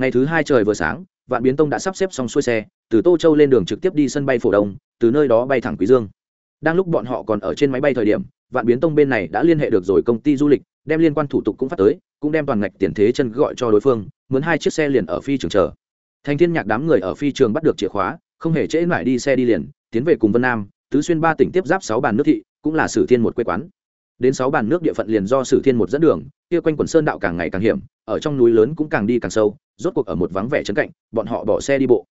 ngày thứ hai trời vừa sáng, vạn biến tông đã sắp xếp xong xuôi xe, từ tô châu lên đường trực tiếp đi sân bay phổ đông từ nơi đó bay thẳng quý dương. Đang lúc bọn họ còn ở trên máy bay thời điểm, vạn biến tông bên này đã liên hệ được rồi công ty du lịch, đem liên quan thủ tục cũng phát tới, cũng đem toàn ngạch tiền thế chân gọi cho đối phương mướn hai chiếc xe liền ở phi trường chờ. Thành thiên nhạc đám người ở phi trường bắt được chìa khóa, không hề trễ mãi đi xe đi liền, tiến về cùng vân nam, tứ xuyên ba tỉnh tiếp giáp sáu bàn nước thị, cũng là sử thiên một quê quán. Đến sáu bàn nước địa phận liền do sử thiên một dẫn đường, kia quanh quần sơn đạo càng ngày càng hiểm, ở trong núi lớn cũng càng đi càng sâu rốt cuộc ở một vắng vẻ trấn cạnh, bọn họ bỏ xe đi bộ.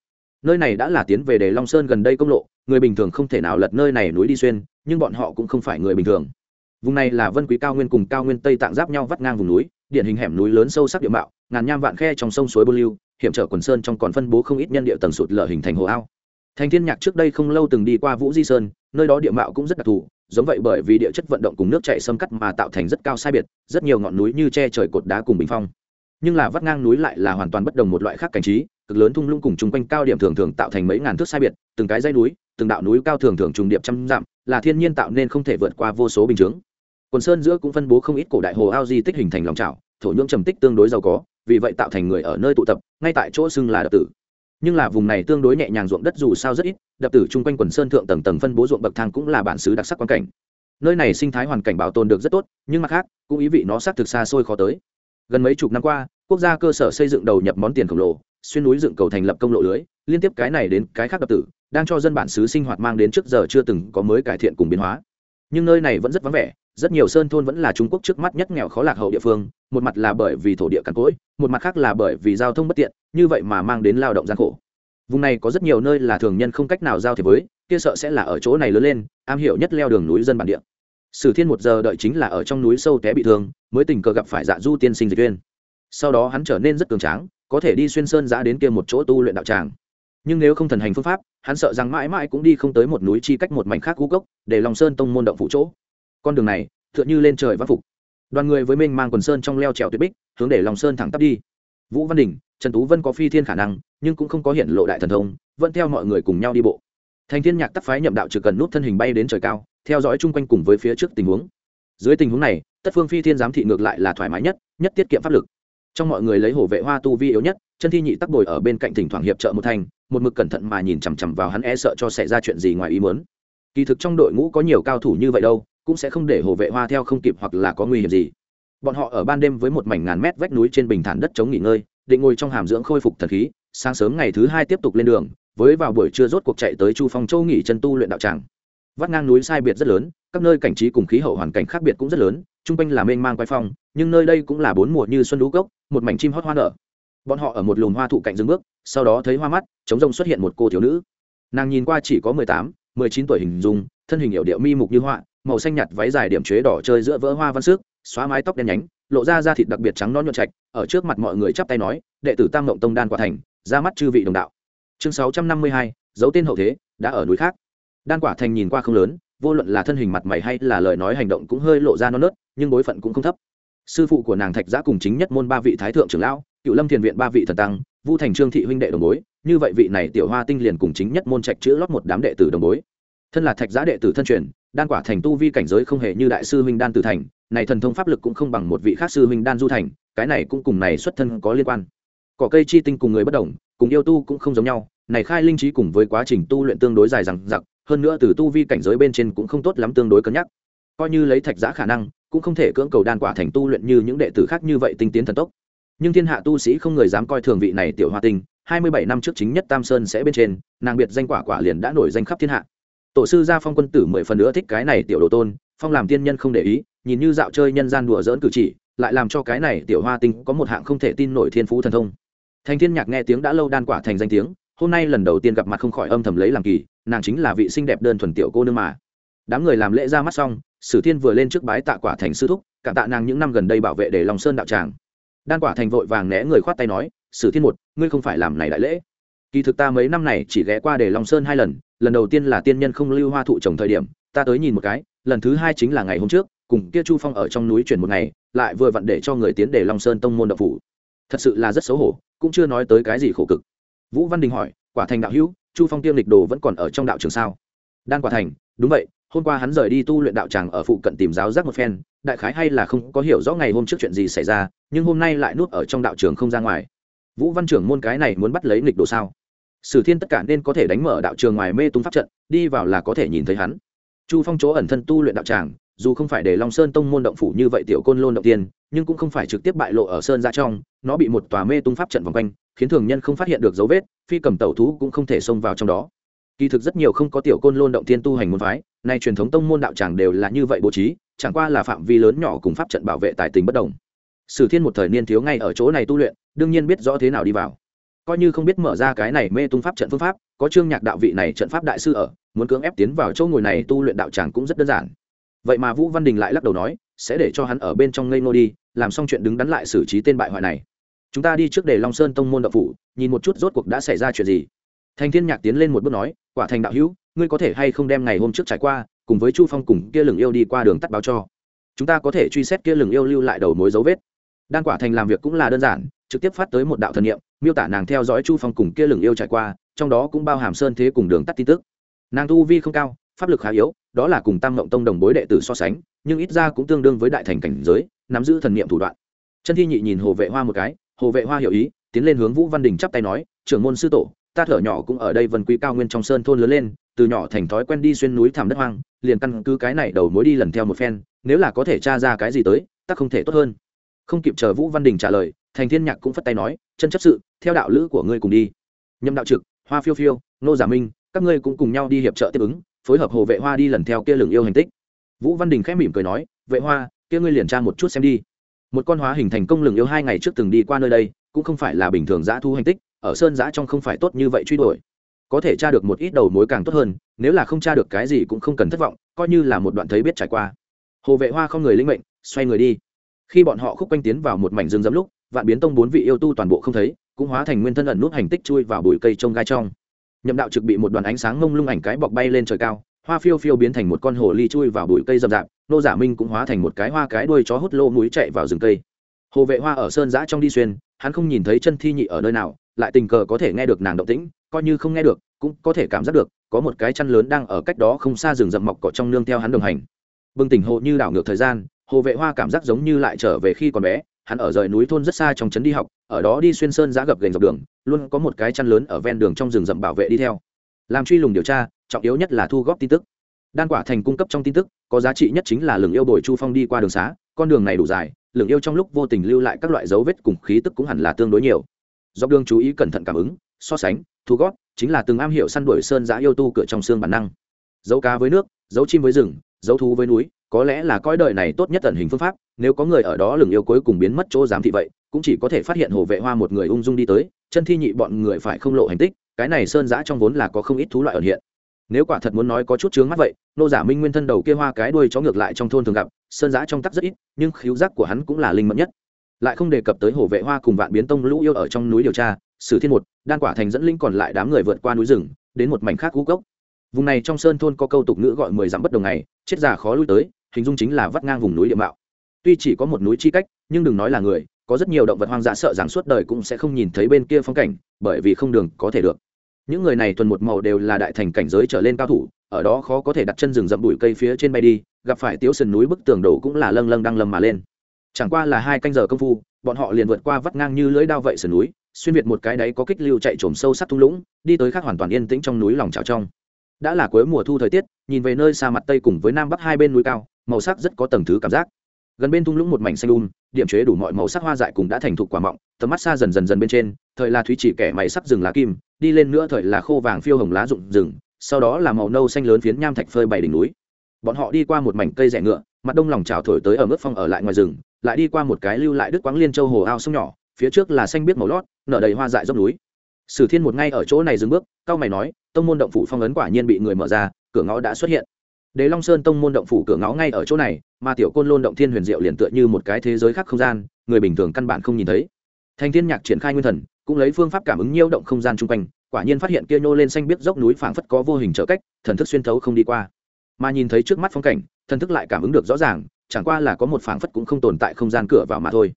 Nơi này đã là tiến về đề long sơn gần đây công lộ, người bình thường không thể nào lật nơi này núi đi xuyên, nhưng bọn họ cũng không phải người bình thường. Vùng này là vân quý cao nguyên cùng cao nguyên tây tạng giáp nhau vắt ngang vùng núi, điển hình hẻm núi lớn sâu sắc địa mạo, ngàn nham vạn khe trong sông suối bô lưu, hiểm trở quần sơn trong còn phân bố không ít nhân địa tầng sụt lở hình thành hồ ao. Thành thiên nhạc trước đây không lâu từng đi qua vũ di sơn, nơi đó địa mạo cũng rất đặc thù, giống vậy bởi vì địa chất vận động cùng nước chảy xâm cắt mà tạo thành rất cao sai biệt, rất nhiều ngọn núi như che trời cột đá cùng bình phong nhưng là vắt ngang núi lại là hoàn toàn bất đồng một loại khác cảnh trí, cực lớn thung lũng cùng chung quanh cao điểm thường thường tạo thành mấy ngàn thước sai biệt, từng cái dây núi, từng đạo núi cao thường thường trùng điệp trăm dặm, là thiên nhiên tạo nên không thể vượt qua vô số bình chướng. Quần sơn giữa cũng phân bố không ít cổ đại hồ ao di tích hình thành lòng trào thổ nhưỡng trầm tích tương đối giàu có, vì vậy tạo thành người ở nơi tụ tập, ngay tại chỗ xưng là đập tử. Nhưng là vùng này tương đối nhẹ nhàng ruộng đất dù sao rất ít, đập tử chung quanh quần sơn thượng tầng tầng phân bố ruộng bậc thang cũng là bản xứ đặc sắc quan cảnh. Nơi này sinh thái hoàn cảnh bảo tồn được rất tốt, nhưng mặt khác, cũng ý vị nó xác thực xa xôi khó tới gần mấy chục năm qua, quốc gia cơ sở xây dựng đầu nhập món tiền khổng lồ, xuyên núi dựng cầu thành lập công lộ lưới, liên tiếp cái này đến cái khác đập tử, đang cho dân bản xứ sinh hoạt mang đến trước giờ chưa từng có mới cải thiện cùng biến hóa. Nhưng nơi này vẫn rất vắng vẻ, rất nhiều sơn thôn vẫn là trung quốc trước mắt nhất nghèo khó lạc hậu địa phương, một mặt là bởi vì thổ địa cằn cỗi, một mặt khác là bởi vì giao thông bất tiện, như vậy mà mang đến lao động gian khổ. Vùng này có rất nhiều nơi là thường nhân không cách nào giao thiệp với, kia sợ sẽ là ở chỗ này lớn lên, am hiểu nhất leo đường núi dân bản địa sử thiên một giờ đợi chính là ở trong núi sâu té bị thương, mới tình cờ gặp phải dạ du tiên sinh dịch viên sau đó hắn trở nên rất cường tráng, có thể đi xuyên sơn giã đến kia một chỗ tu luyện đạo tràng. Nhưng nếu không thần hành phương pháp, hắn sợ rằng mãi mãi cũng đi không tới một núi chi cách một mảnh khác cú cốc, để lòng sơn tông môn động phụ chỗ. Con đường này, tựa như lên trời văn phục. Đoàn người với Minh mang quần sơn trong leo trèo tuyệt bích, hướng để lòng sơn thẳng tắp đi. Vũ văn đình, trần tú vân có phi thiên khả năng, nhưng cũng không có hiện lộ đại thần thông, vẫn theo mọi người cùng nhau đi bộ thành thiên nhạc tắc phái nhậm đạo trực cần nút thân hình bay đến trời cao, theo dõi chung quanh cùng với phía trước tình huống. Dưới tình huống này, tất phương phi thiên giám thị ngược lại là thoải mái nhất nhất tiết kiệm pháp lực. Trong mọi người lấy hổ vệ hoa tu vi yếu nhất, chân thi nhị tắc bồi ở bên cạnh thỉnh thoảng hiệp trợ một thành, một mực cẩn thận mà nhìn chằm chằm vào hắn e sợ cho xảy ra chuyện gì ngoài ý muốn. Kỳ thực trong đội ngũ có nhiều cao thủ như vậy đâu, cũng sẽ không để hổ vệ hoa theo không kịp hoặc là có nguy hiểm gì. Bọn họ ở ban đêm với một mảnh ngàn mét vách núi trên bình thản đất chống nghỉ ngơi, định ngồi trong hàm dưỡng khôi phục thần khí, sáng sớm ngày thứ hai tiếp tục lên đường với vào buổi trưa rốt cuộc chạy tới chu phong châu nghỉ chân tu luyện đạo tràng. Vắt ngang núi sai biệt rất lớn, các nơi cảnh trí cùng khí hậu hoàn cảnh khác biệt cũng rất lớn, chung quanh là mênh mang quái phong, nhưng nơi đây cũng là bốn mùa như xuân lũ gốc một mảnh chim hót hoa nở. Bọn họ ở một lùm hoa thụ cạnh dừng bước, sau đó thấy hoa mắt, chống rông xuất hiện một cô thiếu nữ. Nàng nhìn qua chỉ có mười tám, mười chín tuổi hình dung, thân hình hiệu điệu mi mục như họa, màu xanh nhạt váy dài điểm chế đỏ chơi giữa vỡ hoa văn sức, xóa mái tóc đen nhánh, lộ ra da thịt đặc biệt trắng non nhuận trạch, ở trước mặt mọi người chắp tay nói, đệ tử tam ngộng tông đan quả thành, ra mắt chư vị đồng đạo chương sáu trăm năm mươi hai dấu tên hậu thế, đã ở núi khác. Đan quả thành nhìn qua không lớn, vô luận là thân hình mặt mày hay là lời nói hành động cũng hơi lộ ra non nớt, nhưng bối phận cũng không thấp. Sư phụ của nàng thạch giã cùng chính nhất môn ba vị thái thượng trưởng lão, cựu lâm thiền viện ba vị thần tăng, vu thành trương thị huynh đệ đồng bối, như vậy vị này tiểu hoa tinh liền cùng chính nhất môn trạch chữ lót một đám đệ tử đồng bối. Thân là thạch giã đệ tử thân truyền, đan quả thành tu vi cảnh giới không hề như đại sư huynh đan tử thành, này thần thông pháp lực cũng không bằng một vị khác sư huynh đan du thành, cái này cũng cùng này xuất thân có liên quan. Cỏ cây chi tinh cùng người bất đồng cùng yêu tu cũng không giống nhau, này khai linh trí cùng với quá trình tu luyện tương đối dài dằng dặc, hơn nữa từ tu vi cảnh giới bên trên cũng không tốt lắm tương đối cân nhắc. Coi như lấy thạch giã khả năng, cũng không thể cưỡng cầu đan quả thành tu luyện như những đệ tử khác như vậy tinh tiến thần tốc. Nhưng thiên hạ tu sĩ không người dám coi thường vị này tiểu hoa tinh, hai mươi bảy năm trước chính nhất tam sơn sẽ bên trên, nàng biệt danh quả quả liền đã nổi danh khắp thiên hạ. Tổ sư gia phong quân tử mười phần nữa thích cái này tiểu đồ tôn, phong làm tiên nhân không để ý, nhìn như dạo chơi nhân gian đùa dỡn cử chỉ, lại làm cho cái này tiểu hoa tinh có một hạng không thể tin nổi thiên phú thần thông thành thiên nhạc nghe tiếng đã lâu đan quả thành danh tiếng, hôm nay lần đầu tiên gặp mặt không khỏi âm thầm lấy làm kỳ, nàng chính là vị xinh đẹp đơn thuần tiểu cô nương mà. Đám người làm lễ ra mắt xong, sử thiên vừa lên trước bái tạ quả thành sư thúc, cảm tạ nàng những năm gần đây bảo vệ để lòng sơn đạo tràng. Đan quả thành vội vàng né người khoát tay nói, sử thiên một, ngươi không phải làm này đại lễ. Kỳ thực ta mấy năm này chỉ ghé qua để lòng sơn hai lần lần đầu tiên là tiên nhân không lưu hoa thụ trồng thời điểm, ta tới nhìn một cái, lần thứ hai chính là ngày hôm trước, cùng kia chu phong ở trong núi chuyển một ngày, lại vừa vặn để cho người tiến để long sơn tông môn đậu phủ thật sự là rất xấu hổ, cũng chưa nói tới cái gì khổ cực. Vũ văn đình hỏi, quả thành đạo hữu, chu phong tiêm lịch đồ vẫn còn ở trong đạo trường sao? Đan quả thành, đúng vậy, hôm qua hắn rời đi tu luyện đạo tràng ở phụ cận tìm giáo giác một phen, đại khái hay là không có hiểu rõ ngày hôm trước chuyện gì xảy ra, nhưng hôm nay lại nuốt ở trong đạo trường không ra ngoài. Vũ văn trưởng môn cái này muốn bắt lấy nghịch đồ sao? Sử thiên tất cả nên có thể đánh mở đạo trường ngoài mê tung pháp trận, đi vào là có thể nhìn thấy hắn. Chu phong chỗ ẩn thân tu luyện đạo tràng dù không phải để long sơn tông môn động phủ như vậy tiểu côn lôn động tiên, nhưng cũng không phải trực tiếp bại lộ ở sơn ra trong, nó bị một tòa mê tung pháp trận vòng quanh, khiến thường nhân không phát hiện được dấu vết, phi cầm tẩu thú cũng không thể xông vào trong đó. Kỳ thực rất nhiều không có tiểu côn lôn động tiên tu hành môn phái, nay truyền thống tông môn đạo tràng đều là như vậy bố trí, chẳng qua là phạm vi lớn nhỏ cùng pháp trận bảo vệ tài tình bất đồng. Sử thiên một thời niên thiếu ngay ở chỗ này tu luyện, đương nhiên biết rõ thế nào đi vào. Coi như không biết mở ra cái này mê tung pháp trận phương pháp, có trương nhạc đạo vị này trận pháp đại sư ở, muốn cưỡng ép tiến vào chỗ ngồi này tu luyện đạo tràng cũng rất đơn giản vậy mà vũ văn đình lại lắc đầu nói, sẽ để cho hắn ở bên trong ngây ngô đi, làm xong chuyện đứng đắn lại xử trí tên bại hoại này. Chúng ta đi trước để long sơn tông môn đậu phủ, nhìn một chút rốt cuộc đã xảy ra chuyện gì. Thành thiên nhạc tiến lên một bước nói, quả thành đạo hữu, ngươi có thể hay không đem ngày hôm trước trải qua, cùng với chu phong cùng kia lừng yêu đi qua đường tắt báo cho. Chúng ta có thể truy xét kia lừng yêu lưu lại đầu mối dấu vết. Đan quả thành làm việc cũng là đơn giản, trực tiếp phát tới một đạo thần niệm, miêu tả nàng theo dõi chu phong cùng kia lừng yêu trải qua, trong đó cũng bao hàm sơn thế cùng đường tắt tin tức. Nàng tu vi không cao, pháp lực khá yếu đó là cùng tam ngộng tông đồng bối đệ tử so sánh, nhưng ít ra cũng tương đương với đại thành cảnh giới, nắm giữ thần niệm thủ đoạn. Chân thi nhị nhìn hồ vệ hoa một cái, hồ vệ hoa hiểu ý, tiến lên hướng vũ văn đình chắp tay nói, trưởng môn sư tổ, ta thở nhỏ cũng ở đây vân quý cao nguyên trong sơn thôn lớn lên, từ nhỏ thành thói quen đi xuyên núi thảm đất hoang, liền căn cứ cái này đầu mối đi lần theo một phen, nếu là có thể tra ra cái gì tới, ta không thể tốt hơn. Không kịp chờ vũ văn đình trả lời, thành thiên nhạc cũng phất tay nói, chân chấp sự, theo đạo lữ của ngươi cùng đi. Nhâm đạo trực, hoa phiêu phiêu, nô giả minh, các ngươi cũng cùng nhau đi hiệp trợ tiếp ứng phối hợp hồ vệ hoa đi lần theo kia lường yêu hành tích. Vũ văn đình khẽ mỉm cười nói, vệ hoa, kia ngươi liền tra một chút xem đi. Một con hóa hình thành công lường yêu hai ngày trước từng đi qua nơi đây, cũng không phải là bình thường giã thu hành tích, ở sơn giã trong không phải tốt như vậy truy đuổi. Có thể tra được một ít đầu mối càng tốt hơn, nếu là không tra được cái gì cũng không cần thất vọng, coi như là một đoạn thấy biết trải qua. Hồ vệ hoa không người linh mệnh, xoay người đi. Khi bọn họ khúc quanh tiến vào một mảnh rừng rậm lúc, vạn biến tông bốn vị yêu tu toàn bộ không thấy, cũng hóa thành nguyên thân ẩn nút hành tích chui vào bụi cây trông gai trong nhậm đạo trực bị một đoàn ánh sáng mông lung ảnh cái bọc bay lên trời cao, hoa phiêu phiêu biến thành một con hồ ly chui vào bụi cây rậm rạp, nô giả minh cũng hóa thành một cái hoa cái đuôi chó hút lô mũi chạy vào rừng cây. Hồ vệ hoa ở sơn giã trong đi xuyên, hắn không nhìn thấy chân thi nhị ở nơi nào, lại tình cờ có thể nghe được nàng động tĩnh, coi như không nghe được, cũng có thể cảm giác được, có một cái chăn lớn đang ở cách đó không xa rừng rậm mọc cỏ trong nương theo hắn đồng hành. Bừng tỉnh hồ như đảo ngược thời gian, hồ vệ hoa cảm giác giống như lại trở về khi còn bé hắn ở rời núi thôn rất xa trong trấn đi học, ở đó đi xuyên sơn giá gập gành dọc đường, luôn có một cái chăn lớn ở ven đường trong rừng rậm bảo vệ đi theo. Làm truy lùng điều tra, trọng yếu nhất là thu góp tin tức. Đan quả thành cung cấp trong tin tức, có giá trị nhất chính là lường yêu bồi chu phong đi qua đường xá, con đường này đủ dài, lường yêu trong lúc vô tình lưu lại các loại dấu vết cùng khí tức cũng hẳn là tương đối nhiều. Dọc đường chú ý cẩn thận cảm ứng, so sánh, thu góp chính là từng am hiểu săn đuổi sơn giã yêu tu cửa trong xương bản năng. Dấu cá với nước dấu chim với rừng dấu thú với núi có lẽ là coi đời này tốt nhất tận hình phương pháp, nếu có người ở đó lừng yêu cuối cùng biến mất chỗ giám thị vậy, cũng chỉ có thể phát hiện hồ vệ hoa một người ung dung đi tới, chân thi nhị bọn người phải không lộ hành tích, cái này sơn giã trong vốn là có không ít thú loại ẩn hiện. Nếu quả thật muốn nói có chút chướng mắt vậy, nô giả minh nguyên thân đầu kia hoa cái đuôi chó ngược lại trong thôn thường gặp, sơn giã trong tắc rất ít, nhưng khiếu giác của hắn cũng là linh mẫn nhất. Lại không đề cập tới hồ vệ hoa cùng vạn biến tông lũ yêu ở trong núi điều tra, sử thiên một, đan quả thành dẫn linh còn lại đám người vượt qua núi rừng, đến một mảnh khác cũ gốc vùng này trong sơn thôn có câu tục ngữ gọi mười dặm bất đồng này chết già khó lui tới hình dung chính là vắt ngang vùng núi địa mạo. Tuy chỉ có một núi chi cách, nhưng đừng nói là người, có rất nhiều động vật hoang dã sợ rằng suốt đời cũng sẽ không nhìn thấy bên kia phong cảnh, bởi vì không đường có thể được. Những người này thuần một màu đều là đại thành cảnh giới trở lên cao thủ, ở đó khó có thể đặt chân rừng rậm bụi cây phía trên bay đi, gặp phải tiếu sườn núi bức tường đổ cũng là lâng lâng đang lầm mà lên. Chẳng qua là hai canh giờ công phu, bọn họ liền vượt qua vắt ngang như lưỡi đao vậy sườn núi, xuyên việt một cái đáy có kích lưu chạy trồm sâu sắc thung lũng, đi tới khác hoàn toàn yên tĩnh trong núi lòng trào trong. Đã là cuối mùa thu thời tiết, nhìn về nơi xa mặt tây cùng với nam bắc hai bên núi cao màu sắc rất có tầng thứ cảm giác. Gần bên thung lũng một mảnh xanh um điểm chế đủ mọi màu sắc hoa dại cùng đã thành thục quả mọng, tầm mắt xa dần dần dần bên trên, thời là thúy chỉ kẻ mày sắc rừng lá kim, đi lên nữa thời là khô vàng phiêu hồng lá rụng rừng, sau đó là màu nâu xanh lớn phiến nham thạch phơi bảy đỉnh núi. Bọn họ đi qua một mảnh cây rẻ ngựa, mặt đông lòng trào thổi tới ở mức phong ở lại ngoài rừng, lại đi qua một cái lưu lại đức quáng liên châu hồ ao sông nhỏ, phía trước là xanh biết màu lót, nở đầy hoa dại dốc núi. Sử thiên một ngay ở chỗ này dừng bước cao mày nói, tông môn động phủ phong ấn quả nhiên bị người mở ra, cửa ngõ đã xuất hiện đế long sơn tông môn động phủ cửa ngõ ngay ở chỗ này, mà tiểu côn lôn động thiên huyền diệu liền tựa như một cái thế giới khác không gian, người bình thường căn bản không nhìn thấy. Thanh thiên nhạc triển khai nguyên thần, cũng lấy phương pháp cảm ứng nhiễu động không gian chung quanh, quả nhiên phát hiện kia nhô lên xanh biết dốc núi phảng phất có vô hình trở cách, thần thức xuyên thấu không đi qua. Mà nhìn thấy trước mắt phong cảnh, thần thức lại cảm ứng được rõ ràng, chẳng qua là có một phảng phất cũng không tồn tại không gian cửa vào mà thôi.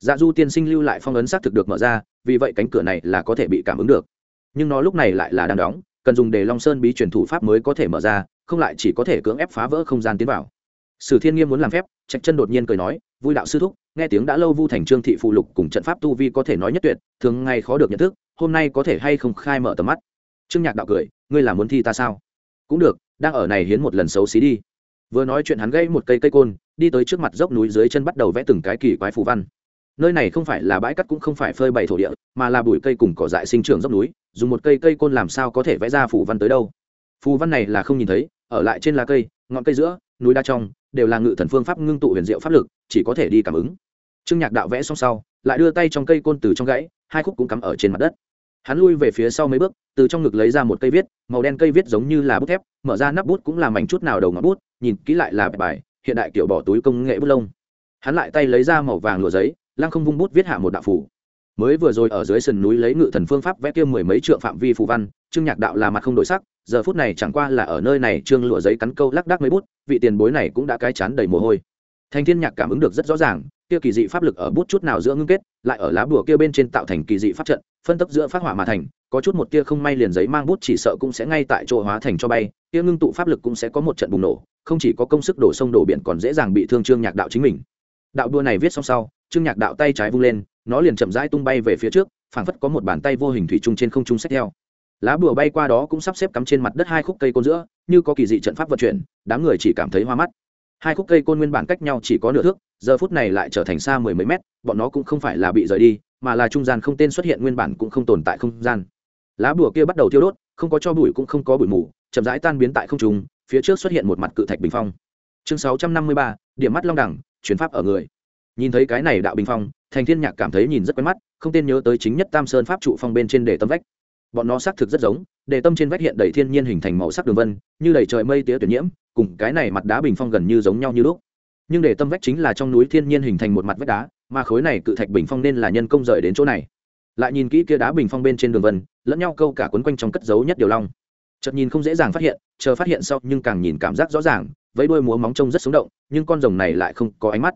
Dạ du tiên sinh lưu lại phong ấn xác thực được mở ra, vì vậy cánh cửa này là có thể bị cảm ứng được. Nhưng nó lúc này lại là đang đóng cần dùng để long sơn bí truyền thủ pháp mới có thể mở ra, không lại chỉ có thể cưỡng ép phá vỡ không gian tiến vào. Sử thiên nghiêm muốn làm phép, trạch chân đột nhiên cười nói, vui đạo sư thúc, nghe tiếng đã lâu vu thành trương thị phụ lục cùng trận pháp tu vi có thể nói nhất tuyệt, thường ngày khó được nhận thức, hôm nay có thể hay không khai mở tầm mắt? Trương nhạc đạo cười, ngươi là muốn thi ta sao? Cũng được, đang ở này hiến một lần xấu xí đi. Vừa nói chuyện hắn gây một cây cây côn, đi tới trước mặt dốc núi dưới chân bắt đầu vẽ từng cái kỳ quái phù văn nơi này không phải là bãi cắt cũng không phải phơi bày thổ địa, mà là bụi cây cùng cỏ dại sinh trưởng dốc núi, dùng một cây cây côn làm sao có thể vẽ ra phù văn tới đâu. Phù văn này là không nhìn thấy, ở lại trên lá cây, ngọn cây giữa, núi đa trong, đều là ngự thần phương pháp ngưng tụ huyền diệu pháp lực, chỉ có thể đi cảm ứng. Trương nhạc đạo vẽ xong sau, lại đưa tay trong cây côn từ trong gãy, hai khúc cũng cắm ở trên mặt đất. Hắn lui về phía sau mấy bước, từ trong ngực lấy ra một cây viết, màu đen cây viết giống như là bút thép, mở ra nắp bút cũng làm mảnh chút nào đầu ngọn bút, nhìn kỹ lại là bài, hiện đại kiểu bỏ túi công nghệ bút lông. Hắn lại tay lấy ra màu vàng lụa giấy lăng không vung bút viết hạ một đạo phủ. Mới vừa rồi ở dưới sườn núi lấy ngự thần phương pháp vẽ kia mười mấy trượng phạm vi phù văn, trương nhạc đạo là mặt không đổi sắc, giờ phút này chẳng qua là ở nơi này trương lụa giấy cắn câu lắc đắc mấy bút, vị tiền bối này cũng đã cái chán đầy mồ hôi. Thành thiên nhạc cảm ứng được rất rõ ràng, kia kỳ dị pháp lực ở bút chút nào giữa ngưng kết, lại ở lá bùa kia bên trên tạo thành kỳ dị pháp trận, phân tấp giữa phát hỏa mà thành, có chút một tia không may liền giấy mang bút chỉ sợ cũng sẽ ngay tại chỗ hóa thành cho bay, kia ngưng tụ pháp lực cũng sẽ có một trận bùng nổ, không chỉ có công sức đổ sông đổ biển còn dễ dàng bị thương trương nhạc đạo chính mình đạo đua này viết xong sau, trương nhạc đạo tay trái vung lên, nó liền chậm rãi tung bay về phía trước, phảng phất có một bàn tay vô hình thủy chung trên không trung xét theo. Lá bùa bay qua đó cũng sắp xếp cắm trên mặt đất hai khúc cây côn giữa, như có kỳ dị trận pháp vận chuyển, đám người chỉ cảm thấy hoa mắt. Hai khúc cây côn nguyên bản cách nhau chỉ có nửa thước, giờ phút này lại trở thành xa mười mấy mét, bọn nó cũng không phải là bị rời đi, mà là trung gian không tên xuất hiện nguyên bản cũng không tồn tại không gian. Lá bùa kia bắt đầu thiêu đốt, không có cho bụi cũng không có bụi mù, chậm rãi tan biến tại không trung, phía trước xuất hiện một mặt cự thạch bình phong. Chương sáu trăm năm mươi ba, điểm mắt long đẳng chuyển pháp ở người. Nhìn thấy cái này đạo bình phong, thành thiên nhạc cảm thấy nhìn rất quen mắt, không tên nhớ tới chính nhất tam sơn pháp trụ phong bên trên để tâm vách. Bọn nó xác thực rất giống, để tâm trên vách hiện đầy thiên nhiên hình thành màu sắc đường vân, như đầy trời mây tía tuyển nhiễm, cùng cái này mặt đá bình phong gần như giống nhau như lúc. Nhưng để tâm vách chính là trong núi thiên nhiên hình thành một mặt vách đá, mà khối này cự thạch bình phong nên là nhân công rời đến chỗ này. Lại nhìn kỹ kia đá bình phong bên trên đường vân, lẫn nhau câu cả quấn quanh trong cất dấu nhất điều long. Chợt nhìn không dễ dàng phát hiện, chờ phát hiện sau nhưng càng nhìn cảm giác rõ ràng vẫy đuôi múa móng trông rất sống động, nhưng con rồng này lại không có ánh mắt.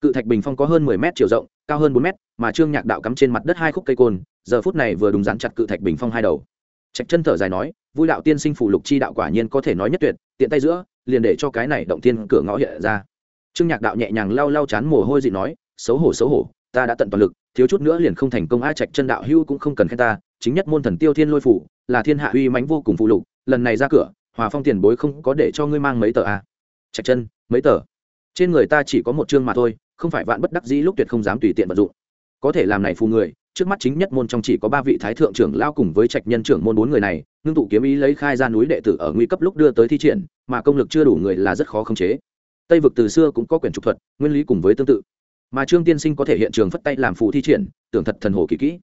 Cự thạch bình phong có hơn mười mét chiều rộng, cao hơn bốn mét, mà trương nhạc đạo cắm trên mặt đất hai khúc cây côn, giờ phút này vừa đúng dán chặt cự thạch bình phong hai đầu. Trạch chân thở dài nói, vui đạo tiên sinh phủ lục chi đạo quả nhiên có thể nói nhất tuyệt, tiện tay giữa, liền để cho cái này động tiên cửa ngõ hiện ra. Trương nhạc đạo nhẹ nhàng lau lau chán mồ hôi dị nói, xấu hổ xấu hổ, ta đã tận toàn lực, thiếu chút nữa liền không thành công a, trạch chân đạo hưu cũng không cần khen ta, chính nhất môn thần tiêu thiên lôi phủ, là thiên hạ uy mãnh vô cùng phụ lục, lần này ra cửa, hòa phong tiền bối không có để cho ngươi mang mấy tờ a trạch chân, mấy tờ? Trên người ta chỉ có một chương mà thôi, không phải vạn bất đắc dĩ lúc tuyệt không dám tùy tiện vận dụng. Có thể làm này phù người, trước mắt chính nhất môn trong chỉ có ba vị thái thượng trưởng lao cùng với trạch nhân trưởng môn bốn người này, ngưng tụ kiếm ý lấy khai ra núi đệ tử ở nguy cấp lúc đưa tới thi triển, mà công lực chưa đủ người là rất khó khống chế. Tây vực từ xưa cũng có quyền trục thuật, nguyên lý cùng với tương tự. Mà trương tiên sinh có thể hiện trường phất tay làm phù thi triển, tưởng thật thần hồ kỳ kỹ.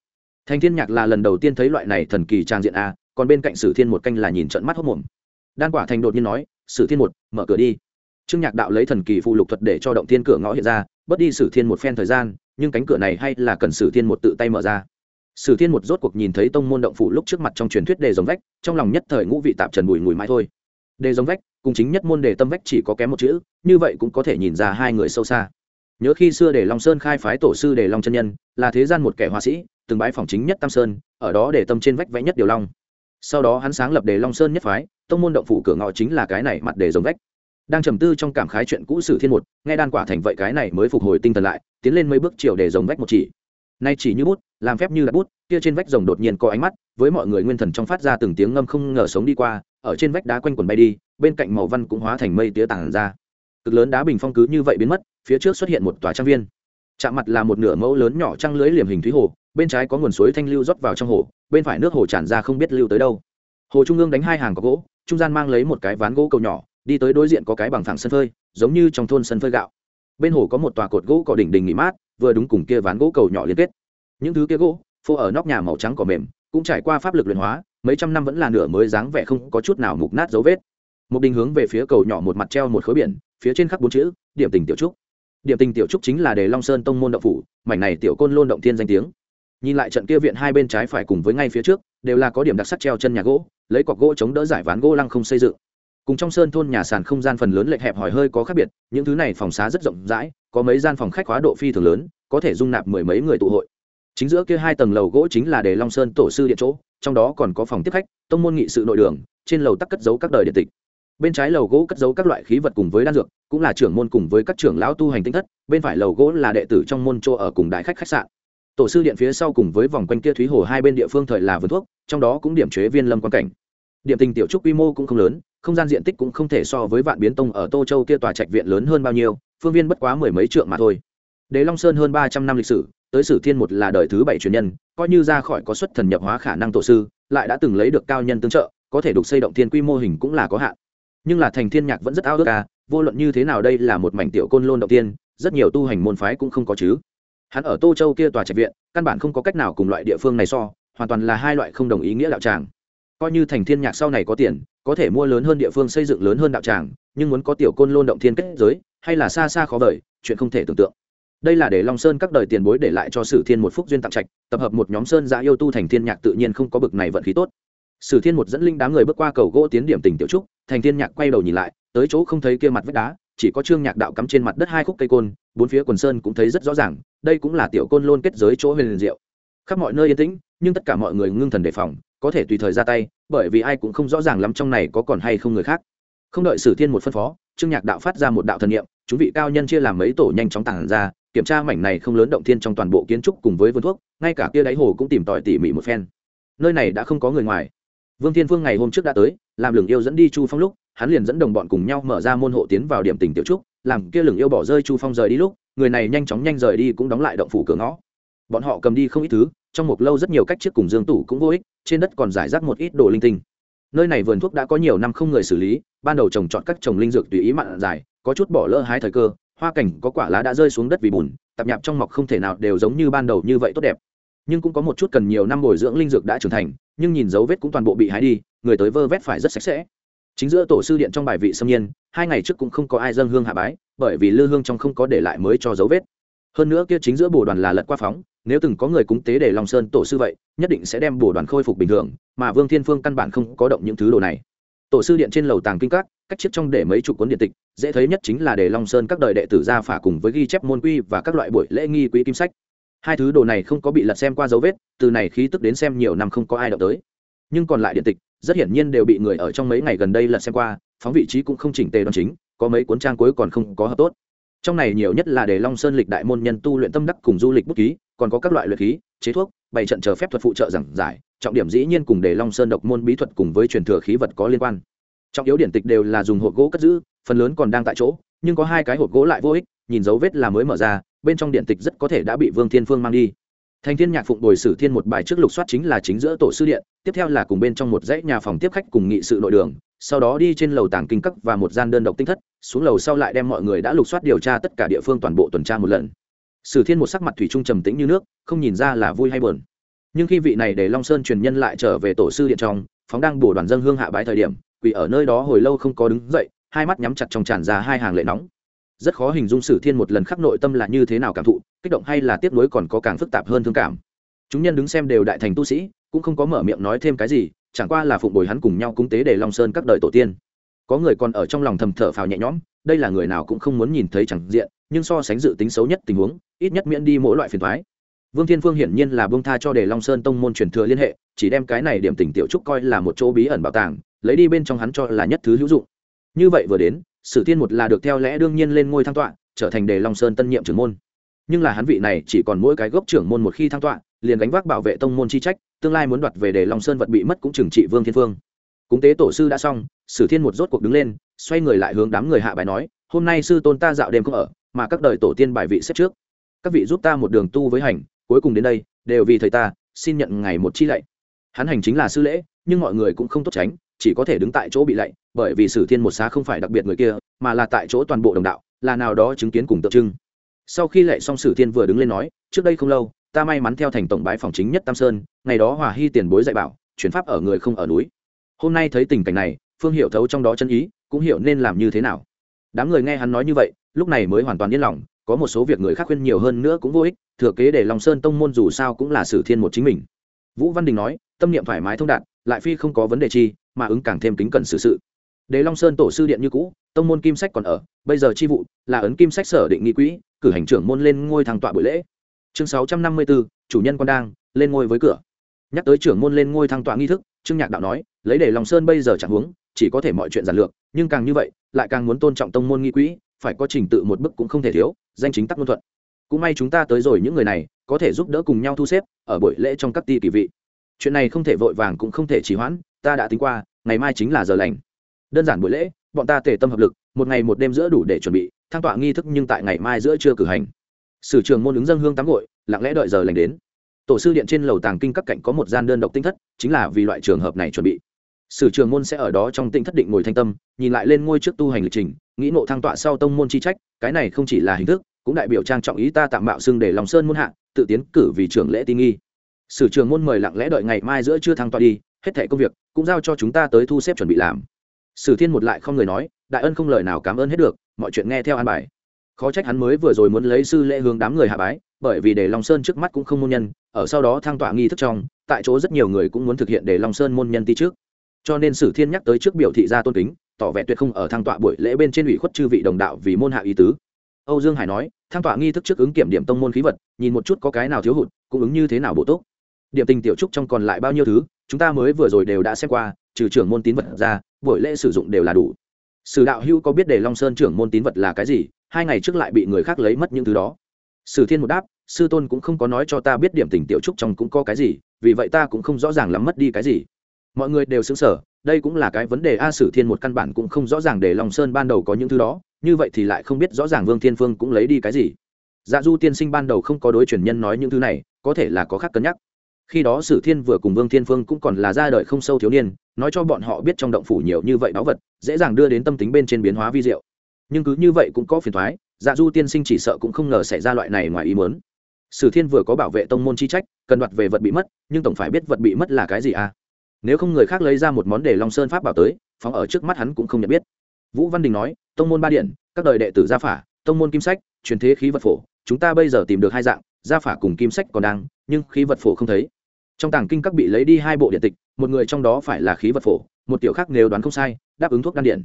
Thành thiên nhạc là lần đầu tiên thấy loại này thần kỳ trang diện a, còn bên cạnh sử thiên một canh là nhìn trận mắt hốc mồm. Đan quả thành đột nhiên nói, sử thiên một, mở cửa đi trương nhạc đạo lấy thần kỳ phụ lục thuật để cho động thiên cửa ngõ hiện ra, bớt đi sử thiên một phen thời gian, nhưng cánh cửa này hay là cần sử thiên một tự tay mở ra. Sử thiên một rốt cuộc nhìn thấy tông môn động phủ lúc trước mặt trong truyền thuyết đề giống vách, trong lòng nhất thời ngũ vị tạp trần bùi ngùi mãi thôi. Đề giống vách, cùng chính nhất môn đề tâm vách chỉ có kém một chữ, như vậy cũng có thể nhìn ra hai người sâu xa. Nhớ khi xưa đề long sơn khai phái tổ sư đề long chân nhân, là thế gian một kẻ họa sĩ, từng bãi phòng chính nhất tam sơn, ở đó để tâm trên vách vẽ nhất điều long. Sau đó hắn sáng lập đề long sơn nhất phái, tông môn động phủ cửa ngõ chính là cái này mặt đề giống vách đang trầm tư trong cảm khái chuyện cũ sử thiên một, nghe đan quả thành vậy cái này mới phục hồi tinh thần lại, tiến lên mấy bước chiều để dòng vách một chỉ. Nay chỉ như bút, làm phép như đặt bút, kia trên vách rồng đột nhiên có ánh mắt, với mọi người nguyên thần trong phát ra từng tiếng ngâm không ngờ sống đi qua, ở trên vách đá quanh quần bay đi, bên cạnh màu văn cũng hóa thành mây tía tản ra. Cực lớn đá bình phong cứ như vậy biến mất, phía trước xuất hiện một tòa trang viên. Chạm mặt là một nửa mẫu lớn nhỏ trăng lưới liềm hình thúy hồ, bên trái có nguồn suối thanh lưu rót vào trong hồ, bên phải nước hồ tràn ra không biết lưu tới đâu. Hồ trung ương đánh hai hàng có gỗ, trung gian mang lấy một cái ván gỗ cầu nhỏ đi tới đối diện có cái bằng phẳng sân phơi, giống như trong thôn sân phơi gạo. Bên hồ có một tòa cột gỗ cỏ đỉnh đỉnh nghỉ mát, vừa đúng cùng kia ván gỗ cầu nhỏ liên kết. Những thứ kia gỗ, phô ở nóc nhà màu trắng cỏ mềm, cũng trải qua pháp lực luyện hóa, mấy trăm năm vẫn là nửa mới dáng vẻ không có chút nào mục nát dấu vết. Một đình hướng về phía cầu nhỏ một mặt treo một khối biển, phía trên khắc bốn chữ, điểm tình tiểu trúc. Điểm tình tiểu trúc chính là đề long sơn tông môn động phủ, mảnh này tiểu côn lôn động thiên danh tiếng. Nhìn lại trận kia viện hai bên trái phải cùng với ngay phía trước, đều là có điểm đặc sắc treo chân nhà gỗ, lấy cọc gỗ chống đỡ giải ván gỗ lăng không xây dựng cùng trong sơn thôn nhà sàn không gian phần lớn lệch hẹp hỏi hơi có khác biệt, những thứ này phòng xá rất rộng rãi, có mấy gian phòng khách khóa độ phi thường lớn, có thể dung nạp mười mấy người tụ hội. Chính giữa kia hai tầng lầu gỗ chính là đề long sơn tổ sư điện chỗ, trong đó còn có phòng tiếp khách, tông môn nghị sự nội đường, trên lầu tắc cất giấu các đời điện tịch. Bên trái lầu gỗ cất giấu các loại khí vật cùng với đan dược, cũng là trưởng môn cùng với các trưởng lão tu hành tinh thất, bên phải lầu gỗ là đệ tử trong môn chỗ ở cùng đại khách khách sạn. Tổ sư điện phía sau cùng với vòng quanh kia thúy hồ hai bên địa phương thời là vườn thuốc, trong đó cũng điểm chế viên lâm quan cảnh. Điểm tình tiểu trúc quy mô cũng không lớn không gian diện tích cũng không thể so với vạn biến tông ở tô châu kia tòa trạch viện lớn hơn bao nhiêu, phương viên bất quá mười mấy trượng mà thôi. Đế long sơn hơn ba trăm năm lịch sử, tới sử thiên một là đời thứ bảy truyền nhân, coi như ra khỏi có xuất thần nhập hóa khả năng tổ sư, lại đã từng lấy được cao nhân tương trợ, có thể đục xây động thiên quy mô hình cũng là có hạn. Nhưng là thành thiên nhạc vẫn rất ao ước ca vô luận như thế nào đây là một mảnh tiểu côn lôn động tiên, rất nhiều tu hành môn phái cũng không có chứ. Hắn ở tô châu kia tòa trạch viện, căn bản không có cách nào cùng loại địa phương này so, hoàn toàn là hai loại không đồng ý nghĩa đạo tràng. Coi như thành thiên nhạc sau này có tiền có thể mua lớn hơn địa phương xây dựng lớn hơn đạo tràng, nhưng muốn có tiểu côn lôn động thiên kết giới, hay là xa xa khó vời, chuyện không thể tưởng tượng. Đây là để long sơn các đời tiền bối để lại cho sử thiên một phúc duyên tặng trạch, tập hợp một nhóm sơn giã yêu tu thành thiên nhạc tự nhiên không có bực này vận khí tốt. Sử thiên một dẫn linh đám người bước qua cầu gỗ tiến điểm tỉnh tiểu trúc, thành thiên nhạc quay đầu nhìn lại, tới chỗ không thấy kia mặt vách đá, chỉ có trương nhạc đạo cắm trên mặt đất hai khúc cây côn, bốn phía quần sơn cũng thấy rất rõ ràng, đây cũng là tiểu côn lôn kết giới chỗ huyền liền diệu. Khắp mọi nơi yên tĩnh, nhưng tất cả mọi người ngưng thần đề phòng, có thể tùy thời ra tay bởi vì ai cũng không rõ ràng lắm trong này có còn hay không người khác. Không đợi sử thiên một phân phó, trương nhạc đạo phát ra một đạo thần niệm, chúng vị cao nhân chia làm mấy tổ nhanh chóng tản ra, kiểm tra mảnh này không lớn động thiên trong toàn bộ kiến trúc cùng với vườn thuốc, ngay cả kia đáy hồ cũng tìm tòi tỉ mỉ một phen. Nơi này đã không có người ngoài. Vương thiên phương ngày hôm trước đã tới, làm lường yêu dẫn đi chu phong lúc, hắn liền dẫn đồng bọn cùng nhau mở ra môn hộ tiến vào điểm tỉnh tiểu trúc, làm kia lường yêu bỏ rơi chu phong rời đi lúc, người này nhanh chóng nhanh rời đi cũng đóng lại động phủ cửa ngõ. Bọn họ cầm đi không ít thứ trong một lâu rất nhiều cách trước cùng dương tủ cũng vô ích, trên đất còn giải rác một ít đồ linh tinh. Nơi này vườn thuốc đã có nhiều năm không người xử lý, ban đầu trồng chọn các trồng linh dược tùy ý mặn dài có chút bỏ lỡ hái thời cơ, hoa cảnh có quả lá đã rơi xuống đất vì bùn, tạp nhạp trong mọc không thể nào đều giống như ban đầu như vậy tốt đẹp. Nhưng cũng có một chút cần nhiều năm bồi dưỡng linh dược đã trưởng thành, nhưng nhìn dấu vết cũng toàn bộ bị hái đi, người tới vơ vét phải rất sạch sẽ. Chính giữa tổ sư điện trong bài vị xâm nhiên, hai ngày trước cũng không có ai dâng hương hạ bái, bởi vì lư hương trong không có để lại mới cho dấu vết. Hơn nữa kia chính giữa bồ đoàn là lật qua phóng nếu từng có người cúng tế để long sơn tổ sư vậy, nhất định sẽ đem bổ đoàn khôi phục bình thường, mà vương thiên phương căn bản không có động những thứ đồ này. Tổ sư điện trên lầu tàng kinh các, cách chiếc trong để mấy chục cuốn điện tịch, dễ thấy nhất chính là để long sơn các đời đệ tử ra phả cùng với ghi chép môn quy và các loại buổi lễ nghi quỹ kim sách. Hai thứ đồ này không có bị lật xem qua dấu vết, từ này khí tức đến xem nhiều năm không có ai động tới. Nhưng còn lại điện tịch, rất hiển nhiên đều bị người ở trong mấy ngày gần đây lật xem qua, phóng vị trí cũng không chỉnh tề đoan chính, có mấy cuốn trang cuối còn không có hợp tốt. Trong này nhiều nhất là để long sơn lịch đại môn nhân tu luyện tâm đắc cùng du lịch bút ký còn có các loại luyện khí, chế thuốc, bày trận chờ phép thuật phụ trợ giảng giải, trọng điểm dĩ nhiên cùng để long sơn độc môn bí thuật cùng với truyền thừa khí vật có liên quan. Trọng yếu điển tịch đều là dùng hộp gỗ cất giữ, phần lớn còn đang tại chỗ, nhưng có hai cái hộp gỗ lại vô ích, nhìn dấu vết là mới mở ra, bên trong điện tịch rất có thể đã bị vương thiên phương mang đi. Thành thiên nhạc phụng bồi sử thiên một bài trước lục soát chính là chính giữa tổ sư điện, tiếp theo là cùng bên trong một dãy nhà phòng tiếp khách cùng nghị sự nội đường, sau đó đi trên lầu tàng kinh cấp và một gian đơn độc tinh thất, xuống lầu sau lại đem mọi người đã lục soát điều tra tất cả địa phương toàn bộ tuần tra một lần sử thiên một sắc mặt thủy trung trầm tĩnh như nước, không nhìn ra là vui hay buồn. Nhưng khi vị này để long sơn truyền nhân lại trở về tổ sư điện trong, phóng đang bổ đoàn dân hương hạ bái thời điểm, quỳ ở nơi đó hồi lâu không có đứng dậy, hai mắt nhắm chặt trong tràn ra hai hàng lệ nóng. Rất khó hình dung sử thiên một lần khắc nội tâm là như thế nào cảm thụ, kích động hay là tiếp nối còn có càng phức tạp hơn thương cảm. Chúng nhân đứng xem đều đại thành tu sĩ, cũng không có mở miệng nói thêm cái gì, chẳng qua là phụng bồi hắn cùng nhau cúng tế để long sơn các đời tổ tiên. Có người còn ở trong lòng thầm thở phào nhẹ nhõm, đây là người nào cũng không muốn nhìn thấy chẳng diện, nhưng so sánh dự tính xấu nhất tình huống ít nhất miễn đi mỗi loại phiền thoái. Vương thiên phương hiển nhiên là bông tha cho để long sơn tông môn truyền thừa liên hệ, chỉ đem cái này điểm tỉnh tiểu trúc coi là một chỗ bí ẩn bảo tàng, lấy đi bên trong hắn cho là nhất thứ hữu dụng. Như vậy vừa đến, sử tiên một là được theo lẽ đương nhiên lên ngôi thăng tọa, trở thành đề long sơn tân nhiệm trưởng môn. Nhưng là hắn vị này chỉ còn mỗi cái gốc trưởng môn một khi thăng tọa, liền gánh vác bảo vệ tông môn chi trách, tương lai muốn đoạt về đề long sơn vật bị mất cũng trừng trị vương thiên phương. Cúng tế tổ sư đã xong, sử thiên một rốt cuộc đứng lên, xoay người lại hướng đám người hạ bài nói, hôm nay sư tôn ta dạo đêm không ở, mà các đời tổ tiên bài vị xếp trước các vị giúp ta một đường tu với hành, cuối cùng đến đây, đều vì thầy ta, xin nhận ngày một chi lạy. Hắn hành chính là sư lễ, nhưng mọi người cũng không tốt tránh, chỉ có thể đứng tại chỗ bị lạy, bởi vì sử thiên một xá không phải đặc biệt người kia, mà là tại chỗ toàn bộ đồng đạo, là nào đó chứng kiến cùng tượng trưng. Sau khi lạy xong sử thiên vừa đứng lên nói, trước đây không lâu, ta may mắn theo thành tổng bái phòng chính nhất tam sơn, ngày đó hòa hy tiền bối dạy bảo, chuyển pháp ở người không ở núi. Hôm nay thấy tình cảnh này, phương hiểu thấu trong đó chân ý, cũng hiểu nên làm như thế nào. Đám người nghe hắn nói như vậy, lúc này mới hoàn toàn yên lòng có một số việc người khác khuyên nhiều hơn nữa cũng vô ích thừa kế để lòng sơn tông môn dù sao cũng là sử thiên một chính mình vũ văn đình nói tâm niệm thoải mái thông đạt lại phi không có vấn đề chi mà ứng càng thêm kính cẩn xử sự Đề Long Sơn tổ sư điện như cũ, tông môn kim sách còn ở, bây giờ chi vụ là ấn kim sách sở định nghi quỹ, cử hành trưởng môn lên ngôi thăng tọa buổi lễ. Chương 654, chủ nhân quan đang, lên ngôi với cửa. Nhắc tới trưởng môn lên ngôi thăng tọa nghi thức, Trương Nhạc đạo nói, lấy để Long Sơn bây giờ chẳng huống, chỉ có thể mọi chuyện giản lược, nhưng càng như vậy, lại càng muốn tôn trọng tông môn nghi quỹ, phải có trình tự một bức cũng không thể thiếu, danh chính tắc ngôn thuận. Cũng may chúng ta tới rồi những người này, có thể giúp đỡ cùng nhau thu xếp, ở buổi lễ trong các ti kỳ vị. Chuyện này không thể vội vàng cũng không thể trì hoãn, ta đã tính qua, ngày mai chính là giờ lành. Đơn giản buổi lễ, bọn ta tề tâm hợp lực, một ngày một đêm giữa đủ để chuẩn bị thang tọa nghi thức nhưng tại ngày mai giữa chưa cử hành. Sử trường môn ứng dân hương tắm gội, lặng lẽ đợi giờ lành đến. Tổ sư điện trên lầu tàng kinh các cạnh có một gian đơn độc tinh thất, chính là vì loại trường hợp này chuẩn bị sử trường môn sẽ ở đó trong tĩnh thất định ngồi thanh tâm, nhìn lại lên ngôi trước tu hành lịch trình, nghĩ nộ thang tọa sau tông môn chi trách, cái này không chỉ là hình thức, cũng đại biểu trang trọng ý ta tạm mạo xưng để lòng sơn môn hạ, tự tiến cử vì trưởng lễ tin nghi. Sử trường môn mời lặng lẽ đợi ngày mai giữa chưa thang tọa đi, hết thẻ công việc cũng giao cho chúng ta tới thu xếp chuẩn bị làm. Sử thiên một lại không người nói, đại ân không lời nào cảm ơn hết được, mọi chuyện nghe theo an bài. Khó trách hắn mới vừa rồi muốn lấy sư lễ hướng đám người hạ bái, bởi vì để long sơn trước mắt cũng không môn nhân, ở sau đó thang tọa nghi thức trong, tại chỗ rất nhiều người cũng muốn thực hiện để long sơn môn nhân ti trước cho nên sử thiên nhắc tới trước biểu thị ra tôn kính, tỏ vẻ tuyệt không ở thang tọa buổi lễ bên trên ủy khuất chư vị đồng đạo vì môn hạ ý tứ. Âu dương hải nói, thang tọa nghi thức trước ứng kiểm điểm tông môn khí vật, nhìn một chút có cái nào thiếu hụt, cũng ứng như thế nào bổ túc. Điểm tình tiểu trúc trong còn lại bao nhiêu thứ, chúng ta mới vừa rồi đều đã xem qua, trừ trưởng môn tín vật ra, buổi lễ sử dụng đều là đủ. Sử đạo hưu có biết để long sơn trưởng môn tín vật là cái gì, hai ngày trước lại bị người khác lấy mất những thứ đó. Sử thiên một đáp, sư tôn cũng không có nói cho ta biết điểm tình tiểu trúc trong cũng có cái gì, vì vậy ta cũng không rõ ràng lắm mất đi cái gì mọi người đều xứng sở, đây cũng là cái vấn đề a sử thiên một căn bản cũng không rõ ràng để long sơn ban đầu có những thứ đó, như vậy thì lại không biết rõ ràng vương thiên phương cũng lấy đi cái gì. Dạ du tiên sinh ban đầu không có đối truyền nhân nói những thứ này, có thể là có khác cân nhắc. Khi đó sử thiên vừa cùng vương thiên phương cũng còn là ra đời không sâu thiếu niên, nói cho bọn họ biết trong động phủ nhiều như vậy báu vật, dễ dàng đưa đến tâm tính bên trên biến hóa vi diệu. Nhưng cứ như vậy cũng có phiền thoái dạ du tiên sinh chỉ sợ cũng không ngờ xảy ra loại này ngoài ý muốn. Sử thiên vừa có bảo vệ tông môn chi trách, cần đoạt về vật bị mất, nhưng tổng phải biết vật bị mất là cái gì à? Nếu không người khác lấy ra một món để long sơn pháp bảo tới, phóng ở trước mắt hắn cũng không nhận biết. Vũ văn đình nói, tông môn ba điện, các đời đệ tử gia phả, tông môn kim sách, truyền thế khí vật phổ, chúng ta bây giờ tìm được hai dạng, gia phả cùng kim sách còn đang, nhưng khí vật phổ không thấy. Trong tàng kinh các bị lấy đi hai bộ điện tịch, một người trong đó phải là khí vật phổ, một tiểu khác nếu đoán không sai, đáp ứng thuốc đan điện.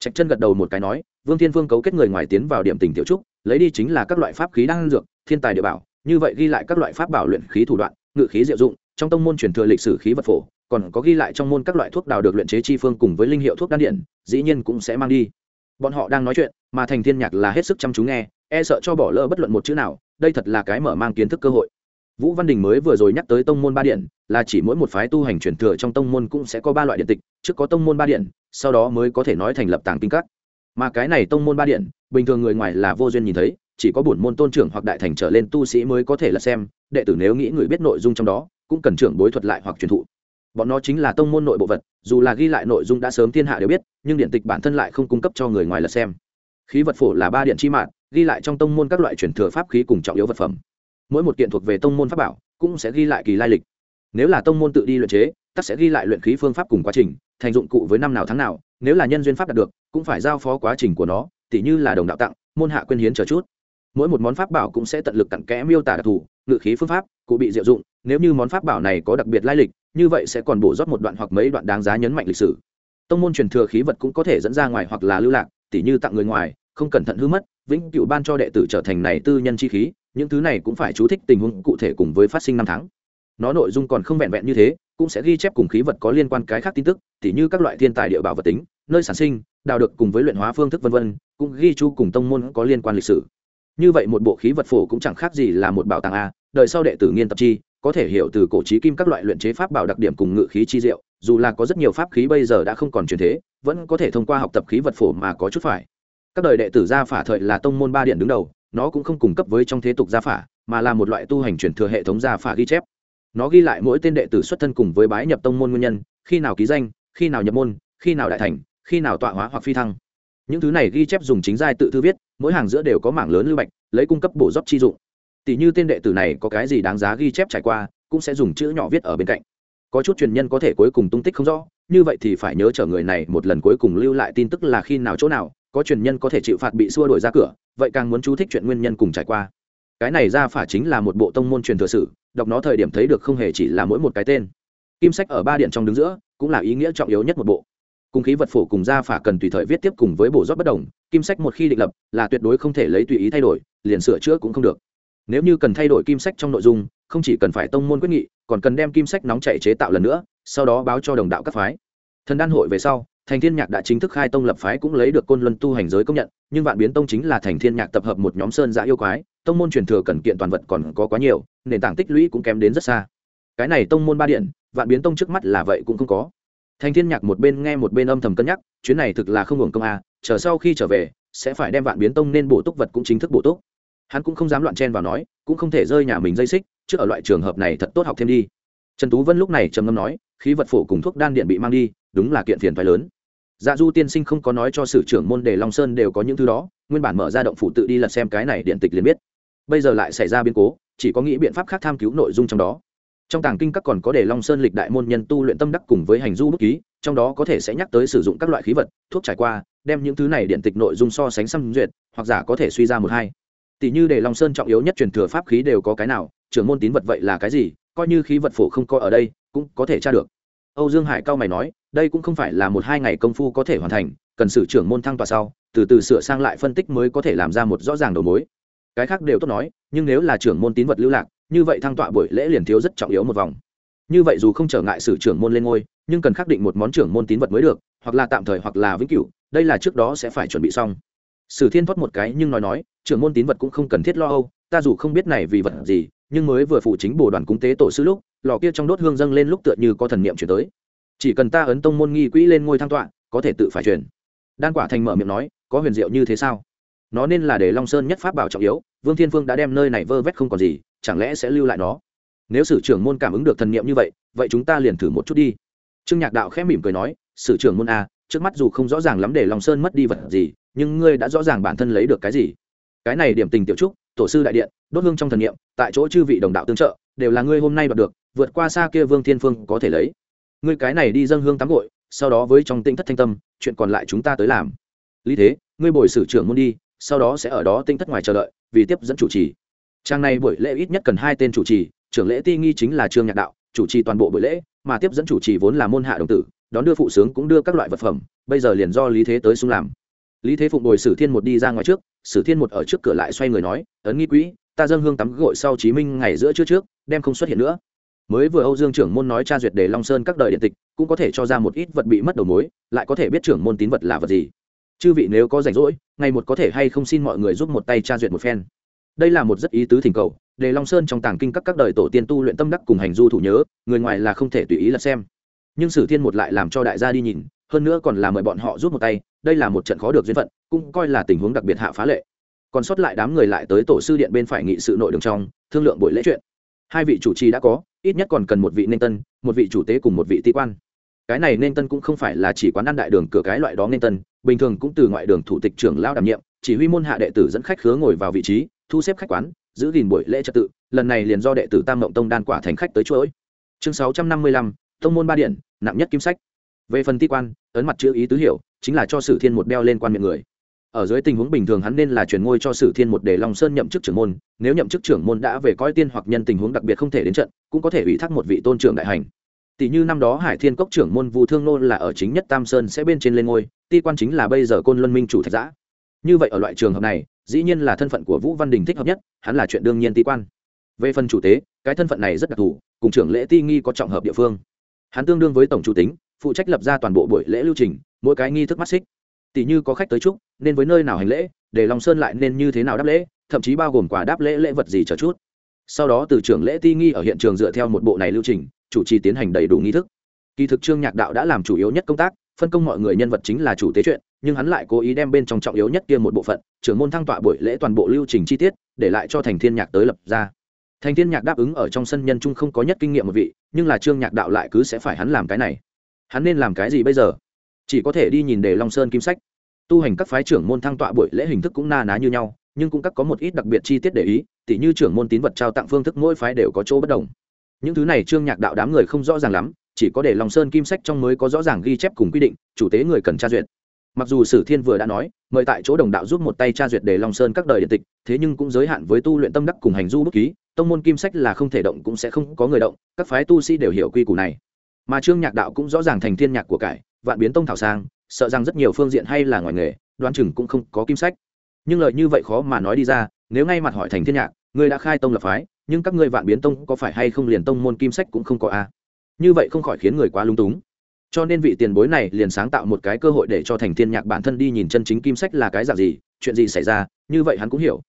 Trạch chân gật đầu một cái nói, vương thiên vương cấu kết người ngoài tiến vào điểm tình tiểu trúc, lấy đi chính là các loại pháp khí đan dược, thiên tài địa bảo, như vậy ghi lại các loại pháp bảo luyện khí thủ đoạn, ngự khí diệu dụng, trong tông môn truyền thừa lịch sử khí vật phổ còn có ghi lại trong môn các loại thuốc đào được luyện chế chi phương cùng với linh hiệu thuốc đan điện, dĩ nhiên cũng sẽ mang đi. Bọn họ đang nói chuyện, mà thành thiên nhạc là hết sức chăm chú nghe e sợ cho bỏ lỡ bất luận một chữ nào, đây thật là cái mở mang kiến thức cơ hội. Vũ văn đình mới vừa rồi nhắc tới tông môn ba điện, là chỉ mỗi một phái tu hành truyền thừa trong tông môn cũng sẽ có ba loại điện tịch, trước có tông môn ba điện, sau đó mới có thể nói thành lập tàng kinh các. Mà cái này tông môn ba điện, bình thường người ngoài là vô duyên nhìn thấy, chỉ có bổn môn tôn trưởng hoặc đại thành trở lên tu sĩ mới có thể là xem, đệ tử nếu nghĩ người biết nội dung trong đó, cũng cần trưởng bối thuật lại hoặc truyền thụ bọn nó chính là tông môn nội bộ vật, dù là ghi lại nội dung đã sớm thiên hạ đều biết, nhưng điện tịch bản thân lại không cung cấp cho người ngoài là xem. Khí vật phổ là ba điện chi mạng ghi lại trong tông môn các loại truyền thừa pháp khí cùng trọng yếu vật phẩm. Mỗi một kiện thuộc về tông môn pháp bảo, cũng sẽ ghi lại kỳ lai lịch. Nếu là tông môn tự đi luyện chế, tắc sẽ ghi lại luyện khí phương pháp cùng quá trình, thành dụng cụ với năm nào tháng nào, nếu là nhân duyên pháp đạt được, cũng phải giao phó quá trình của nó, tỉ như là đồng đạo tặng, môn hạ quyên hiến chờ chút. Mỗi một món pháp bảo cũng sẽ tận lực cặn kẽ miêu tả đặc thù, ngự khí phương pháp, cụ bị diệu dụng nếu như món pháp bảo này có đặc biệt lai lịch, như vậy sẽ còn bổ rót một đoạn hoặc mấy đoạn đáng giá nhấn mạnh lịch sử. Tông môn truyền thừa khí vật cũng có thể dẫn ra ngoài hoặc là lưu lạc, tỉ như tặng người ngoài, không cẩn thận hư mất, vĩnh cựu ban cho đệ tử trở thành này tư nhân chi khí, những thứ này cũng phải chú thích tình huống cụ thể cùng với phát sinh năm tháng. Nó nội dung còn không vẹn vẹn như thế, cũng sẽ ghi chép cùng khí vật có liên quan cái khác tin tức, tỉ như các loại thiên tài địa bảo vật tính, nơi sản sinh, đào được cùng với luyện hóa phương thức vân vân, cũng ghi chú cùng tông môn có liên quan lịch sử. Như vậy một bộ khí vật phổ cũng chẳng khác gì là một bảo tàng a, đời sau đệ tử nghiên tập chi có thể hiểu từ cổ trí kim các loại luyện chế pháp bảo đặc điểm cùng ngự khí chi diệu, dù là có rất nhiều pháp khí bây giờ đã không còn truyền thế, vẫn có thể thông qua học tập khí vật phổ mà có chút phải. Các đời đệ tử gia phả thời là tông môn ba điện đứng đầu, nó cũng không cung cấp với trong thế tục gia phả, mà là một loại tu hành truyền thừa hệ thống gia phả ghi chép. Nó ghi lại mỗi tên đệ tử xuất thân cùng với bái nhập tông môn nguyên nhân, khi nào ký danh, khi nào nhập môn, khi nào đại thành, khi nào tọa hóa hoặc phi thăng. Những thứ này ghi chép dùng chính giai tự thư viết, mỗi hàng giữa đều có mảng lớn lưu bạch, lấy cung cấp bổ dốc chi dụng tỷ như tên đệ tử này có cái gì đáng giá ghi chép trải qua, cũng sẽ dùng chữ nhỏ viết ở bên cạnh. Có chút truyền nhân có thể cuối cùng tung tích không rõ, như vậy thì phải nhớ chở người này một lần cuối cùng lưu lại tin tức là khi nào chỗ nào, có truyền nhân có thể chịu phạt bị xua đuổi ra cửa, vậy càng muốn chú thích chuyện nguyên nhân cùng trải qua. Cái này ra phả chính là một bộ tông môn truyền thừa sử, đọc nó thời điểm thấy được không hề chỉ là mỗi một cái tên. Kim sách ở ba điện trong đứng giữa, cũng là ý nghĩa trọng yếu nhất một bộ. Cùng khí vật phổ cùng gia phả cần tùy thời viết tiếp cùng với bổ rót bất đồng, kim sách một khi định lập, là tuyệt đối không thể lấy tùy ý thay đổi, liền sửa chữa cũng không được nếu như cần thay đổi kim sách trong nội dung, không chỉ cần phải tông môn quyết nghị, còn cần đem kim sách nóng chạy chế tạo lần nữa, sau đó báo cho đồng đạo các phái. Thần đan hội về sau, thành thiên nhạc đã chính thức khai tông lập phái cũng lấy được côn luân tu hành giới công nhận, nhưng vạn biến tông chính là thành thiên nhạc tập hợp một nhóm sơn giã yêu quái, tông môn truyền thừa cần kiện toàn vật còn có quá nhiều, nền tảng tích lũy cũng kém đến rất xa. Cái này tông môn ba điện, vạn biến tông trước mắt là vậy cũng không có. Thành thiên nhạc một bên nghe một bên âm thầm cân nhắc, chuyến này thực là không hưởng công a chờ sau khi trở về, sẽ phải đem vạn biến tông nên bổ túc vật cũng chính thức bổ túc hắn cũng không dám loạn chen vào nói, cũng không thể rơi nhà mình dây xích, trước ở loại trường hợp này thật tốt học thêm đi. Trần tú vân lúc này trầm ngâm nói, khí vật phổ cùng thuốc đan điện bị mang đi, đúng là kiện phiền thoái lớn. Dạ du tiên sinh không có nói cho sử trưởng môn đề long sơn đều có những thứ đó, nguyên bản mở ra động phủ tự đi lật xem cái này điện tịch liền biết. Bây giờ lại xảy ra biến cố, chỉ có nghĩ biện pháp khác tham cứu nội dung trong đó. Trong tàng kinh các còn có đề long sơn lịch đại môn nhân tu luyện tâm đắc cùng với hành du bút ký, trong đó có thể sẽ nhắc tới sử dụng các loại khí vật, thuốc trải qua, đem những thứ này điện tịch nội dung so sánh xăm duyệt, hoặc giả có thể suy ra một hai tỷ như đề long sơn trọng yếu nhất truyền thừa pháp khí đều có cái nào, trưởng môn tín vật vậy là cái gì, coi như khí vật phổ không có ở đây, cũng có thể tra được. Âu dương hải cao mày nói, đây cũng không phải là một hai ngày công phu có thể hoàn thành, cần sự trưởng môn thăng tòa sau, từ từ sửa sang lại phân tích mới có thể làm ra một rõ ràng đầu mối. Cái khác đều tốt nói, nhưng nếu là trưởng môn tín vật lưu lạc, như vậy thăng tọa buổi lễ liền thiếu rất trọng yếu một vòng. Như vậy dù không trở ngại sự trưởng môn lên ngôi, nhưng cần khắc định một món trưởng môn tín vật mới được, hoặc là tạm thời hoặc là vĩnh cửu, đây là trước đó sẽ phải chuẩn bị xong sử thiên thoát một cái nhưng nói nói, trưởng môn tín vật cũng không cần thiết lo âu, ta dù không biết này vì vật gì, nhưng mới vừa phụ chính bồ đoàn cúng tế tổ sư lúc, lò kia trong đốt hương dâng lên lúc tựa như có thần niệm chuyển tới. Chỉ cần ta ấn tông môn nghi quỹ lên ngôi thang tọa, có thể tự phải truyền. Đan quả thành mở miệng nói, có huyền diệu như thế sao? Nó nên là để long sơn nhất pháp bảo trọng yếu, vương thiên phương đã đem nơi này vơ vét không còn gì, chẳng lẽ sẽ lưu lại nó? Nếu sử trưởng môn cảm ứng được thần niệm như vậy vậy chúng ta liền thử một chút đi. Trương nhạc đạo khẽ mỉm cười nói, sử trưởng môn a trước mắt dù không rõ ràng lắm để long sơn mất đi vật gì, nhưng ngươi đã rõ ràng bản thân lấy được cái gì. Cái này điểm tình tiểu trúc, tổ sư đại điện, đốt hương trong thần niệm, tại chỗ chư vị đồng đạo tương trợ, đều là ngươi hôm nay đoạt được, vượt qua xa kia vương thiên phương có thể lấy. Ngươi cái này đi dâng hương tắm gội, sau đó với trong tinh thất thanh tâm, chuyện còn lại chúng ta tới làm. Lý thế, ngươi bồi sử trưởng môn đi, sau đó sẽ ở đó tinh thất ngoài chờ đợi, vì tiếp dẫn chủ trì. Trang này buổi lễ ít nhất cần hai tên chủ trì, trưởng lễ ti nghi chính là trương nhạc đạo, chủ trì toàn bộ buổi lễ, mà tiếp dẫn chủ trì vốn là môn hạ đồng tử đón đưa phụ sướng cũng đưa các loại vật phẩm, bây giờ liền do lý thế tới xung làm. Lý thế phụng bồi sử thiên một đi ra ngoài trước, sử thiên một ở trước cửa lại xoay người nói, ấn nghi quỹ, ta dâng hương tắm gội sau chí minh ngày giữa trước trước, đem không xuất hiện nữa. Mới vừa âu dương trưởng môn nói tra duyệt đề long sơn các đời điện tịch, cũng có thể cho ra một ít vật bị mất đầu mối, lại có thể biết trưởng môn tín vật là vật gì. Chư vị nếu có rảnh rỗi, ngày một có thể hay không xin mọi người giúp một tay tra duyệt một phen. Đây là một rất ý tứ thỉnh cầu đề long sơn trong tàng kinh các các đời tổ tiên tu luyện tâm đắc cùng hành du thủ nhớ, người ngoài là không thể tùy ý là xem nhưng sử thiên một lại làm cho đại gia đi nhìn, hơn nữa còn là mời bọn họ giúp một tay, đây là một trận khó được duyên phận, cũng coi là tình huống đặc biệt hạ phá lệ. Còn sót lại đám người lại tới tổ sư điện bên phải nghị sự nội đường trong, thương lượng buổi lễ chuyện. Hai vị chủ trì đã có, ít nhất còn cần một vị nên tân, một vị chủ tế cùng một vị ti quan. Cái này nên tân cũng không phải là chỉ quán ăn đại đường cửa cái loại đó nên tân, bình thường cũng từ ngoại đường thủ tịch trưởng lao đảm nhiệm, chỉ huy môn hạ đệ tử dẫn khách khứa ngồi vào vị trí, thu xếp khách quán, giữ gìn buổi lễ trật tự, lần này liền do đệ tử tam mộng tông đan quả thành khách tới chuỗi. Chương sáu trăm năm mươi lăm tông môn ba điện nặng nhất kim sách. Về phần ti quan, ấn mặt chữ ý tứ hiểu, chính là cho sử thiên một đeo lên quan miệng người. Ở dưới tình huống bình thường hắn nên là truyền ngôi cho sử thiên một để long sơn nhậm chức trưởng môn, nếu nhậm chức trưởng môn đã về coi tiên hoặc nhân tình huống đặc biệt không thể đến trận, cũng có thể ủy thác một vị tôn trưởng đại hành. Tỷ như năm đó hải thiên cốc trưởng môn vu thương nô là ở chính nhất tam sơn sẽ bên trên lên ngôi, ti quan chính là bây giờ côn luân minh chủ thạch giã. Như vậy ở loại trường hợp này, dĩ nhiên là thân phận của vũ văn đình thích hợp nhất, hắn là chuyện đương nhiên ti quan. Về phần chủ tế, cái thân phận này rất đặc thù, cùng trưởng lễ ti nghi có trọng hợp địa phương hắn tương đương với tổng chủ tính, phụ trách lập ra toàn bộ buổi lễ lưu trình, mỗi cái nghi thức mắt xích. Tỷ như có khách tới chúc, nên với nơi nào hành lễ, để long sơn lại nên như thế nào đáp lễ, thậm chí bao gồm quả đáp lễ lễ vật gì chờ chút. Sau đó từ trưởng lễ ti nghi ở hiện trường dựa theo một bộ này lưu trình, chủ trì tiến hành đầy đủ nghi thức. Kỳ thực trương nhạc đạo đã làm chủ yếu nhất công tác, phân công mọi người nhân vật chính là chủ tế chuyện, nhưng hắn lại cố ý đem bên trong trọng yếu nhất kia một bộ phận, trưởng môn thăng tọa buổi lễ toàn bộ lưu trình chi tiết, để lại cho thành thiên nhạc tới lập ra thành thiên nhạc đáp ứng ở trong sân nhân trung không có nhất kinh nghiệm một vị, nhưng là trương nhạc đạo lại cứ sẽ phải hắn làm cái này. Hắn nên làm cái gì bây giờ? Chỉ có thể đi nhìn để long sơn kim sách. Tu hành các phái trưởng môn thăng tọa buổi lễ hình thức cũng na ná như nhau, nhưng cũng các có một ít đặc biệt chi tiết để ý, tỉ như trưởng môn tín vật trao tặng phương thức mỗi phái đều có chỗ bất đồng. Những thứ này trương nhạc đạo đám người không rõ ràng lắm, chỉ có để Long sơn kim sách trong mới có rõ ràng ghi chép cùng quy định, chủ tế người cần tra duyệt mặc dù sử thiên vừa đã nói, mời tại chỗ đồng đạo giúp một tay tra duyệt để long sơn các đời điện tịch, thế nhưng cũng giới hạn với tu luyện tâm đắc cùng hành du bút ký, tông môn kim sách là không thể động cũng sẽ không có người động, các phái tu sĩ đều hiểu quy củ này. Mà trương nhạc đạo cũng rõ ràng thành thiên nhạc của cải, vạn biến tông thảo sang, sợ rằng rất nhiều phương diện hay là ngoài nghề, đoán chừng cũng không có kim sách. Nhưng lời như vậy khó mà nói đi ra, nếu ngay mặt hỏi thành thiên nhạc người đã khai tông lập phái, nhưng các ngươi vạn biến tông có phải hay không liền tông môn kim sách cũng không có a như vậy không khỏi khiến người quá lung túng cho nên vị tiền bối này liền sáng tạo một cái cơ hội để cho thành thiên nhạc bản thân đi nhìn chân chính kim sách là cái dạng gì, chuyện gì xảy ra, như vậy hắn cũng hiểu.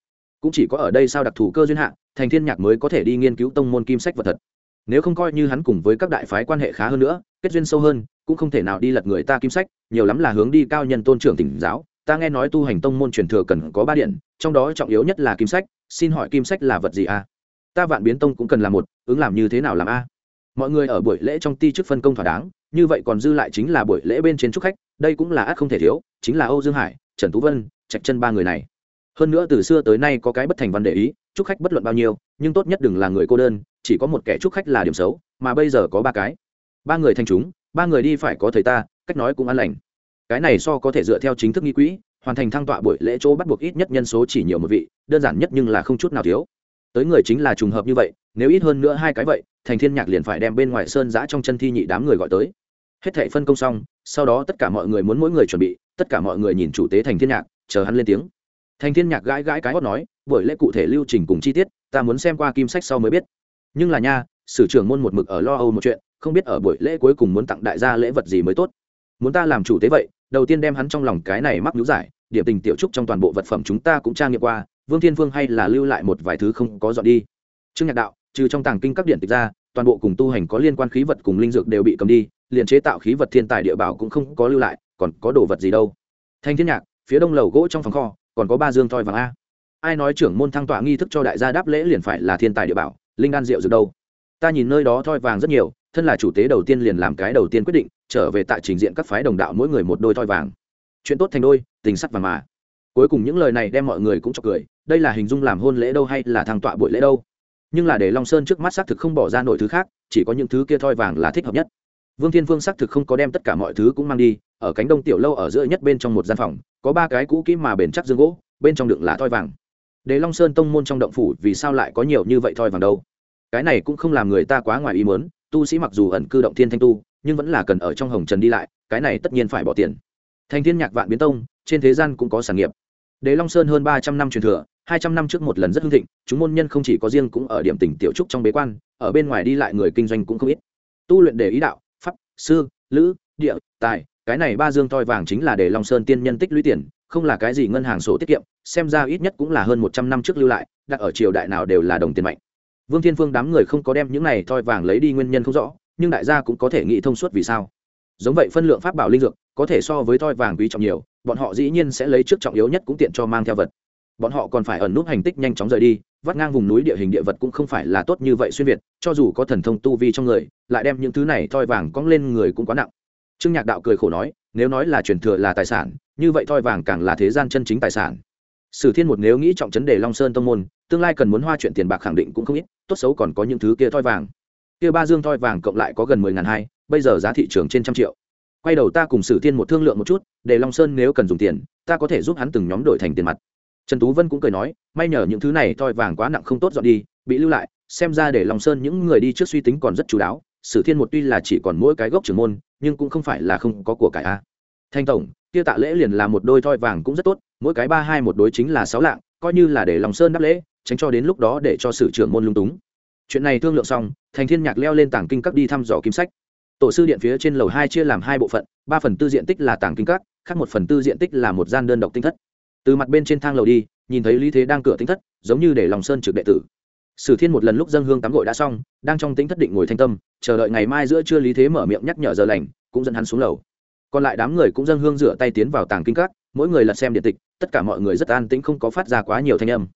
Cũng chỉ có ở đây sao đặc thù cơ duyên hạ, thành thiên nhạc mới có thể đi nghiên cứu tông môn kim sách vật thật. Nếu không coi như hắn cùng với các đại phái quan hệ khá hơn nữa, kết duyên sâu hơn, cũng không thể nào đi lật người ta kim sách, nhiều lắm là hướng đi cao nhân tôn trưởng tỉnh giáo. Ta nghe nói tu hành tông môn truyền thừa cần có ba điện, trong đó trọng yếu nhất là kim sách, xin hỏi kim sách là vật gì a ta vạn biến tông cũng cần là một, ứng làm như thế nào làm a? Mọi người ở buổi lễ trong ti chức phân công thỏa đáng, như vậy còn dư lại chính là buổi lễ bên trên chúc khách, đây cũng là ác không thể thiếu, chính là âu dương hải, trần tú vân, trạch chân ba người này. Hơn nữa từ xưa tới nay có cái bất thành văn để ý, chúc khách bất luận bao nhiêu, nhưng tốt nhất đừng là người cô đơn, chỉ có một kẻ chúc khách là điểm xấu, mà bây giờ có ba cái. Ba người thành chúng, ba người đi phải có thầy ta, cách nói cũng an lành. Cái này so có thể dựa theo chính thức nghi quỹ, hoàn thành thăng tọa buổi lễ chỗ bắt buộc ít nhất nhân số chỉ nhiều một vị, đơn giản nhất nhưng là không chút nào thiếu. Tới người chính là trùng hợp như vậy, nếu ít hơn nữa hai cái vậy thành thiên nhạc liền phải đem bên ngoài sơn giã trong chân thi nhị đám người gọi tới. Hết thảy phân công xong, sau đó tất cả mọi người muốn mỗi người chuẩn bị, tất cả mọi người nhìn chủ tế thành thiên nhạc, chờ hắn lên tiếng. Thành thiên nhạc gãi gãi cái hót nói, buổi lễ cụ thể lưu trình cùng chi tiết, ta muốn xem qua kim sách sau mới biết. Nhưng là nha, sử trưởng môn một mực ở lo âu một chuyện, không biết ở buổi lễ cuối cùng muốn tặng đại gia lễ vật gì mới tốt. Muốn ta làm chủ tế vậy, đầu tiên đem hắn trong lòng cái này mắc nhũ giải, điểm tình tiểu trúc trong toàn bộ vật phẩm chúng ta cũng trang nghiệm qua, vương thiên vương hay là lưu lại một vài thứ không có dọn đi. Trương nhạc đạo trừ trong tàng kinh các điện tịch ra, toàn bộ cùng tu hành có liên quan khí vật cùng linh dược đều bị cầm đi, liền chế tạo khí vật thiên tài địa bảo cũng không có lưu lại, còn có đồ vật gì đâu. Thanh thiên nhạc, phía đông lầu gỗ trong phòng kho, còn có ba dương thoi vàng a. Ai nói trưởng môn thăng tọa nghi thức cho đại gia đáp lễ liền phải là thiên tài địa bảo, linh đan rượu dược đâu? Ta nhìn nơi đó thoi vàng rất nhiều, thân là chủ tế đầu tiên liền làm cái đầu tiên quyết định, trở về tại trình diện các phái đồng đạo mỗi người một đôi thoi vàng. Chuyện tốt thành đôi, tình sắt vàng mà. Cuối cùng những lời này đem mọi người cũng cho cười, đây là hình dung làm hôn lễ đâu hay là thăng tọa buổi lễ đâu? Nhưng là để long sơn trước mắt xác thực không bỏ ra nổi thứ khác, chỉ có những thứ kia thoi vàng là thích hợp nhất. Vương thiên vương xác thực không có đem tất cả mọi thứ cũng mang đi, ở cánh đông tiểu lâu ở giữa nhất bên trong một gian phòng, có ba cái cũ kỹ mà bền chắc dương gỗ, bên trong đựng là thoi vàng. Để long sơn tông môn trong động phủ, vì sao lại có nhiều như vậy thoi vàng đâu? Cái này cũng không làm người ta quá ngoài ý muốn, tu sĩ mặc dù ẩn cư động thiên thanh tu, nhưng vẫn là cần ở trong hồng trần đi lại, cái này tất nhiên phải bỏ tiền. Thành thiên nhạc vạn biến tông, trên thế gian cũng có sản nghiệp. Đế long sơn hơn ba trăm năm truyền thừa hai trăm năm trước một lần rất hưng thịnh, chúng môn nhân không chỉ có riêng cũng ở điểm tỉnh tiểu trúc trong bế quan, ở bên ngoài đi lại người kinh doanh cũng không ít. Tu luyện để ý đạo, pháp, sư, lữ, địa, tài, cái này ba dương toi vàng chính là để long sơn tiên nhân tích lũy tiền, không là cái gì ngân hàng sổ tiết kiệm, xem ra ít nhất cũng là hơn một trăm năm trước lưu lại, đặt ở triều đại nào đều là đồng tiền mạnh. Vương thiên phương đám người không có đem những này toi vàng lấy đi nguyên nhân không rõ, nhưng đại gia cũng có thể nghĩ thông suốt vì sao. Giống vậy phân lượng pháp bảo linh dược, có thể so với toi vàng quý trọng nhiều, bọn họ dĩ nhiên sẽ lấy trước trọng yếu nhất cũng tiện cho mang theo vật bọn họ còn phải ẩn nút hành tích nhanh chóng rời đi, vắt ngang vùng núi địa hình địa vật cũng không phải là tốt như vậy xuyên việt, cho dù có thần thông tu vi trong người, lại đem những thứ này thoi vàng cong lên người cũng quá nặng. Trương nhạc đạo cười khổ nói, nếu nói là truyền thừa là tài sản, như vậy thoi vàng càng là thế gian chân chính tài sản. Sử thiên một nếu nghĩ trọng chấn đề long sơn tông môn, tương lai cần muốn hoa chuyện tiền bạc khẳng định cũng không ít, tốt xấu còn có những thứ kia thoi vàng. Kia ba dương thoi vàng cộng lại có gần mười ngàn hai, bây giờ giá thị trường trên trăm triệu. Quay đầu ta cùng sử thiên một thương lượng một chút để long sơn nếu cần dùng tiền, ta có thể giúp hắn từng nhóm đổi thành tiền mặt trần tú vân cũng cười nói, may nhờ những thứ này thoi vàng quá nặng không tốt dọn đi, bị lưu lại, xem ra để lòng sơn những người đi trước suy tính còn rất chú đáo, sử thiên một tuy là chỉ còn mỗi cái gốc trưởng môn, nhưng cũng không phải là không có của cải a. Thanh tổng Tiêu tạ lễ liền là một đôi thoi vàng cũng rất tốt, mỗi cái ba hai một đối chính là sáu lạng, coi như là để lòng sơn đáp lễ, tránh cho đến lúc đó để cho sử trưởng môn lung túng. Chuyện này thương lượng xong, thành thiên nhạc leo lên tảng kinh các đi thăm dò kim sách. Tổ sư điện phía trên lầu hai chia làm hai bộ phận, ba phần tư diện tích là tảng kinh các, khác một phần tư diện tích là một gian đơn độc tinh thất từ mặt bên trên thang lầu đi, nhìn thấy lý thế đang cửa tính thất, giống như để lòng sơn trực đệ tử. Sử thiên một lần lúc dân hương tắm gội đã xong, đang trong tính thất định ngồi thanh tâm, chờ đợi ngày mai giữa trưa lý thế mở miệng nhắc nhở giờ lành, cũng dẫn hắn xuống lầu. Còn lại đám người cũng dân hương rửa tay tiến vào tàng kinh các, mỗi người lật xem điện tịch, tất cả mọi người rất an tĩnh không có phát ra quá nhiều thanh âm.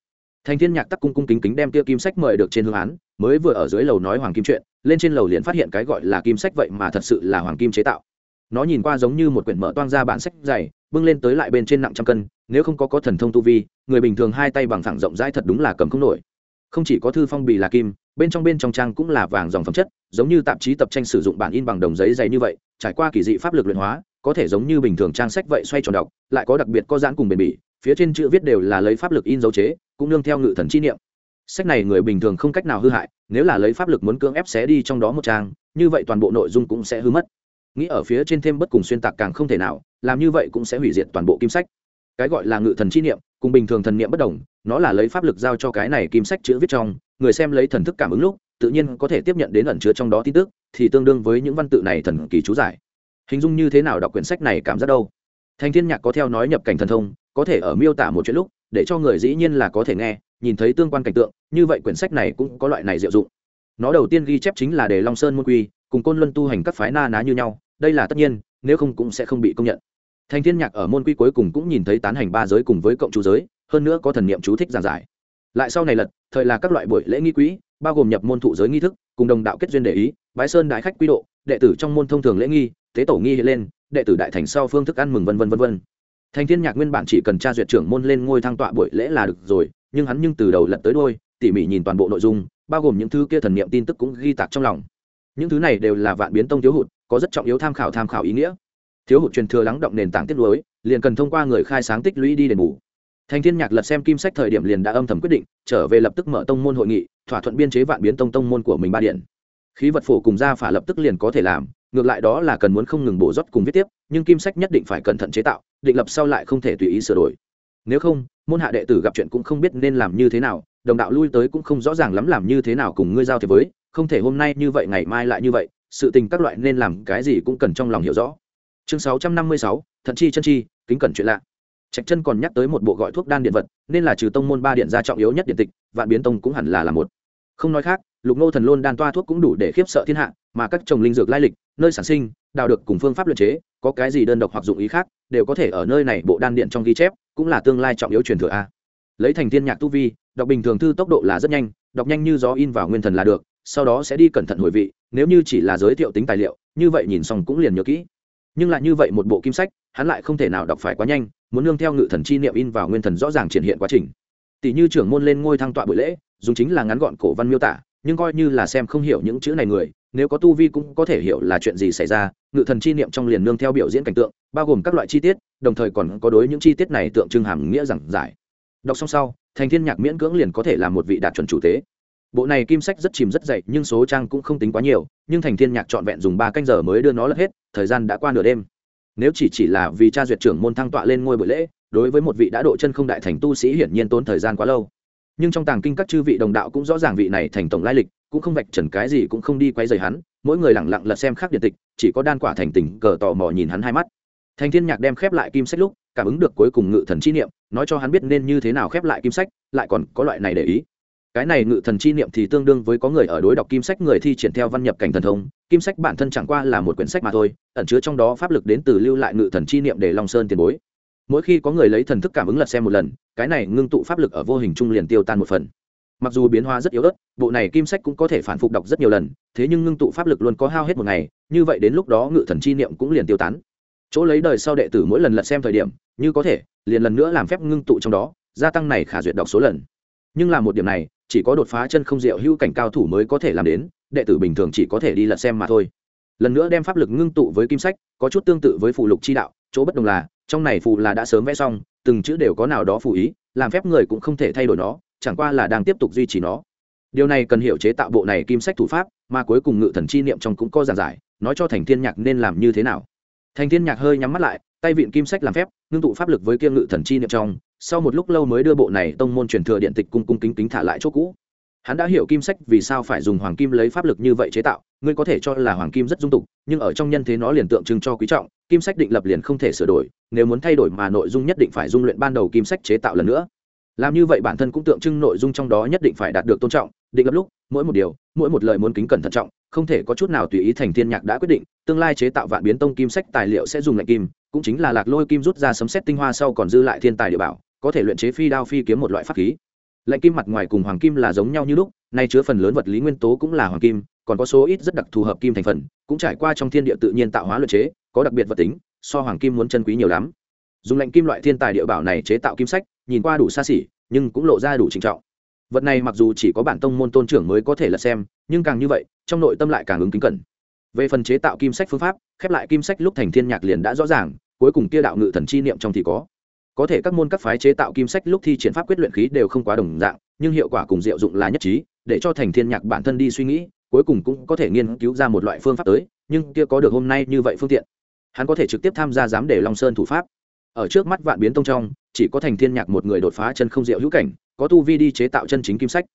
Thanh thiên nhạc tắc cung cung kính kính đem kia kim sách mời được trên hương án, mới vừa ở dưới lầu nói hoàng kim chuyện, lên trên lầu liền phát hiện cái gọi là kim sách vậy mà thật sự là hoàng kim chế tạo nó nhìn qua giống như một quyển mở toang ra bản sách dày, bưng lên tới lại bên trên nặng trăm cân, nếu không có có thần thông tu vi, người bình thường hai tay bằng thẳng rộng rãi thật đúng là cầm không nổi. Không chỉ có thư phong bì là kim, bên trong bên trong trang cũng là vàng dòng phẩm chất, giống như tạp chí tập tranh sử dụng bản in bằng đồng giấy dày như vậy, trải qua kỳ dị pháp lực luyện hóa, có thể giống như bình thường trang sách vậy xoay tròn đọc, lại có đặc biệt có giãn cùng bền bỉ, phía trên chữ viết đều là lấy pháp lực in dấu chế, cũng nương theo ngự thần chi niệm. Sách này người bình thường không cách nào hư hại, nếu là lấy pháp lực muốn cưỡng ép xé đi trong đó một trang, như vậy toàn bộ nội dung cũng sẽ hư mất nghĩ ở phía trên thêm bất cùng xuyên tạc càng không thể nào, làm như vậy cũng sẽ hủy diệt toàn bộ kim sách. Cái gọi là ngự thần chi niệm, cùng bình thường thần niệm bất đồng, nó là lấy pháp lực giao cho cái này kim sách chữ viết trong, người xem lấy thần thức cảm ứng lúc, tự nhiên có thể tiếp nhận đến ẩn chứa trong đó tin tức, thì tương đương với những văn tự này thần kỳ chú giải. Hình dung như thế nào đọc quyển sách này cảm giác đâu? Thành thiên nhạc có theo nói nhập cảnh thần thông, có thể ở miêu tả một chuyện lúc, để cho người dĩ nhiên là có thể nghe, nhìn thấy tương quan cảnh tượng, như vậy quyển sách này cũng có loại này diệu dụng. Nó đầu tiên ghi chép chính là để long sơn môn quy, cùng côn luân tu hành các phái na ná như nhau đây là tất nhiên, nếu không cũng sẽ không bị công nhận. Thành thiên nhạc ở môn quy cuối cùng cũng nhìn thấy tán hành ba giới cùng với cộng chú giới, hơn nữa có thần niệm chú thích giảng giải. Lại sau này lật, thời là các loại buổi lễ nghi quỹ bao gồm nhập môn thụ giới nghi thức, cùng đồng đạo kết duyên để ý, bái sơn đại khách quy độ, đệ tử trong môn thông thường lễ nghi, tế tổ nghi hiện lên, đệ tử đại thành sau phương thức ăn mừng vân vân vân vân. Thành thiên nhạc nguyên bản chỉ cần tra duyệt trưởng môn lên ngôi thăng tọa buổi lễ là được rồi, nhưng hắn nhưng từ đầu lật tới đôi tỉ mỉ nhìn toàn bộ nội dung, bao gồm những thứ kia thần niệm tin tức cũng ghi tạc trong lòng những thứ này đều là vạn biến tông thiếu hụt, có rất trọng yếu tham khảo tham khảo ý nghĩa. Thiếu hụt truyền thừa lắng động nền tảng tiết lối liền cần thông qua người khai sáng tích lũy đi đền bù. Thành thiên nhạc lật xem kim sách thời điểm liền đã âm thầm quyết định, trở về lập tức mở tông môn hội nghị, thỏa thuận biên chế vạn biến tông tông môn của mình ba điện. Khí vật phổ cùng gia phả lập tức liền có thể làm, ngược lại đó là cần muốn không ngừng bổ rót cùng viết tiếp, nhưng kim sách nhất định phải cẩn thận chế tạo, định lập sau lại không thể tùy ý sửa đổi. Nếu không, môn hạ đệ tử gặp chuyện cũng không biết nên làm như thế nào, đồng đạo lui tới cũng không rõ ràng lắm làm như thế nào cùng ngươi giao thế với không thể hôm nay như vậy, ngày mai lại như vậy, sự tình các loại nên làm cái gì cũng cần trong lòng hiểu rõ. Chương sáu trăm năm mươi sáu, thận chi chân chi, kính cẩn chuyện lạ. Trạch chân còn nhắc tới một bộ gọi thuốc đan điện vật, nên là trừ tông môn ba điện gia trọng yếu nhất điện tịch, vạn biến tông cũng hẳn là là một. Không nói khác, lục nô thần lôn đan toa thuốc cũng đủ để khiếp sợ thiên hạ, mà các trồng linh dược lai lịch, nơi sản sinh, đào được cùng phương pháp luyện chế, có cái gì đơn độc hoặc dụng ý khác, đều có thể ở nơi này bộ đan điện trong ghi chép, cũng là tương lai trọng yếu truyền thừa a. Lấy thành thiên nhạc tu vi, đọc bình thường thư tốc độ là rất nhanh, đọc nhanh như gió in vào nguyên thần là được sau đó sẽ đi cẩn thận hồi vị, nếu như chỉ là giới thiệu tính tài liệu, như vậy nhìn xong cũng liền nhớ kỹ. Nhưng lại như vậy một bộ kim sách, hắn lại không thể nào đọc phải quá nhanh, muốn nương theo ngự thần chi niệm in vào nguyên thần rõ ràng triển hiện quá trình. Tỷ như trưởng môn lên ngôi thăng tọa buổi lễ, dùng chính là ngắn gọn cổ văn miêu tả, nhưng coi như là xem không hiểu những chữ này người, nếu có tu vi cũng có thể hiểu là chuyện gì xảy ra, ngự thần chi niệm trong liền nương theo biểu diễn cảnh tượng, bao gồm các loại chi tiết, đồng thời còn có đối những chi tiết này tượng trưng hàm nghĩa rằng giải. Đọc xong sau, thành thiên nhạc miễn cưỡng liền có thể là một vị đạt chuẩn chủ tế bộ này kim sách rất chìm rất dậy, nhưng số trang cũng không tính quá nhiều, nhưng thành thiên nhạc trọn vẹn dùng ba canh giờ mới đưa nó lật hết, thời gian đã qua nửa đêm. Nếu chỉ chỉ là vì cha duyệt trưởng môn thăng tọa lên ngôi buổi lễ, đối với một vị đã độ chân không đại thành tu sĩ hiển nhiên tốn thời gian quá lâu. Nhưng trong tàng kinh các chư vị đồng đạo cũng rõ ràng vị này thành tổng lai lịch, cũng không vạch trần cái gì cũng không đi quay rời hắn, mỗi người lẳng lặng lật xem khác điện tịch, chỉ có đan quả thành tình cờ tò mò nhìn hắn hai mắt. Thành thiên nhạc đem khép lại kim sách lúc, cảm ứng được cuối cùng ngự thần chi niệm, nói cho hắn biết nên như thế nào khép lại kim sách, lại còn có loại này để ý cái này ngự thần chi niệm thì tương đương với có người ở đối đọc kim sách người thi triển theo văn nhập cảnh thần thông, kim sách bản thân chẳng qua là một quyển sách mà thôi, ẩn chứa trong đó pháp lực đến từ lưu lại ngự thần chi niệm để long sơn tiền bối. Mỗi khi có người lấy thần thức cảm ứng lật xem một lần, cái này ngưng tụ pháp lực ở vô hình trung liền tiêu tan một phần. Mặc dù biến hóa rất yếu ớt, bộ này kim sách cũng có thể phản phục đọc rất nhiều lần, thế nhưng ngưng tụ pháp lực luôn có hao hết một ngày, như vậy đến lúc đó ngự thần chi niệm cũng liền tiêu tán. Chỗ lấy đời sau đệ tử mỗi lần lật xem thời điểm, như có thể, liền lần nữa làm phép ngưng tụ trong đó, gia tăng này khả duyệt đọc số lần nhưng là một điểm này, chỉ có đột phá chân không diệu hữu cảnh cao thủ mới có thể làm đến, đệ tử bình thường chỉ có thể đi lật xem mà thôi. Lần nữa đem pháp lực ngưng tụ với kim sách, có chút tương tự với phù lục chi đạo, chỗ bất đồng là, trong này phù là đã sớm vẽ xong, từng chữ đều có nào đó phù ý, làm phép người cũng không thể thay đổi nó, chẳng qua là đang tiếp tục duy trì nó. Điều này cần hiểu chế tạo bộ này kim sách thủ pháp, mà cuối cùng ngự thần chi niệm trong cũng có giảng giải, nói cho thành thiên nhạc nên làm như thế nào. Thành thiên nhạc hơi nhắm mắt lại, tay vịn kim sách làm phép, ngưng tụ pháp lực với kia ngự thần chi niệm trong sau một lúc lâu mới đưa bộ này tông môn truyền thừa điện tịch cung cung kính kính thả lại chỗ cũ. Hắn đã hiểu kim sách vì sao phải dùng hoàng kim lấy pháp lực như vậy chế tạo, ngươi có thể cho là hoàng kim rất dung tục, nhưng ở trong nhân thế nó liền tượng trưng cho quý trọng, kim sách định lập liền không thể sửa đổi, nếu muốn thay đổi mà nội dung nhất định phải dung luyện ban đầu kim sách chế tạo lần nữa. Làm như vậy bản thân cũng tượng trưng nội dung trong đó nhất định phải đạt được tôn trọng, định lập lúc, mỗi một điều, mỗi một lời muốn kính cẩn thận trọng, không thể có chút nào tùy ý thành thiên nhạc đã quyết định, tương lai chế tạo vạn biến tông kim sách tài liệu sẽ dùng lại kim, cũng chính là lạc lôi kim rút ra sấm xét tinh hoa sau còn dư lại thiên tài địa bảo có thể luyện chế phi đao phi kiếm một loại pháp khí. Lệnh kim mặt ngoài cùng hoàng kim là giống nhau như lúc, nay chứa phần lớn vật lý nguyên tố cũng là hoàng kim, còn có số ít rất đặc thù hợp kim thành phần, cũng trải qua trong thiên địa tự nhiên tạo hóa luyện chế, có đặc biệt vật tính, so hoàng kim muốn chân quý nhiều lắm. Dùng lệnh kim loại thiên tài địa bảo này chế tạo kim sách, nhìn qua đủ xa xỉ, nhưng cũng lộ ra đủ trinh trọng. Vật này mặc dù chỉ có bản tông môn tôn trưởng mới có thể là xem, nhưng càng như vậy, trong nội tâm lại càng ứng kính cẩn. Về phần chế tạo kim sách phương pháp, khép lại kim sách lúc thành thiên nhạc liền đã rõ ràng, cuối cùng kia đạo ngự thần chi niệm trong thì có có thể các môn các phái chế tạo kim sách lúc thi triển pháp quyết luyện khí đều không quá đồng dạng, nhưng hiệu quả cùng diệu dụng là nhất trí, để cho thành thiên nhạc bản thân đi suy nghĩ, cuối cùng cũng có thể nghiên cứu ra một loại phương pháp tới, nhưng kia có được hôm nay như vậy phương tiện. Hắn có thể trực tiếp tham gia giám để long sơn thủ pháp. Ở trước mắt vạn biến tông trong, chỉ có thành thiên nhạc một người đột phá chân không diệu hữu cảnh, có tu vi đi chế tạo chân chính kim sách.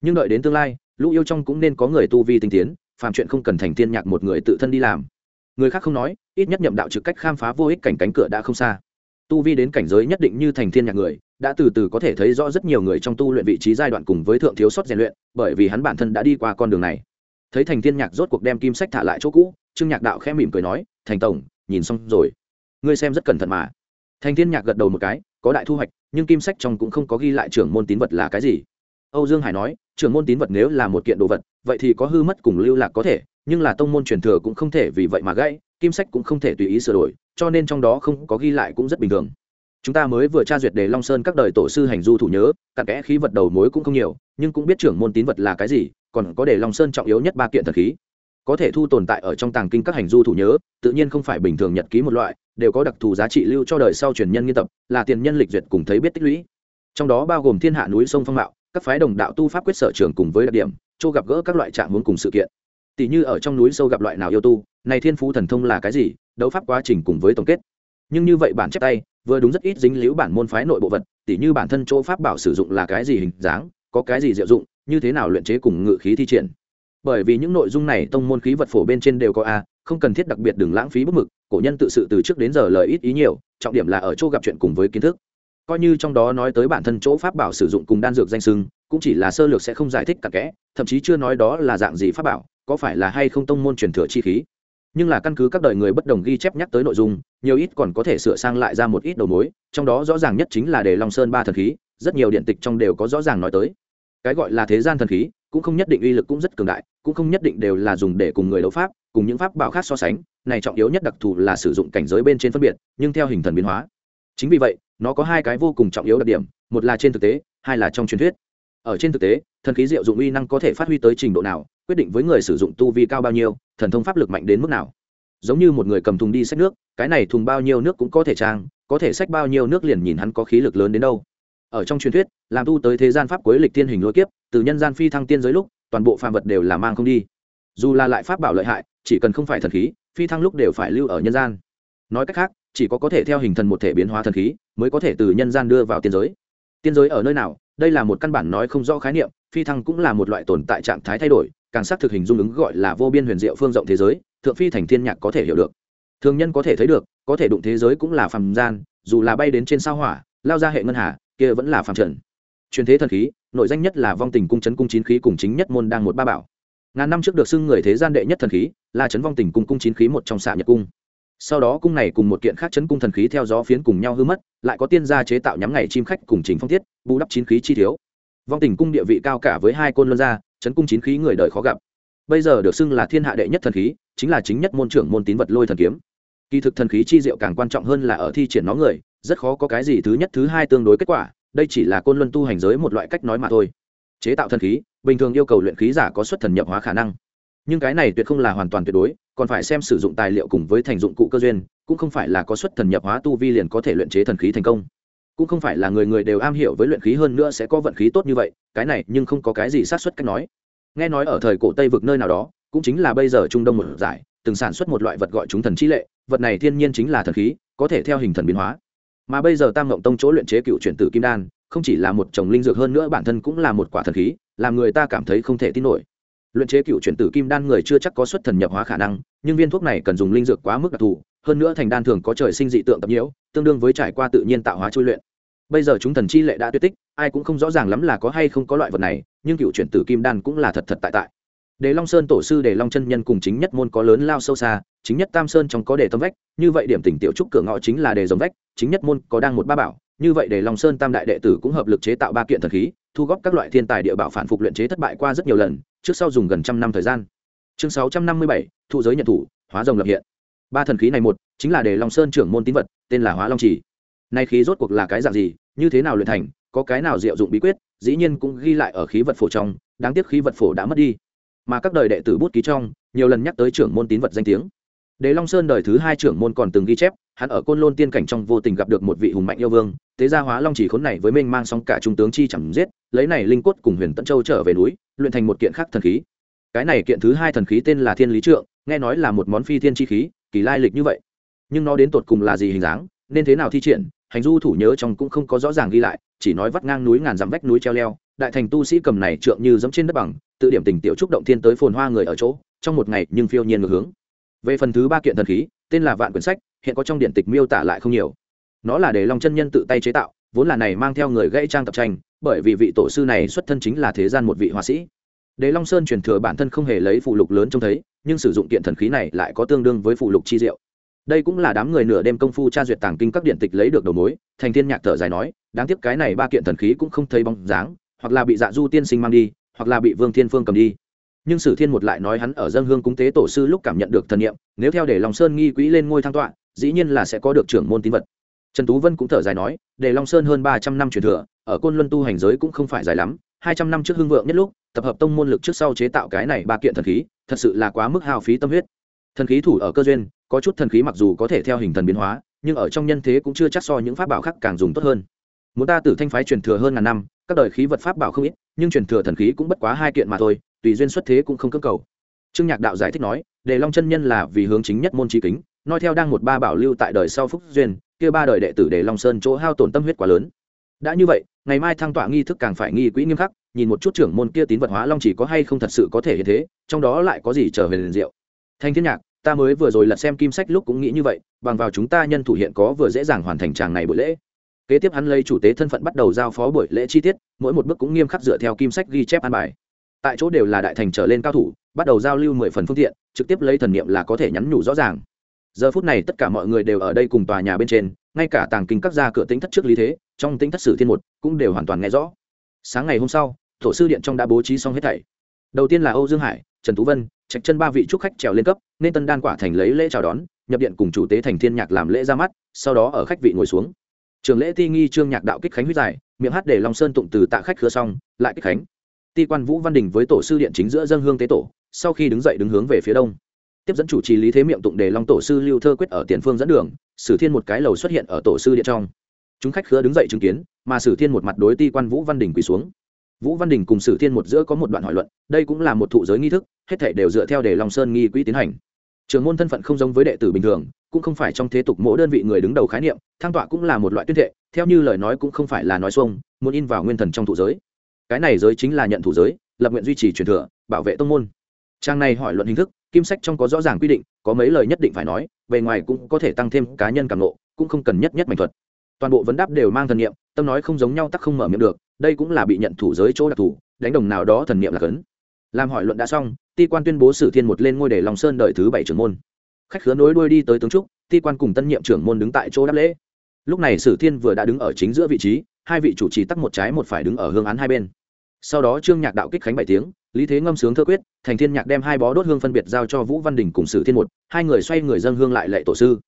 Nhưng đợi đến tương lai, lũ yêu trong cũng nên có người tu vi tinh tiến, phàm chuyện không cần thành thiên nhạc một người tự thân đi làm. Người khác không nói, ít nhất nhậm đạo trực cách khám phá vô ích cảnh cánh cửa đã không xa tu vi đến cảnh giới nhất định như thành thiên nhạc người, đã từ từ có thể thấy rõ rất nhiều người trong tu luyện vị trí giai đoạn cùng với thượng thiếu sót rèn luyện, bởi vì hắn bản thân đã đi qua con đường này. Thấy thành thiên nhạc rốt cuộc đem kim sách thả lại chỗ cũ, trương nhạc đạo khẽ mỉm cười nói, thành tổng, nhìn xong rồi. Ngươi xem rất cẩn thận mà. Thành thiên nhạc gật đầu một cái, có đại thu hoạch, nhưng kim sách trong cũng không có ghi lại trưởng môn tín vật là cái gì. Âu dương hải nói, trưởng môn tín vật nếu là một kiện đồ vật, vậy thì có hư mất cùng lưu lạc có thể, nhưng là tông môn truyền thừa cũng không thể vì vậy mà gãy kim sách cũng không thể tùy ý sửa đổi, cho nên trong đó không có ghi lại cũng rất bình thường. Chúng ta mới vừa tra duyệt đề long sơn các đời tổ sư hành du thủ nhớ, cặn kẽ khí vật đầu mối cũng không nhiều, nhưng cũng biết trưởng môn tín vật là cái gì, còn có đề long sơn trọng yếu nhất ba kiện thần khí. Có thể thu tồn tại ở trong tàng kinh các hành du thủ nhớ, tự nhiên không phải bình thường nhật ký một loại, đều có đặc thù giá trị lưu cho đời sau truyền nhân nghiên tập, là tiền nhân lịch duyệt cùng thấy biết tích lũy. Trong đó bao gồm thiên hạ núi sông phong mạo, các phái đồng đạo tu pháp quyết sở trường cùng với đặc điểm, chỗ gặp gỡ các loại trạng muốn cùng sự kiện tỷ như ở trong núi sâu gặp loại nào yêu tu, này thiên phú thần thông là cái gì, đấu pháp quá trình cùng với tổng kết. Nhưng như vậy bản chép tay, vừa đúng rất ít dính liễu bản môn phái nội bộ vật tỷ như bản thân chỗ pháp bảo sử dụng là cái gì hình dáng, có cái gì diệu dụng, như thế nào luyện chế cùng ngự khí thi triển. Bởi vì những nội dung này tông môn khí vật phổ bên trên đều có a, không cần thiết đặc biệt đừng lãng phí bút mực, cổ nhân tự sự từ trước đến giờ lời ít ý nhiều, trọng điểm là ở chỗ gặp chuyện cùng với kiến thức. Coi như trong đó nói tới bản thân chỗ pháp bảo sử dụng cùng đan dược danh sưng, cũng chỉ là sơ lược sẽ không giải thích cặn kẽ, thậm chí chưa nói đó là dạng gì pháp bảo có phải là hay không tông môn truyền thừa chi khí? Nhưng là căn cứ các đời người bất đồng ghi chép nhắc tới nội dung, nhiều ít còn có thể sửa sang lại ra một ít đầu mối, trong đó rõ ràng nhất chính là đề long sơn ba thần khí, rất nhiều điện tịch trong đều có rõ ràng nói tới. Cái gọi là thế gian thần khí, cũng không nhất định uy lực cũng rất cường đại, cũng không nhất định đều là dùng để cùng người đấu pháp, cùng những pháp bảo khác so sánh, này trọng yếu nhất đặc thù là sử dụng cảnh giới bên trên phân biệt, nhưng theo hình thần biến hóa. Chính vì vậy, nó có hai cái vô cùng trọng yếu đặc điểm, một là trên thực tế, hai là trong truyền thuyết ở trên thực tế, thần khí diệu dụng uy năng có thể phát huy tới trình độ nào, quyết định với người sử dụng tu vi cao bao nhiêu, thần thông pháp lực mạnh đến mức nào. Giống như một người cầm thùng đi xách nước, cái này thùng bao nhiêu nước cũng có thể trang, có thể xách bao nhiêu nước liền nhìn hắn có khí lực lớn đến đâu. Ở trong truyền thuyết, làm tu tới thế gian pháp cuối lịch tiên hình lôi kiếp, từ nhân gian phi thăng tiên giới lúc, toàn bộ phàm vật đều là mang không đi. Dù là lại pháp bảo lợi hại, chỉ cần không phải thần khí, phi thăng lúc đều phải lưu ở nhân gian. Nói cách khác, chỉ có có thể theo hình thần một thể biến hóa thần khí, mới có thể từ nhân gian đưa vào tiên giới. Tiên giới ở nơi nào đây là một căn bản nói không rõ khái niệm, phi thăng cũng là một loại tồn tại trạng thái thay đổi, càng xác thực hình dung ứng gọi là vô biên huyền diệu phương rộng thế giới, thượng phi thành thiên nhạc có thể hiểu được. Thường nhân có thể thấy được, có thể đụng thế giới cũng là phàm gian, dù là bay đến trên sao hỏa, lao ra hệ ngân hà, kia vẫn là phàm trần. Truyền thế thần khí, nội danh nhất là vong tình cung chấn cung chín khí cùng chính nhất môn đang một ba bảo. Ngàn năm trước được xưng người thế gian đệ nhất thần khí, là chấn vong tình cung cung chín khí một trong xạ nhật cung sau đó cung này cùng một kiện khác chấn cung thần khí theo gió phiến cùng nhau hư mất, lại có tiên gia chế tạo nhắm ngày chim khách cùng chính phong thiết, bù đắp chín khí chi thiếu. Vong tình cung địa vị cao cả với hai côn luân gia, chấn cung chín khí người đời khó gặp. Bây giờ được xưng là thiên hạ đệ nhất thần khí, chính là chính nhất môn trưởng môn tín vật lôi thần kiếm. Kỳ thực thần khí chi diệu càng quan trọng hơn là ở thi triển nó người, rất khó có cái gì thứ nhất, thứ hai tương đối kết quả, đây chỉ là côn luân tu hành giới một loại cách nói mà thôi. Chế tạo thần khí, bình thường yêu cầu luyện khí giả có xuất thần nhập hóa khả năng nhưng cái này tuyệt không là hoàn toàn tuyệt đối, còn phải xem sử dụng tài liệu cùng với thành dụng cụ cơ duyên, cũng không phải là có xuất thần nhập hóa tu vi liền có thể luyện chế thần khí thành công. Cũng không phải là người người đều am hiểu với luyện khí hơn nữa sẽ có vận khí tốt như vậy, cái này nhưng không có cái gì sát xuất cách nói. Nghe nói ở thời cổ tây vực nơi nào đó, cũng chính là bây giờ trung đông một giải, từng sản xuất một loại vật gọi chúng thần chi lệ, vật này thiên nhiên chính là thần khí, có thể theo hình thần biến hóa. Mà bây giờ tam ngộng tông chỗ luyện chế cựu chuyển tử kim đan, không chỉ là một chồng linh dược hơn nữa bản thân cũng là một quả thần khí, làm người ta cảm thấy không thể tin nổi luyện chế cựu chuyển tử kim đan người chưa chắc có xuất thần nhập hóa khả năng, nhưng viên thuốc này cần dùng linh dược quá mức đặc thù, hơn nữa thành đan thường có trời sinh dị tượng tập nhiễu, tương đương với trải qua tự nhiên tạo hóa chui luyện. Bây giờ chúng thần chi lệ đã tuyệt tích, ai cũng không rõ ràng lắm là có hay không có loại vật này, nhưng cựu chuyển tử kim đan cũng là thật thật tại tại. Đề long sơn tổ sư đề long chân nhân cùng chính nhất môn có lớn lao sâu xa, chính nhất tam sơn trong có đề tâm vách, như vậy điểm tỉnh tiểu trúc cửa ngõ chính là đề dòng vách, chính nhất môn có đang một ba bảo, như vậy đề long sơn tam đại đệ tử cũng hợp lực chế tạo ba kiện thần khí, thu góp các loại thiên tài địa bảo phản phục luyện chế thất bại qua rất nhiều lần trước sau dùng gần trăm năm thời gian. Chương sáu trăm năm mươi bảy, thụ giới nhận thủ, hóa rồng lập hiện. Ba thần khí này một, chính là đề long sơn trưởng môn tín vật, tên là hóa long trì nay khí rốt cuộc là cái dạng gì, như thế nào luyện thành, có cái nào diệu dụng bí quyết, dĩ nhiên cũng ghi lại ở khí vật phổ trong, đáng tiếc khí vật phổ đã mất đi. Mà các đời đệ tử bút ký trong, nhiều lần nhắc tới trưởng môn tín vật danh tiếng. Đế Long Sơn đời thứ hai trưởng môn còn từng ghi chép, hắn ở Côn Lôn tiên cảnh trong vô tình gặp được một vị hùng mạnh yêu vương, thế gia hóa long chỉ khốn này với mênh mang sóng cả trung tướng chi chẳng giết, lấy này linh cốt cùng Huyền Tận Châu trở về núi, luyện thành một kiện khác thần khí. Cái này kiện thứ hai thần khí tên là Thiên Lý Trượng, nghe nói là một món phi thiên chi khí, kỳ lai lịch như vậy. Nhưng nó đến tột cùng là gì hình dáng, nên thế nào thi triển, hành du thủ nhớ trong cũng không có rõ ràng ghi lại, chỉ nói vắt ngang núi ngàn dặm vách núi treo leo, đại thành tu sĩ cầm này trượng như giống trên đất bằng, tự điểm tình tiểu trúc động thiên tới phồn hoa người ở chỗ, trong một ngày nhưng phiêu nhiên ngược hướng về phần thứ ba kiện thần khí, tên là vạn quyển sách, hiện có trong điện tịch miêu tả lại không nhiều. Nó là để long chân nhân tự tay chế tạo, vốn là này mang theo người gãy trang tập tranh, bởi vì vị tổ sư này xuất thân chính là thế gian một vị họa sĩ. Đế long sơn truyền thừa bản thân không hề lấy phụ lục lớn trông thấy, nhưng sử dụng kiện thần khí này lại có tương đương với phụ lục chi diệu. Đây cũng là đám người nửa đêm công phu tra duyệt tàng kinh các điện tịch lấy được đầu mối, thành thiên nhạc thở dài nói, đáng tiếc cái này ba kiện thần khí cũng không thấy bóng dáng, hoặc là bị dạ du tiên sinh mang đi, hoặc là bị vương thiên phương cầm đi nhưng sử thiên một lại nói hắn ở dân hương cúng tế tổ sư lúc cảm nhận được thần niệm, nếu theo để long sơn nghi quỹ lên ngôi thang tọa, dĩ nhiên là sẽ có được trưởng môn tín vật. Trần tú vân cũng thở dài nói, để long sơn hơn ba trăm năm truyền thừa, ở côn luân tu hành giới cũng không phải dài lắm, hai trăm năm trước hưng vượng nhất lúc, tập hợp tông môn lực trước sau chế tạo cái này ba kiện thần khí, thật sự là quá mức hao phí tâm huyết. Thần khí thủ ở cơ duyên, có chút thần khí mặc dù có thể theo hình thần biến hóa, nhưng ở trong nhân thế cũng chưa chắc so những pháp bảo khác càng dùng tốt hơn. Muốn ta tử thanh phái truyền thừa hơn ngàn năm, các đời khí vật pháp bảo không ít, nhưng truyền thừa thần khí cũng bất quá hai kiện mà thôi tùy duyên xuất thế cũng không cưỡng cầu. Trương nhạc đạo giải thích nói, đề long chân nhân là vì hướng chính nhất môn trí kính nói theo đang một ba bảo lưu tại đời sau phúc duyên, kia ba đời đệ tử đề long sơn chỗ hao tổn tâm huyết quá lớn. Đã như vậy, ngày mai thăng tọa nghi thức càng phải nghi quỹ nghiêm khắc, nhìn một chút trưởng môn kia tín vật hóa long chỉ có hay không thật sự có thể hiện thế, trong đó lại có gì trở về liền diệu. Thanh thiên nhạc, ta mới vừa rồi lật xem kim sách lúc cũng nghĩ như vậy, bằng vào chúng ta nhân thủ hiện có vừa dễ dàng hoàn thành tràng này buổi lễ. Kế tiếp hắn lấy chủ tế thân phận bắt đầu giao phó buổi lễ chi tiết, mỗi một bước cũng nghiêm khắc dựa theo kim sách ghi chép an bài tại chỗ đều là đại thành trở lên cao thủ, bắt đầu giao lưu mười phần phương tiện, trực tiếp lấy thần niệm là có thể nhắn nhủ rõ ràng. Giờ phút này tất cả mọi người đều ở đây cùng tòa nhà bên trên, ngay cả tàng kinh các gia cửa tính thất trước lý thế, trong tính thất sử thiên một, cũng đều hoàn toàn nghe rõ. Sáng ngày hôm sau, tổ sư điện trong đã bố trí xong hết thảy. Đầu tiên là âu dương hải, trần tú vân, trạch chân ba vị trúc khách trèo lên cấp, nên tân đan quả thành lấy lễ chào đón, nhập điện cùng chủ tế thành thiên nhạc làm lễ ra mắt, sau đó ở khách vị ngồi xuống. Trường lễ thi nghi trương nhạc đạo kích khánh huyết dài, miệng hát để long sơn tụng từ tạ khách khứa xong, lại kích khánh ti quan vũ văn đình với tổ sư điện chính giữa dân hương tế tổ, sau khi đứng dậy đứng hướng về phía đông. Tiếp dẫn chủ trì lý thế miệng tụng đề long tổ sư lưu thơ quyết ở tiền phương dẫn đường, sử thiên một cái lầu xuất hiện ở tổ sư điện trong. Chúng khách khứa đứng dậy chứng kiến, mà sử thiên một mặt đối ti quan vũ văn đình quỳ xuống. Vũ văn đình cùng sử thiên một giữa có một đoạn hỏi luận, đây cũng là một thụ giới nghi thức, hết thể đều dựa theo đề long sơn nghi quỹ tiến hành. Trường môn thân phận không giống với đệ tử bình thường, cũng không phải trong thế tục mỗi đơn vị người đứng đầu khái niệm, thang tọa cũng là một loại tuyên thệ, theo như lời nói cũng không phải là nói xuông, muốn in vào nguyên thần trong thụ giới cái này giới chính là nhận thủ giới, lập nguyện duy trì truyền thừa, bảo vệ tông môn. Trang này hỏi luận hình thức, kim sách trong có rõ ràng quy định, có mấy lời nhất định phải nói, bề ngoài cũng có thể tăng thêm cá nhân cảm nộ, cũng không cần nhất nhất mạnh thuật. Toàn bộ vấn đáp đều mang thần niệm, tâm nói không giống nhau tắc không mở miệng được, đây cũng là bị nhận thủ giới chỗ đặc thù, đánh đồng nào đó thần niệm là cấn. Làm hỏi luận đã xong, ti quan tuyên bố sử thiên một lên ngôi để lòng sơn đợi thứ bảy trưởng môn. Khách khứa nối đuôi đi tới tướng trúc, ti quan cùng tân nhiệm trưởng môn đứng tại chỗ đáp lễ. Lúc này sử thiên vừa đã đứng ở chính giữa vị trí, hai vị chủ trì tắc một trái một phải đứng ở hương án hai bên sau đó trương nhạc đạo kích khánh bảy tiếng, lý thế ngâm sướng thơ quyết, thành thiên nhạc đem hai bó đốt hương phân biệt giao cho vũ văn đình cùng sử thiên một, hai người xoay người dân hương lại lệ tổ sư.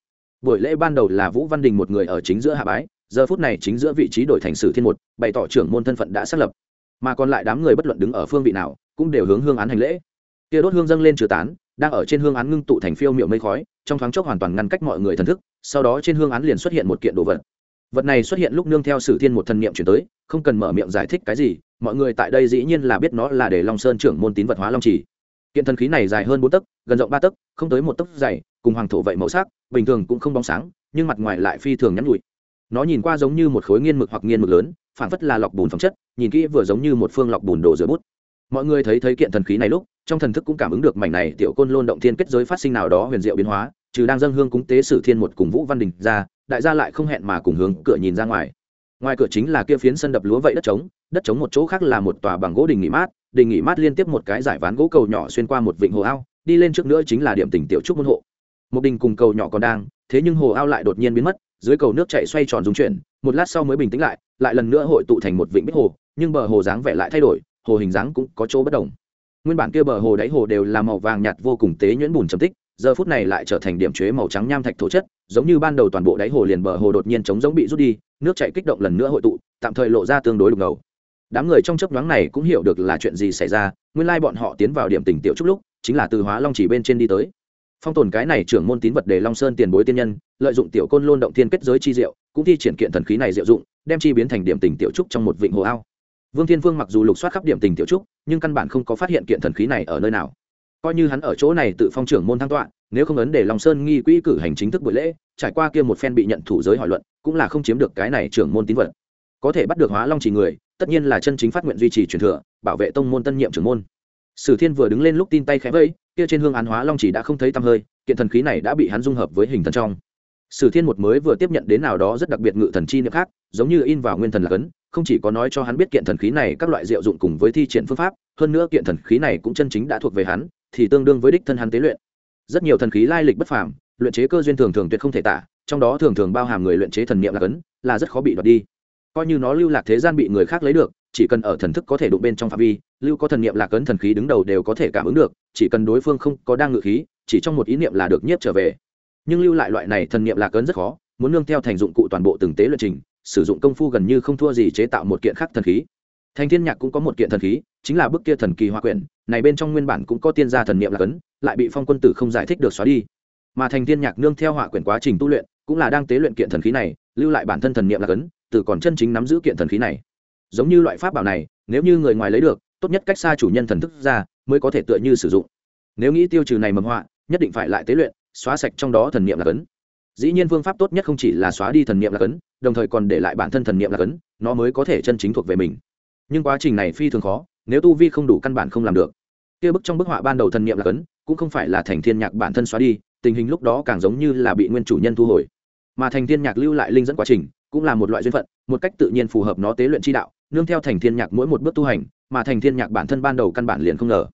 Buổi lễ ban đầu là vũ văn đình một người ở chính giữa hạ bái, giờ phút này chính giữa vị trí đổi thành sử thiên một, bày tỏ trưởng môn thân phận đã xác lập. Mà còn lại đám người bất luận đứng ở phương vị nào, cũng đều hướng hương án hành lễ. Kia đốt hương dâng lên trừ tán, đang ở trên hương án ngưng tụ thành phiêu miệu mây khói, trong thoáng chốc hoàn toàn ngăn cách mọi người thần thức, sau đó trên hương án liền xuất hiện một kiện đồ vật vật này xuất hiện lúc nương theo sử thiên một thần niệm chuyển tới, không cần mở miệng giải thích cái gì, mọi người tại đây dĩ nhiên là biết nó là để long sơn trưởng môn tín vật hóa long chỉ kiện thần khí này dài hơn bốn tấc, gần rộng ba tấc, không tới một tấc dày, cùng hoàng thổ vậy màu sắc, bình thường cũng không bóng sáng, nhưng mặt ngoài lại phi thường nhắn nhụi. Nó nhìn qua giống như một khối nghiên mực hoặc nghiên mực lớn phản phất là lọc bùn phẩm chất, nhìn kỹ vừa giống như một phương lọc bùn đổ rửa bút. Mọi người thấy thấy kiện thần khí này lúc, trong thần thức cũng cảm ứng được mảnh này tiểu côn lôn động thiên kết giới phát sinh nào đó huyền diệu biến hóa, trừ đang dâng hương cúng tế sử thiên một cùng vũ văn đình ra đại gia lại không hẹn mà cùng hướng cửa nhìn ra ngoài. Ngoài cửa chính là kia phiến sân đập lúa vậy đất trống đất trống một chỗ khác là một tòa bằng gỗ đình nghỉ mát, đình nghỉ mát liên tiếp một cái giải ván gỗ cầu nhỏ xuyên qua một vịnh hồ ao, đi lên trước nữa chính là điểm tỉnh tiểu trúc môn hộ. Một đình cùng cầu nhỏ còn đang, thế nhưng hồ ao lại đột nhiên biến mất, dưới cầu nước chạy xoay tròn dung chuyển, một lát sau mới bình tĩnh lại lại lần nữa hội tụ thành một vịnh bích hồ, nhưng bờ hồ dáng vẻ lại thay đổi, hồ hình dáng cũng có chỗ bất đồng. Nguyên bản kia bờ hồ đáy hồ đều là màu vàng nhạt vô cùng tế nhuyễn bùn trầm tích giờ phút này lại trở thành điểm chế màu trắng nham thạch thổ chất, giống như ban đầu toàn bộ đáy hồ liền bờ hồ đột nhiên chống giống bị rút đi, nước chảy kích động lần nữa hội tụ, tạm thời lộ ra tương đối đục ngầu. Đám người trong chấp nhoáng này cũng hiểu được là chuyện gì xảy ra, nguyên lai bọn họ tiến vào điểm tỉnh tiểu trúc lúc, chính là từ hóa long chỉ bên trên đi tới. Phong tồn cái này trưởng môn tín vật để long sơn tiền bối tiên nhân, lợi dụng tiểu côn lôn động thiên kết giới chi diệu, cũng thi triển kiện thần khí này diệu dụng, đem chi biến thành điểm tỉnh tiểu trúc trong một vịnh hồ ao. Vương thiên vương mặc dù lục soát khắp điểm tỉnh tiểu trúc, nhưng căn bản không có phát hiện kiện thần khí này ở nơi nào coi như hắn ở chỗ này tự phong trưởng môn thăng tọa, nếu không ấn để long sơn nghi quỹ cử hành chính thức buổi lễ, trải qua kia một phen bị nhận thủ giới hỏi luận, cũng là không chiếm được cái này trưởng môn tín vật. Có thể bắt được hóa long chỉ người, tất nhiên là chân chính phát nguyện duy trì truyền thừa, bảo vệ tông môn tân nhiệm trưởng môn. Sử thiên vừa đứng lên lúc tin tay khẽ vẫy, kia trên hương án hóa long chỉ đã không thấy tăm hơi, kiện thần khí này đã bị hắn dung hợp với hình thần trong. Sử thiên một mới vừa tiếp nhận đến nào đó rất đặc biệt ngự thần chi niệm khác, giống như in vào nguyên thần là cấn, không chỉ có nói cho hắn biết kiện thần khí này các loại diệu dụng cùng với thi triển phương pháp, hơn nữa kiện thần khí này cũng chân chính đã thuộc về hắn thì tương đương với đích thân hắn tế luyện. Rất nhiều thần khí lai lịch bất phàm, luyện chế cơ duyên thường thường tuyệt không thể tả, trong đó thường thường bao hàm người luyện chế thần niệm là cấn, là rất khó bị đoạt đi. Coi như nó lưu lạc thế gian bị người khác lấy được, chỉ cần ở thần thức có thể đụng bên trong phạm vi, lưu có thần niệm lạc ấn thần khí đứng đầu đều có thể cảm ứng được, chỉ cần đối phương không có đang ngự khí, chỉ trong một ý niệm là được nhiếp trở về. Nhưng lưu lại loại này thần niệm lạc ấn rất khó, muốn nương theo thành dụng cụ toàn bộ từng tế luyện trình, sử dụng công phu gần như không thua gì chế tạo một kiện khác thần khí thành thiên nhạc cũng có một kiện thần khí chính là bức kia thần kỳ hoa quyển này bên trong nguyên bản cũng có tiên gia thần niệm là cấn, lại bị phong quân tử không giải thích được xóa đi. Mà thành thiên nhạc nương theo họa quyển quá trình tu luyện cũng là đang tế luyện kiện thần khí này lưu lại bản thân thần niệm là cấn, từ còn chân chính nắm giữ kiện thần khí này. Giống như loại pháp bảo này nếu như người ngoài lấy được tốt nhất cách xa chủ nhân thần thức ra mới có thể tựa như sử dụng. Nếu nghĩ tiêu trừ này mầm họa nhất định phải lại tế luyện xóa sạch trong đó thần niệm là cấn. Dĩ nhiên phương pháp tốt nhất không chỉ là xóa đi thần niệm là cấn đồng thời còn để lại bản thân thần niệm là cấn nó mới có thể chân chính thuộc về mình nhưng quá trình này phi thường khó, nếu tu vi không đủ căn bản không làm được. Kia bức trong bức họa ban đầu thần niệm là cấn, cũng không phải là thành thiên nhạc bản thân xóa đi, tình hình lúc đó càng giống như là bị nguyên chủ nhân thu hồi. Mà thành thiên nhạc lưu lại linh dẫn quá trình, cũng là một loại duyên phận, một cách tự nhiên phù hợp nó tế luyện chi đạo, nương theo thành thiên nhạc mỗi một bước tu hành, mà thành thiên nhạc bản thân ban đầu căn bản liền không ngờ.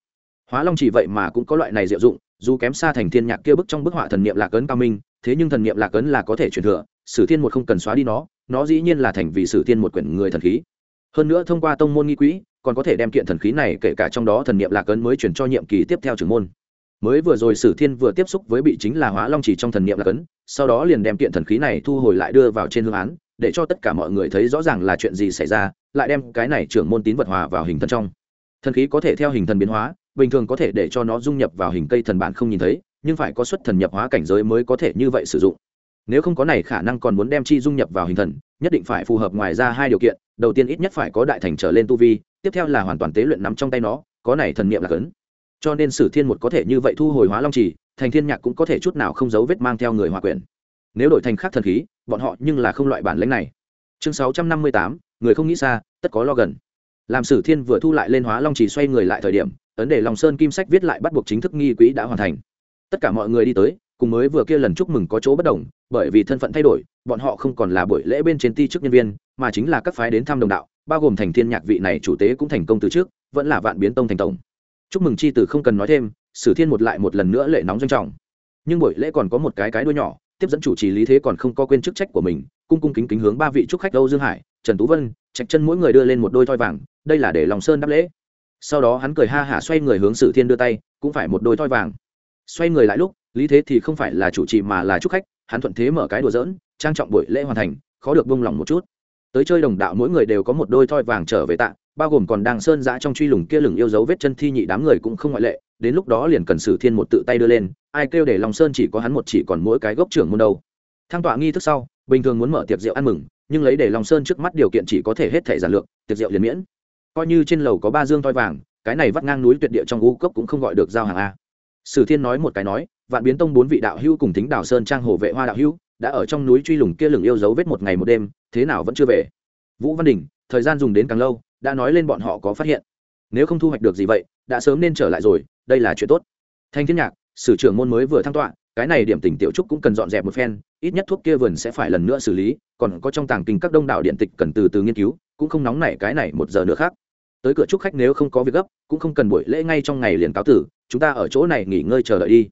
Hóa long chỉ vậy mà cũng có loại này diệu dụng, dù kém xa thành thiên nhạc kia bức trong bức họa thần niệm lạc ấn cao minh, thế nhưng thần niệm lạc ấn là có thể truyền thừa, sử thiên một không cần xóa đi nó nó dĩ nhiên là thành vì sử thiên một quyển người thần khí hơn nữa thông qua tông môn nghi quỹ, còn có thể đem kiện thần khí này kể cả trong đó thần niệm lạc ấn mới chuyển cho nhiệm kỳ tiếp theo trưởng môn. Mới vừa rồi sử thiên vừa tiếp xúc với bị chính là hóa long chỉ trong thần niệm lạc ấn, sau đó liền đem kiện thần khí này thu hồi lại đưa vào trên hương án, để cho tất cả mọi người thấy rõ ràng là chuyện gì xảy ra, lại đem cái này trưởng môn tín vật hòa vào hình thân trong. Thần khí có thể theo hình thần biến hóa, bình thường có thể để cho nó dung nhập vào hình cây thần bản không nhìn thấy, nhưng phải có xuất thần nhập hóa cảnh giới mới có thể như vậy sử dụng nếu không có này khả năng còn muốn đem chi dung nhập vào hình thần, nhất định phải phù hợp ngoài ra hai điều kiện, đầu tiên ít nhất phải có đại thành trở lên tu vi, tiếp theo là hoàn toàn tế luyện nắm trong tay nó, có này thần niệm là cấn. Cho nên sử thiên một có thể như vậy thu hồi hóa long trì, thành thiên nhạc cũng có thể chút nào không giấu vết mang theo người hòa quyền nếu đổi thành khác thần khí, bọn họ nhưng là không loại bản lãnh này. Chương sáu trăm năm mươi tám, người không nghĩ xa, tất có lo gần. Làm sử thiên vừa thu lại lên hóa long trì xoay người lại thời điểm, ấn đề lòng sơn kim sách viết lại bắt buộc chính thức nghi quỹ đã hoàn thành. Tất cả mọi người đi tới, cùng mới vừa kia lần chúc mừng có chỗ bất đồng bởi vì thân phận thay đổi, bọn họ không còn là buổi lễ bên trên ti chức nhân viên, mà chính là các phái đến thăm đồng đạo, bao gồm thành thiên nhạc vị này chủ tế cũng thành công từ trước vẫn là vạn biến tông thành tổng. Chúc mừng chi tử không cần nói thêm, sử thiên một lại một lần nữa lệ nóng doanh trọng. Nhưng buổi lễ còn có một cái cái đuôi nhỏ, tiếp dẫn chủ trì lý thế còn không có quên chức trách của mình, cung cung kính kính hướng ba vị trúc khách âu dương hải, trần tú vân, trạch chân mỗi người đưa lên một đôi thoi vàng, đây là để lòng sơn đáp lễ. Sau đó hắn cười ha hả xoay người hướng sử thiên đưa tay, cũng phải một đôi thoi vàng. Xoay người lại lúc, lý thế thì không phải là chủ trì mà là trúc khách hắn thuận thế mở cái đùa dỡn trang trọng buổi lễ hoàn thành, khó được bông lòng một chút. Tới chơi đồng đạo mỗi người đều có một đôi thoi vàng trở về tạ, bao gồm còn đang sơn giã trong truy lùng kia lừng yêu dấu vết chân thi nhị đám người cũng không ngoại lệ, đến lúc đó liền cần sử thiên một tự tay đưa lên, ai kêu để lòng sơn chỉ có hắn một chỉ còn mỗi cái gốc trưởng môn đâu. Thang tọa nghi thức sau, bình thường muốn mở tiệc rượu ăn mừng, nhưng lấy để lòng sơn trước mắt điều kiện chỉ có thể hết thể giản lược, tiệc rượu liền miễn. Coi như trên lầu có ba dương thoi vàng, cái này vắt ngang núi tuyệt địa trong u cốc cũng không gọi được giao hàng a. Sử thiên nói một cái nói vạn biến tông bốn vị đạo hữu cùng thính đào sơn trang hồ vệ hoa đạo hữu đã ở trong núi truy lùng kia lừng yêu dấu vết một ngày một đêm, thế nào vẫn chưa về. Vũ văn đình, thời gian dùng đến càng lâu, đã nói lên bọn họ có phát hiện. Nếu không thu hoạch được gì vậy, đã sớm nên trở lại rồi, đây là chuyện tốt. Thanh thiên nhạc, sử trưởng môn mới vừa thăng tọa, cái này điểm tỉnh tiểu trúc cũng cần dọn dẹp một phen, ít nhất thuốc kia vườn sẽ phải lần nữa xử lý, còn có trong tàng kinh các đông đảo điện tịch cần từ từ nghiên cứu, cũng không nóng nảy cái này một giờ nữa khác. Tới cửa trúc khách nếu không có việc gấp, cũng không cần buổi lễ ngay trong ngày liền cáo tử, chúng ta ở chỗ này nghỉ ngơi chờ đợi đi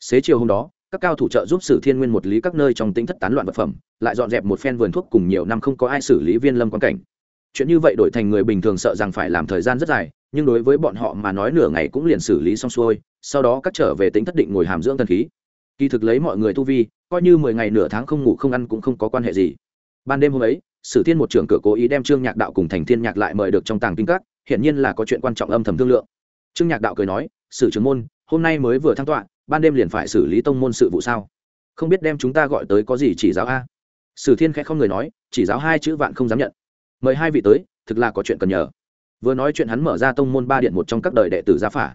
xế chiều hôm đó, các cao thủ trợ giúp sử thiên nguyên một lý các nơi trong tính thất tán loạn vật phẩm, lại dọn dẹp một phen vườn thuốc cùng nhiều năm không có ai xử lý viên lâm quan cảnh. Chuyện như vậy đổi thành người bình thường sợ rằng phải làm thời gian rất dài, nhưng đối với bọn họ mà nói nửa ngày cũng liền xử lý xong xuôi, sau đó các trở về tính thất định ngồi hàm dưỡng thần khí. Kỳ thực lấy mọi người tu vi, coi như mười ngày nửa tháng không ngủ không ăn cũng không có quan hệ gì. Ban đêm hôm ấy, sử thiên một trưởng cửa cố ý đem trương nhạc đạo cùng thành thiên nhạc lại mời được trong tàng kinh các, hiển nhiên là có chuyện quan trọng âm thầm thương lượng. Trương nhạc đạo cười nói sử trưởng môn, hôm nay mới vừa thăng tọa, ban đêm liền phải xử lý tông môn sự vụ sao? Không biết đem chúng ta gọi tới có gì chỉ giáo a? Sử thiên khẽ không người nói, chỉ giáo hai chữ vạn không dám nhận. Mời hai vị tới, thực là có chuyện cần nhờ. Vừa nói chuyện hắn mở ra tông môn ba điện một trong các đời đệ tử gia phả.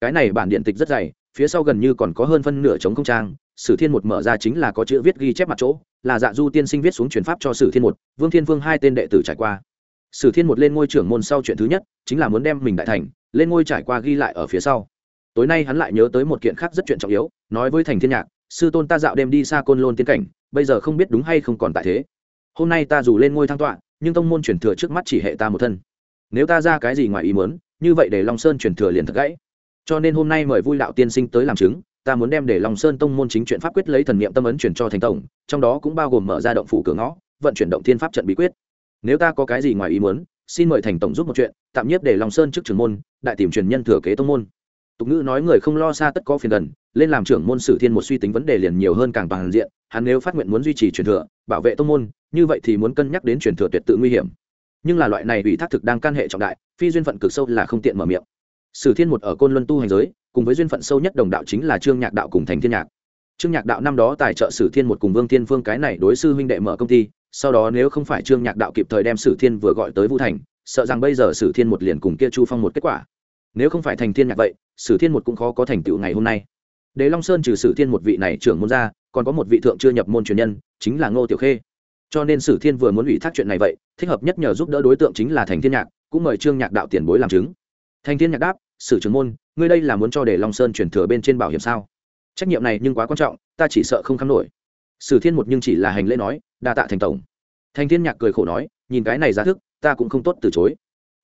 Cái này bản điện tịch rất dày, phía sau gần như còn có hơn phân nửa chống không trang, sử thiên một mở ra chính là có chữ viết ghi chép mặt chỗ, là dạ du tiên sinh viết xuống truyền pháp cho sử thiên một, vương thiên vương hai tên đệ tử trải qua. Sử thiên một lên ngôi trưởng môn sau chuyện thứ nhất, chính là muốn đem mình đại thành, lên ngôi trải qua ghi lại ở phía sau tối nay hắn lại nhớ tới một kiện khác rất chuyện trọng yếu, nói với thành thiên nhạc, sư tôn ta dạo đêm đi xa côn lôn tiến cảnh, bây giờ không biết đúng hay không còn tại thế. Hôm nay ta dù lên ngôi thăng tọa, nhưng tông môn truyền thừa trước mắt chỉ hệ ta một thân. Nếu ta ra cái gì ngoài ý muốn, như vậy để long sơn truyền thừa liền thật gãy. Cho nên hôm nay mời vui đạo tiên sinh tới làm chứng, ta muốn đem để long sơn tông môn chính chuyện pháp quyết lấy thần niệm tâm ấn chuyển cho thành tổng, trong đó cũng bao gồm mở ra động phủ cửa ngõ, vận chuyển động thiên pháp trận bí quyết. Nếu ta có cái gì ngoài ý muốn, xin mời thành tổng giúp một chuyện, tạm nhiếp để long sơn trước trưởng môn, đại tìm truyền nhân thừa kế tông môn tục ngữ nói người không lo xa tất có phiền gần, lên làm trưởng môn sử thiên một suy tính vấn đề liền nhiều hơn càng toàn diện, hắn nếu phát nguyện muốn duy trì truyền thừa, bảo vệ tông môn, như vậy thì muốn cân nhắc đến truyền thừa tuyệt tự nguy hiểm. Nhưng là loại này ủy thác thực đang can hệ trọng đại, phi duyên phận cực sâu là không tiện mở miệng. Sử thiên một ở côn luân tu hành giới, cùng với duyên phận sâu nhất đồng đạo chính là trương nhạc đạo cùng thành thiên nhạc. Trương nhạc đạo năm đó tài trợ sử thiên một cùng vương thiên phương cái này đối sư huynh đệ mở công ty, sau đó nếu không phải trương nhạc đạo kịp thời đem sử thiên vừa gọi tới vũ thành, sợ rằng bây giờ sử thiên một liền cùng kia chu phong một kết quả nếu không phải thành thiên nhạc vậy, sử thiên một cũng khó có thành tựu ngày hôm nay. Đế long sơn trừ sử thiên một vị này trưởng môn ra, còn có một vị thượng chưa nhập môn truyền nhân, chính là ngô tiểu khê. Cho nên sử thiên vừa muốn ủy thác chuyện này vậy, thích hợp nhất nhờ giúp đỡ đối tượng chính là thành thiên nhạc, cũng mời trương nhạc đạo tiền bối làm chứng. Thành thiên nhạc đáp, sử trưởng môn, ngươi đây là muốn cho để long sơn chuyển thừa bên trên bảo hiểm sao? Trách nhiệm này nhưng quá quan trọng, ta chỉ sợ không khám nổi. Sử thiên một nhưng chỉ là hành lễ nói, đa tạ thành tổng. Thành thiên nhạc cười khổ nói, nhìn cái này giá thức, ta cũng không tốt từ chối.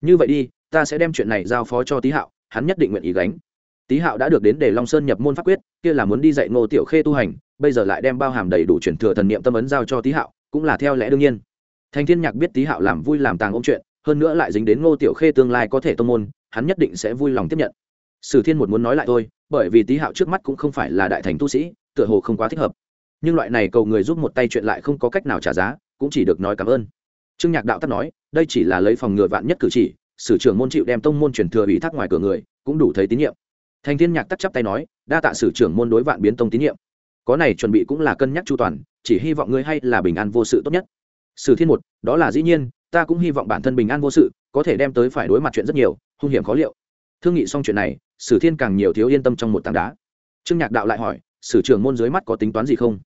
Như vậy đi ta sẽ đem chuyện này giao phó cho tý hạo, hắn nhất định nguyện ý gánh. Tý hạo đã được đến để long sơn nhập môn pháp quyết, kia là muốn đi dạy ngô tiểu khê tu hành, bây giờ lại đem bao hàm đầy đủ chuyển thừa thần niệm tâm ấn giao cho tý hạo, cũng là theo lẽ đương nhiên. Thành thiên nhạc biết tý hạo làm vui làm tàng ông chuyện, hơn nữa lại dính đến ngô tiểu khê tương lai có thể tông môn, hắn nhất định sẽ vui lòng tiếp nhận. Sử thiên một muốn nói lại thôi, bởi vì tý hạo trước mắt cũng không phải là đại thành tu sĩ, tựa hồ không quá thích hợp. Nhưng loại này cầu người giúp một tay chuyện lại không có cách nào trả giá, cũng chỉ được nói cảm ơn. Trương nhạc đạo tắt nói, đây chỉ là lấy phòng ngừa vạn nhất cử chỉ sử trưởng môn chịu đem tông môn truyền thừa ủy thác ngoài cửa người, cũng đủ thấy tín nhiệm. Thành thiên nhạc tắt chắp tay nói, đa tạ sử trưởng môn đối vạn biến tông tín nhiệm. Có này chuẩn bị cũng là cân nhắc chu toàn, chỉ hy vọng ngươi hay là bình an vô sự tốt nhất. Sử thiên một, đó là dĩ nhiên, ta cũng hy vọng bản thân bình an vô sự, có thể đem tới phải đối mặt chuyện rất nhiều, hung hiểm khó liệu. Thương nghị xong chuyện này, sử thiên càng nhiều thiếu yên tâm trong một tảng đá. Trương nhạc đạo lại hỏi, sử trưởng môn dưới mắt có tính toán gì không?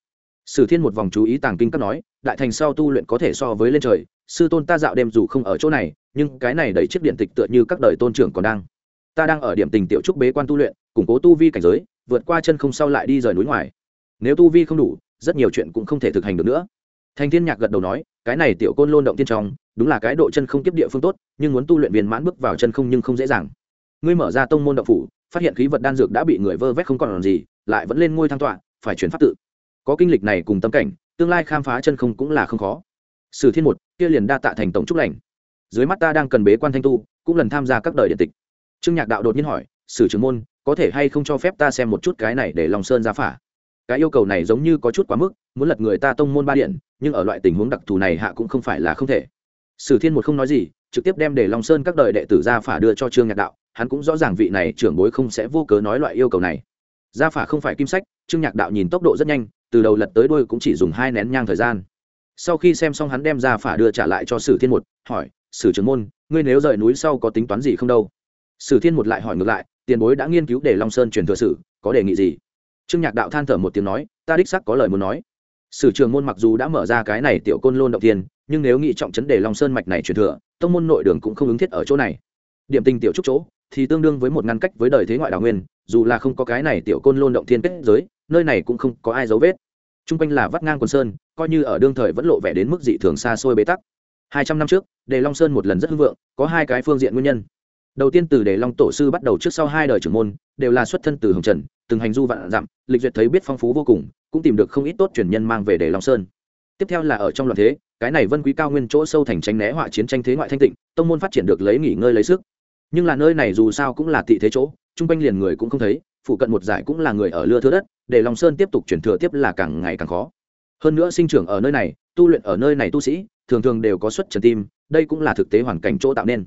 Sử thiên một vòng chú ý tàng kinh các nói, đại thành sau tu luyện có thể so với lên trời sư tôn ta dạo đêm dù không ở chỗ này, nhưng cái này đẩy chiếc điện tịch tựa như các đời tôn trưởng còn đang. Ta đang ở điểm tình tiểu trúc bế quan tu luyện, củng cố tu vi cảnh giới, vượt qua chân không sau lại đi rời núi ngoài. Nếu tu vi không đủ, rất nhiều chuyện cũng không thể thực hành được nữa. Thành thiên nhạc gật đầu nói, cái này tiểu côn lôn động tiên trong, đúng là cái độ chân không tiếp địa phương tốt, nhưng muốn tu luyện viên mãn bước vào chân không nhưng không dễ dàng. Ngươi mở ra tông môn động phủ, phát hiện khí vật đan dược đã bị người vơ vét không còn làm gì, lại vẫn lên ngôi thăng tọa, phải chuyển pháp tự. Có kinh lịch này cùng tâm cảnh, tương lai khám phá chân không cũng là không khó sử thiên một, kia liền đa tạ thành tổng trúc lành. Dưới mắt ta đang cần bế quan thanh tu, cũng lần tham gia các đời điện tịch. Trương nhạc đạo đột nhiên hỏi, sử trưởng môn, có thể hay không cho phép ta xem một chút cái này để lòng sơn ra phả? Cái yêu cầu này giống như có chút quá mức, muốn lật người ta tông môn ba điện, nhưng ở loại tình huống đặc thù này hạ cũng không phải là không thể. Sử thiên một không nói gì, trực tiếp đem để lòng sơn các đời đệ tử ra phả đưa cho trương nhạc đạo, hắn cũng rõ ràng vị này trưởng bối không sẽ vô cớ nói loại yêu cầu này. Gia phả không phải kim sách, trương nhạc đạo nhìn tốc độ rất nhanh, từ đầu lật tới đuôi cũng chỉ dùng hai nén nhang thời gian sau khi xem xong hắn đem ra phả đưa trả lại cho sử thiên một, hỏi, sử trưởng môn, ngươi nếu rời núi sau có tính toán gì không đâu? Sử thiên một lại hỏi ngược lại, tiền bối đã nghiên cứu để long sơn truyền thừa sử, có đề nghị gì? Trương nhạc đạo than thở một tiếng nói, ta đích sắc có lời muốn nói. Sử trường môn mặc dù đã mở ra cái này tiểu côn lôn động tiên nhưng nếu nghị trọng chấn đề long sơn mạch này truyền thừa, tông môn nội đường cũng không ứng thiết ở chỗ này. Điểm tình tiểu trúc chỗ, thì tương đương với một ngăn cách với đời thế ngoại đào nguyên, dù là không có cái này tiểu côn lôn động thiên kết giới, nơi này cũng không có ai dấu vết. T r u n g quanh là vắt ngang quần sơn coi như ở đương thời vẫn lộ vẻ đến mức dị thường xa xôi bế tắc. Hai trăm năm trước, đề long sơn một lần rất hưng vượng, có hai cái phương diện nguyên nhân. Đầu tiên từ đề long tổ sư bắt đầu trước sau hai đời trưởng môn, đều là xuất thân từ hồng trần, từng hành du vạn dặm, lịch duyệt thấy biết phong phú vô cùng, cũng tìm được không ít tốt truyền nhân mang về đề long sơn. Tiếp theo là ở trong loạn thế, cái này vân quý cao nguyên chỗ sâu thành tránh né họa chiến tranh thế ngoại thanh tịnh, tông môn phát triển được lấy nghỉ ngơi lấy sức. Nhưng là nơi này dù sao cũng là tị thế chỗ, chung quanh liền người cũng không thấy, phụ cận một giải cũng là người ở lưa thưa đất để Long sơn tiếp tục chuyển thừa tiếp là càng ngày càng khó hơn nữa sinh trưởng ở nơi này, tu luyện ở nơi này tu sĩ, thường thường đều có xuất trần tim, đây cũng là thực tế hoàn cảnh chỗ tạo nên.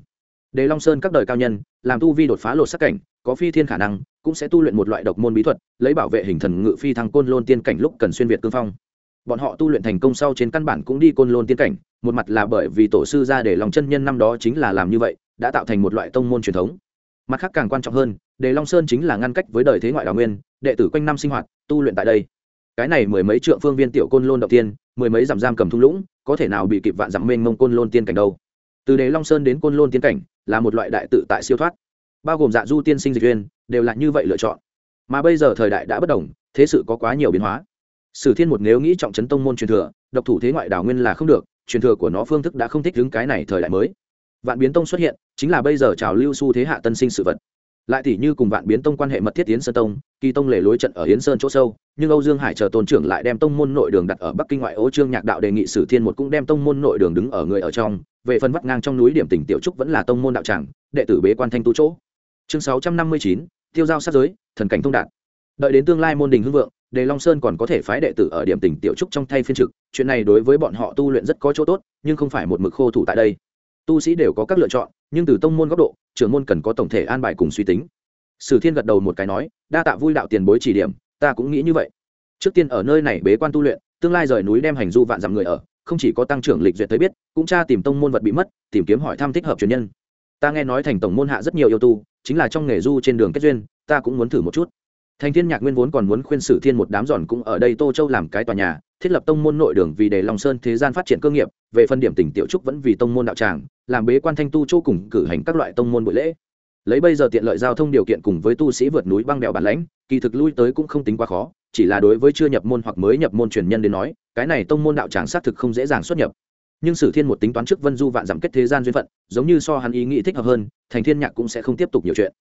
Đề long sơn các đời cao nhân, làm tu vi đột phá lột sắc cảnh, có phi thiên khả năng, cũng sẽ tu luyện một loại độc môn bí thuật, lấy bảo vệ hình thần ngự phi thăng côn lôn tiên cảnh lúc cần xuyên việt cương phong. Bọn họ tu luyện thành công sau trên căn bản cũng đi côn lôn tiên cảnh, một mặt là bởi vì tổ sư ra để lòng chân nhân năm đó chính là làm như vậy, đã tạo thành một loại tông môn truyền thống. Mặt khác càng quan trọng hơn, đề long sơn chính là ngăn cách với đời thế ngoại đào nguyên, đệ tử quanh năm sinh hoạt, tu luyện tại đây cái này mười mấy trượng phương viên tiểu côn lôn động tiên, mười mấy dặm giam cầm thung lũng, có thể nào bị kịp vạn dặm mênh mông côn lôn tiên cảnh đâu? Từ đế long sơn đến côn lôn tiên cảnh là một loại đại tự tại siêu thoát. Bao gồm dạ du tiên sinh dịch viên đều là như vậy lựa chọn. Mà bây giờ thời đại đã bất đồng, thế sự có quá nhiều biến hóa. Sử thiên một nếu nghĩ trọng trấn tông môn truyền thừa, độc thủ thế ngoại đảo nguyên là không được, truyền thừa của nó phương thức đã không thích đứng cái này thời đại mới. Vạn biến tông xuất hiện, chính là bây giờ trào lưu xu thế hạ tân sinh sự vật lại tỷ như cùng vạn biến tông quan hệ mật thiết yến sơn tông, kỳ tông lề lối trận ở yến sơn chỗ sâu, nhưng âu dương hải chờ tôn trưởng lại đem tông môn nội đường đặt ở bắc kinh ngoại ô trương nhạc đạo đề nghị sử thiên một cũng đem tông môn nội đường đứng ở người ở trong, về phần vắt ngang trong núi điểm tỉnh tiểu trúc vẫn là tông môn đạo tràng, đệ tử bế quan thanh tu chỗ. Chương sáu trăm năm mươi chín, tiêu giao sát giới, thần cảnh thông đạt. Đợi đến tương lai môn đình hưng vượng, đề long sơn còn có thể phái đệ tử ở điểm tỉnh tiểu trúc trong thay phiên trực, chuyện này đối với bọn họ tu luyện rất có chỗ tốt, nhưng không phải một mực khô thủ tại đây tu sĩ đều có các lựa chọn, nhưng từ tông môn góc độ, trưởng môn cần có tổng thể an bài cùng suy tính. Sử thiên gật đầu một cái nói, đa tạ vui đạo tiền bối chỉ điểm, ta cũng nghĩ như vậy. Trước tiên ở nơi này bế quan tu luyện, tương lai rời núi đem hành du vạn dặm người ở, không chỉ có tăng trưởng lịch duyệt tới biết, cũng tra tìm tông môn vật bị mất, tìm kiếm hỏi thăm thích hợp truyền nhân. Ta nghe nói thành tổng môn hạ rất nhiều yêu tu, chính là trong nghề du trên đường kết duyên, ta cũng muốn thử một chút. Thành thiên nhạc nguyên vốn còn muốn khuyên sử thiên một đám giòn cũng ở đây tô châu làm cái tòa nhà thiết lập tông môn nội đường vì để lòng sơn thế gian phát triển cơ nghiệp, về phân điểm tỉnh tiểu trúc vẫn vì tông môn đạo tràng, làm bế quan thanh tu chỗ cùng cử hành các loại tông môn buổi lễ. Lấy bây giờ tiện lợi giao thông điều kiện cùng với tu sĩ vượt núi băng đèo bản lãnh, kỳ thực lui tới cũng không tính quá khó, chỉ là đối với chưa nhập môn hoặc mới nhập môn truyền nhân đến nói, cái này tông môn đạo tràng xác thực không dễ dàng xuất nhập. Nhưng sử thiên một tính toán trước vân du vạn giảm kết thế gian duyên phận, giống như so hắn ý nghĩ thích hợp hơn, thành thiên nhạc cũng sẽ không tiếp tục nhiều chuyện.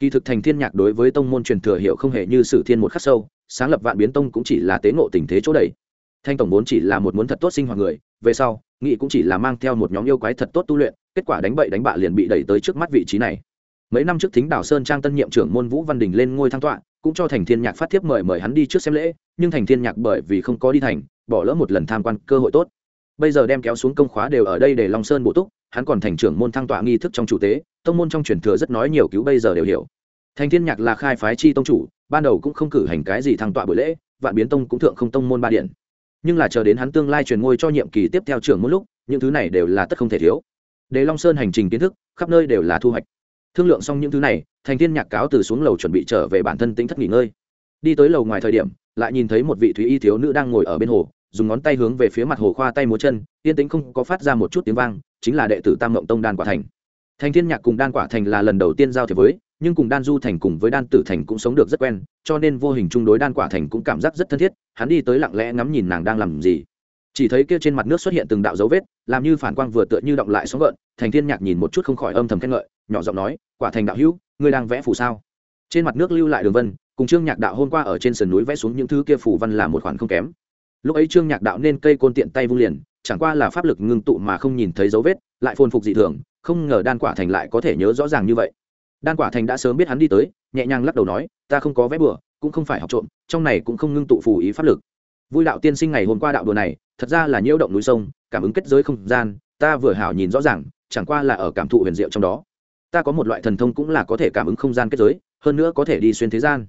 Kỳ thực thành thiên nhạc đối với tông môn truyền thừa hiệu không hề như sử thiên một khắc sâu, sáng lập vạn biến tông cũng chỉ là tế ngộ tình thế chỗ đầy thanh tổng vốn chỉ là một muốn thật tốt sinh hoạt người, về sau nghị cũng chỉ là mang theo một nhóm yêu quái thật tốt tu luyện, kết quả đánh bậy đánh bạ liền bị đẩy tới trước mắt vị trí này. Mấy năm trước thính đảo sơn trang tân nhiệm trưởng môn vũ văn đình lên ngôi thăng tọa, cũng cho thành thiên nhạc phát thiếp mời mời hắn đi trước xem lễ, nhưng thành thiên nhạc bởi vì không có đi thành, bỏ lỡ một lần tham quan cơ hội tốt. Bây giờ đem kéo xuống công khóa đều ở đây để long sơn bổ túc, hắn còn thành trưởng môn thăng tọa nghi thức trong chủ tế, tông môn trong truyền thừa rất nói nhiều cứu bây giờ đều hiểu. Thành thiên nhạc là khai phái chi tông chủ, ban đầu cũng không cử hành cái gì thăng tọa buổi lễ, vạn biến tông cũng thượng không tông môn ba điện nhưng là chờ đến hắn tương lai truyền ngôi cho nhiệm kỳ tiếp theo trưởng một lúc, những thứ này đều là tất không thể thiếu. Để long sơn hành trình kiến thức, khắp nơi đều là thu hoạch. Thương lượng xong những thứ này, thành thiên nhạc cáo từ xuống lầu chuẩn bị trở về bản thân tính thất nghỉ ngơi. Đi tới lầu ngoài thời điểm, lại nhìn thấy một vị thúy y thiếu nữ đang ngồi ở bên hồ, dùng ngón tay hướng về phía mặt hồ khoa tay múa chân, yên tĩnh không có phát ra một chút tiếng vang, chính là đệ tử tam mộng tông đan quả thành. Thành thiên nhạc cùng đan quả thành là lần đầu tiên giao thiệp với nhưng cùng đan du thành cùng với đan tử thành cũng sống được rất quen, cho nên vô hình chung đối đan quả thành cũng cảm giác rất thân thiết, hắn đi tới lặng lẽ ngắm nhìn nàng đang làm gì. Chỉ thấy kia trên mặt nước xuất hiện từng đạo dấu vết, làm như phản quang vừa tựa như động lại sóng gợn, thành thiên nhạc nhìn một chút không khỏi âm thầm khen ngợi, nhỏ giọng nói, quả thành đạo hữu, ngươi đang vẽ phù sao? Trên mặt nước lưu lại đường vân, cùng trương nhạc đạo hôm qua ở trên sườn núi vẽ xuống những thứ kia phù văn là một khoản không kém. Lúc ấy trương nhạc đạo nên cây côn tiện tay vung liền, chẳng qua là pháp lực ngưng tụ mà không nhìn thấy dấu vết, lại phồn phục dị thường, không ngờ đan quả thành lại có thể nhớ rõ ràng như vậy đan quả thành đã sớm biết hắn đi tới, nhẹ nhàng lắc đầu nói, ta không có vé bừa cũng không phải học trộm, trong này cũng không ngưng tụ phù ý pháp lực. Vui đạo tiên sinh ngày hôm qua đạo đùa này, thật ra là nhiễu động núi sông, cảm ứng kết giới không gian, ta vừa hảo nhìn rõ ràng, chẳng qua là ở cảm thụ huyền diệu trong đó. Ta có một loại thần thông cũng là có thể cảm ứng không gian kết giới, hơn nữa có thể đi xuyên thế gian.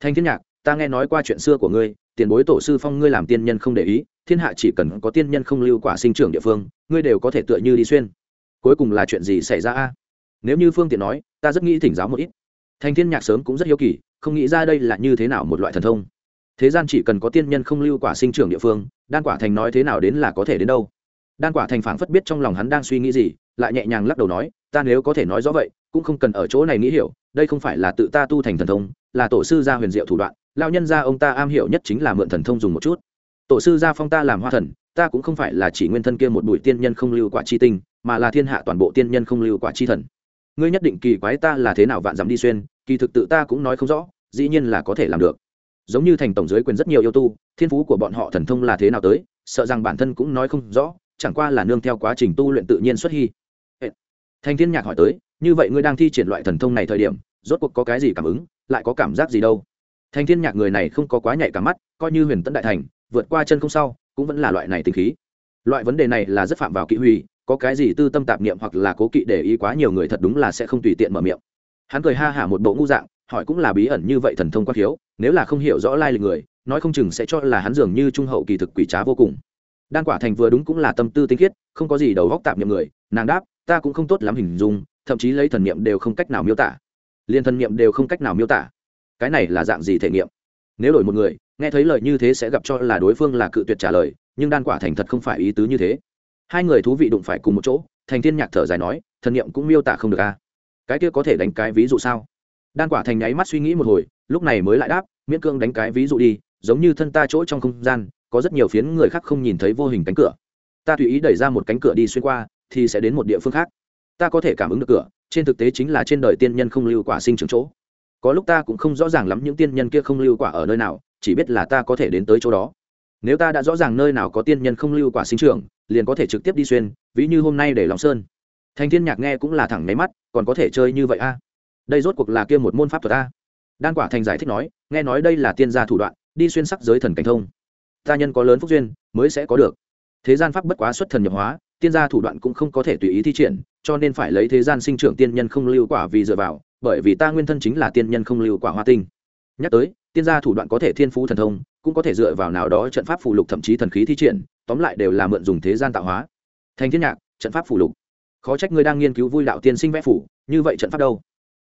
Thanh thiên nhạc, ta nghe nói qua chuyện xưa của ngươi, tiền bối tổ sư phong ngươi làm tiên nhân không để ý, thiên hạ chỉ cần có tiên nhân không lưu quả sinh trưởng địa phương, ngươi đều có thể tựa như đi xuyên. Cuối cùng là chuyện gì xảy ra a? Nếu như phương tiện nói ta rất nghĩ thỉnh giáo một ít. Thành thiên nhạc sớm cũng rất hiếu kỳ, không nghĩ ra đây là như thế nào một loại thần thông. Thế gian chỉ cần có tiên nhân không lưu quả sinh trưởng địa phương, đan quả thành nói thế nào đến là có thể đến đâu. Đan quả thành phảng phất biết trong lòng hắn đang suy nghĩ gì, lại nhẹ nhàng lắc đầu nói, ta nếu có thể nói rõ vậy, cũng không cần ở chỗ này nghĩ hiểu, đây không phải là tự ta tu thành thần thông, là tổ sư gia huyền diệu thủ đoạn lao nhân gia ông ta am hiểu nhất chính là mượn thần thông dùng một chút. Tổ sư gia phong ta làm hoa thần, ta cũng không phải là chỉ nguyên thân kia một bụi tiên nhân không lưu quả chi tinh, mà là thiên hạ toàn bộ tiên nhân không lưu quả chi thần ngươi nhất định kỳ quái ta là thế nào vạn dám đi xuyên, kỳ thực tự ta cũng nói không rõ, dĩ nhiên là có thể làm được. Giống như thành tổng giới quyền rất nhiều yêu tu, thiên phú của bọn họ thần thông là thế nào tới, sợ rằng bản thân cũng nói không rõ, chẳng qua là nương theo quá trình tu luyện tự nhiên xuất hy. Thành thiên nhạc hỏi tới, như vậy ngươi đang thi triển loại thần thông này thời điểm, rốt cuộc có cái gì cảm ứng, lại có cảm giác gì đâu? Thành thiên nhạc người này không có quá nhạy cảm mắt, coi như huyền tấn đại thành, vượt qua chân không sau, cũng vẫn là loại này tình khí. Loại vấn đề này là rất phạm vào kỵ huy có cái gì tư tâm tạp niệm hoặc là cố kỵ để ý quá nhiều người thật đúng là sẽ không tùy tiện mở miệng. Hắn cười ha hả một bộ ngu dạng, hỏi cũng là bí ẩn như vậy thần thông quan thiếu, nếu là không hiểu rõ lai lịch người, nói không chừng sẽ cho là hắn dường như trung hậu kỳ thực quỷ trá vô cùng. Đan quả thành vừa đúng cũng là tâm tư tinh khiết, không có gì đầu góc tạp niệm người, nàng đáp, ta cũng không tốt lắm hình dung, thậm chí lấy thần niệm đều không cách nào miêu tả. Liên thần niệm đều không cách nào miêu tả. Cái này là dạng gì thể nghiệm? Nếu đổi một người, nghe thấy lời như thế sẽ gặp cho là đối phương là cự tuyệt trả lời, nhưng đan quả thành thật không phải ý tứ như thế hai người thú vị đụng phải cùng một chỗ, thành thiên nhạc thở dài nói, thần niệm cũng miêu tả không được a cái kia có thể đánh cái ví dụ sao? Đan quả thành nháy mắt suy nghĩ một hồi, lúc này mới lại đáp, miễn cương đánh cái ví dụ đi, giống như thân ta chỗ trong không gian, có rất nhiều phiến người khác không nhìn thấy vô hình cánh cửa. Ta tùy ý đẩy ra một cánh cửa đi xuyên qua, thì sẽ đến một địa phương khác. Ta có thể cảm ứng được cửa, trên thực tế chính là trên đời tiên nhân không lưu quả sinh trưởng chỗ. Có lúc ta cũng không rõ ràng lắm những tiên nhân kia không lưu quả ở nơi nào, chỉ biết là ta có thể đến tới chỗ đó. Nếu ta đã rõ ràng nơi nào có tiên nhân không lưu quả sinh trưởng liền có thể trực tiếp đi xuyên, ví như hôm nay để lòng sơn. Thành thiên nhạc nghe cũng là thẳng máy mắt, còn có thể chơi như vậy a đây rốt cuộc là kia một môn pháp thuật a đan quả thành giải thích nói, nghe nói đây là tiên gia thủ đoạn, đi xuyên sắc giới thần cảnh thông. Ta nhân có lớn phúc duyên, mới sẽ có được. Thế gian pháp bất quá xuất thần nhập hóa, tiên gia thủ đoạn cũng không có thể tùy ý thi triển, cho nên phải lấy thế gian sinh trưởng tiên nhân không lưu quả vì dựa vào, bởi vì ta nguyên thân chính là tiên nhân không lưu quả hoa tinh. Nhắc tới, tiên gia thủ đoạn có thể thiên phú thần thông cũng có thể dựa vào nào đó trận pháp phù lục thậm chí thần khí thi triển, tóm lại đều là mượn dùng thế gian tạo hóa. Thành thiên nhạc, trận pháp phù lục. Khó trách ngươi đang nghiên cứu vui đạo tiên sinh vẽ phủ, như vậy trận pháp đâu?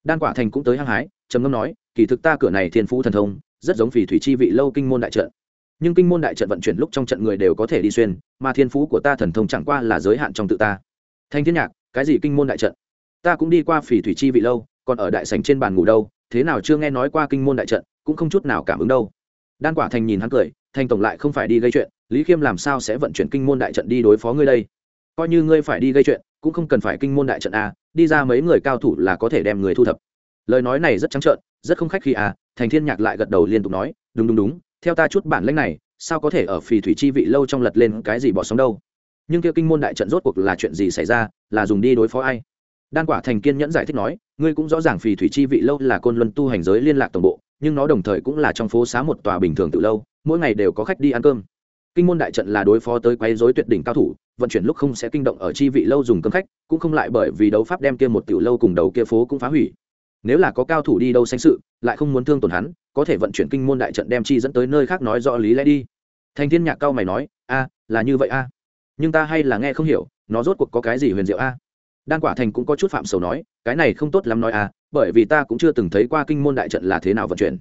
Đan quả thành cũng tới hăng hái, trầm ngâm nói, kỳ thực ta cửa này thiên phú thần thông, rất giống phỉ thủy chi vị lâu kinh môn đại trận. Nhưng kinh môn đại trận vận chuyển lúc trong trận người đều có thể đi xuyên, mà thiên phú của ta thần thông chẳng qua là giới hạn trong tự ta. Thanh thiên nhạc, cái gì kinh môn đại trận? Ta cũng đi qua phỉ thủy chi vị lâu, còn ở đại sảnh trên bàn ngủ đâu, thế nào chưa nghe nói qua kinh môn đại trận, cũng không chút nào cảm ứng đâu đan quả thành nhìn hắn cười, thành tổng lại không phải đi gây chuyện, lý khiêm làm sao sẽ vận chuyển kinh môn đại trận đi đối phó ngươi đây? Coi như ngươi phải đi gây chuyện, cũng không cần phải kinh môn đại trận a đi ra mấy người cao thủ là có thể đem người thu thập. Lời nói này rất trắng trợn, rất không khách khi a à, thành thiên nhạc lại gật đầu liên tục nói, đúng đúng đúng, theo ta chút bản lãnh này, sao có thể ở phì thủy chi vị lâu trong lật lên cái gì bỏ sống đâu? Nhưng kia kinh môn đại trận rốt cuộc là chuyện gì xảy ra, là dùng đi đối phó ai? Đan quả thành kiên nhẫn giải thích nói, ngươi cũng rõ ràng phì thủy chi vị lâu là côn luân tu hành giới liên lạc tổng bộ nhưng nó đồng thời cũng là trong phố xá một tòa bình thường từ lâu, mỗi ngày đều có khách đi ăn cơm. Kinh môn đại trận là đối phó tới quấy rối tuyệt đỉnh cao thủ, vận chuyển lúc không sẽ kinh động ở chi vị lâu dùng cơm khách, cũng không lại bởi vì đấu pháp đem kia một tiểu lâu cùng đầu kia phố cũng phá hủy. Nếu là có cao thủ đi đâu sanh sự, lại không muốn thương tổn hắn, có thể vận chuyển kinh môn đại trận đem chi dẫn tới nơi khác nói rõ lý lẽ đi. Thành thiên nhạc cao mày nói, a, là như vậy a. Nhưng ta hay là nghe không hiểu, nó rốt cuộc có cái gì huyền diệu a? Đan quả thành cũng có chút phạm sầu nói, cái này không tốt lắm nói a bởi vì ta cũng chưa từng thấy qua kinh môn đại trận là thế nào vận chuyển.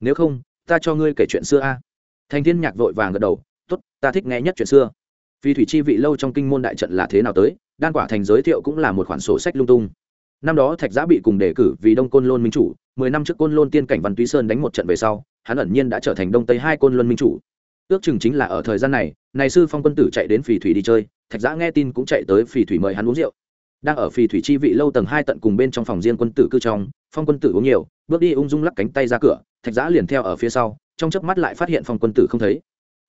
Nếu không, ta cho ngươi kể chuyện xưa a. Thành thiên nhạc vội vàng gật đầu, tốt, ta thích nghe nhất chuyện xưa. Vì thủy chi vị lâu trong kinh môn đại trận là thế nào tới, đan quả thành giới thiệu cũng là một khoản sổ sách lung tung. Năm đó thạch giã bị cùng đề cử vì đông côn lôn minh chủ, mười năm trước côn lôn tiên cảnh văn túy sơn đánh một trận về sau, hắn ẩn nhiên đã trở thành đông tây hai côn luân minh chủ. Ước chừng chính là ở thời gian này này sư phong quân tử chạy đến phì thủy đi chơi, thạch giã nghe tin cũng chạy tới phì thủy mời hắn uống rượu đang ở phì thủy chi vị lâu tầng hai tận cùng bên trong phòng riêng quân tử cư trong, phong quân tử uống nhiều, bước đi ung dung lắc cánh tay ra cửa, thạch giã liền theo ở phía sau, trong chớp mắt lại phát hiện phong quân tử không thấy.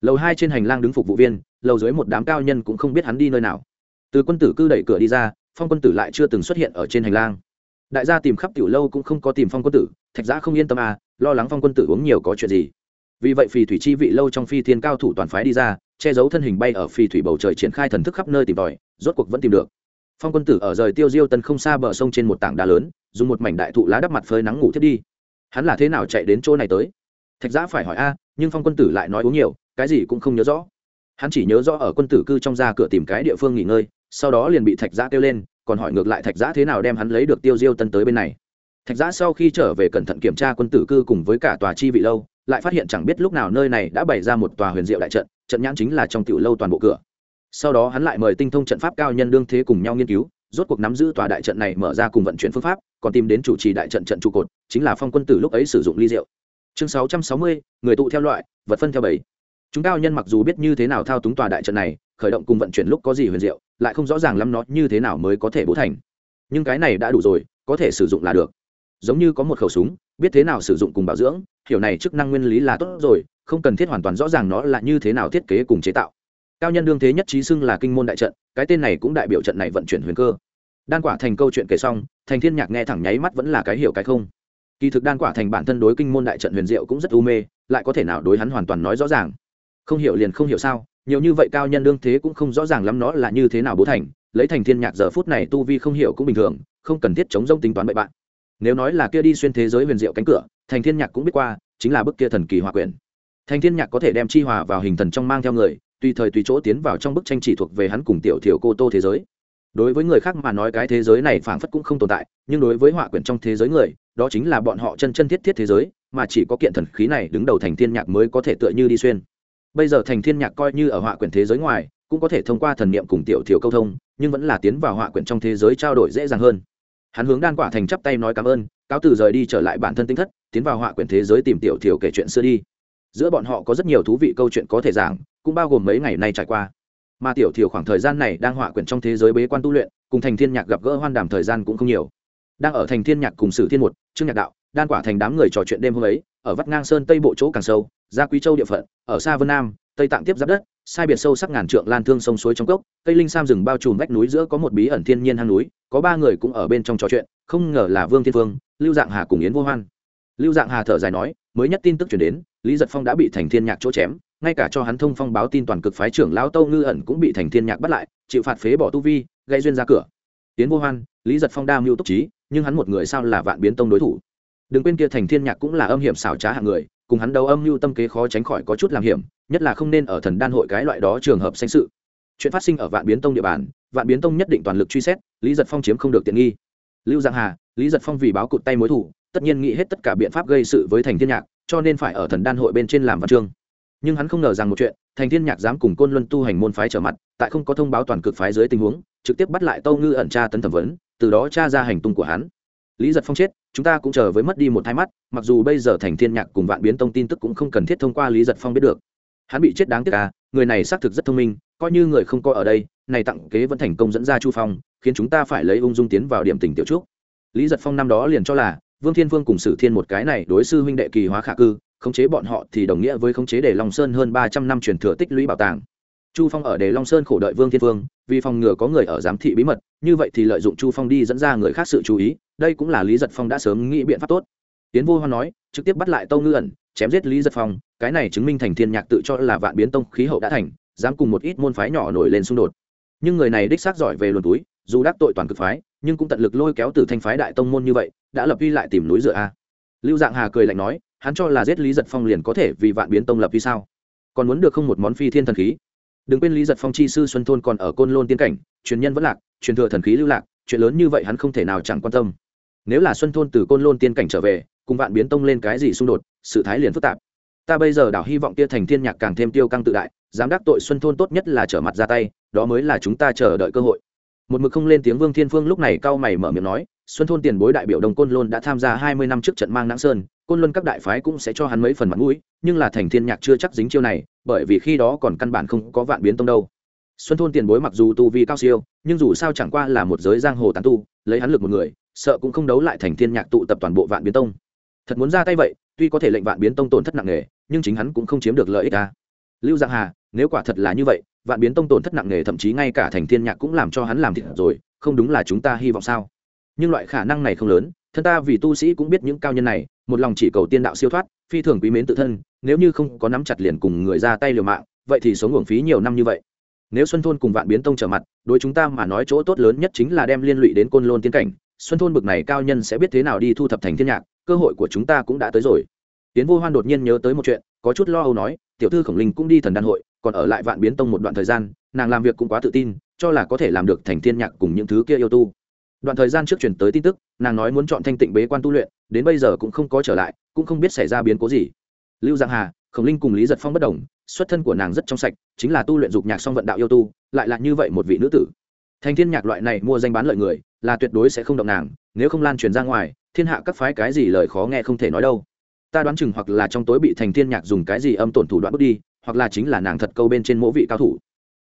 Lầu hai trên hành lang đứng phục vụ viên, lầu dưới một đám cao nhân cũng không biết hắn đi nơi nào. Từ quân tử cư đẩy cửa đi ra, phong quân tử lại chưa từng xuất hiện ở trên hành lang. Đại gia tìm khắp tiểu lâu cũng không có tìm phong quân tử, thạch giã không yên tâm à lo lắng phong quân tử uống nhiều có chuyện gì. Vì vậy phì thủy chi vị lâu trong phi thiên cao thủ toàn phái đi ra, che giấu thân hình bay ở phi thủy bầu trời triển khai thần thức khắp nơi tìm tòi, rốt cuộc vẫn tìm được phong quân tử ở rời tiêu diêu tân không xa bờ sông trên một tảng đá lớn, dùng một mảnh đại thụ lá đắp mặt phơi nắng ngủ thiết đi. Hắn là thế nào chạy đến chỗ này tới? Thạch giã phải hỏi a, nhưng phong quân tử lại nói uống nhiều, cái gì cũng không nhớ rõ. Hắn chỉ nhớ rõ ở quân tử cư trong ra cửa tìm cái địa phương nghỉ ngơi, sau đó liền bị thạch giã kêu lên, còn hỏi ngược lại thạch giã thế nào đem hắn lấy được tiêu diêu tân tới bên này. Thạch giã sau khi trở về cẩn thận kiểm tra quân tử cư cùng với cả tòa chi vị lâu, lại phát hiện chẳng biết lúc nào nơi này đã bày ra một tòa huyền diệu đại trận trận nhãn chính là trong tiểu lâu toàn bộ cửa sau đó hắn lại mời tinh thông trận pháp cao nhân đương thế cùng nhau nghiên cứu, rốt cuộc nắm giữ tòa đại trận này mở ra cùng vận chuyển phương pháp, còn tìm đến chủ trì đại trận trận trụ cột, chính là phong quân tử lúc ấy sử dụng ly rượu. Chương sáu trăm sáu mươi, người tụ theo loại, vật phân theo bảy. Chúng cao nhân mặc dù biết như thế nào thao túng tòa đại trận này, khởi động cùng vận chuyển lúc có gì huyền diệu, lại không rõ ràng lắm nó như thế nào mới có thể bố thành. Nhưng cái này đã đủ rồi, có thể sử dụng là được. Giống như có một khẩu súng, biết thế nào sử dụng cùng bảo dưỡng, hiểu này chức năng nguyên lý là tốt rồi, không cần thiết hoàn toàn rõ ràng nó là như thế nào thiết kế cùng chế tạo cao nhân đương thế nhất trí xưng là kinh môn đại trận, cái tên này cũng đại biểu trận này vận chuyển huyền cơ. Đan quả thành câu chuyện kể xong, thành thiên nhạc nghe thẳng nháy mắt vẫn là cái hiểu cái không. Kỳ thực đan quả thành bản thân đối kinh môn đại trận huyền diệu cũng rất u mê, lại có thể nào đối hắn hoàn toàn nói rõ ràng. Không hiểu liền không hiểu sao, nhiều như vậy cao nhân đương thế cũng không rõ ràng lắm nó là như thế nào bố thành, lấy thành thiên nhạc giờ phút này tu vi không hiểu cũng bình thường, không cần thiết chống rông tính toán bậy bạn. Nếu nói là kia đi xuyên thế giới huyền diệu cánh cửa, thành thiên nhạc cũng biết qua, chính là bức kia thần kỳ hòa quyển. Thành thiên nhạc có thể đem chi hòa vào hình thần trong mang theo người tùy thời tùy chỗ tiến vào trong bức tranh chỉ thuộc về hắn cùng tiểu thiểu cô tô thế giới. Đối với người khác mà nói cái thế giới này phảng phất cũng không tồn tại, nhưng đối với họa quyển trong thế giới người, đó chính là bọn họ chân chân thiết thiết thế giới, mà chỉ có kiện thần khí này đứng đầu thành thiên nhạc mới có thể tựa như đi xuyên. Bây giờ thành thiên nhạc coi như ở họa quyển thế giới ngoài, cũng có thể thông qua thần niệm cùng tiểu thiểu câu thông, nhưng vẫn là tiến vào họa quyển trong thế giới trao đổi dễ dàng hơn. Hắn hướng đan quả thành chắp tay nói cảm ơn, cáo từ rời đi trở lại bản thân tinh thất, tiến vào họa quyển thế giới tìm tiểu thiểu kể chuyện xưa đi. Giữa bọn họ có rất nhiều thú vị câu chuyện có thể giảng cũng bao gồm mấy ngày nay trải qua. Mà tiểu thiểu khoảng thời gian này đang họa quyển trong thế giới bế quan tu luyện, cùng thành thiên nhạc gặp gỡ hoan đàm thời gian cũng không nhiều. Đang ở thành thiên nhạc cùng sử thiên một, trương nhạc đạo, đan quả thành đám người trò chuyện đêm hôm ấy, ở vắt ngang sơn tây bộ chỗ càng sâu ra quý châu địa phận, ở xa vân nam, tây tạng tiếp giáp đất, sai biệt sâu sắc ngàn trượng lan thương sông suối trong cốc, cây linh sam rừng bao trùm vách núi giữa có một bí ẩn thiên nhiên hang núi, có ba người cũng ở bên trong trò chuyện, không ngờ là vương thiên vương, lưu dạng hà cùng yến vô hoan. Lưu dạng hà thở dài nói, mới nhất tin tức chuyển đến, lý giật phong đã bị thành thiên nhạc chỗ chém ngay cả cho hắn thông phong báo tin toàn cực phái trưởng lão tâu ngư ẩn cũng bị thành thiên nhạc bắt lại, chịu phạt phế bỏ tu vi, gây duyên ra cửa. Tiến vô hoan, lý giật phong đa mưu túc trí, nhưng hắn một người sao là vạn biến tông đối thủ? Đừng quên kia thành thiên nhạc cũng là âm hiểm xảo trá hạng người, cùng hắn đấu âm mưu tâm kế khó tránh khỏi có chút làm hiểm, nhất là không nên ở thần đan hội cái loại đó trường hợp sanh sự. Chuyện phát sinh ở vạn biến tông địa bàn, vạn biến tông nhất định toàn lực truy xét, lý giật phong chiếm không được tiện nghi. Lưu giang hà, lý giật phong vì báo cụt tay mối thủ, tất nhiên nghĩ hết tất cả biện pháp gây sự với thành thiên nhạc, cho nên phải ở thần đan hội bên trên làm văn chương nhưng hắn không ngờ rằng một chuyện, thành thiên nhạc dám cùng côn luân tu hành môn phái trở mặt, tại không có thông báo toàn cực phái dưới tình huống, trực tiếp bắt lại tâu ngư ẩn tra tấn thẩm vấn, từ đó tra ra hành tung của hắn. Lý giật phong chết, chúng ta cũng chờ với mất đi một hai mắt, mặc dù bây giờ thành thiên nhạc cùng vạn biến tông tin tức cũng không cần thiết thông qua lý giật phong biết được. Hắn bị chết đáng tiếc à người này xác thực rất thông minh, coi như người không có ở đây, này tặng kế vẫn thành công dẫn ra chu phong, khiến chúng ta phải lấy ung dung tiến vào điểm tình tiểu trúc. Lý giật phong năm đó liền cho là, vương thiên vương cùng sử thiên một cái này đối sư huynh đệ kỳ hóa khả cư khống chế bọn họ thì đồng nghĩa với khống chế để long sơn hơn ba trăm năm truyền thừa tích lũy bảo tàng. Chu phong ở đề long sơn khổ đợi vương thiên vương, vì phòng ngừa có người ở giám thị bí mật, như vậy thì lợi dụng chu phong đi dẫn ra người khác sự chú ý, đây cũng là lý giật phong đã sớm nghĩ biện pháp tốt. Tiến vô hoa nói, trực tiếp bắt lại tâu ngư ẩn, chém giết lý giật phong, cái này chứng minh thành thiên nhạc tự cho là vạn biến tông khí hậu đã thành, dám cùng một ít môn phái nhỏ nổi lên xung đột. Nhưng người này đích xác giỏi về luồn túi, dù đắc tội toàn cực phái, nhưng cũng tận lực lôi kéo từ thanh phái đại tông môn như vậy, đã lập uy lại tìm núi dựa a. Lưu dạng hà cười lạnh nói hắn cho là giết lý giật phong liền có thể vì vạn biến tông lập vì sao? Còn muốn được không một món phi thiên thần khí? Đừng quên lý giật phong chi sư xuân thôn còn ở côn lôn tiên cảnh, truyền nhân vẫn lạc, truyền thừa thần khí lưu lạc, chuyện lớn như vậy hắn không thể nào chẳng quan tâm. Nếu là xuân thôn từ côn lôn tiên cảnh trở về, cùng vạn biến tông lên cái gì xung đột, sự thái liền phức tạp. Ta bây giờ đảo hy vọng tia thành thiên nhạc càng thêm tiêu căng tự đại, dám đắc tội xuân thôn tốt nhất là trở mặt ra tay, đó mới là chúng ta chờ đợi cơ hội. Một mực không lên tiếng vương thiên phương lúc này cau mày mở miệng nói, xuân thôn tiền bối đại biểu đồng côn lôn đã tham gia hai mươi năm trước trận mang nãng sơn côn luân các đại phái cũng sẽ cho hắn mấy phần mặt mũi, nhưng là thành thiên nhạc chưa chắc dính chiêu này, bởi vì khi đó còn căn bản không có vạn biến tông đâu. Xuân thôn tiền bối mặc dù tu vi cao siêu, nhưng dù sao chẳng qua là một giới giang hồ tán tu, lấy hắn lực một người, sợ cũng không đấu lại thành thiên nhạc tụ tập toàn bộ vạn biến tông. Thật muốn ra tay vậy, tuy có thể lệnh vạn biến tông tổn thất nặng nề, nhưng chính hắn cũng không chiếm được lợi ích ta lưu giang hà, nếu quả thật là như vậy, vạn biến tông tổn thất nặng nề thậm chí ngay cả thành thiên nhạc cũng làm cho hắn làm thiệt rồi, không đúng là chúng ta hy vọng sao? Nhưng loại khả năng này không lớn, thân ta vì tu sĩ cũng biết những cao nhân này một lòng chỉ cầu tiên đạo siêu thoát, phi thường quý mến tự thân, nếu như không có nắm chặt liền cùng người ra tay liều mạng, vậy thì sống uổng phí nhiều năm như vậy. Nếu xuân thôn cùng vạn biến tông trở mặt, đối chúng ta mà nói chỗ tốt lớn nhất chính là đem liên lụy đến côn lôn tiến cảnh, xuân thôn bực này cao nhân sẽ biết thế nào đi thu thập thành thiên nhạc, cơ hội của chúng ta cũng đã tới rồi. Tiến vô hoan đột nhiên nhớ tới một chuyện, có chút lo âu nói, tiểu thư khổng linh cũng đi thần đan hội, còn ở lại vạn biến tông một đoạn thời gian, nàng làm việc cũng quá tự tin, cho là có thể làm được thành thiên nhạc cùng những thứ kia yêu tu. Đoạn thời gian trước chuyển tới tin tức, nàng nói muốn chọn thanh tịnh bế quan tu luyện đến bây giờ cũng không có trở lại, cũng không biết xảy ra biến cố gì. Lưu giang hà, khổng linh cùng lý giật phong bất đồng, xuất thân của nàng rất trong sạch, chính là tu luyện dục nhạc song vận đạo yêu tu, lại là như vậy một vị nữ tử. Thành thiên nhạc loại này mua danh bán lợi người, là tuyệt đối sẽ không động nàng, nếu không lan truyền ra ngoài, thiên hạ các phái cái gì lời khó nghe không thể nói đâu. Ta đoán chừng hoặc là trong tối bị thành thiên nhạc dùng cái gì âm tổn thủ đoạn bước đi, hoặc là chính là nàng thật câu bên trên mỗi vị cao thủ.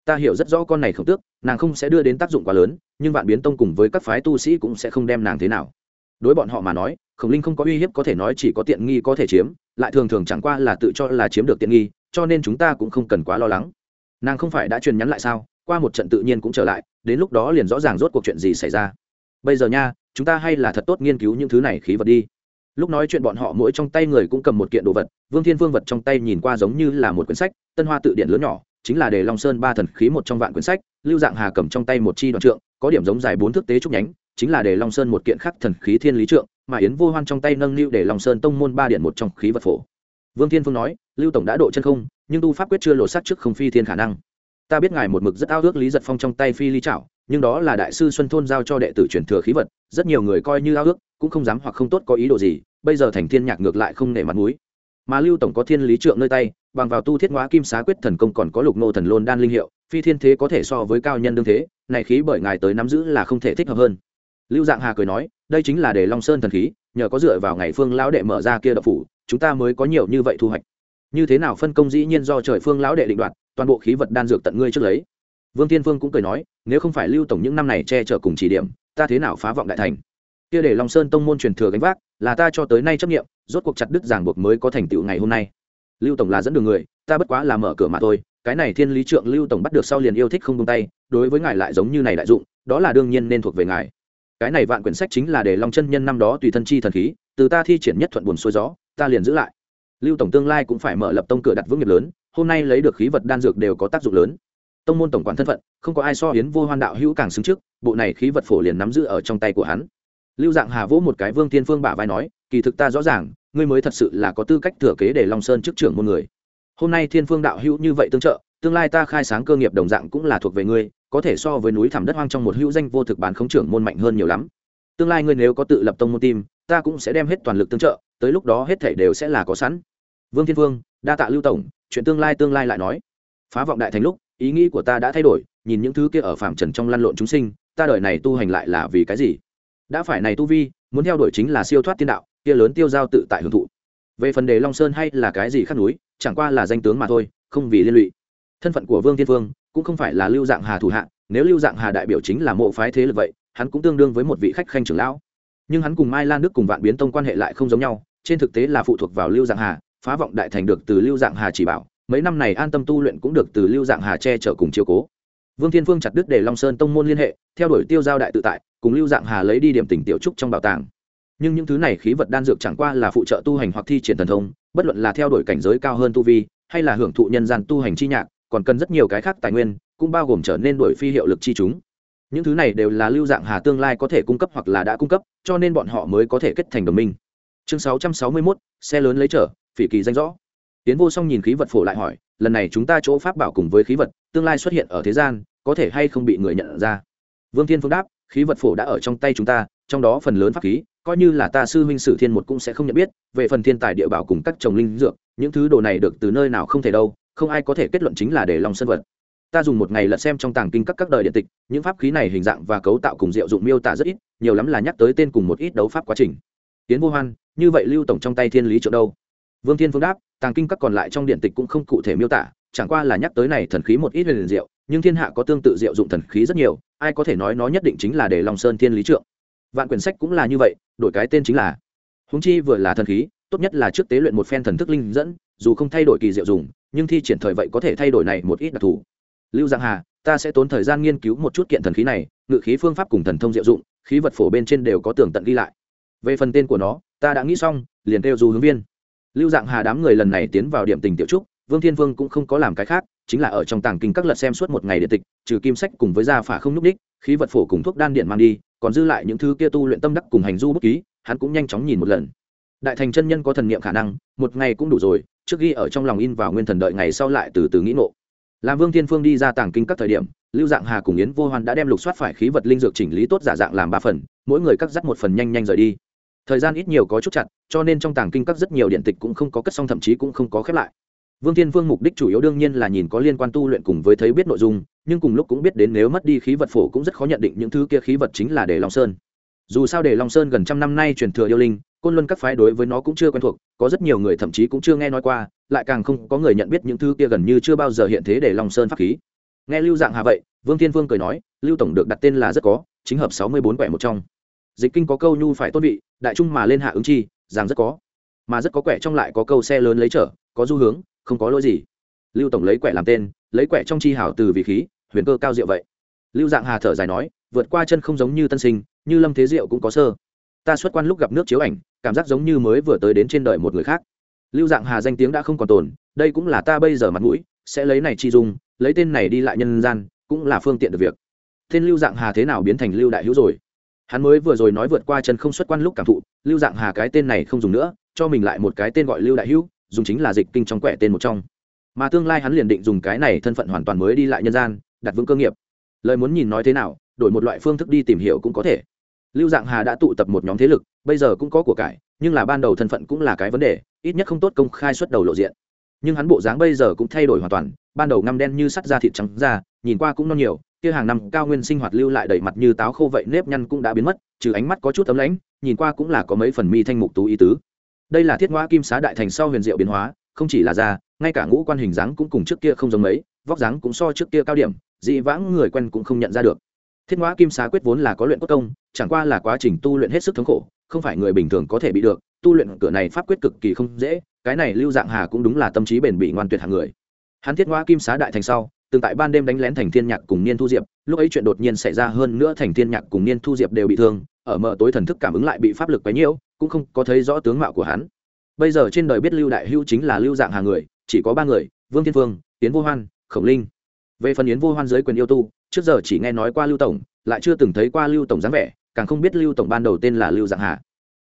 Ta hiểu rất rõ con này không tước, nàng không sẽ đưa đến tác dụng quá lớn, nhưng vạn biến tông cùng với các phái tu sĩ cũng sẽ không đem nàng thế nào. Đối bọn họ mà nói khổng linh không có uy hiếp có thể nói chỉ có tiện nghi có thể chiếm, lại thường thường chẳng qua là tự cho là chiếm được tiện nghi, cho nên chúng ta cũng không cần quá lo lắng. Nàng không phải đã truyền nhắn lại sao? Qua một trận tự nhiên cũng trở lại, đến lúc đó liền rõ ràng rốt cuộc chuyện gì xảy ra. Bây giờ nha, chúng ta hay là thật tốt nghiên cứu những thứ này khí vật đi. Lúc nói chuyện bọn họ mỗi trong tay người cũng cầm một kiện đồ vật, vương thiên vương vật trong tay nhìn qua giống như là một quyển sách, tân hoa tự điển lớn nhỏ, chính là đề long sơn ba thần khí một trong vạn quyển sách, lưu dạng hà cầm trong tay một chi đoạn trượng, có điểm giống dài bốn thước tế trúc nhánh, chính là đề long sơn một kiện khắc thần khí thiên lý trượng mà yến vô hoan trong tay nâng lưu để long sơn tông môn ba điện một trong khí vật phổ. Vương thiên phương nói, lưu tổng đã độ chân không, nhưng tu pháp quyết chưa lộ sát trước không phi thiên khả năng. Ta biết ngài một mực rất ao ước lý giật phong trong tay phi lý trảo nhưng đó là đại sư xuân thôn giao cho đệ tử truyền thừa khí vật, rất nhiều người coi như ao ước, cũng không dám hoặc không tốt có ý đồ gì, bây giờ thành thiên nhạc ngược lại không nể mặt mũi. Mà lưu tổng có thiên lý trượng nơi tay, bằng vào tu thiết hóa kim xá quyết thần công còn có lục nô thần lôn đan linh hiệu, phi thiên thế có thể so với cao nhân đương thế, này khí bởi ngài tới nắm giữ là không thể thích hợp hơn lưu dạng hà cười nói, đây chính là để long sơn thần khí, nhờ có dựa vào ngày phương lão đệ mở ra kia đậu phủ, chúng ta mới có nhiều như vậy thu hoạch. Như thế nào phân công dĩ nhiên do trời phương lão đệ định đoạt, toàn bộ khí vật đan dược tận ngươi trước lấy. Vương tiên phương cũng cười nói, nếu không phải lưu tổng những năm này che chở cùng chỉ điểm, ta thế nào phá vọng đại thành? Kia để long sơn tông môn truyền thừa gánh vác, là ta cho tới nay chấp nghiệm rốt cuộc chặt đứt ràng buộc mới có thành tựu ngày hôm nay. Lưu tổng là dẫn đường người, ta bất quá là mở cửa mà thôi, cái này thiên lý trượng lưu tổng bắt được sau liền yêu thích không tung tay, đối với ngài lại giống như này đại dụng, đó là đương nhiên nên thuộc về ngài cái này vạn quyển sách chính là để long chân nhân năm đó tùy thân chi thần khí, từ ta thi triển nhất thuận buồn xuôi gió, ta liền giữ lại. Lưu tổng tương lai cũng phải mở lập tông cửa đặt vững nghiệp lớn, hôm nay lấy được khí vật đan dược đều có tác dụng lớn. Tông môn tổng quản thân phận, không có ai so hiến vô hoan đạo hữu càng xứng trước, bộ này khí vật phổ liền nắm giữ ở trong tay của hắn. Lưu dạng hà vỗ một cái vương thiên phương bả vai nói, kỳ thực ta rõ ràng, ngươi mới thật sự là có tư cách thừa kế để long sơn chức trưởng môn người. Hôm nay thiên phương đạo hữu như vậy tương trợ tương lai ta khai sáng cơ nghiệp đồng dạng cũng là thuộc về ngươi, có thể so với núi thẳm đất hoang trong một hữu danh vô thực bán khống trưởng môn mạnh hơn nhiều lắm. Tương lai ngươi nếu có tự lập tông môn tim, ta cũng sẽ đem hết toàn lực tương trợ, tới lúc đó hết thể đều sẽ là có sẵn. Vương thiên vương, đa tạ lưu tổng, chuyện tương lai tương lai lại nói. Phá vọng đại thành lúc, ý nghĩ của ta đã thay đổi, nhìn những thứ kia ở phạm trần trong lăn lộn chúng sinh, ta đời này tu hành lại là vì cái gì? Đã phải này tu vi, muốn theo đuổi chính là siêu thoát tiên đạo, kia lớn tiêu giao tự tại hưởng thụ. Về phần đề long sơn hay là cái gì khác núi, chẳng qua là danh tướng mà thôi, không vì liên lụy thân phận của vương thiên vương cũng không phải là lưu dạng hà thủ hạ, nếu lưu dạng hà đại biểu chính là mộ phái thế lực vậy, hắn cũng tương đương với một vị khách khanh trưởng lão. Nhưng hắn cùng mai lan đức cùng vạn biến tông quan hệ lại không giống nhau, trên thực tế là phụ thuộc vào lưu dạng hà, phá vọng đại thành được từ lưu dạng hà chỉ bảo, mấy năm này an tâm tu luyện cũng được từ lưu dạng hà che chở cùng chiều cố. Vương thiên phương chặt đứt để long sơn tông môn liên hệ, theo đuổi tiêu giao đại tự tại, cùng lưu dạng hà lấy đi điểm tỉnh tiểu trúc trong bảo tàng. Nhưng những thứ này khí vật đan dược chẳng qua là phụ trợ tu hành hoặc thi triển thần thông, bất luận là theo đuổi cảnh giới cao hơn tu vi, hay là hưởng thụ nhân gian tu hành chi nhạc còn cần rất nhiều cái khác tài nguyên cũng bao gồm trở nên đổi phi hiệu lực chi chúng. Những thứ này đều là lưu dạng hà tương lai có thể cung cấp hoặc là đã cung cấp cho nên bọn họ mới có thể kết thành đồng minh. Chương 661, xe lớn lấy trở phỉ kỳ danh rõ. Tiến vô song nhìn khí vật phổ lại hỏi lần này chúng ta chỗ pháp bảo cùng với khí vật tương lai xuất hiện ở thế gian có thể hay không bị người nhận ra? Vương thiên phương đáp khí vật phổ đã ở trong tay chúng ta trong đó phần lớn pháp khí coi như là ta sư huynh sử thiên một cũng sẽ không nhận biết về phần thiên tài địa bảo cùng các trồng linh dược những thứ đồ này được từ nơi nào không thể đâu không ai có thể kết luận chính là để lòng sân vật. Ta dùng một ngày lật xem trong tàng kinh các các đời điện tịch, những pháp khí này hình dạng và cấu tạo cùng diệu dụng miêu tả rất ít, nhiều lắm là nhắc tới tên cùng một ít đấu pháp quá trình. Tiến vô hoan, như vậy lưu tổng trong tay thiên lý trượng đâu? Vương thiên phương đáp, tàng kinh các còn lại trong điện tịch cũng không cụ thể miêu tả, chẳng qua là nhắc tới này thần khí một ít huyền diệu, nhưng thiên hạ có tương tự diệu dụng thần khí rất nhiều, ai có thể nói nó nhất định chính là để lòng sơn thiên lý trượng. Vạn quyển sách cũng là như vậy, đổi cái tên chính là. Húng chi vừa là thần khí, tốt nhất là trước tế luyện một phen thần thức linh dẫn dù không thay đổi kỳ diệu dùng, nhưng thi triển thời vậy có thể thay đổi này một ít đặc thù. Lưu giang hà, ta sẽ tốn thời gian nghiên cứu một chút kiện thần khí này, ngự khí phương pháp cùng thần thông diệu dụng, khí vật phổ bên trên đều có tường tận ghi lại. Về phần tên của nó, ta đã nghĩ xong, liền kêu du hướng viên. Lưu dạng hà đám người lần này tiến vào điểm tình tiểu trúc, vương thiên vương cũng không có làm cái khác, chính là ở trong tàng kinh các lật xem suốt một ngày điện tịch, trừ kim sách cùng với gia phả không nhúc đích, khí vật phổ cùng thuốc đan điện mang đi, còn dư lại những thứ kia tu luyện tâm đắc cùng hành du bút ký, hắn cũng nhanh chóng nhìn một lần đại thành chân nhân có thần niệm khả năng, một ngày cũng đủ rồi, trước ghi ở trong lòng in vào nguyên thần đợi ngày sau lại từ từ nghĩ ngộ. Làm vương thiên phương đi ra tàng kinh các thời điểm, lưu dạng hà cùng yến vô hoan đã đem lục soát phải khí vật linh dược chỉnh lý tốt giả dạng làm ba phần, mỗi người cắt dắt một phần nhanh nhanh rời đi. Thời gian ít nhiều có chút chặt, cho nên trong tàng kinh các rất nhiều điện tịch cũng không có cất xong, thậm chí cũng không có khép lại. Vương thiên vương mục đích chủ yếu đương nhiên là nhìn có liên quan tu luyện cùng với thấy biết nội dung, nhưng cùng lúc cũng biết đến nếu mất đi khí vật phổ cũng rất khó nhận định những thứ kia khí vật chính là để long sơn dù sao để long sơn gần trăm năm nay truyền thừa yêu linh, côn luân các phái đối với nó cũng chưa quen thuộc, có rất nhiều người thậm chí cũng chưa nghe nói qua, lại càng không có người nhận biết những thứ kia gần như chưa bao giờ hiện thế để long sơn pháp khí. Nghe lưu dạng hà vậy, vương thiên vương cười nói, lưu tổng được đặt tên là rất có, chính hợp sáu mươi bốn quẻ một trong. Dịch kinh có câu nhu phải tốt vị, đại trung mà lên hạ ứng chi rằng rất có. Mà rất có quẻ trong lại có câu xe lớn lấy trở, có du hướng, không có lỗi gì. Lưu tổng lấy quẻ làm tên, lấy quẻ trong chi hảo từ vị khí, huyền cơ cao diệu vậy. Lưu dạng hà thở dài nói, vượt qua chân không giống như tân sinh như lâm thế diệu cũng có sơ. Ta xuất quan lúc gặp nước chiếu ảnh, cảm giác giống như mới vừa tới đến trên đời một người khác. Lưu dạng hà danh tiếng đã không còn tồn, đây cũng là ta bây giờ mặt mũi, sẽ lấy này chi dung, lấy tên này đi lại nhân gian, cũng là phương tiện được việc. Tên lưu dạng hà thế nào biến thành lưu đại hữu rồi? Hắn mới vừa rồi nói vượt qua chân không xuất quan lúc cảm thụ, lưu dạng hà cái tên này không dùng nữa, cho mình lại một cái tên gọi lưu đại hữu, dùng chính là dịch kinh trong quẻ tên một trong. Mà tương lai hắn liền định dùng cái này thân phận hoàn toàn mới đi lại nhân gian, đặt vững cơ nghiệp. Lời muốn nhìn nói thế nào, đổi một loại phương thức đi tìm hiểu cũng có thể lưu dạng hà đã tụ tập một nhóm thế lực, bây giờ cũng có của cải, nhưng là ban đầu thân phận cũng là cái vấn đề, ít nhất không tốt công khai xuất đầu lộ diện. Nhưng hắn bộ dáng bây giờ cũng thay đổi hoàn toàn, ban đầu ngăm đen như sắt da thịt trắng da, nhìn qua cũng non nhiều, kia hàng năm cao nguyên sinh hoạt lưu lại đầy mặt như táo khô vậy nếp nhăn cũng đã biến mất, trừ ánh mắt có chút tấm lãnh, nhìn qua cũng là có mấy phần mi thanh mục tú ý tứ. Đây là thiết ngoa kim xá đại thành sau huyền diệu biến hóa, không chỉ là da, ngay cả ngũ quan hình dáng cũng cùng trước kia không giống mấy, vóc dáng cũng so trước kia cao điểm, dị vãng người quen cũng không nhận ra được thiết ngoã kim xá quyết vốn là có luyện cốt công, chẳng qua là quá trình tu luyện hết sức thống khổ, không phải người bình thường có thể bị được, tu luyện cửa này pháp quyết cực kỳ không dễ, cái này lưu dạng hà cũng đúng là tâm trí bền bỉ ngoan tuyệt hàng người. Hắn thiết ngoã kim xá đại thành sau, từng tại ban đêm đánh lén thành thiên nhạc cùng niên thu diệp, lúc ấy chuyện đột nhiên xảy ra hơn nữa thành thiên nhạc cùng niên thu diệp đều bị thương, ở mờ tối thần thức cảm ứng lại bị pháp lực quấy nhiễu, cũng không có thấy rõ tướng mạo của hắn. Bây giờ trên đời biết lưu đại hưu chính là lưu dạng hà người, chỉ có ba người, vương thiên phương, yến vô hoan, khổng linh. Về phần yến vô hoan giới quyền yêu tu trước giờ chỉ nghe nói qua lưu tổng, lại chưa từng thấy qua lưu tổng dáng vẻ, càng không biết lưu tổng ban đầu tên là lưu dạng hà.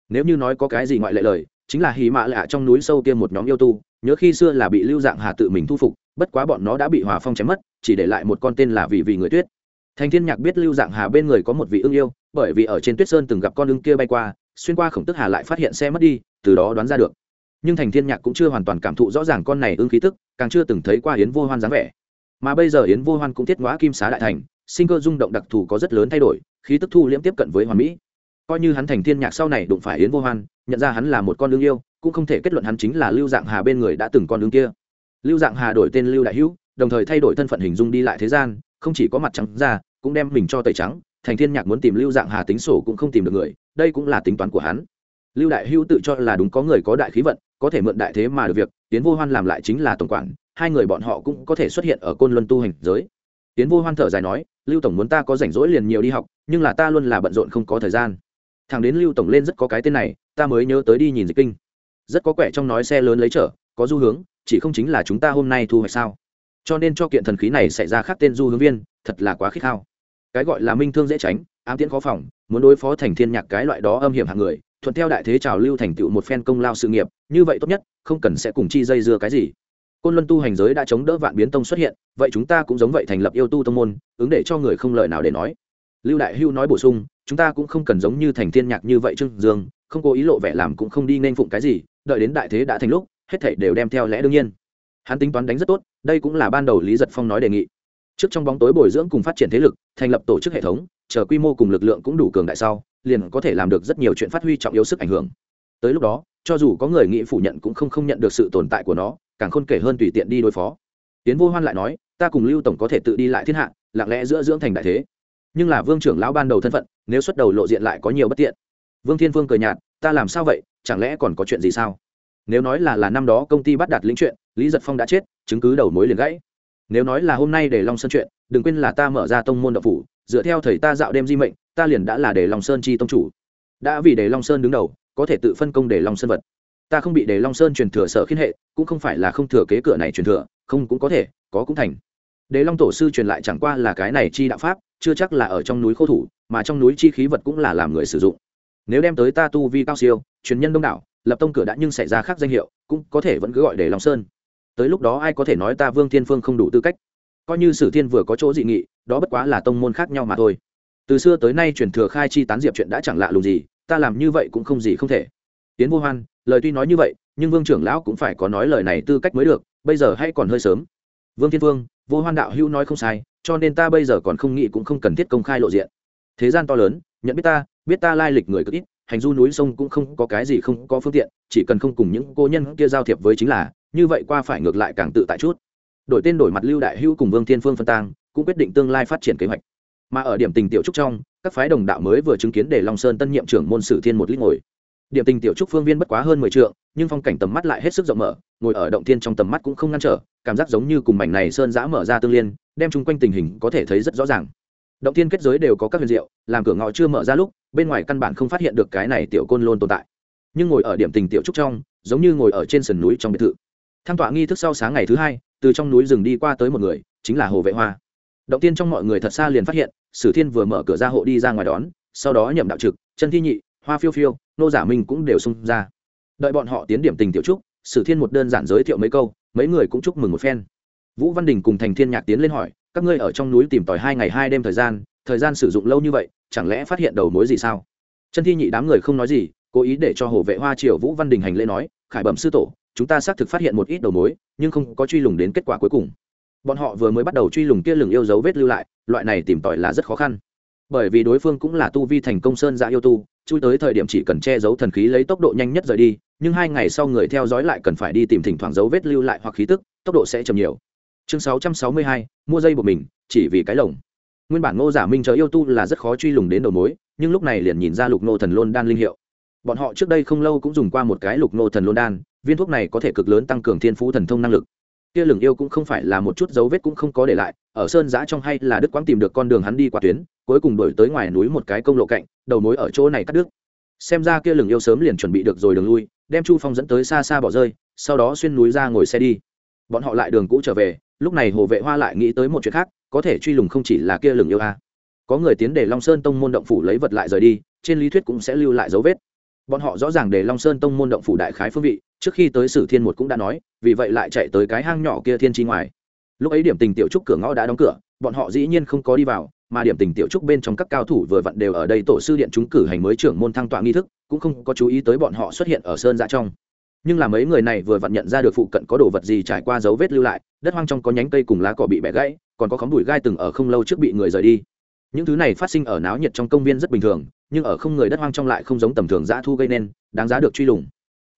Nếu như nói có cái gì ngoại lệ lời, chính là hì mạ lạ trong núi sâu kia một nhóm yêu tu, nhớ khi xưa là bị lưu dạng hà tự mình thu phục, bất quá bọn nó đã bị hòa phong chém mất, chỉ để lại một con tên là vì vì người tuyết. Thành thiên nhạc biết lưu dạng hà bên người có một vị ưng yêu, bởi vì ở trên tuyết sơn từng gặp con ưng kia bay qua, xuyên qua khổng tức hà lại phát hiện xe mất đi, từ đó đoán ra được. Nhưng thành thiên nhạc cũng chưa hoàn toàn cảm thụ rõ ràng con này ưng khí tức, càng chưa từng thấy qua yến vô hoan dáng vẻ mà bây giờ yến vô hoan cũng thiết ngõa kim xá đại thành, sinh cơ rung động đặc thù có rất lớn thay đổi, khí tức thu liễm tiếp cận với hoàn mỹ. Coi như hắn thành thiên nhạc sau này đụng phải yến vô hoan, nhận ra hắn là một con đương yêu, cũng không thể kết luận hắn chính là lưu dạng hà bên người đã từng con đương kia. Lưu dạng hà đổi tên lưu đại hữu, đồng thời thay đổi thân phận hình dung đi lại thế gian, không chỉ có mặt trắng ra, cũng đem mình cho tẩy trắng, thành thiên nhạc muốn tìm lưu dạng hà tính sổ cũng không tìm được người, đây cũng là tính toán của hắn. Lưu đại hữu tự cho là đúng có người có đại khí vận, có thể mượn đại thế mà được việc tiến vô hoan làm lại chính là tổng quản hai người bọn họ cũng có thể xuất hiện ở côn luân tu hành giới. Tiến vô hoan thở dài nói, lưu tổng muốn ta có rảnh rỗi liền nhiều đi học, nhưng là ta luôn là bận rộn không có thời gian. Thằng đến lưu tổng lên rất có cái tên này, ta mới nhớ tới đi nhìn dịch kinh. Rất có quẻ trong nói xe lớn lấy chở, có du hướng, chỉ không chính là chúng ta hôm nay thu hoạch sao. Cho nên cho kiện thần khí này xảy ra khác tên du hướng viên, thật là quá khích khao. Cái gọi là minh thương dễ tránh, ám tiễn khó phòng, muốn đối phó thành thiên nhạc cái loại đó âm hiểm hạng người, thuận theo đại thế trào lưu thành tựu một phen công lao sự nghiệp, như vậy tốt nhất, không cần sẽ cùng chi dây dưa cái gì côn luân tu hành giới đã chống đỡ vạn biến tông xuất hiện, vậy chúng ta cũng giống vậy thành lập yêu tu tông môn, ứng để cho người không lời nào để nói. Lưu đại hưu nói bổ sung, chúng ta cũng không cần giống như thành thiên nhạc như vậy trương dương, không cố ý lộ vẻ làm cũng không đi nên phụng cái gì, đợi đến đại thế đã thành lúc, hết thảy đều đem theo lẽ đương nhiên. Hắn tính toán đánh rất tốt, đây cũng là ban đầu lý giật phong nói đề nghị. Trước trong bóng tối bồi dưỡng cùng phát triển thế lực, thành lập tổ chức hệ thống, chờ quy mô cùng lực lượng cũng đủ cường đại sau, liền có thể làm được rất nhiều chuyện phát huy trọng yếu sức ảnh hưởng. Tới lúc đó, cho dù có người nghĩ phủ nhận cũng không không nhận được sự tồn tại của nó càng khôn kể hơn tùy tiện đi đối phó. Tiến vô hoan lại nói, ta cùng lưu tổng có thể tự đi lại thiên hạ, lặng lẽ giữa dưỡng thành đại thế. Nhưng là vương trưởng lão ban đầu thân phận, nếu xuất đầu lộ diện lại có nhiều bất tiện. Vương thiên vương cười nhạt, ta làm sao vậy? Chẳng lẽ còn có chuyện gì sao? Nếu nói là là năm đó công ty bắt đặt lĩnh chuyện, lý giật phong đã chết, chứng cứ đầu mối liền gãy. Nếu nói là hôm nay để long sơn chuyện, đừng quên là ta mở ra tông môn đậu phủ, dựa theo thầy ta dạo đêm di mệnh, ta liền đã là để long sơn chi tông chủ. Đã vì để long sơn đứng đầu, có thể tự phân công để long sơn vật ta không bị đề long sơn truyền thừa sở khiến hệ, cũng không phải là không thừa kế cửa này truyền thừa, không cũng có thể, có cũng thành. Đề long tổ sư truyền lại chẳng qua là cái này chi đạo pháp, chưa chắc là ở trong núi khô thủ, mà trong núi chi khí vật cũng là làm người sử dụng. Nếu đem tới ta tu vi cao siêu, truyền nhân đông đảo, lập tông cửa đã nhưng xảy ra khác danh hiệu, cũng có thể vẫn cứ gọi đề long sơn. Tới lúc đó ai có thể nói ta vương thiên phương không đủ tư cách? Coi như sử thiên vừa có chỗ dị nghị, đó bất quá là tông môn khác nhau mà thôi. Từ xưa tới nay truyền thừa khai chi tán diệp chuyện đã chẳng lạ lùng gì, ta làm như vậy cũng không gì không thể. Tiến vô hoan lời tuy nói như vậy, nhưng vương trưởng lão cũng phải có nói lời này tư cách mới được, bây giờ hay còn hơi sớm. Vương thiên vương, vô hoan đạo hữu nói không sai, cho nên ta bây giờ còn không nghĩ cũng không cần thiết công khai lộ diện. Thế gian to lớn, nhận biết ta biết ta lai lịch người cực ít, hành du núi sông cũng không có cái gì không có phương tiện, chỉ cần không cùng những cô nhân kia giao thiệp với chính là, như vậy qua phải ngược lại càng tự tại chút. Đổi tên đổi mặt lưu đại hữu cùng vương thiên phương phân tang, cũng quyết định tương lai phát triển kế hoạch. Mà ở điểm tình tiểu trúc trong, các phái đồng đạo mới vừa chứng kiến để long sơn tân nhiệm trưởng môn sử thiên một lít ngồi điểm tình tiểu trúc phương viên bất quá hơn mười trượng, nhưng phong cảnh tầm mắt lại hết sức rộng mở, ngồi ở động thiên trong tầm mắt cũng không ngăn trở, cảm giác giống như cùng mảnh này sơn giã mở ra tương liên, đem chung quanh tình hình có thể thấy rất rõ ràng. Động thiên kết giới đều có các huyền diệu, làm cửa ngõ chưa mở ra lúc, bên ngoài căn bản không phát hiện được cái này tiểu côn lôn tồn tại. Nhưng ngồi ở điểm tình tiểu trúc trong, giống như ngồi ở trên sườn núi trong biệt thự. Tham tọa nghi thức sau sáng ngày thứ hai, từ trong núi rừng đi qua tới một người, chính là hồ vệ hoa. Động tiên trong mọi người thật xa liền phát hiện, sử thiên vừa mở cửa ra hộ đi ra ngoài đón, sau đó nhậm đạo trực, chân thi nhị, hoa phiêu phiêu nô giả minh cũng đều xung ra. Đợi bọn họ tiến điểm tình tiểu trúc, sử thiên một đơn giản giới thiệu mấy câu, mấy người cũng chúc mừng một phen. Vũ văn đình cùng thành thiên nhạc tiến lên hỏi, các ngươi ở trong núi tìm tòi hai ngày hai đêm thời gian thời gian sử dụng lâu như vậy, chẳng lẽ phát hiện đầu mối gì sao? Chân thi nhị đám người không nói gì, cố ý để cho hồ vệ hoa triều vũ văn đình hành lễ nói, khải bẩm sư tổ, chúng ta xác thực phát hiện một ít đầu mối, nhưng không có truy lùng đến kết quả cuối cùng. Bọn họ vừa mới bắt đầu truy lùng kia lừng yêu dấu vết lưu lại, loại này tìm tòi là rất khó khăn bởi vì đối phương cũng là tu vi thành công sơn dạ yêu tu chui tới thời điểm chỉ cần che giấu thần khí lấy tốc độ nhanh nhất rời đi nhưng hai ngày sau người theo dõi lại cần phải đi tìm thỉnh thoảng dấu vết lưu lại hoặc khí tức tốc độ sẽ chậm nhiều. Chương 662, mua dây của mình chỉ vì cái lồng. Nguyên bản ngô giả minh chờ yêu tu là rất khó truy lùng đến đầu mối nhưng lúc này liền nhìn ra lục nô thần lôn đan linh hiệu. Bọn họ trước đây không lâu cũng dùng qua một cái lục nô thần lôn đan viên thuốc này có thể cực lớn tăng cường thiên phú thần thông năng lực. Kia lửng yêu cũng không phải là một chút dấu vết cũng không có để lại ở sơn giã trong hay là đức quang tìm được con đường hắn đi qua tuyến, cuối cùng đổi tới ngoài núi một cái công lộ cạnh, đầu mối ở chỗ này cắt đứt. Xem ra kia lửng yêu sớm liền chuẩn bị được rồi đường lui, đem chu phong dẫn tới xa xa bỏ rơi, sau đó xuyên núi ra ngồi xe đi. Bọn họ lại đường cũ trở về, lúc này hồ vệ hoa lại nghĩ tới một chuyện khác, có thể truy lùng không chỉ là kia lửng yêu a. Có người tiến để long sơn tông môn động phủ lấy vật lại rời đi, trên lý thuyết cũng sẽ lưu lại dấu vết. Bọn họ rõ ràng để long sơn tông môn động phủ đại khái phương vị, trước khi tới sử thiên một cũng đã nói, vì vậy lại chạy tới cái hang nhỏ kia thiên chi ngoài lúc ấy điểm tình tiểu trúc cửa ngõ đã đóng cửa, bọn họ dĩ nhiên không có đi vào, mà điểm tình tiểu trúc bên trong các cao thủ vừa vặn đều ở đây tổ sư điện chúng cử hành mới trưởng môn thăng tọa nghi thức, cũng không có chú ý tới bọn họ xuất hiện ở sơn dạ trong. Nhưng là mấy người này vừa vặn nhận ra được phụ cận có đồ vật gì trải qua dấu vết lưu lại, đất hoang trong có nhánh cây cùng lá cỏ bị bẻ gãy, còn có khóm bụi gai từng ở không lâu trước bị người rời đi. Những thứ này phát sinh ở náo nhiệt trong công viên rất bình thường, nhưng ở không người đất hoang trong lại không giống tầm thường dã thu gây nên, đáng giá được truy lùng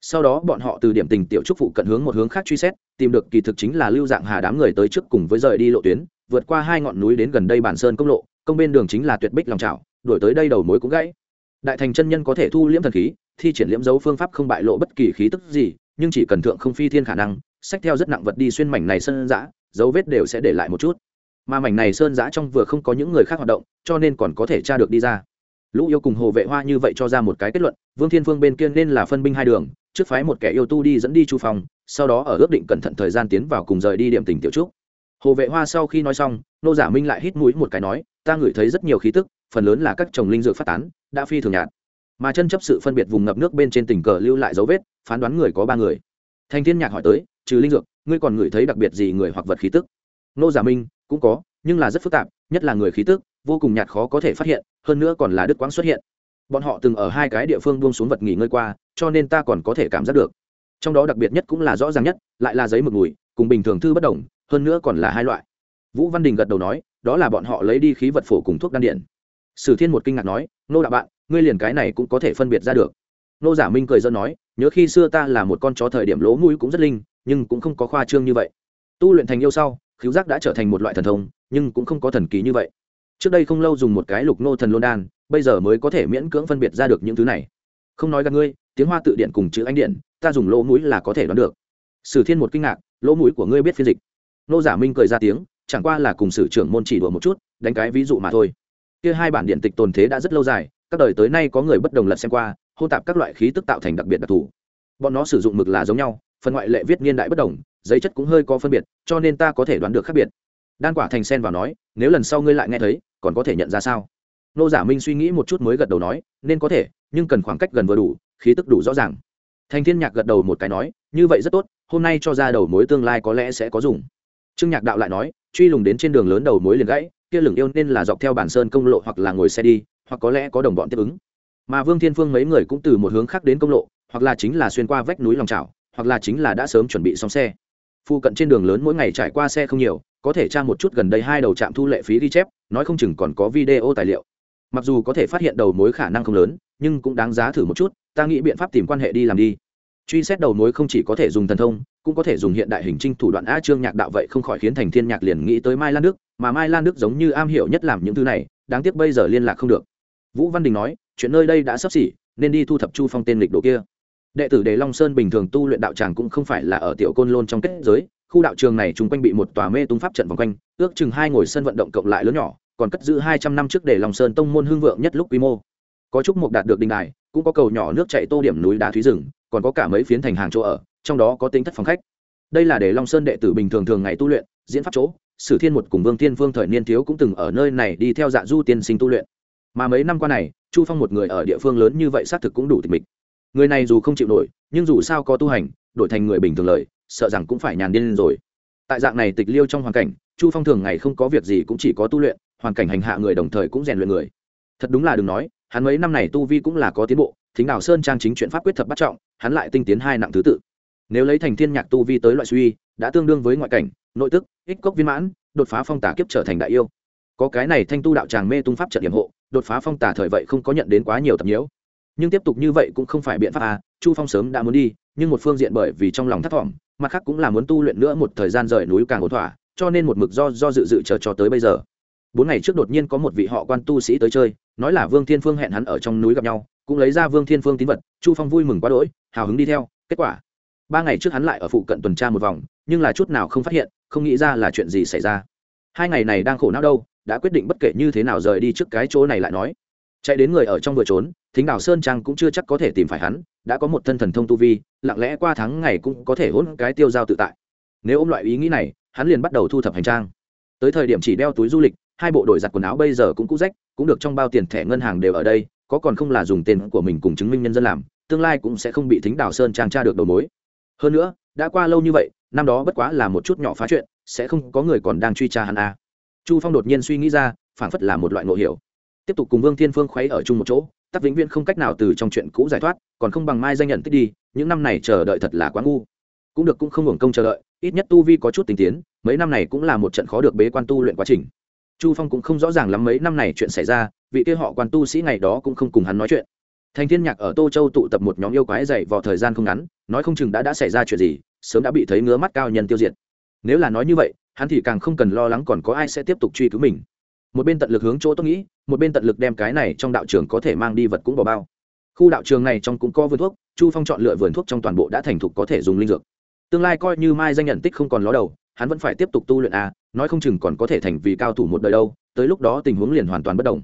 sau đó bọn họ từ điểm tình tiểu trúc phụ cận hướng một hướng khác truy xét, tìm được kỳ thực chính là lưu dạng hà đám người tới trước cùng với rời đi lộ tuyến, vượt qua hai ngọn núi đến gần đây bản sơn công lộ, công bên đường chính là tuyệt bích lòng trào đuổi tới đây đầu mối cũng gãy. Đại thành chân nhân có thể thu liễm thần khí, thi triển liễm dấu phương pháp không bại lộ bất kỳ khí tức gì, nhưng chỉ cần thượng không phi thiên khả năng, sách theo rất nặng vật đi xuyên mảnh này sơn giã, dấu vết đều sẽ để lại một chút. Mà mảnh này sơn giã trong vừa không có những người khác hoạt động, cho nên còn có thể tra được đi ra. Lũ yêu cùng hồ vệ hoa như vậy cho ra một cái kết luận, vương thiên phương bên kia nên là phân binh hai đường trước phái một kẻ yêu tu đi dẫn đi chu phòng sau đó ở ước định cẩn thận thời gian tiến vào cùng rời đi điểm tình tiểu trúc. Hồ vệ hoa sau khi nói xong, nô giả minh lại hít mũi một cái nói, ta ngửi thấy rất nhiều khí tức, phần lớn là các trồng linh dược phát tán, đã phi thường nhạt. Mà chân chấp sự phân biệt vùng ngập nước bên trên tình cờ lưu lại dấu vết, phán đoán người có ba người. Thanh thiên nhạc hỏi tới, trừ linh dược, ngươi còn ngửi thấy đặc biệt gì người hoặc vật khí tức? Nô giả minh, cũng có, nhưng là rất phức tạp, nhất là người khí tức, vô cùng nhạt khó có thể phát hiện, hơn nữa còn là đức quáng xuất hiện bọn họ từng ở hai cái địa phương buông xuống vật nghỉ ngơi qua, cho nên ta còn có thể cảm giác được. Trong đó đặc biệt nhất cũng là rõ ràng nhất, lại là giấy mực mùi, cùng bình thường thư bất đồng, hơn nữa còn là hai loại. Vũ văn đình gật đầu nói, đó là bọn họ lấy đi khí vật phổ cùng thuốc đan điện. Sử thiên một kinh ngạc nói, nô đạo bạn, ngươi liền cái này cũng có thể phân biệt ra được. Nô giả minh cười dân nói, nhớ khi xưa ta là một con chó thời điểm lỗ mũi cũng rất linh, nhưng cũng không có khoa trương như vậy. Tu luyện thành yêu sau, khiếu giác đã trở thành một loại thần thông, nhưng cũng không có thần kỳ như vậy trước đây không lâu dùng một cái lục nô thần lôn đan, bây giờ mới có thể miễn cưỡng phân biệt ra được những thứ này. Không nói gặp ngươi, tiếng hoa tự điện cùng chữ anh điện, ta dùng lỗ mũi là có thể đoán được. Sử thiên một kinh ngạc, lỗ mũi của ngươi biết phiên dịch. Nô giả minh cười ra tiếng, chẳng qua là cùng sử trưởng môn chỉ đùa một chút, đánh cái ví dụ mà thôi. Kia hai bản điện tịch tồn thế đã rất lâu dài, các đời tới nay có người bất đồng lật xem qua, hô tạp các loại khí tức tạo thành đặc biệt đặc thù. Bọn nó sử dụng mực là giống nhau, phần ngoại lệ viết niên đại bất đồng, giấy chất cũng hơi có phân biệt, cho nên ta có thể đoán được khác biệt. Đan quả thành sen vào nói, nếu lần sau ngươi lại nghe thấy còn có thể nhận ra sao? Nô giả minh suy nghĩ một chút mới gật đầu nói, nên có thể, nhưng cần khoảng cách gần vừa đủ, khí tức đủ rõ ràng. Thành thiên nhạc gật đầu một cái nói, như vậy rất tốt, hôm nay cho ra đầu mối tương lai có lẽ sẽ có dùng. Trương nhạc đạo lại nói, truy lùng đến trên đường lớn đầu mối liền gãy, kia lửng yêu nên là dọc theo bản sơn công lộ hoặc là ngồi xe đi, hoặc có lẽ có đồng bọn tiếp ứng. Mà vương thiên phương mấy người cũng từ một hướng khác đến công lộ, hoặc là chính là xuyên qua vách núi lòng trào hoặc là chính là đã sớm chuẩn bị xong xe. Phu cận trên đường lớn mỗi ngày trải qua xe không nhiều có thể tra một chút gần đây hai đầu trạm thu lệ phí ghi chép, nói không chừng còn có video tài liệu. Mặc dù có thể phát hiện đầu mối khả năng không lớn, nhưng cũng đáng giá thử một chút, ta nghĩ biện pháp tìm quan hệ đi làm đi. Truy xét đầu mối không chỉ có thể dùng thần thông, cũng có thể dùng hiện đại hình trinh thủ đoạn a trương nhạc đạo vậy không khỏi khiến thành thiên nhạc liền nghĩ tới mai lan đức, mà mai lan đức giống như am hiểu nhất làm những thứ này, đáng tiếc bây giờ liên lạc không được. Vũ văn đình nói, chuyện nơi đây đã sắp xỉ, nên đi thu thập chu phong tên lịch đồ kia. Đệ tử đề long sơn bình thường tu luyện đạo tràng cũng không phải là ở tiểu côn lôn trong kết giới khu đạo trường này chung quanh bị một tòa mê tung pháp trận vòng quanh, ước chừng hai ngồi sân vận động cộng lại lớn nhỏ, còn cất giữ hai trăm năm trước để long sơn tông môn hương vượng nhất lúc quy mô. Có trúc mục đạt được đình đài, cũng có cầu nhỏ nước chạy tô điểm núi đá thúy rừng, còn có cả mấy phiến thành hàng chỗ ở, trong đó có tính thất phòng khách. Đây là để long sơn đệ tử bình thường thường ngày tu luyện, diễn pháp chỗ. Sử thiên một cùng vương thiên vương thời niên thiếu cũng từng ở nơi này đi theo dạ du tiên sinh tu luyện. Mà mấy năm qua này, chu phong một người ở địa phương lớn như vậy xác thực cũng đủ tịch mịch. Người này dù không chịu nổi, nhưng dù sao có tu hành, đổi thành người bình thường lời sợ rằng cũng phải nhàn điên lên rồi. Tại dạng này tịch liêu trong hoàn cảnh, chu phong thường ngày không có việc gì cũng chỉ có tu luyện, hoàn cảnh hành hạ người đồng thời cũng rèn luyện người. Thật đúng là đừng nói, hắn mấy năm này tu vi cũng là có tiến bộ, thính đào sơn trang chính chuyện pháp quyết thập bắt trọng, hắn lại tinh tiến hai nặng thứ tự. Nếu lấy thành thiên nhạc tu vi tới loại suy, đã tương đương với ngoại cảnh, nội tức, ích cốc viên mãn, đột phá phong tả kiếp trở thành đại yêu. Có cái này thanh tu đạo tràng mê tung pháp trận điểm hộ, đột phá phong tả thời vậy không có nhận đến quá nhiều tập nhiễu. Nhưng tiếp tục như vậy cũng không phải biện pháp à chu phong sớm đã muốn đi, nhưng một phương diện bởi vì trong lòng thất vọng mặt khác cũng là muốn tu luyện nữa một thời gian rời núi càng ổn thỏa, cho nên một mực do do dự dự chờ cho tới bây giờ. Bốn ngày trước đột nhiên có một vị họ quan tu sĩ tới chơi, nói là vương thiên phương hẹn hắn ở trong núi gặp nhau, cũng lấy ra vương thiên phương tín vật, chu phong vui mừng quá đỗi, hào hứng đi theo, kết quả. Ba ngày trước hắn lại ở phụ cận tuần tra một vòng, nhưng là chút nào không phát hiện, không nghĩ ra là chuyện gì xảy ra. Hai ngày này đang khổ não đâu, đã quyết định bất kể như thế nào rời đi trước cái chỗ này lại nói chạy đến người ở trong vừa trốn, thính đảo sơn trang cũng chưa chắc có thể tìm phải hắn, đã có một thân thần thông tu vi, lặng lẽ qua tháng ngày cũng có thể hôn cái tiêu giao tự tại. Nếu ôm loại ý nghĩ này, hắn liền bắt đầu thu thập hành trang. Tới thời điểm chỉ đeo túi du lịch, hai bộ đổi giặt quần áo bây giờ cũng cũ rách, cũng được trong bao tiền thẻ ngân hàng đều ở đây, có còn không là dùng tiền của mình cùng chứng minh nhân dân làm, tương lai cũng sẽ không bị thính đảo sơn trang tra được đầu mối. Hơn nữa, đã qua lâu như vậy, năm đó bất quá là một chút nhỏ phá chuyện, sẽ không có người còn đang truy tra hắn a. À. chu phong đột nhiên suy nghĩ ra phản phất là một loại ngộ hiểu tiếp tục cùng vương thiên phương khuấy ở chung một chỗ, tắc vĩnh viễn không cách nào từ trong chuyện cũ giải thoát, còn không bằng mai danh nhận tích đi, những năm này chờ đợi thật là quá ngu. Cũng được cũng không hưởng công chờ đợi, ít nhất tu vi có chút tình tiến, mấy năm này cũng là một trận khó được bế quan tu luyện quá trình. Chu phong cũng không rõ ràng lắm mấy năm này chuyện xảy ra, vị kia họ quan tu sĩ ngày đó cũng không cùng hắn nói chuyện. Thành thiên nhạc ở tô châu tụ tập một nhóm yêu quái dày vào thời gian không ngắn, nói không chừng đã đã xảy ra chuyện gì, sớm đã bị thấy ngứa mắt cao nhân tiêu diệt. Nếu là nói như vậy, hắn thì càng không cần lo lắng còn có ai sẽ tiếp tục truy cứu mình. Một bên tận lực hướng chỗ tôi nghĩ một bên tận lực đem cái này trong đạo trường có thể mang đi vật cũng bỏ bao. Khu đạo trường này trong cũng có vườn thuốc, chu phong chọn lựa vườn thuốc trong toàn bộ đã thành thục có thể dùng linh dược. Tương lai coi như mai danh nhận tích không còn ló đầu, hắn vẫn phải tiếp tục tu luyện à nói không chừng còn có thể thành vì cao thủ một đời đâu, tới lúc đó tình huống liền hoàn toàn bất đồng.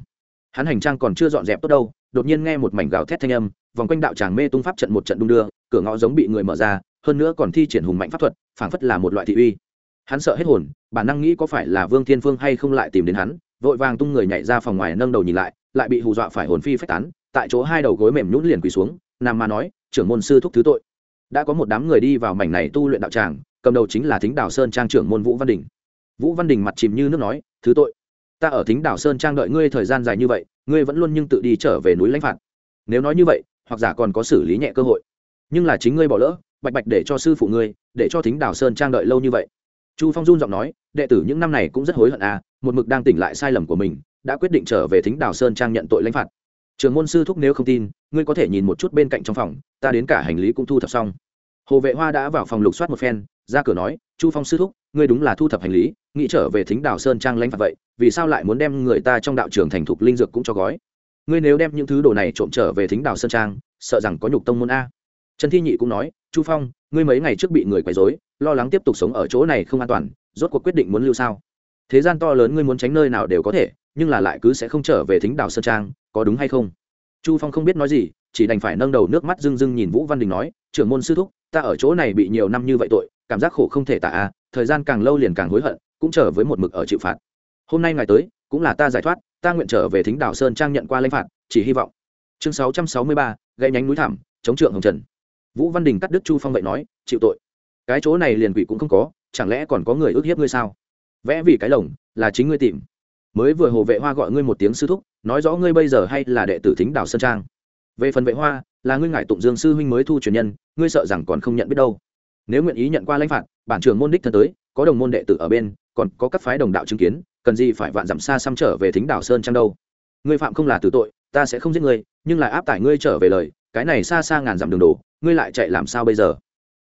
Hắn hành trang còn chưa dọn dẹp tốt đâu, đột nhiên nghe một mảnh gào thét thanh âm, vòng quanh đạo tràng mê tung pháp trận một trận đung đưa, cửa ngõ giống bị người mở ra, hơn nữa còn thi triển hùng mạnh pháp thuật, phảng phất là một loại thị uy. Hắn sợ hết hồn, bản năng nghĩ có phải là vương thiên phương hay không lại tìm đến hắn vội vàng tung người nhảy ra phòng ngoài nâng đầu nhìn lại lại bị hù dọa phải hồn phi phách tán, tại chỗ hai đầu gối mềm nhũn liền quỳ xuống, nằm mà nói, trưởng môn sư thúc thứ tội. Đã có một đám người đi vào mảnh này tu luyện đạo tràng, cầm đầu chính là thính đảo sơn trang trưởng môn vũ văn đình. Vũ văn đình mặt chìm như nước nói, thứ tội? Ta ở thính đảo sơn trang đợi ngươi thời gian dài như vậy, ngươi vẫn luôn nhưng tự đi trở về núi lãnh phạt. Nếu nói như vậy, hoặc giả còn có xử lý nhẹ cơ hội. Nhưng là chính ngươi bỏ lỡ, bạch bạch để cho sư phụ ngươi, để cho thính đảo sơn trang đợi lâu như vậy chu phong run giọng nói, đệ tử những năm này cũng rất hối hận à một mực đang tỉnh lại sai lầm của mình, đã quyết định trở về thính đảo sơn trang nhận tội lãnh phạt. Trường môn sư thúc nếu không tin, ngươi có thể nhìn một chút bên cạnh trong phòng, ta đến cả hành lý cũng thu thập xong. Hồ vệ hoa đã vào phòng lục soát một phen, ra cửa nói, chu phong sư thúc, ngươi đúng là thu thập hành lý, nghĩ trở về thính đảo sơn trang lãnh phạt vậy, vì sao lại muốn đem người ta trong đạo trường thành thục linh dược cũng cho gói? Ngươi nếu đem những thứ đồ này trộm trở về thính đảo sơn trang, sợ rằng có nhục tông môn a. Trần thi nhị cũng nói, chu phong, ngươi mấy ngày trước bị người quấy rối lo lắng tiếp tục sống ở chỗ này không an toàn, rốt cuộc quyết định muốn lưu sao? Thế gian to lớn ngươi muốn tránh nơi nào đều có thể, nhưng là lại cứ sẽ không trở về thính đảo sơn trang, có đúng hay không? Chu phong không biết nói gì, chỉ đành phải nâng đầu nước mắt rưng rưng nhìn vũ văn đình nói, trưởng môn sư thúc, ta ở chỗ này bị nhiều năm như vậy tội, cảm giác khổ không thể tả à thời gian càng lâu liền càng hối hận, cũng trở với một mực ở chịu phạt. Hôm nay ngài tới, cũng là ta giải thoát, ta nguyện trở về thính đảo sơn trang nhận qua lãnh phạt, chỉ hy vọng. Chương sáu trăm sáu mươi ba, gãy nhánh núi thảm chống trượng hồng trần. Vũ văn đình cắt đứt chu phong vậy nói, chịu tội cái chỗ này liền quỷ cũng không có, chẳng lẽ còn có người ước hiếp ngươi sao? Vẽ vì cái lồng, là chính ngươi tìm. Mới vừa hồ vệ hoa gọi ngươi một tiếng sư thúc, nói rõ ngươi bây giờ hay là đệ tử thính đảo sơn trang. Về phần vệ hoa, là ngươi ngại tụng dương sư huynh mới thu truyền nhân, ngươi sợ rằng còn không nhận biết đâu. Nếu nguyện ý nhận qua lãnh phạt, bản trưởng môn đích thân tới, có đồng môn đệ tử ở bên, còn có các phái đồng đạo chứng kiến, cần gì phải vạn dặm xa xăm trở về thính đảo sơn trang đâu? Ngươi phạm không là tử tội, ta sẽ không giết ngươi, nhưng lại áp tải ngươi trở về lời, cái này xa xa ngàn dặm đường đổ, ngươi lại chạy làm sao bây giờ?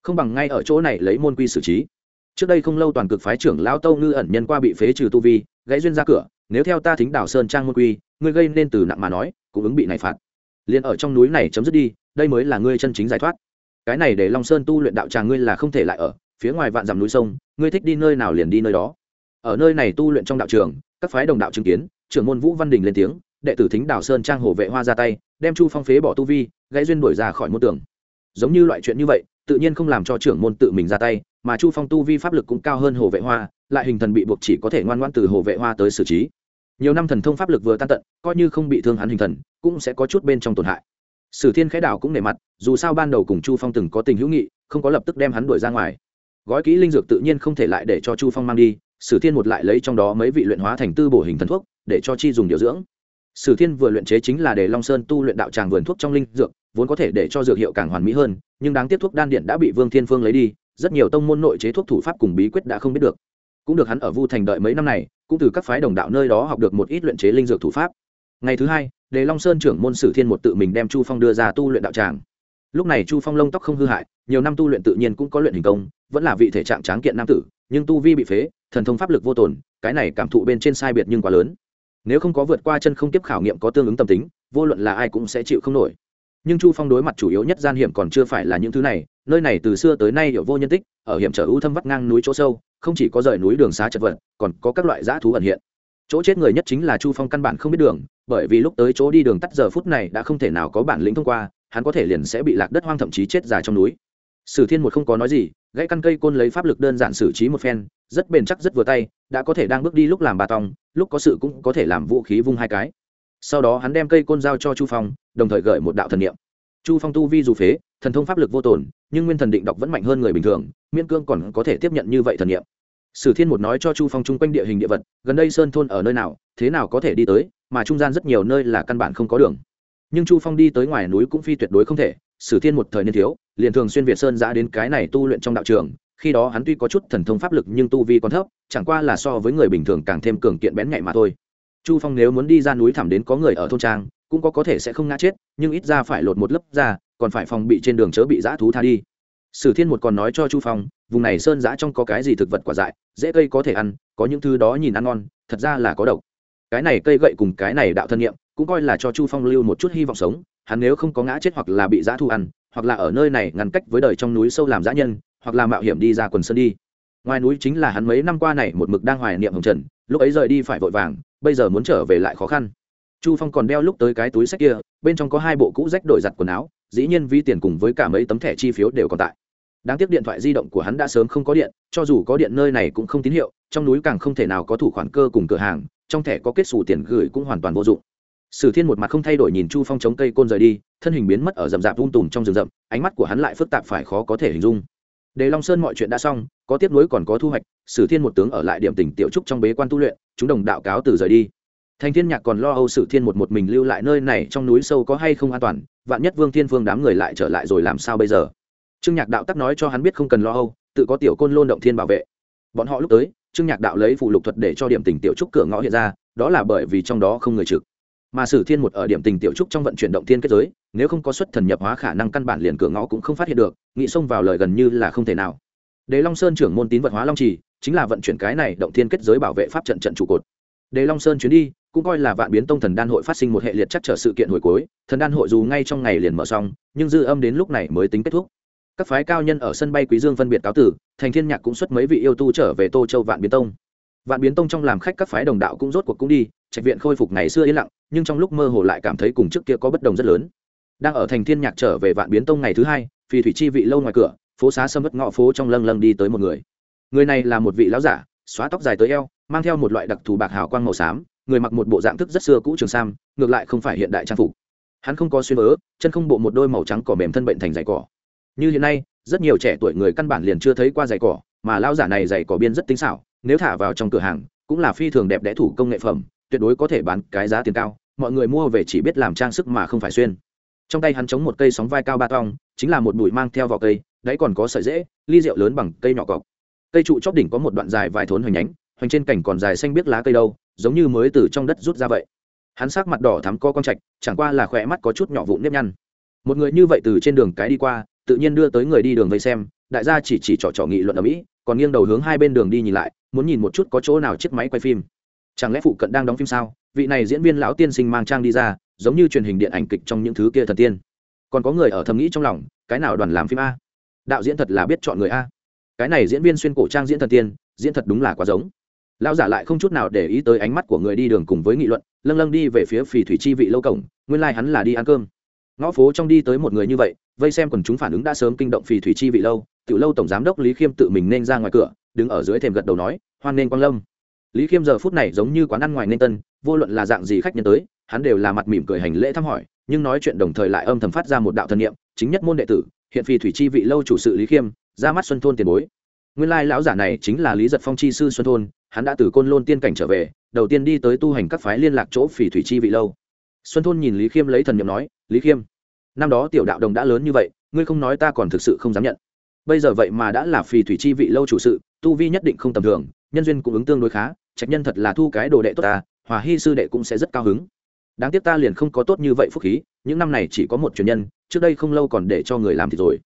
Không bằng ngay ở chỗ này lấy môn quy xử trí. Trước đây không lâu toàn cực phái trưởng lão tâu ngư ẩn nhân qua bị phế trừ tu vi, gãy duyên ra cửa, nếu theo ta thính đảo sơn trang môn quy, ngươi gây nên từ nặng mà nói, cũng ứng bị này phạt. Liền ở trong núi này chấm dứt đi, đây mới là ngươi chân chính giải thoát. Cái này để long sơn tu luyện đạo tràng ngươi là không thể lại ở, phía ngoài vạn dặm núi sông, ngươi thích đi nơi nào liền đi nơi đó. Ở nơi này tu luyện trong đạo trường, các phái đồng đạo chứng kiến, trưởng môn vũ văn đình lên tiếng, đệ tử thính đảo sơn trang hồ vệ hoa ra tay, đem chu phong phế bỏ tu vi, gãy duyên đuổi ra khỏi môn tường. Giống như loại chuyện như vậy tự nhiên không làm cho trưởng môn tự mình ra tay, mà chu phong tu vi pháp lực cũng cao hơn hồ vệ hoa, lại hình thần bị buộc chỉ có thể ngoan ngoan từ hồ vệ hoa tới xử trí. Nhiều năm thần thông pháp lực vừa tan tận, coi như không bị thương hắn hình thần, cũng sẽ có chút bên trong tổn hại. Sử thiên khẽ đảo cũng nể mặt, dù sao ban đầu cùng chu phong từng có tình hữu nghị, không có lập tức đem hắn đuổi ra ngoài. Gói kỹ linh dược tự nhiên không thể lại để cho chu phong mang đi, sử thiên một lại lấy trong đó mấy vị luyện hóa thành tư bổ hình thần thuốc, để cho chi dùng điều dưỡng. Sử thiên vừa luyện chế chính là để long sơn tu luyện đạo tràng vườn thuốc trong linh dược vốn có thể để cho dược hiệu càng hoàn mỹ hơn, nhưng đáng tiếc thuốc đan điện đã bị vương thiên phương lấy đi, rất nhiều tông môn nội chế thuốc thủ pháp cùng bí quyết đã không biết được. Cũng được hắn ở vu thành đợi mấy năm này, cũng từ các phái đồng đạo nơi đó học được một ít luyện chế linh dược thủ pháp. Ngày thứ hai, đề long sơn trưởng môn sử thiên một tự mình đem chu phong đưa ra tu luyện đạo tràng. Lúc này chu phong lông tóc không hư hại, nhiều năm tu luyện tự nhiên cũng có luyện hình công, vẫn là vị thể trạng tráng kiện nam tử, nhưng tu vi bị phế, thần thông pháp lực vô tồn, cái này cảm thụ bên trên sai biệt nhưng quá lớn. Nếu không có vượt qua chân không tiếp khảo nghiệm có tương ứng tâm tính, vô luận là ai cũng sẽ chịu không nổi nhưng chu phong đối mặt chủ yếu nhất gian hiểm còn chưa phải là những thứ này nơi này từ xưa tới nay hiểu vô nhân tích ở hiểm trở ưu thâm vắt ngang núi chỗ sâu không chỉ có rời núi đường xá chật vật còn có các loại dã thú ẩn hiện chỗ chết người nhất chính là chu phong căn bản không biết đường bởi vì lúc tới chỗ đi đường tắt giờ phút này đã không thể nào có bản lĩnh thông qua hắn có thể liền sẽ bị lạc đất hoang thậm chí chết dài trong núi sử thiên một không có nói gì gãy căn cây côn lấy pháp lực đơn giản xử trí một phen rất bền chắc rất vừa tay đã có thể đang bước đi lúc làm bà tòng lúc có sự cũng có thể làm vũ khí vung hai cái sau đó hắn đem cây côn giao cho chu phong đồng thời gợi một đạo thần niệm. Chu phong tu vi dù phế, thần thông pháp lực vô tổn nhưng nguyên thần định đọc vẫn mạnh hơn người bình thường, miễn cương còn có thể tiếp nhận như vậy thần niệm. Sử thiên một nói cho chu phong chung quanh địa hình địa vật, gần đây sơn thôn ở nơi nào, thế nào có thể đi tới, mà trung gian rất nhiều nơi là căn bản không có đường. Nhưng chu phong đi tới ngoài núi cũng phi tuyệt đối không thể, sử thiên một thời niên thiếu, liền thường xuyên việt sơn giã đến cái này tu luyện trong đạo trường, khi đó hắn tuy có chút thần thông pháp lực nhưng tu vi còn thấp, chẳng qua là so với người bình thường càng thêm cường kiện bén nhạy mà thôi. Chu phong nếu muốn đi ra núi thẳm đến có người ở thôn trang cũng có có thể sẽ không ngã chết, nhưng ít ra phải lột một lớp ra còn phải phòng bị trên đường chớ bị dã thú tha đi. Sử thiên một còn nói cho chu phong, vùng này sơn giã trong có cái gì thực vật quả dại, dễ cây có thể ăn, có những thứ đó nhìn ăn ngon, thật ra là có độc. Cái này cây gậy cùng cái này đạo thân nhiệm cũng coi là cho chu phong lưu một chút hy vọng sống, hắn nếu không có ngã chết hoặc là bị dã thu ăn, hoặc là ở nơi này ngăn cách với đời trong núi sâu làm dã nhân, hoặc là mạo hiểm đi ra quần sơn đi. Ngoài núi chính là hắn mấy năm qua này một mực đang hoài niệm hồng trần, lúc ấy rời đi phải vội vàng, bây giờ muốn trở về lại khó khăn chu phong còn đeo lúc tới cái túi sách kia, bên trong có hai bộ cũ rách đổi giặt quần áo, dĩ nhiên vi tiền cùng với cả mấy tấm thẻ chi phiếu đều còn tại. Đáng tiếc điện thoại di động của hắn đã sớm không có điện, cho dù có điện nơi này cũng không tín hiệu, trong núi càng không thể nào có thủ khoản cơ cùng cửa hàng, trong thẻ có kết xù tiền gửi cũng hoàn toàn vô dụng. Sử thiên một mặt không thay đổi nhìn chu phong chống cây côn rời đi, thân hình biến mất ở rậm rạp vung tùm trong rừng rậm, ánh mắt của hắn lại phức tạp phải khó có thể hình dung. Đề long sơn mọi chuyện đã xong, có tiếp nối còn có thu hoạch, sử thiên một tướng ở lại điểm tỉnh tiểu trúc trong bế quan tu luyện, chúng đồng đạo cáo từ rời đi thành thiên nhạc còn lo âu sử thiên một một mình lưu lại nơi này trong núi sâu có hay không an toàn, vạn nhất vương thiên vương đám người lại trở lại rồi làm sao bây giờ? Trương nhạc đạo tắc nói cho hắn biết không cần lo âu, tự có tiểu côn lôn động thiên bảo vệ. Bọn họ lúc tới, trương nhạc đạo lấy phụ lục thuật để cho điểm tỉnh tiểu trúc cửa ngõ hiện ra, đó là bởi vì trong đó không người trực. Mà sử thiên một ở điểm tình tiểu trúc trong vận chuyển động thiên kết giới, nếu không có xuất thần nhập hóa khả năng căn bản liền cửa ngõ cũng không phát hiện được nghĩ xông vào lời gần như là không thể nào. Đề long sơn trưởng môn tín vật hóa long trì, chính là vận chuyển cái này động thiên kết giới bảo vệ pháp trận trận trụ cột. Đề long sơn chuyến đi cũng coi là vạn biến tông thần đan hội phát sinh một hệ liệt chắc trở sự kiện hồi cuối, thần đan hội dù ngay trong ngày liền mở xong, nhưng dư âm đến lúc này mới tính kết thúc. Các phái cao nhân ở sân bay quý dương phân biệt cáo tử, thành thiên nhạc cũng xuất mấy vị yêu tu trở về tô châu vạn biến tông. Vạn biến tông trong làm khách các phái đồng đạo cũng rốt cuộc cũng đi, trạch viện khôi phục ngày xưa yên lặng, nhưng trong lúc mơ hồ lại cảm thấy cùng trước kia có bất đồng rất lớn. Đang ở thành thiên nhạc trở về vạn biến tông ngày thứ hai phi thủy chi vị lâu ngoài cửa, phố xá sâm mất ngõ phố trong lâng lâng đi tới một người. Người này là một vị lão giả, xóa tóc dài tới eo, mang theo một loại đặc thù bạc hào quang màu xám người mặc một bộ dạng thức rất xưa cũ trường sam, ngược lại không phải hiện đại trang phục. Hắn không có xuyên vớ, chân không bộ một đôi màu trắng cỏ mềm thân bệnh thành giày cỏ. Như hiện nay, rất nhiều trẻ tuổi người căn bản liền chưa thấy qua giày cỏ, mà lão giả này giày cỏ biên rất tinh xảo, nếu thả vào trong cửa hàng, cũng là phi thường đẹp đẽ thủ công nghệ phẩm, tuyệt đối có thể bán cái giá tiền cao, mọi người mua về chỉ biết làm trang sức mà không phải xuyên. Trong tay hắn chống một cây sóng vai cao ba tong, chính là một bụi mang theo vỏ cây đáy còn có sợi dễ ly rượu lớn bằng cây nhỏ cọc. Cây trụ chóp đỉnh có một đoạn dài vài thốn hoành nhánh hoành trên cảnh còn dài xanh biết lá cây đâu, giống như mới từ trong đất rút ra vậy. Hắn sắc mặt đỏ thắm co con trạch, chẳng qua là khỏe mắt có chút nhỏ vụn nếp nhăn. Một người như vậy từ trên đường cái đi qua, tự nhiên đưa tới người đi đường vây xem, đại gia chỉ chỉ trò trò nghị luận ở mỹ, còn nghiêng đầu hướng hai bên đường đi nhìn lại, muốn nhìn một chút có chỗ nào chiếc máy quay phim. Chẳng lẽ phụ cận đang đóng phim sao? Vị này diễn viên lão tiên sinh mang trang đi ra, giống như truyền hình điện ảnh kịch trong những thứ kia thần tiên. Còn có người ở thầm nghĩ trong lòng, cái nào đoàn làm phim a? Đạo diễn thật là biết chọn người a. Cái này diễn viên xuyên cổ trang diễn thần tiên, diễn thật đúng là quá giống lão giả lại không chút nào để ý tới ánh mắt của người đi đường cùng với nghị luận, lâng lâng đi về phía phì thủy chi vị lâu cổng, nguyên lai、like、hắn là đi ăn cơm. Ngõ phố trong đi tới một người như vậy, vây xem quần chúng phản ứng đã sớm kinh động phì thủy chi vị lâu tự lâu tổng giám đốc lý khiêm tự mình nên ra ngoài cửa, đứng ở dưới thềm gật đầu nói, hoan nên quang lâm. Lý khiêm giờ phút này giống như quán ăn ngoài nên tân, vô luận là dạng gì khách nhân tới, hắn đều là mặt mỉm cười hành lễ thăm hỏi, nhưng nói chuyện đồng thời lại âm thầm phát ra một đạo thần niệm, chính nhất môn đệ tử, hiện phi thủy chi vị lâu chủ sự lý khiêm, ra mắt xuân thôn tiền bối. Nguyên lai lão giả này chính là lý giật phong chi sư xuân thôn hắn đã từ côn lôn tiên cảnh trở về, đầu tiên đi tới tu hành các phái liên lạc chỗ phỉ thủy chi vị lâu. Xuân thôn nhìn lý khiêm lấy thần niệm nói, lý khiêm, năm đó tiểu đạo đồng đã lớn như vậy, ngươi không nói ta còn thực sự không dám nhận. Bây giờ vậy mà đã là phì thủy chi vị lâu chủ sự, tu vi nhất định không tầm thường, nhân duyên cũng ứng tương đối khá, trạch nhân thật là thu cái đồ đệ tốt ta, hòa hy sư đệ cũng sẽ rất cao hứng. Đáng tiếc ta liền không có tốt như vậy phúc khí, những năm này chỉ có một truyền nhân, trước đây không lâu còn để cho người làm thì rồi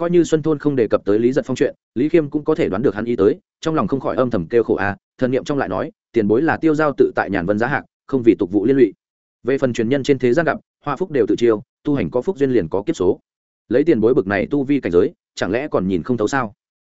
coi như xuân thôn không đề cập tới lý giật phong chuyện, lý khiêm cũng có thể đoán được hắn ý tới, trong lòng không khỏi âm thầm kêu khổ a thần niệm trong lại nói, tiền bối là tiêu giao tự tại nhàn vân giá hạc, không vì tục vụ liên lụy. Về phần truyền nhân trên thế gian gặp hoa phúc đều tự chiêu, tu hành có phúc duyên liền có kiếp số. Lấy tiền bối bực này tu vi cảnh giới, chẳng lẽ còn nhìn không thấu sao?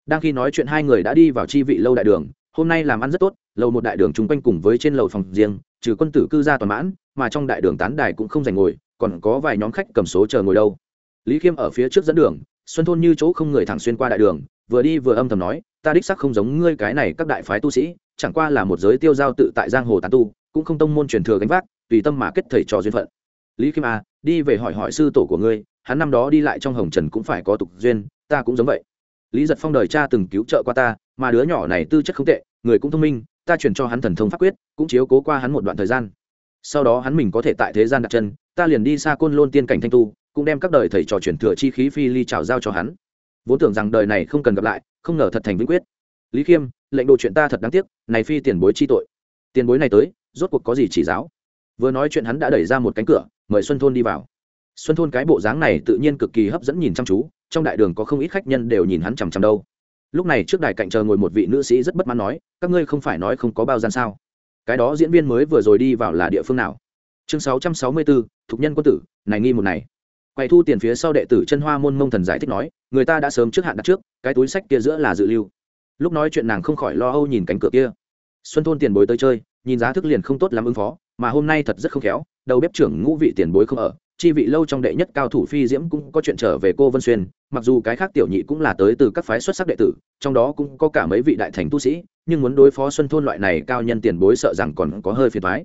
Đang khi nói chuyện hai người đã đi vào chi vị lâu đại đường, hôm nay làm ăn rất tốt, lầu một đại đường chung quanh cùng với trên lầu phòng riêng, trừ quân tử cư gia toàn mãn, mà trong đại đường tán đài cũng không dành ngồi, còn có vài nhóm khách cầm số chờ ngồi đâu. Lý khiêm ở phía trước dẫn đường xuân thôn như chỗ không người thẳng xuyên qua đại đường, vừa đi vừa âm thầm nói, ta đích sắc không giống ngươi cái này các đại phái tu sĩ, chẳng qua là một giới tiêu giao tự tại giang hồ tán tu, cũng không tông môn truyền thừa gánh vác, tùy tâm mà kết thầy trò duyên phận. Lý Kim à đi về hỏi hỏi sư tổ của ngươi, hắn năm đó đi lại trong hồng trần cũng phải có tục duyên, ta cũng giống vậy. Lý giật phong đời cha từng cứu trợ qua ta, mà đứa nhỏ này tư chất không tệ, người cũng thông minh, ta chuyển cho hắn thần thông pháp quyết, cũng chiếu cố qua hắn một đoạn thời gian. Sau đó hắn mình có thể tại thế gian đặt chân, ta liền đi xa côn lôn tiên cảnh thanh tu cũng đem các đời thầy trò truyền thừa chi khí phi ly trào giao cho hắn. Vốn tưởng rằng đời này không cần gặp lại, không ngờ thật thành vĩnh quyết. Lý khiêm, lệnh đồ chuyện ta thật đáng tiếc, này phi tiền bối chi tội. Tiền bối này tới, rốt cuộc có gì chỉ giáo? Vừa nói chuyện hắn đã đẩy ra một cánh cửa, mời xuân thôn đi vào. Xuân thôn cái bộ dáng này tự nhiên cực kỳ hấp dẫn nhìn chăm chú, trong đại đường có không ít khách nhân đều nhìn hắn chằm chằm đâu. Lúc này trước đài cạnh chờ ngồi một vị nữ sĩ rất bất mãn nói, các ngươi không phải nói không có bao gian sao? Cái đó diễn viên mới vừa rồi đi vào là địa phương nào? Chương sáu trăm sáu mươi bốn thục nhân quân tử, này nghi một này quay thu tiền phía sau đệ tử chân hoa môn mông thần giải thích nói, người ta đã sớm trước hạn đặt trước, cái túi sách kia giữa là dự lưu. Lúc nói chuyện nàng không khỏi lo âu nhìn cánh cửa kia. Xuân thôn tiền bối tới chơi, nhìn giá thức liền không tốt làm ứng phó, mà hôm nay thật rất không khéo, đầu bếp trưởng ngũ vị tiền bối không ở, chi vị lâu trong đệ nhất cao thủ phi diễm cũng có chuyện trở về cô vân xuyên, mặc dù cái khác tiểu nhị cũng là tới từ các phái xuất sắc đệ tử, trong đó cũng có cả mấy vị đại thành tu sĩ, nhưng muốn đối phó xuân thôn loại này cao nhân tiền bối sợ rằng còn có hơi phiền thoái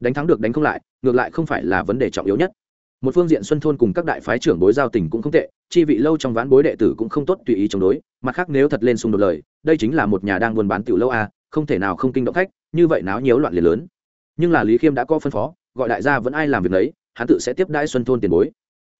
đánh thắng được đánh không lại, ngược lại không phải là vấn đề trọng yếu nhất một phương diện xuân thôn cùng các đại phái trưởng bối giao tình cũng không tệ, chi vị lâu trong ván bối đệ tử cũng không tốt tùy ý chống đối, mặt khác nếu thật lên xung đột lời, đây chính là một nhà đang buôn bán tiểu lâu a, không thể nào không kinh động khách, như vậy náo nhiễu loạn liền lớn. Nhưng là lý khiêm đã có phân phó, gọi đại gia vẫn ai làm việc đấy hắn tự sẽ tiếp đãi xuân thôn tiền bối.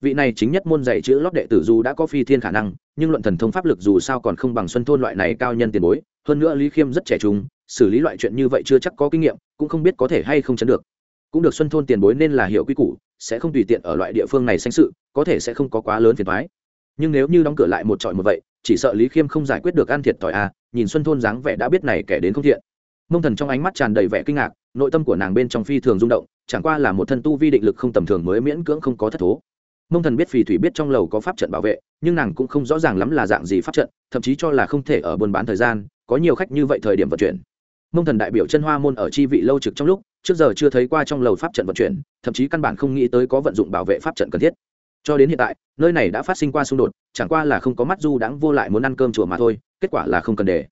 Vị này chính nhất môn dạy chữ lót đệ tử dù đã có phi thiên khả năng, nhưng luận thần thông pháp lực dù sao còn không bằng xuân thôn loại này cao nhân tiền bối, hơn nữa lý khiêm rất trẻ trung, xử lý loại chuyện như vậy chưa chắc có kinh nghiệm, cũng không biết có thể hay không chấn được cũng được xuân thôn tiền bối nên là hiểu quy củ, sẽ không tùy tiện ở loại địa phương này sanh sự, có thể sẽ không có quá lớn phiền thoái nhưng nếu như đóng cửa lại một trọi một vậy, chỉ sợ lý khiêm không giải quyết được ăn thiệt thòi à nhìn xuân thôn dáng vẻ đã biết này kẻ đến không thiện. Mông thần trong ánh mắt tràn đầy vẻ kinh ngạc, nội tâm của nàng bên trong phi thường rung động, chẳng qua là một thân tu vi định lực không tầm thường mới miễn cưỡng không có thất thố. Mông thần biết phì thủy biết trong lầu có pháp trận bảo vệ, nhưng nàng cũng không rõ ràng lắm là dạng gì pháp trận, thậm chí cho là không thể ở buôn bán thời gian, có nhiều khách như vậy thời điểm vận chuyển. Mông thần đại biểu chân hoa môn ở chi vị lâu trực trong lúc trước giờ chưa thấy qua trong lầu pháp trận vận chuyển, thậm chí căn bản không nghĩ tới có vận dụng bảo vệ pháp trận cần thiết. Cho đến hiện tại, nơi này đã phát sinh qua xung đột, chẳng qua là không có mắt du đãng vô lại muốn ăn cơm chùa mà thôi, kết quả là không cần để.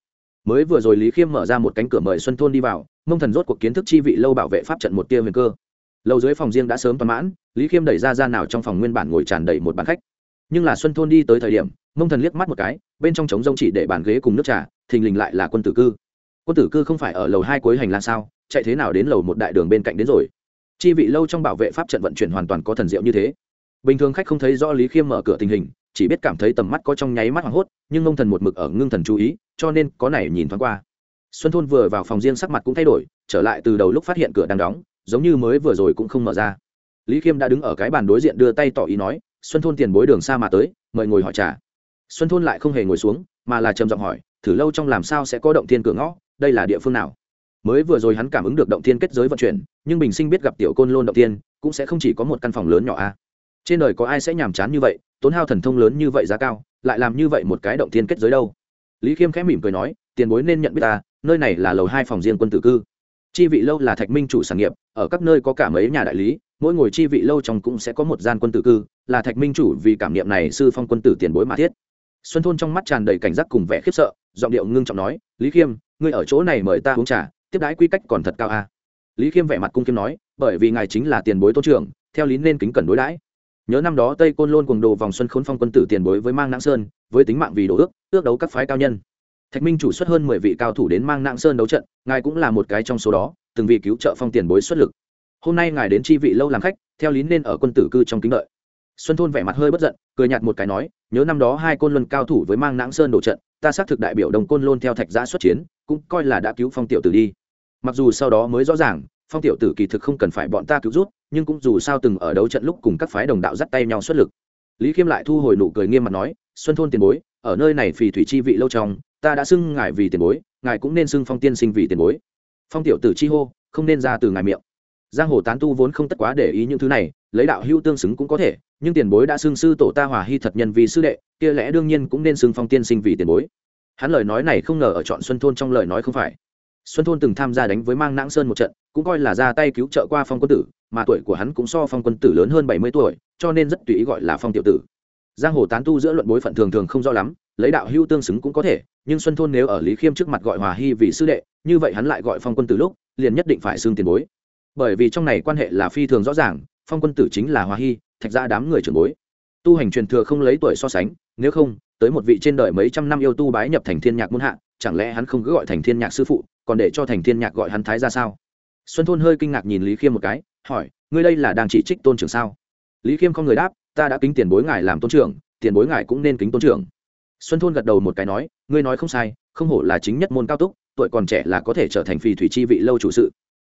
Mới vừa rồi lý khiêm mở ra một cánh cửa mời xuân thôn đi vào, mông thần rốt cuộc kiến thức chi vị lâu bảo vệ pháp trận một tia huyền cơ. Lâu dưới phòng riêng đã sớm toàn mãn, lý khiêm đẩy ra ra nào trong phòng nguyên bản ngồi tràn đầy một bàn khách. Nhưng là xuân thôn đi tới thời điểm, mông thần liếc mắt một cái, bên trong trống rông chỉ để bàn ghế cùng nước trà, thình lình lại là quân tử cư. Quân tử cư không phải ở lầu hai cuối hành lang sao? Chạy thế nào đến lầu một đại đường bên cạnh đến rồi. Chi vị lâu trong bảo vệ pháp trận vận chuyển hoàn toàn có thần diệu như thế. Bình thường khách không thấy rõ lý khiêm mở cửa tình hình, chỉ biết cảm thấy tầm mắt có trong nháy mắt hoảng hốt, nhưng ngông thần một mực ở ngưng thần chú ý, cho nên có này nhìn thoáng qua. Xuân thôn vừa vào phòng riêng sắc mặt cũng thay đổi, trở lại từ đầu lúc phát hiện cửa đang đóng, giống như mới vừa rồi cũng không mở ra. Lý khiêm đã đứng ở cái bàn đối diện đưa tay tỏ ý nói, xuân thôn tiền bối đường xa mà tới, mời ngồi hỏi trà. Xuân thôn lại không hề ngồi xuống, mà là trầm giọng hỏi, thử lâu trong làm sao sẽ có động thiên cửa ngõ, đây là địa phương nào? Mới vừa rồi hắn cảm ứng được động thiên kết giới vận chuyển, nhưng bình sinh biết gặp tiểu côn lôn động thiên, cũng sẽ không chỉ có một căn phòng lớn nhỏ a. Trên đời có ai sẽ nhàm chán như vậy, tốn hao thần thông lớn như vậy giá cao, lại làm như vậy một cái động thiên kết giới đâu? Lý khiêm khẽ mỉm cười nói, tiền bối nên nhận biết ta, nơi này là lầu hai phòng riêng quân tử cư. Chi vị lâu là thạch minh chủ sản nghiệp, ở các nơi có cả mấy nhà đại lý, mỗi ngồi chi vị lâu trong cũng sẽ có một gian quân tử cư, là thạch minh chủ vì cảm niệm này sư phong quân tử tiền bối mà thiết. Xuân thôn trong mắt tràn đầy cảnh giác cùng vẻ khiếp sợ, giọng điệu ngưng trọng nói, lý khiêm, ngươi ở chỗ này mời ta uống trà tiếp đãi quy cách còn thật cao a. À? lý khiêm vẻ mặt cung khiêm nói, bởi vì ngài chính là tiền bối tôn trưởng, theo lý nên kính cẩn đối đãi. Nhớ năm đó tây côn lôn cùng đồ vòng xuân khốn phong quân tử tiền bối với mang nãng sơn, với tính mạng vì đồ ước ước đấu các phái cao nhân. Thạch minh chủ xuất hơn mười vị cao thủ đến mang nãng sơn đấu trận, ngài cũng là một cái trong số đó, từng vị cứu trợ phong tiền bối xuất lực. Hôm nay ngài đến chi vị lâu làm khách, theo lý nên ở quân tử cư trong kính lợi xuân thôn vẻ mặt hơi bất giận, cười nhạt một cái nói, nhớ năm đó hai côn luân cao thủ với mang nãng sơn đổ trận ta xác thực đại biểu đồng côn lôn theo thạch giã xuất chiến, cũng coi là đã cứu phong tiểu tử đi. Mặc dù sau đó mới rõ ràng, phong tiểu tử kỳ thực không cần phải bọn ta cứu rút nhưng cũng dù sao từng ở đấu trận lúc cùng các phái đồng đạo dắt tay nhau xuất lực. Lý khiêm lại thu hồi nụ cười nghiêm mặt nói, xuân thôn tiền bối, ở nơi này phì thủy chi vị lâu trong, ta đã xưng ngài vì tiền bối, ngài cũng nên xưng phong tiên sinh vì tiền bối. Phong tiểu tử chi hô, không nên ra từ ngài miệng. Giang hồ tán tu vốn không tất quá để ý những thứ này, lấy đạo hưu tương xứng cũng có thể nhưng tiền bối đã xưng sư tổ ta hòa hy thật nhân vì sư đệ, kia lẽ đương nhiên cũng nên xưng phong tiên sinh vì tiền bối. Hắn lời nói này không ngờ ở chọn xuân thôn trong lời nói không phải. Xuân thôn từng tham gia đánh với mang nãng sơn một trận, cũng coi là ra tay cứu trợ qua phong quân tử, mà tuổi của hắn cũng so phong quân tử lớn hơn bảy mươi tuổi, cho nên rất tùy ý gọi là phong tiểu tử. Giang hồ tán tu giữa luận bối phận thường thường không rõ lắm, lấy đạo hưu tương xứng cũng có thể, nhưng xuân thôn nếu ở lý khiêm trước mặt gọi hòa hy vì sư đệ, như vậy hắn lại gọi phong quân tử lúc, liền nhất định phải xưng tiền bối. Bởi vì trong này quan hệ là phi thường rõ ràng, phong quân tử chính là hòa hy thạch ra đám người trưởng bối. Tu hành truyền thừa không lấy tuổi so sánh, nếu không, tới một vị trên đời mấy trăm năm yêu tu bái nhập thành thiên nhạc muôn hạ, chẳng lẽ hắn không cứ gọi thành thiên nhạc sư phụ, còn để cho thành thiên nhạc gọi hắn thái ra sao? Xuân thôn hơi kinh ngạc nhìn lý khiêm một cái, hỏi, ngươi đây là đang chỉ trích tôn trưởng sao? Lý khiêm không người đáp, ta đã kính tiền bối ngài làm tôn trưởng, tiền bối ngài cũng nên kính tôn trưởng. Xuân thôn gật đầu một cái nói, ngươi nói không sai, không hổ là chính nhất môn cao túc, tuổi còn trẻ là có thể trở thành phì thủy chi vị lâu chủ sự.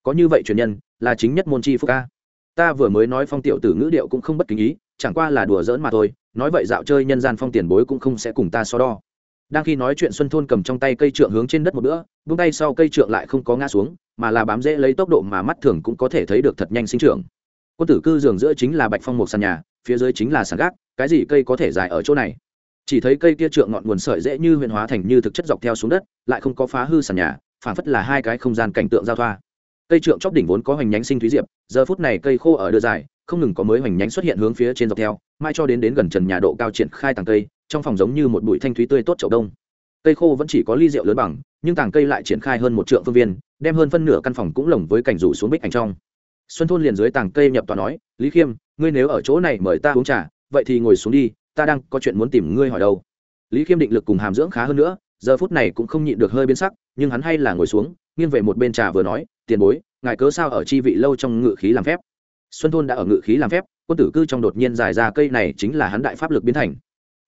Có như vậy truyền nhân, là chính nhất môn chi phúc ca ta vừa mới nói phong tiểu tử ngữ điệu cũng không bất kính ý, chẳng qua là đùa giỡn mà thôi, nói vậy dạo chơi nhân gian phong tiền bối cũng không sẽ cùng ta so đo. Đang khi nói chuyện xuân thôn cầm trong tay cây trượng hướng trên đất một bữa vung tay sau cây trượng lại không có ngã xuống, mà là bám dễ lấy tốc độ mà mắt thường cũng có thể thấy được thật nhanh sinh trưởng. Quân tử cư giường giữa chính là bạch phong một sàn nhà, phía dưới chính là sàn gác, cái gì cây có thể dài ở chỗ này? Chỉ thấy cây kia trượng ngọn nguồn sợi dễ như huyền hóa thành như thực chất dọc theo xuống đất, lại không có phá hư sàn nhà phản phất là hai cái không gian cảnh tượng giao thoa cây trượng chóp đỉnh vốn có hoành nhánh sinh thúy diệp, giờ phút này cây khô ở đưa dài, không ngừng có mới hoành nhánh xuất hiện hướng phía trên dọc theo, mai cho đến đến gần trần nhà độ cao triển khai tàng cây, trong phòng giống như một bụi thanh thúy tươi tốt chậu đông. Cây khô vẫn chỉ có ly rượu lớn bằng, nhưng tàng cây lại triển khai hơn một trượng phương viên, đem hơn phân nửa căn phòng cũng lồng với cảnh rủ xuống bích ảnh trong. Xuân thôn liền dưới tàng cây nhập tòa nói, lý khiêm, ngươi nếu ở chỗ này mời ta uống trà, vậy thì ngồi xuống đi, ta đang có chuyện muốn tìm ngươi hỏi đâu. Lý khiêm định lực cùng hàm dưỡng khá hơn nữa, giờ phút này cũng không nhịn được hơi biến sắc, nhưng hắn hay là ngồi xuống nghiêng về một bên trà vừa nói, tiền bối, ngài cớ sao ở chi vị lâu trong ngự khí làm phép? Xuân thôn đã ở ngự khí làm phép, quân tử cư trong đột nhiên dài ra cây này chính là hắn đại pháp lực biến thành.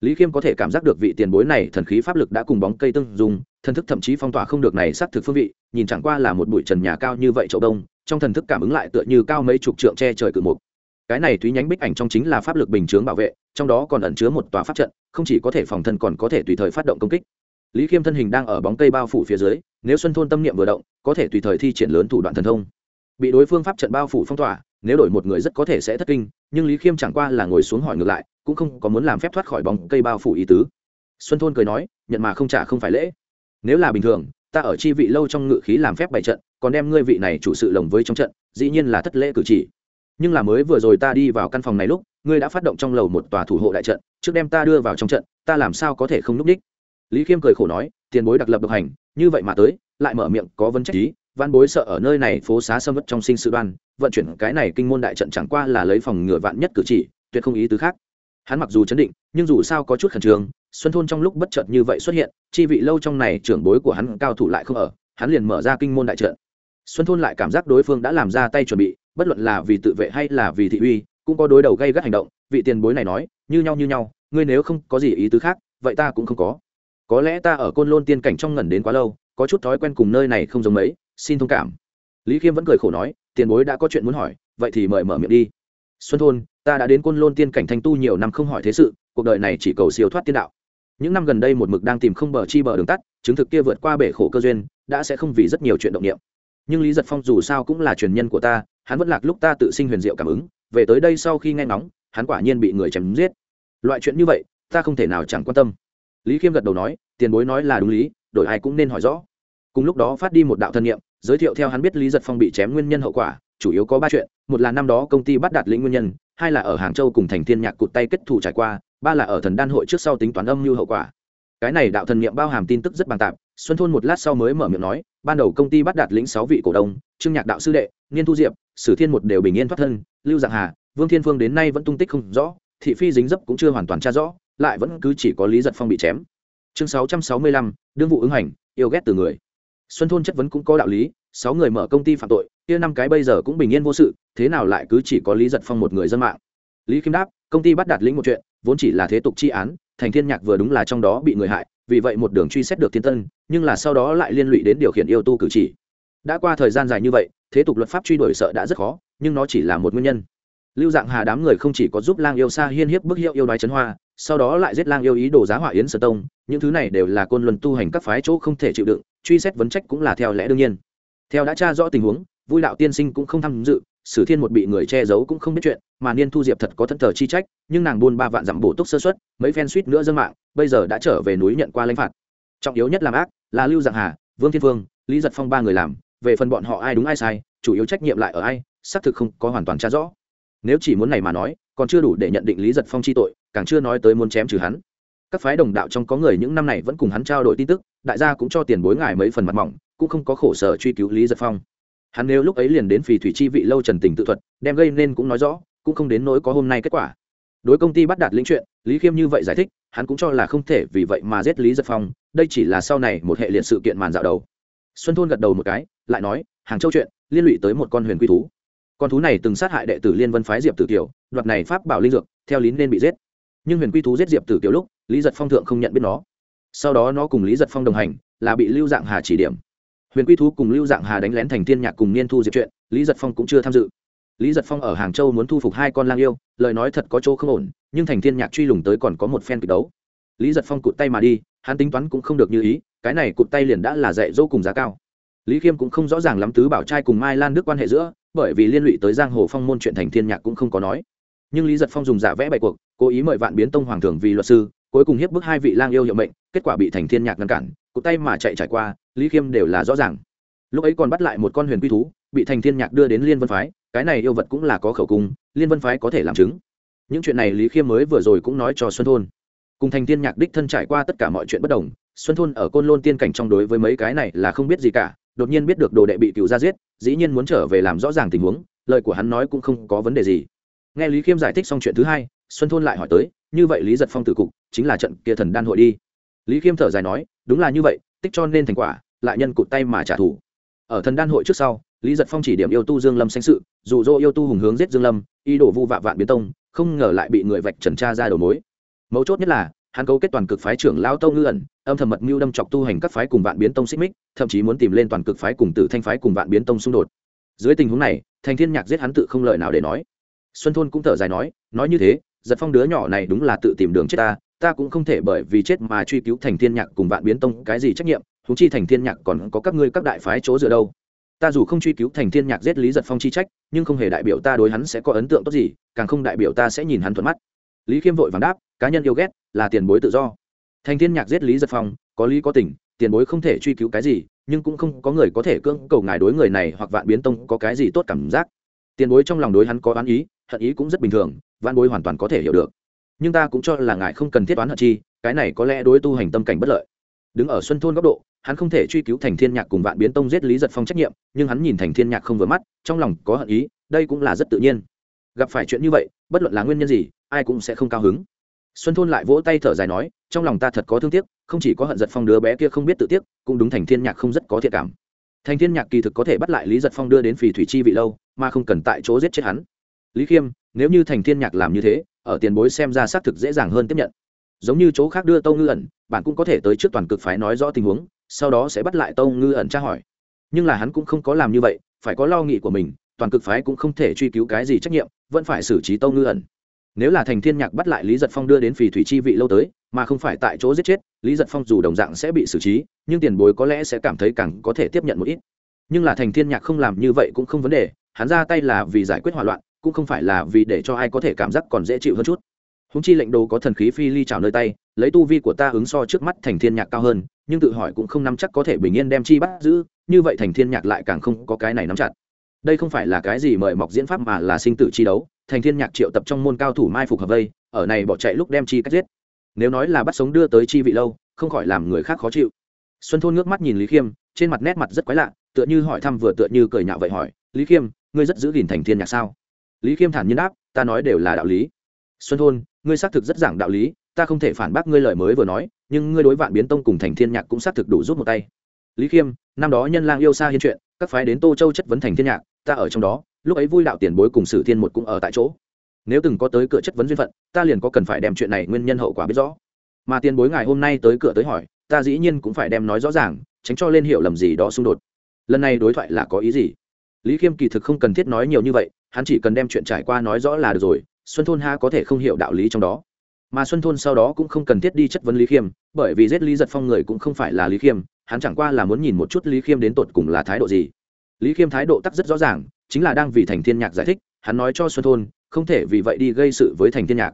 Lý khiêm có thể cảm giác được vị tiền bối này thần khí pháp lực đã cùng bóng cây tương dùng thần thức thậm chí phong tỏa không được này xác thực phương vị, nhìn chẳng qua là một bụi trần nhà cao như vậy chậu đông, trong thần thức cảm ứng lại tựa như cao mấy chục trượng che trời cự mục. Cái này túy nhánh bích ảnh trong chính là pháp lực bình chướng bảo vệ, trong đó còn ẩn chứa một tòa pháp trận, không chỉ có thể phòng thân còn có thể tùy thời phát động công kích lý khiêm thân hình đang ở bóng cây bao phủ phía dưới, nếu xuân thôn tâm niệm vừa động, có thể tùy thời thi triển lớn thủ đoạn thần thông. Bị đối phương pháp trận bao phủ phong tỏa, nếu đổi một người rất có thể sẽ thất kinh, nhưng lý khiêm chẳng qua là ngồi xuống hỏi ngược lại, cũng không có muốn làm phép thoát khỏi bóng cây bao phủ ý tứ. Xuân thôn cười nói, nhận mà không trả không phải lễ. Nếu là bình thường, ta ở chi vị lâu trong ngự khí làm phép bày trận, còn đem ngươi vị này chủ sự lồng với trong trận, dĩ nhiên là thất lễ cử chỉ. Nhưng là mới vừa rồi ta đi vào căn phòng này lúc, ngươi đã phát động trong lầu một tòa thủ hộ đại trận, trước đem ta đưa vào trong trận, ta làm sao có thể không núp đích? Lý khiêm cười khổ nói, tiền bối đặc lập độc hành, như vậy mà tới, lại mở miệng có vấn trách ý văn bối sợ ở nơi này phố xá sâm vất trong sinh sự đoan, vận chuyển cái này kinh môn đại trận chẳng qua là lấy phòng ngựa vạn nhất cử chỉ, tuyệt không ý tứ khác. Hắn mặc dù chấn định, nhưng dù sao có chút khẩn trương, xuân thôn trong lúc bất chợt như vậy xuất hiện, chi vị lâu trong này trưởng bối của hắn cao thủ lại không ở, hắn liền mở ra kinh môn đại trận. Xuân thôn lại cảm giác đối phương đã làm ra tay chuẩn bị, bất luận là vì tự vệ hay là vì thị uy, cũng có đối đầu gây gắt hành động, vị tiền bối này nói, như nhau như nhau, ngươi nếu không có gì ý tứ khác, vậy ta cũng không có có lẽ ta ở côn lôn tiên cảnh trong ngẩn đến quá lâu, có chút thói quen cùng nơi này không giống mấy, xin thông cảm. Lý khiêm vẫn cười khổ nói, tiền bối đã có chuyện muốn hỏi, vậy thì mời mở miệng đi. Xuân thôn, ta đã đến côn lôn tiên cảnh thanh tu nhiều năm không hỏi thế sự, cuộc đời này chỉ cầu siêu thoát tiên đạo. Những năm gần đây một mực đang tìm không bờ chi bờ đường tắt, chứng thực kia vượt qua bể khổ cơ duyên, đã sẽ không vì rất nhiều chuyện động niệm. Nhưng lý giật phong dù sao cũng là truyền nhân của ta, hắn vẫn lạc lúc ta tự sinh huyền diệu cảm ứng, về tới đây sau khi nghe ngóng, hắn quả nhiên bị người chém giết. Loại chuyện như vậy, ta không thể nào chẳng quan tâm lý khiêm gật đầu nói, tiền bối nói là đúng lý, đổi ai cũng nên hỏi rõ. Cùng lúc đó phát đi một đạo thân nhiệm giới thiệu theo hắn biết lý giật phong bị chém nguyên nhân hậu quả, chủ yếu có ba chuyện, một là năm đó công ty bắt đạt lĩnh nguyên nhân, hai là ở hàng châu cùng thành thiên nhạc cụt tay kết thủ trải qua, ba là ở thần đan hội trước sau tính toán âm như hậu quả. Cái này đạo thần niệm bao hàm tin tức rất bằng tạp, xuân thôn một lát sau mới mở miệng nói, ban đầu công ty bắt đạt lĩnh sáu vị cổ đông, trương nhạc đạo sư đệ, niên thu diệp, sử thiên một đều bình yên thoát thân, lưu dạng hà, vương thiên phương đến nay vẫn tung tích không rõ, thị phi dính dấp cũng chưa hoàn toàn tra rõ lại vẫn cứ chỉ có lý giật phong bị chém. Chương sáu trăm sáu mươi lăm, đương vụ ứng hành, yêu ghét từ người. Xuân thôn chất vấn cũng có đạo lý, sáu người mở công ty phạm tội, kia năm cái bây giờ cũng bình yên vô sự, thế nào lại cứ chỉ có lý giật phong một người dân mạng? Lý kim đáp, công ty bắt đạt lĩnh một chuyện, vốn chỉ là thế tục chi án, thành thiên nhạc vừa đúng là trong đó bị người hại, vì vậy một đường truy xét được thiên tân, nhưng là sau đó lại liên lụy đến điều khiển yêu tu cử chỉ. Đã qua thời gian dài như vậy, thế tục luật pháp truy đuổi sợ đã rất khó, nhưng nó chỉ là một nguyên nhân. Lưu dạng hà đám người không chỉ có giúp lang yêu xa hiên hiếp bức hiệu yêu đoái trấn hoa sau đó lại giết lang yêu ý đồ giá hỏa yến sở tông, những thứ này đều là côn luân tu hành các phái chỗ không thể chịu đựng, truy xét vấn trách cũng là theo lẽ đương nhiên. Theo đã tra rõ tình huống, vui đạo tiên sinh cũng không tham dự, sử thiên một bị người che giấu cũng không biết chuyện, mà niên thu diệp thật có thân thờ chi trách, nhưng nàng buôn ba vạn dặm bổ túc sơ xuất mấy phen suýt nữa dân mạng, bây giờ đã trở về núi nhận qua lãnh phạt. Trọng yếu nhất làm ác, là lưu dạng hà, vương thiên phương lý giật phong ba người làm, về phần bọn họ ai đúng ai sai, chủ yếu trách nhiệm lại ở ai, xác thực không có hoàn toàn tra rõ. Nếu chỉ muốn này mà nói còn chưa đủ để nhận định lý giật phong chi tội, càng chưa nói tới muốn chém trừ hắn. Các phái đồng đạo trong có người những năm này vẫn cùng hắn trao đổi tin tức, đại gia cũng cho tiền bối ngài mấy phần mặt mỏng, cũng không có khổ sở truy cứu lý giật phong. Hắn nếu lúc ấy liền đến phì thủy chi vị lâu trần tình tự thuật, đem gây nên cũng nói rõ, cũng không đến nỗi có hôm nay kết quả. Đối công ty bắt đạt lĩnh chuyện, lý khiêm như vậy giải thích, hắn cũng cho là không thể vì vậy mà giết lý giật phong, đây chỉ là sau này một hệ liệt sự kiện màn dạo đầu. Xuân thôn gật đầu một cái, lại nói, hàng châu chuyện, liên lụy tới một con huyền quy thú con thú này từng sát hại đệ tử liên vân phái diệp tử kiều, đoạt này pháp bảo linh dược, theo lý nên bị giết. Nhưng huyền quy thú giết diệp tử kiều lúc, lý giật phong thượng không nhận biết nó. Sau đó nó cùng lý giật phong đồng hành, là bị lưu dạng hà chỉ điểm. Huyền quy thú cùng lưu dạng hà đánh lén thành thiên nhạc cùng niên thu diệp chuyện, lý giật phong cũng chưa tham dự. Lý giật phong ở hàng châu muốn thu phục hai con lang yêu, lời nói thật có chỗ không ổn, nhưng thành thiên nhạc truy lùng tới còn có một phen kịch đấu. Lý giật phong cụt tay mà đi, hắn tính toán cũng không được như ý, cái này cụt tay liền đã là dạy dỗ cùng giá cao. Lý khiêm cũng không rõ ràng lắm tứ bảo trai cùng mai lan đức quan hệ giữa bởi vì liên lụy tới giang hồ phong môn chuyện thành thiên nhạc cũng không có nói. Nhưng lý giật phong dùng giả vẽ bày cuộc, cố ý mời vạn biến tông hoàng thường vì luật sư, cuối cùng hiếp bức hai vị lang yêu hiệu mệnh, kết quả bị thành thiên nhạc ngăn cản, cụt tay mà chạy trải qua, lý khiêm đều là rõ ràng. Lúc ấy còn bắt lại một con huyền quy thú, bị thành thiên nhạc đưa đến liên vân phái, cái này yêu vật cũng là có khẩu cung, liên vân phái có thể làm chứng. Những chuyện này lý khiêm mới vừa rồi cũng nói cho xuân thôn. Cùng thành thiên nhạc đích thân trải qua tất cả mọi chuyện bất đồng, xuân thôn ở côn lôn tiên cảnh trong đối với mấy cái này là không biết gì cả đột nhiên biết được đồ đệ bị cựu ra giết, dĩ nhiên muốn trở về làm rõ ràng tình huống, lời của hắn nói cũng không có vấn đề gì. Nghe lý khiêm giải thích xong chuyện thứ hai, xuân thôn lại hỏi tới, như vậy lý giật phong tử cục chính là trận kia thần đan hội đi? Lý khiêm thở dài nói, đúng là như vậy, tích cho nên thành quả, lại nhân cụt tay mà trả thù. Ở thần đan hội trước sau, lý giật phong chỉ điểm yêu tu dương lâm sanh sự dù dỗ yêu tu hùng hướng giết dương lâm, ý đồ vu vạ vạn biến tông, không ngờ lại bị người vạch trần tra ra đầu mối. Mấu chốt nhất là hắn cấu kết toàn cực phái trưởng lao tâu ngư ẩn, âm thầm mật mưu đâm chọc tu hành các phái cùng vạn biến tông xích mích, thậm chí muốn tìm lên toàn cực phái cùng tử thanh phái cùng vạn biến tông xung đột. Dưới tình huống này, thành thiên nhạc giết hắn tự không lời nào để nói. Xuân thôn cũng thở dài nói nói như thế, giật phong đứa nhỏ này đúng là tự tìm đường chết ta ta cũng không thể bởi vì chết mà truy cứu thành thiên nhạc cùng vạn biến tông cái gì trách nhiệm thúng chi thành thiên nhạc còn có các ngươi các đại phái chỗ dựa đâu. Ta dù không truy cứu thành thiên nhạc giết lý giật phong chi trách, nhưng không hề đại biểu ta đối hắn sẽ có ấn tượng tốt gì, càng không đại biểu ta sẽ nhìn hắn thuận mắt. Lý khiêm vội vàng đáp cá nhân yêu ghét là tiền bối tự do. Thành thiên nhạc giết lý giật phong, có lý có tình, tiền bối không thể truy cứu cái gì, nhưng cũng không có người có thể cưỡng cầu ngài đối người này hoặc vạn biến tông có cái gì tốt cảm giác. Tiền bối trong lòng đối hắn có oán ý, hận ý cũng rất bình thường, vạn bối hoàn toàn có thể hiểu được. Nhưng ta cũng cho là ngài không cần thiết oán hận chi, cái này có lẽ đối tu hành tâm cảnh bất lợi. Đứng ở xuân thôn góc độ, hắn không thể truy cứu thành thiên nhạc cùng vạn biến tông giết lý giật phong trách nhiệm, nhưng hắn nhìn thành thiên nhạc không vừa mắt, trong lòng có hận ý, đây cũng là rất tự nhiên. Gặp phải chuyện như vậy, bất luận là nguyên nhân gì, ai cũng sẽ không cao hứng xuân thôn lại vỗ tay thở dài nói, trong lòng ta thật có thương tiếc, không chỉ có hận giật phong đứa bé kia không biết tự tiếc, cũng đúng thành thiên nhạc không rất có thiện cảm. Thành thiên nhạc kỳ thực có thể bắt lại lý giật phong đưa đến phì thủy chi vị lâu, mà không cần tại chỗ giết chết hắn. Lý khiêm, nếu như thành thiên nhạc làm như thế, ở tiền bối xem ra xác thực dễ dàng hơn tiếp nhận. Giống như chỗ khác đưa tâu ngư ẩn, bạn cũng có thể tới trước toàn cực phái nói rõ tình huống, sau đó sẽ bắt lại tâu ngư ẩn tra hỏi. Nhưng là hắn cũng không có làm như vậy, phải có lo nghĩ của mình, toàn cực phái cũng không thể truy cứu cái gì trách nhiệm, vẫn phải xử trí tâu ngư ẩn nếu là thành thiên nhạc bắt lại lý giật phong đưa đến phì thủy chi vị lâu tới, mà không phải tại chỗ giết chết, lý giật phong dù đồng dạng sẽ bị xử trí, nhưng tiền bối có lẽ sẽ cảm thấy càng có thể tiếp nhận một ít. Nhưng là thành thiên nhạc không làm như vậy cũng không vấn đề, hắn ra tay là vì giải quyết hỏa loạn, cũng không phải là vì để cho ai có thể cảm giác còn dễ chịu hơn chút. Húng chi lệnh đồ có thần khí phi ly trào nơi tay, lấy tu vi của ta ứng so trước mắt thành thiên nhạc cao hơn, nhưng tự hỏi cũng không nắm chắc có thể bình yên đem chi bắt giữ, như vậy thành thiên nhạc lại càng không có cái này nắm chặt. Đây không phải là cái gì mời mọc diễn pháp mà là sinh tử chi đấu thành thiên nhạc triệu tập trong môn cao thủ mai phục hợp vây, ở này bỏ chạy lúc đem chi cách giết. Nếu nói là bắt sống đưa tới chi vị lâu, không khỏi làm người khác khó chịu. Xuân thôn ngước mắt nhìn lý khiêm, trên mặt nét mặt rất quái lạ, tựa như hỏi thăm vừa tựa như cười nhạo vậy hỏi, lý khiêm, ngươi rất giữ gìn thành thiên nhạc sao? Lý khiêm thản nhiên đáp, ta nói đều là đạo lý. Xuân thôn, ngươi xác thực rất giảng đạo lý, ta không thể phản bác ngươi lời mới vừa nói, nhưng ngươi đối vạn biến tông cùng thành thiên nhạc cũng xác thực đủ rút một tay. Lý khiêm, năm đó nhân lang yêu xa hiên chuyện, các phái đến tô châu chất vấn thành thiên nhạc, ta ở trong đó lúc ấy vui đạo tiền bối cùng sử thiên một cũng ở tại chỗ. Nếu từng có tới cửa chất vấn duyên phận, ta liền có cần phải đem chuyện này nguyên nhân hậu quả biết rõ. Mà tiền bối ngài hôm nay tới cửa tới hỏi, ta dĩ nhiên cũng phải đem nói rõ ràng, tránh cho lên hiểu lầm gì đó xung đột. Lần này đối thoại là có ý gì? Lý khiêm kỳ thực không cần thiết nói nhiều như vậy, hắn chỉ cần đem chuyện trải qua nói rõ là được rồi, xuân thôn ha có thể không hiểu đạo lý trong đó. Mà xuân thôn sau đó cũng không cần thiết đi chất vấn lý khiêm, bởi vì giết lý giật phong người cũng không phải là lý khiêm, hắn chẳng qua là muốn nhìn một chút lý khiêm đến tột cùng là thái độ gì. Lý khiêm thái độ tắc rất rõ ràng chính là đang vì thành thiên nhạc giải thích, hắn nói cho xuân thôn, không thể vì vậy đi gây sự với thành thiên nhạc.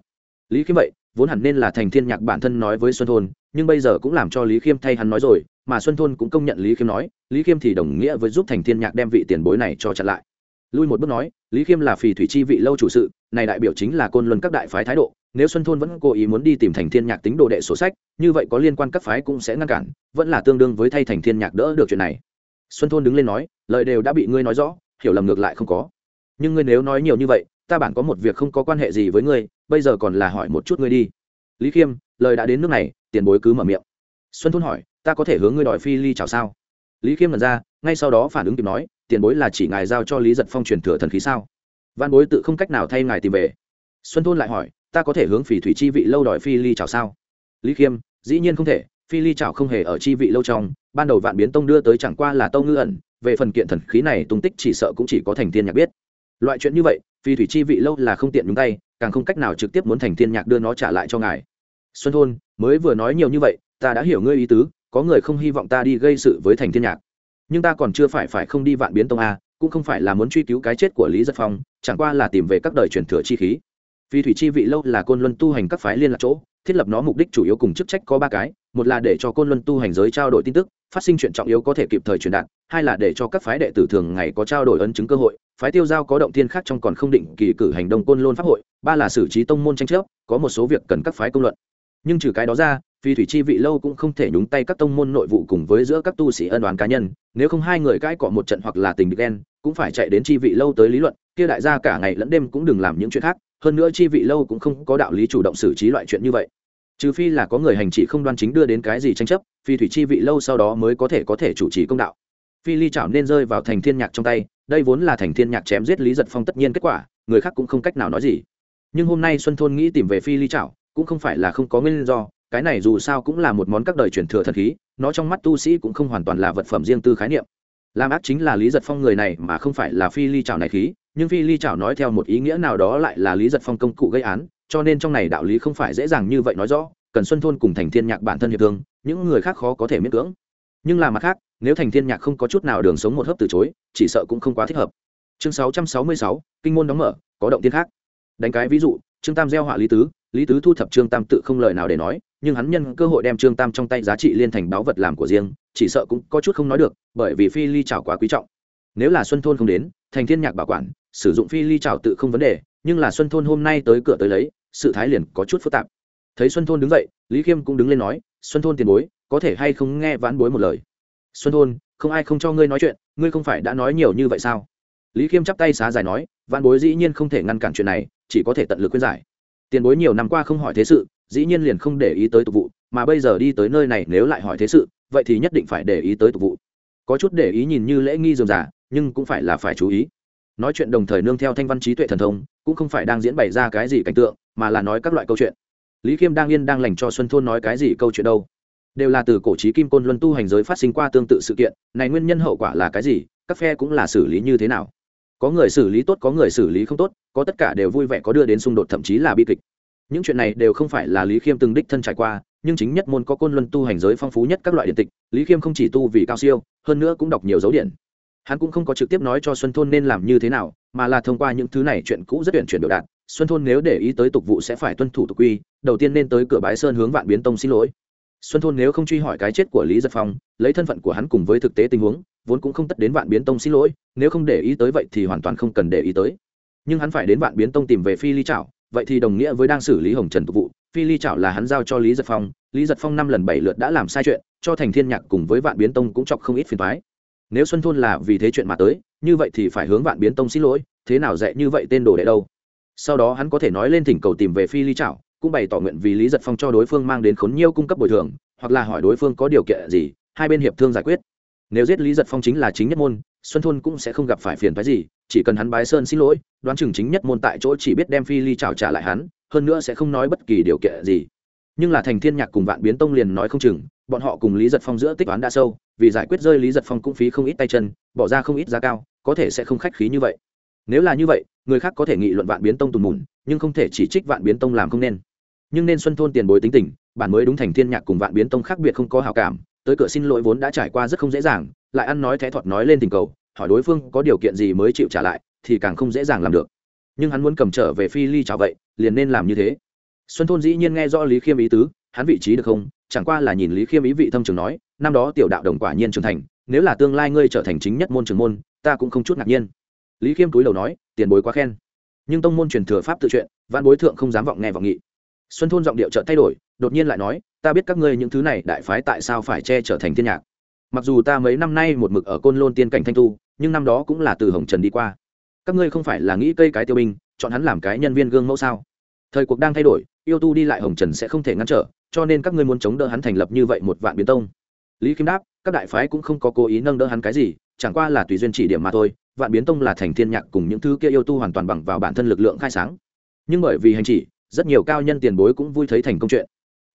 Lý khiêm vậy, vốn hẳn nên là thành thiên nhạc bản thân nói với xuân thôn, nhưng bây giờ cũng làm cho lý khiêm thay hắn nói rồi, mà xuân thôn cũng công nhận lý khiêm nói, lý khiêm thì đồng nghĩa với giúp thành thiên nhạc đem vị tiền bối này cho chặn lại. Lui một bước nói, lý khiêm là phì thủy chi vị lâu chủ sự, này đại biểu chính là côn luân các đại phái thái độ, nếu xuân thôn vẫn cố ý muốn đi tìm thành thiên nhạc tính đồ đệ sổ sách, như vậy có liên quan các phái cũng sẽ ngăn cản, vẫn là tương đương với thay thành thiên nhạc đỡ được chuyện này. Xuân thôn đứng lên nói, lời đều đã bị ngươi nói rõ hiểu lầm ngược lại không có. Nhưng ngươi nếu nói nhiều như vậy, ta bản có một việc không có quan hệ gì với ngươi, bây giờ còn là hỏi một chút ngươi đi. Lý khiêm, lời đã đến nước này, tiền bối cứ mở miệng. Xuân thôn hỏi, ta có thể hướng ngươi đòi phi ly chào sao? Lý khiêm lần ra, ngay sau đó phản ứng kịp nói, tiền bối là chỉ ngài giao cho lý giật phong truyền thừa thần khí sao? Văn bối tự không cách nào thay ngài tìm về. Xuân thôn lại hỏi, ta có thể hướng phỉ thủy chi vị lâu đòi phi ly chào sao? Lý khiêm, dĩ nhiên không thể, phi ly chào không hề ở chi vị lâu trong, ban đầu vạn biến tông đưa tới chẳng qua là tâu ngư ẩn về phần kiện thần khí này tung tích chỉ sợ cũng chỉ có thành tiên nhạc biết. Loại chuyện như vậy phi thủy chi vị lâu là không tiện nhúng tay, càng không cách nào trực tiếp muốn thành tiên nhạc đưa nó trả lại cho ngài. Xuân thôn, mới vừa nói nhiều như vậy, ta đã hiểu ngươi ý tứ, có người không hy vọng ta đi gây sự với thành thiên nhạc. Nhưng ta còn chưa phải phải không đi vạn biến tông a, cũng không phải là muốn truy cứu cái chết của lý giật phong, chẳng qua là tìm về các đời truyền thừa chi khí. Phi thủy chi vị lâu là côn luân tu hành các phái liên lạc chỗ thiết lập nó mục đích chủ yếu cùng chức trách có ba cái, một là để cho côn luân tu hành giới trao đổi tin tức, phát sinh chuyện trọng yếu có thể kịp thời truyền đạt, hai là để cho các phái đệ tử thường ngày có trao đổi ấn chứng cơ hội, phái tiêu giao có động tiên khác trong còn không định kỳ cử hành động côn luân pháp hội, ba là xử trí tông môn tranh chấp, có một số việc cần các phái công luận. Nhưng trừ cái đó ra, phi thủy chi vị lâu cũng không thể nhúng tay các tông môn nội vụ cùng với giữa các tu sĩ ân đoán cá nhân, nếu không hai người cãi cọ một trận hoặc là tình đen cũng phải chạy đến chi vị lâu tới lý luận, kia đại gia cả ngày lẫn đêm cũng đừng làm những chuyện khác hơn nữa chi vị lâu cũng không có đạo lý chủ động xử trí loại chuyện như vậy. Trừ phi là có người hành chỉ không đoan chính đưa đến cái gì tranh chấp, phi thủy chi vị lâu sau đó mới có thể có thể chủ trì công đạo. Phi ly chảo nên rơi vào thành thiên nhạc trong tay, đây vốn là thành thiên nhạc chém giết lý giật phong tất nhiên kết quả, người khác cũng không cách nào nói gì. Nhưng hôm nay xuân thôn nghĩ tìm về phi ly chảo cũng không phải là không có nguyên do, cái này dù sao cũng là một món các đời truyền thừa thần khí, nó trong mắt tu sĩ cũng không hoàn toàn là vật phẩm riêng tư khái niệm làm ác chính là lý giật phong người này mà không phải là phi ly chảo này khí nhưng phi ly chảo nói theo một ý nghĩa nào đó lại là lý giật phong công cụ gây án cho nên trong này đạo lý không phải dễ dàng như vậy nói rõ cần xuân thôn cùng thành thiên nhạc bản thân hiệp thương những người khác khó có thể miễn cưỡng. Nhưng là mặt khác nếu thành thiên nhạc không có chút nào đường sống một hớp từ chối chỉ sợ cũng không quá thích hợp. Chương 666, kinh môn đóng mở có động tiên khác. Đánh cái ví dụ trương tam gieo họa lý tứ lý tứ thu thập trương tam tự không lời nào để nói nhưng hắn nhân cơ hội đem trương tam trong tay giá trị liên thành báo vật làm của riêng, chỉ sợ cũng có chút không nói được, bởi vì phi ly trào quá quý trọng. Nếu là xuân thôn không đến, thành thiên nhạc bảo quản, sử dụng phi ly trào tự không vấn đề, nhưng là xuân thôn hôm nay tới cửa tới lấy, sự thái liền có chút phức tạp. Thấy xuân thôn đứng dậy, lý khiêm cũng đứng lên nói, xuân thôn tiền bối, có thể hay không nghe vãn bối một lời? Xuân thôn, không ai không cho ngươi nói chuyện, ngươi không phải đã nói nhiều như vậy sao? Lý khiêm chắp tay xá giải nói, vãn bối dĩ nhiên không thể ngăn cản chuyện này, chỉ có thể tận lực khuyên giải. Tiền bối nhiều năm qua không hỏi thế sự dĩ nhiên liền không để ý tới tục vụ, mà bây giờ đi tới nơi này nếu lại hỏi thế sự, vậy thì nhất định phải để ý tới tục vụ. Có chút để ý nhìn như lễ nghi dườm giả nhưng cũng phải là phải chú ý. Nói chuyện đồng thời nương theo thanh văn trí tuệ thần thông, cũng không phải đang diễn bày ra cái gì cảnh tượng, mà là nói các loại câu chuyện. Lý khiêm đang yên đang lành cho xuân thôn nói cái gì câu chuyện đâu. Đều là từ cổ trí kim côn luân tu hành giới phát sinh qua tương tự sự kiện, này nguyên nhân hậu quả là cái gì, các phe cũng là xử lý như thế nào? Có người xử lý tốt, có người xử lý không tốt, có tất cả đều vui vẻ có đưa đến xung đột, thậm chí là bi kịch những chuyện này đều không phải là lý khiêm từng đích thân trải qua, nhưng chính nhất môn có côn luân tu hành giới phong phú nhất các loại điện tịch, lý khiêm không chỉ tu vì cao siêu, hơn nữa cũng đọc nhiều dấu điện. Hắn cũng không có trực tiếp nói cho xuân thôn nên làm như thế nào, mà là thông qua những thứ này chuyện cũ rất tuyển chuyển biểu đạt, xuân thôn nếu để ý tới tục vụ sẽ phải tuân thủ tục quy, đầu tiên nên tới cửa bái sơn hướng vạn biến tông xin lỗi. Xuân thôn nếu không truy hỏi cái chết của lý giật phong, lấy thân phận của hắn cùng với thực tế tình huống, vốn cũng không tất đến vạn biến tông xin lỗi, nếu không để ý tới vậy thì hoàn toàn không cần để ý tới. Nhưng hắn phải đến vạn biến tông tìm về phi ly trảo vậy thì đồng nghĩa với đang xử lý hồng trần tục vụ, phi ly chảo là hắn giao cho lý giật phong, lý giật phong năm lần bảy lượt đã làm sai chuyện, cho thành thiên nhạc cùng với vạn biến tông cũng chọc không ít phiền thoái nếu xuân thôn là vì thế chuyện mà tới, như vậy thì phải hướng vạn biến tông xin lỗi, thế nào dạy như vậy tên đồ đệ đâu? Sau đó hắn có thể nói lên thỉnh cầu tìm về phi ly chảo, cũng bày tỏ nguyện vì lý giật phong cho đối phương mang đến khốn nhiêu cung cấp bồi thường, hoặc là hỏi đối phương có điều kiện gì, hai bên hiệp thương giải quyết nếu giết lý giật phong chính là chính nhất môn, xuân thôn cũng sẽ không gặp phải phiền phái gì, chỉ cần hắn bái sơn xin lỗi, đoán chừng chính nhất môn tại chỗ chỉ biết đem phi ly trào trả lại hắn, hơn nữa sẽ không nói bất kỳ điều kiện gì. Nhưng là thành thiên nhạc cùng vạn biến tông liền nói không chừng, bọn họ cùng lý giật phong giữa tích toán đã sâu, vì giải quyết rơi lý giật phong cũng phí không ít tay chân, bỏ ra không ít giá cao, có thể sẽ không khách khí như vậy. Nếu là như vậy, người khác có thể nghị luận vạn biến tông tùn mùn, nhưng không thể chỉ trích vạn biến tông làm không nên. Nhưng nên xuân thôn tiền bối tính tình, bản mới đúng thành thiên nhạc cùng vạn biến tông khác biệt không có hào cảm tới cửa xin lỗi vốn đã trải qua rất không dễ dàng, lại ăn nói thé thọt nói lên tình cầu, hỏi đối phương có điều kiện gì mới chịu trả lại, thì càng không dễ dàng làm được. Nhưng hắn muốn cầm trở về phi ly chào vậy, liền nên làm như thế. Xuân thôn dĩ nhiên nghe rõ lý khiêm ý tứ, hắn vị trí được không, chẳng qua là nhìn lý khiêm ý vị thâm trường nói, năm đó tiểu đạo đồng quả nhiên trưởng thành, nếu là tương lai ngươi trở thành chính nhất môn trường môn, ta cũng không chút ngạc nhiên. Lý khiêm túi đầu nói, tiền bối quá khen. Nhưng tông môn truyền thừa pháp tự truyện văn bối thượng không dám vọng nghe vọng nghị. Xuân thôn giọng điệu trợ thay đổi, đột nhiên lại nói ta biết các ngươi những thứ này đại phái tại sao phải che trở thành thiên nhạc. Mặc dù ta mấy năm nay một mực ở côn lôn tiên cảnh thanh tu, nhưng năm đó cũng là từ hồng trần đi qua. Các ngươi không phải là nghĩ cây cái tiêu binh, chọn hắn làm cái nhân viên gương mẫu sao? Thời cuộc đang thay đổi, yêu tu đi lại hồng trần sẽ không thể ngăn trở, cho nên các ngươi muốn chống đỡ hắn thành lập như vậy một vạn biến tông. Lý kim đáp, các đại phái cũng không có cố ý nâng đỡ hắn cái gì, chẳng qua là tùy duyên chỉ điểm mà thôi, vạn biến tông là thành thiên nhạc cùng những thứ kia yêu tu hoàn toàn bằng vào bản thân lực lượng khai sáng. Nhưng bởi vì hành chỉ, rất nhiều cao nhân tiền bối cũng vui thấy thành công chuyện.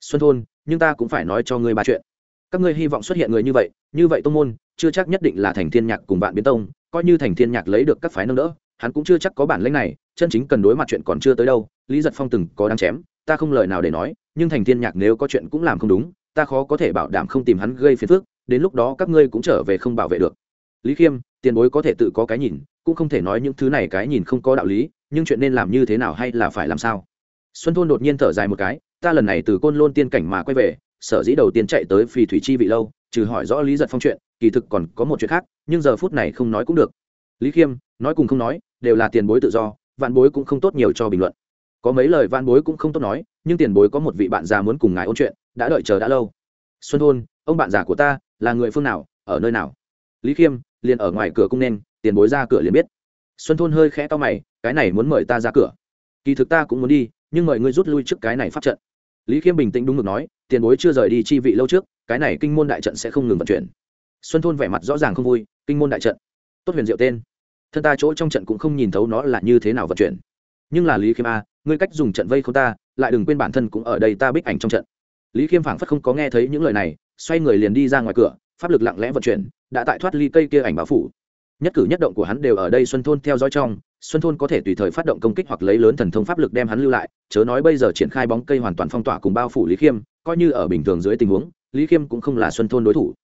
Xuân thôn nhưng ta cũng phải nói cho ngươi ba chuyện. Các ngươi hy vọng xuất hiện người như vậy như vậy tông môn, chưa chắc nhất định là thành thiên nhạc cùng bạn biến tông, coi như thành thiên nhạc lấy được các phái nâng đỡ, hắn cũng chưa chắc có bản lĩnh này, chân chính cần đối mặt chuyện còn chưa tới đâu, lý giật phong từng có đáng chém, ta không lời nào để nói, nhưng thành thiên nhạc nếu có chuyện cũng làm không đúng, ta khó có thể bảo đảm không tìm hắn gây phiền phức, đến lúc đó các ngươi cũng trở về không bảo vệ được. Lý khiêm, tiền bối có thể tự có cái nhìn, cũng không thể nói những thứ này cái nhìn không có đạo lý, nhưng chuyện nên làm như thế nào hay là phải làm sao? Xuân thôn đột nhiên thở dài một cái ta lần này từ côn lôn tiên cảnh mà quay về, sở dĩ đầu tiên chạy tới phì thủy chi vị lâu, trừ hỏi rõ lý giật phong chuyện, kỳ thực còn có một chuyện khác, nhưng giờ phút này không nói cũng được. Lý khiêm, nói cùng không nói, đều là tiền bối tự do, vạn bối cũng không tốt nhiều cho bình luận. Có mấy lời vạn bối cũng không tốt nói, nhưng tiền bối có một vị bạn già muốn cùng ngài ôn chuyện, đã đợi chờ đã lâu. Xuân thôn ông bạn già của ta, là người phương nào, ở nơi nào? Lý khiêm, liền ở ngoài cửa cung nên, tiền bối ra cửa liền biết. Xuân thôn hơi khẽ to mày, cái này muốn mời ta ra cửa. Kỳ thực ta cũng muốn đi, nhưng mời ngươi rút lui trước cái này phát trận lý khiêm bình tĩnh đúng ngược nói, tiền bối chưa rời đi chi vị lâu trước, cái này kinh môn đại trận sẽ không ngừng vận chuyển. Xuân thôn vẻ mặt rõ ràng không vui, kinh môn đại trận? Tốt huyền diệu tên. Thân ta chỗ trong trận cũng không nhìn thấu nó là như thế nào vận chuyển. Nhưng là lý khiêm a ngươi cách dùng trận vây không ta, lại đừng quên bản thân cũng ở đây ta bích ảnh trong trận. Lý khiêm phảng phất không có nghe thấy những lời này, xoay người liền đi ra ngoài cửa, pháp lực lặng lẽ vận chuyển, đã tại thoát ly cây kia ảnh báo phủ. Nhất cử nhất động của hắn đều ở đây xuân thôn theo dõi trong xuân thôn có thể tùy thời phát động công kích hoặc lấy lớn thần thông pháp lực đem hắn lưu lại, chớ nói bây giờ triển khai bóng cây hoàn toàn phong tỏa cùng bao phủ lý khiêm, coi như ở bình thường dưới tình huống, lý khiêm cũng không là xuân thôn đối thủ.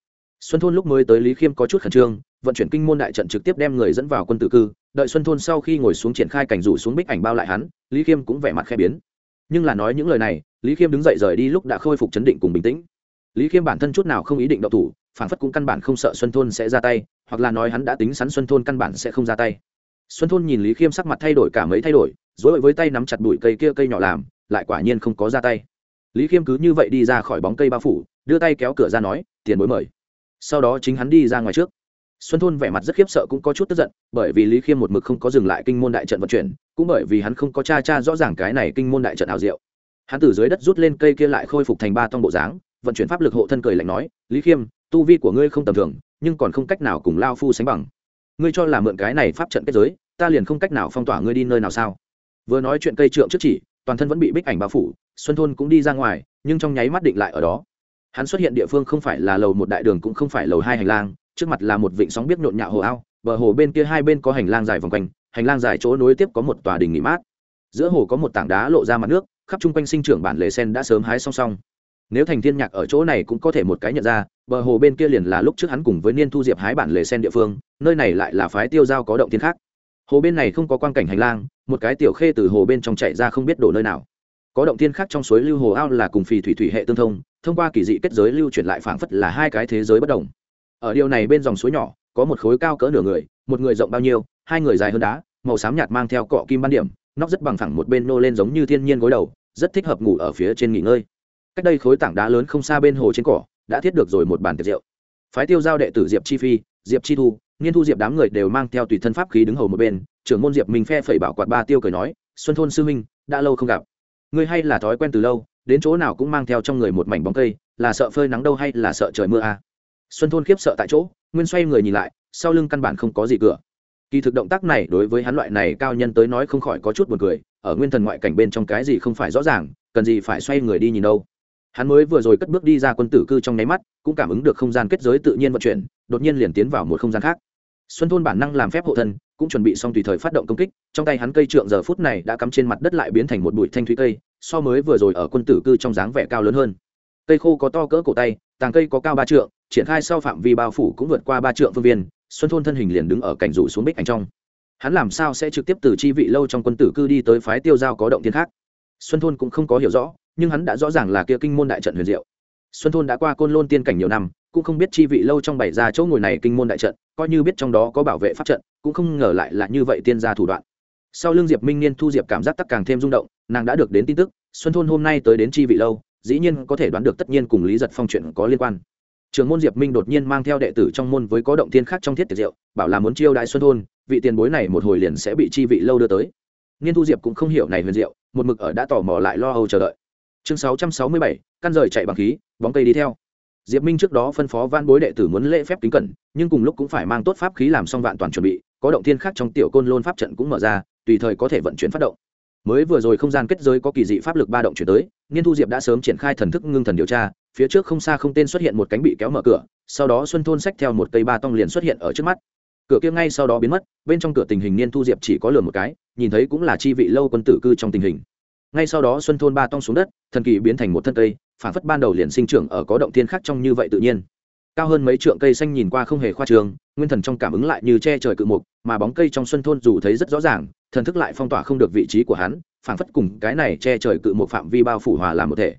Xuân thôn lúc mới tới lý khiêm có chút khẩn trương, vận chuyển kinh môn đại trận trực tiếp đem người dẫn vào quân tự cư, đợi xuân thôn sau khi ngồi xuống triển khai cảnh rủ xuống bích ảnh bao lại hắn, lý khiêm cũng vẻ mặt khẽ biến. Nhưng là nói những lời này, lý khiêm đứng dậy rời đi lúc đã khôi phục chấn định cùng bình tĩnh. Lý khiêm bản thân chút nào không ý định động thủ, phản phất cũng căn bản không sợ xuân thôn sẽ ra tay, hoặc là nói hắn đã tính sắn xuân thôn căn bản sẽ không ra tay xuân thôn nhìn lý khiêm sắc mặt thay đổi cả mấy thay đổi dối với tay nắm chặt bụi cây kia cây nhỏ làm, lại quả nhiên không có ra tay. Lý khiêm cứ như vậy đi ra khỏi bóng cây bao phủ, đưa tay kéo cửa ra nói, tiền bối mời. Sau đó chính hắn đi ra ngoài trước. Xuân thôn vẻ mặt rất khiếp sợ cũng có chút tức giận, bởi vì lý khiêm một mực không có dừng lại kinh môn đại trận vận chuyển, cũng bởi vì hắn không có cha cha rõ ràng cái này kinh môn đại trận ảo diệu. Hắn từ dưới đất rút lên cây kia lại khôi phục thành ba tông bộ dáng, vận chuyển pháp lực hộ thân cười lạnh nói, lý khiêm, tu vi của ngươi không tầm thường, nhưng còn không cách nào cùng lao phu sánh bằng ngươi cho là mượn cái này pháp trận kết giới, ta liền không cách nào phong tỏa ngươi đi nơi nào sao? Vừa nói chuyện cây trượng trước chỉ, toàn thân vẫn bị bích ảnh bao phủ, xuân thôn cũng đi ra ngoài, nhưng trong nháy mắt định lại ở đó. Hắn xuất hiện địa phương không phải là lầu một đại đường cũng không phải lầu hai hành lang, trước mặt là một vịnh sóng biết nhộn nhạo hồ ao, bờ hồ bên kia hai bên có hành lang dài vòng quanh, hành lang dài chỗ nối tiếp có một tòa đình nghỉ mát. Giữa hồ có một tảng đá lộ ra mặt nước, khắp chung quanh sinh trưởng bản lề sen đã sớm hái song song. Nếu thành thiên nhạc ở chỗ này cũng có thể một cái nhận ra, bờ hồ bên kia liền là lúc trước hắn cùng với niên thu diệp hái bản lề sen địa phương nơi này lại là phái tiêu giao có động thiên khác. Hồ bên này không có quan cảnh hành lang, một cái tiểu khê từ hồ bên trong chạy ra không biết đổ nơi nào. Có động thiên khác trong suối lưu hồ ao là cùng phì thủy thủy hệ tương thông thông qua kỳ dị kết giới lưu chuyển lại phảng phất là hai cái thế giới bất đồng. Ở điều này bên dòng suối nhỏ, có một khối cao cỡ nửa người, một người rộng bao nhiêu, hai người dài hơn đá, màu xám nhạt mang theo cọ kim ban điểm, nóc rất bằng phẳng một bên nô lên giống như thiên nhiên gối đầu, rất thích hợp ngủ ở phía trên nghỉ ngơi. Cách đây khối tảng đá lớn không xa bên hồ trên cỏ, đã thiết được rồi một bàn tiệc rượu. Phái tiêu giao đệ tử diệp chi phi, diệp chi thu nghiên thu diệp đám người đều mang theo tùy thân pháp khí đứng hầu một bên, trưởng môn diệp minh phe phẩy bảo quạt ba tiêu cười nói, xuân thôn sư minh đã lâu không gặp. Ngươi hay là thói quen từ lâu, đến chỗ nào cũng mang theo trong người một mảnh bóng cây, là sợ phơi nắng đâu hay là sợ trời mưa à. xuân thôn khiếp sợ tại chỗ, nguyên xoay người nhìn lại, sau lưng căn bản không có gì cửa. Kỳ thực động tác này đối với hắn loại này cao nhân tới nói không khỏi có chút buồn cười, ở nguyên thần ngoại cảnh bên trong cái gì không phải rõ ràng, cần gì phải xoay người đi nhìn đâu. Hắn mới vừa rồi cất bước đi ra quân tử cư trong nháy mắt, cũng cảm ứng được không gian kết giới tự nhiên vận chuyển, đột nhiên liền tiến vào một không gian khác xuân thôn bản năng làm phép hộ thân, cũng chuẩn bị xong tùy thời phát động công kích, trong tay hắn cây trượng giờ phút này đã cắm trên mặt đất lại biến thành một bụi thanh thúy cây, so mới vừa rồi ở quân tử cư trong dáng vẻ cao lớn hơn. Cây khô có to cỡ cổ tay, tàng cây có cao ba trượng, triển khai sau phạm vi bao phủ cũng vượt qua ba trượng phương viên, xuân thôn thân hình liền đứng ở cảnh rủ xuống bích ảnh trong. Hắn làm sao sẽ trực tiếp từ chi vị lâu trong quân tử cư đi tới phái tiêu giao có động tiên khác? Xuân thôn cũng không có hiểu rõ, nhưng hắn đã rõ ràng là kia kinh môn đại trận huyền diệu. Xuân thôn đã qua côn lôn tiên cảnh nhiều năm cũng không biết chi vị lâu trong bảy ra chỗ ngồi này kinh môn đại trận, coi như biết trong đó có bảo vệ pháp trận, cũng không ngờ lại là như vậy tiên gia thủ đoạn. Sau lưng diệp minh niên thu diệp cảm giác tắc càng thêm rung động, nàng đã được đến tin tức, xuân thôn hôm nay tới đến chi vị lâu, dĩ nhiên có thể đoán được tất nhiên cùng lý giật phong chuyện có liên quan. Trường môn diệp minh đột nhiên mang theo đệ tử trong môn với có động tiên khác trong thiết tiệc rượu, bảo là muốn chiêu đại xuân thôn, vị tiền bối này một hồi liền sẽ bị chi vị lâu đưa tới. Nghiên thu diệp cũng không hiểu này huyền diệu, một mực ở đã tò mò lại lo âu chờ đợi. Chương sáu trăm sáu mươi bảy, căn rời chạy bằng khí, bóng cây đi theo diệp minh trước đó phân phó van bối đệ tử muốn lễ phép kính cẩn, nhưng cùng lúc cũng phải mang tốt pháp khí làm xong vạn toàn chuẩn bị, có động thiên khác trong tiểu côn lôn pháp trận cũng mở ra, tùy thời có thể vận chuyển phát động. Mới vừa rồi không gian kết giới có kỳ dị pháp lực ba động chuyển tới, nghiên thu diệp đã sớm triển khai thần thức ngưng thần điều tra, phía trước không xa không tên xuất hiện một cánh bị kéo mở cửa, sau đó xuân thôn sách theo một cây ba tong liền xuất hiện ở trước mắt. Cửa kia ngay sau đó biến mất, bên trong cửa tình hình niên thu diệp chỉ có lừa một cái, nhìn thấy cũng là chi vị lâu quân tử cư trong tình hình. Ngay sau đó xuân thôn ba tong xuống đất, thần kỳ biến thành một thân cây phản phất ban đầu liền sinh trưởng ở có động thiên khác trong như vậy tự nhiên. Cao hơn mấy trượng cây xanh nhìn qua không hề khoa trường nguyên thần trong cảm ứng lại như che trời cự mục, mà bóng cây trong xuân thôn dù thấy rất rõ ràng, thần thức lại phong tỏa không được vị trí của hắn phản phất cùng cái này che trời cự mục phạm vi bao phủ hòa làm một thể.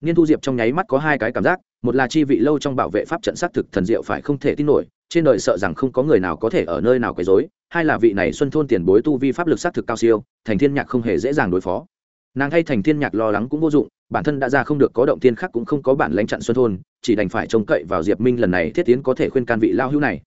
Niên thu diệp trong nháy mắt có hai cái cảm giác, một là chi vị lâu trong bảo vệ pháp trận xác thực thần diệu phải không thể tin nổi, trên đời sợ rằng không có người nào có thể ở nơi nào quấy rối, hai là vị này xuân thôn tiền bối tu vi pháp lực xác thực cao siêu, thành thiên nhạc không hề dễ dàng đối phó nàng thay thành thiên nhạc lo lắng cũng vô dụng, bản thân đã ra không được có động tiên khác cũng không có bản lãnh chặn xuân thôn, chỉ đành phải trông cậy vào diệp minh lần này thiết tiến có thể khuyên can vị lao hữu này.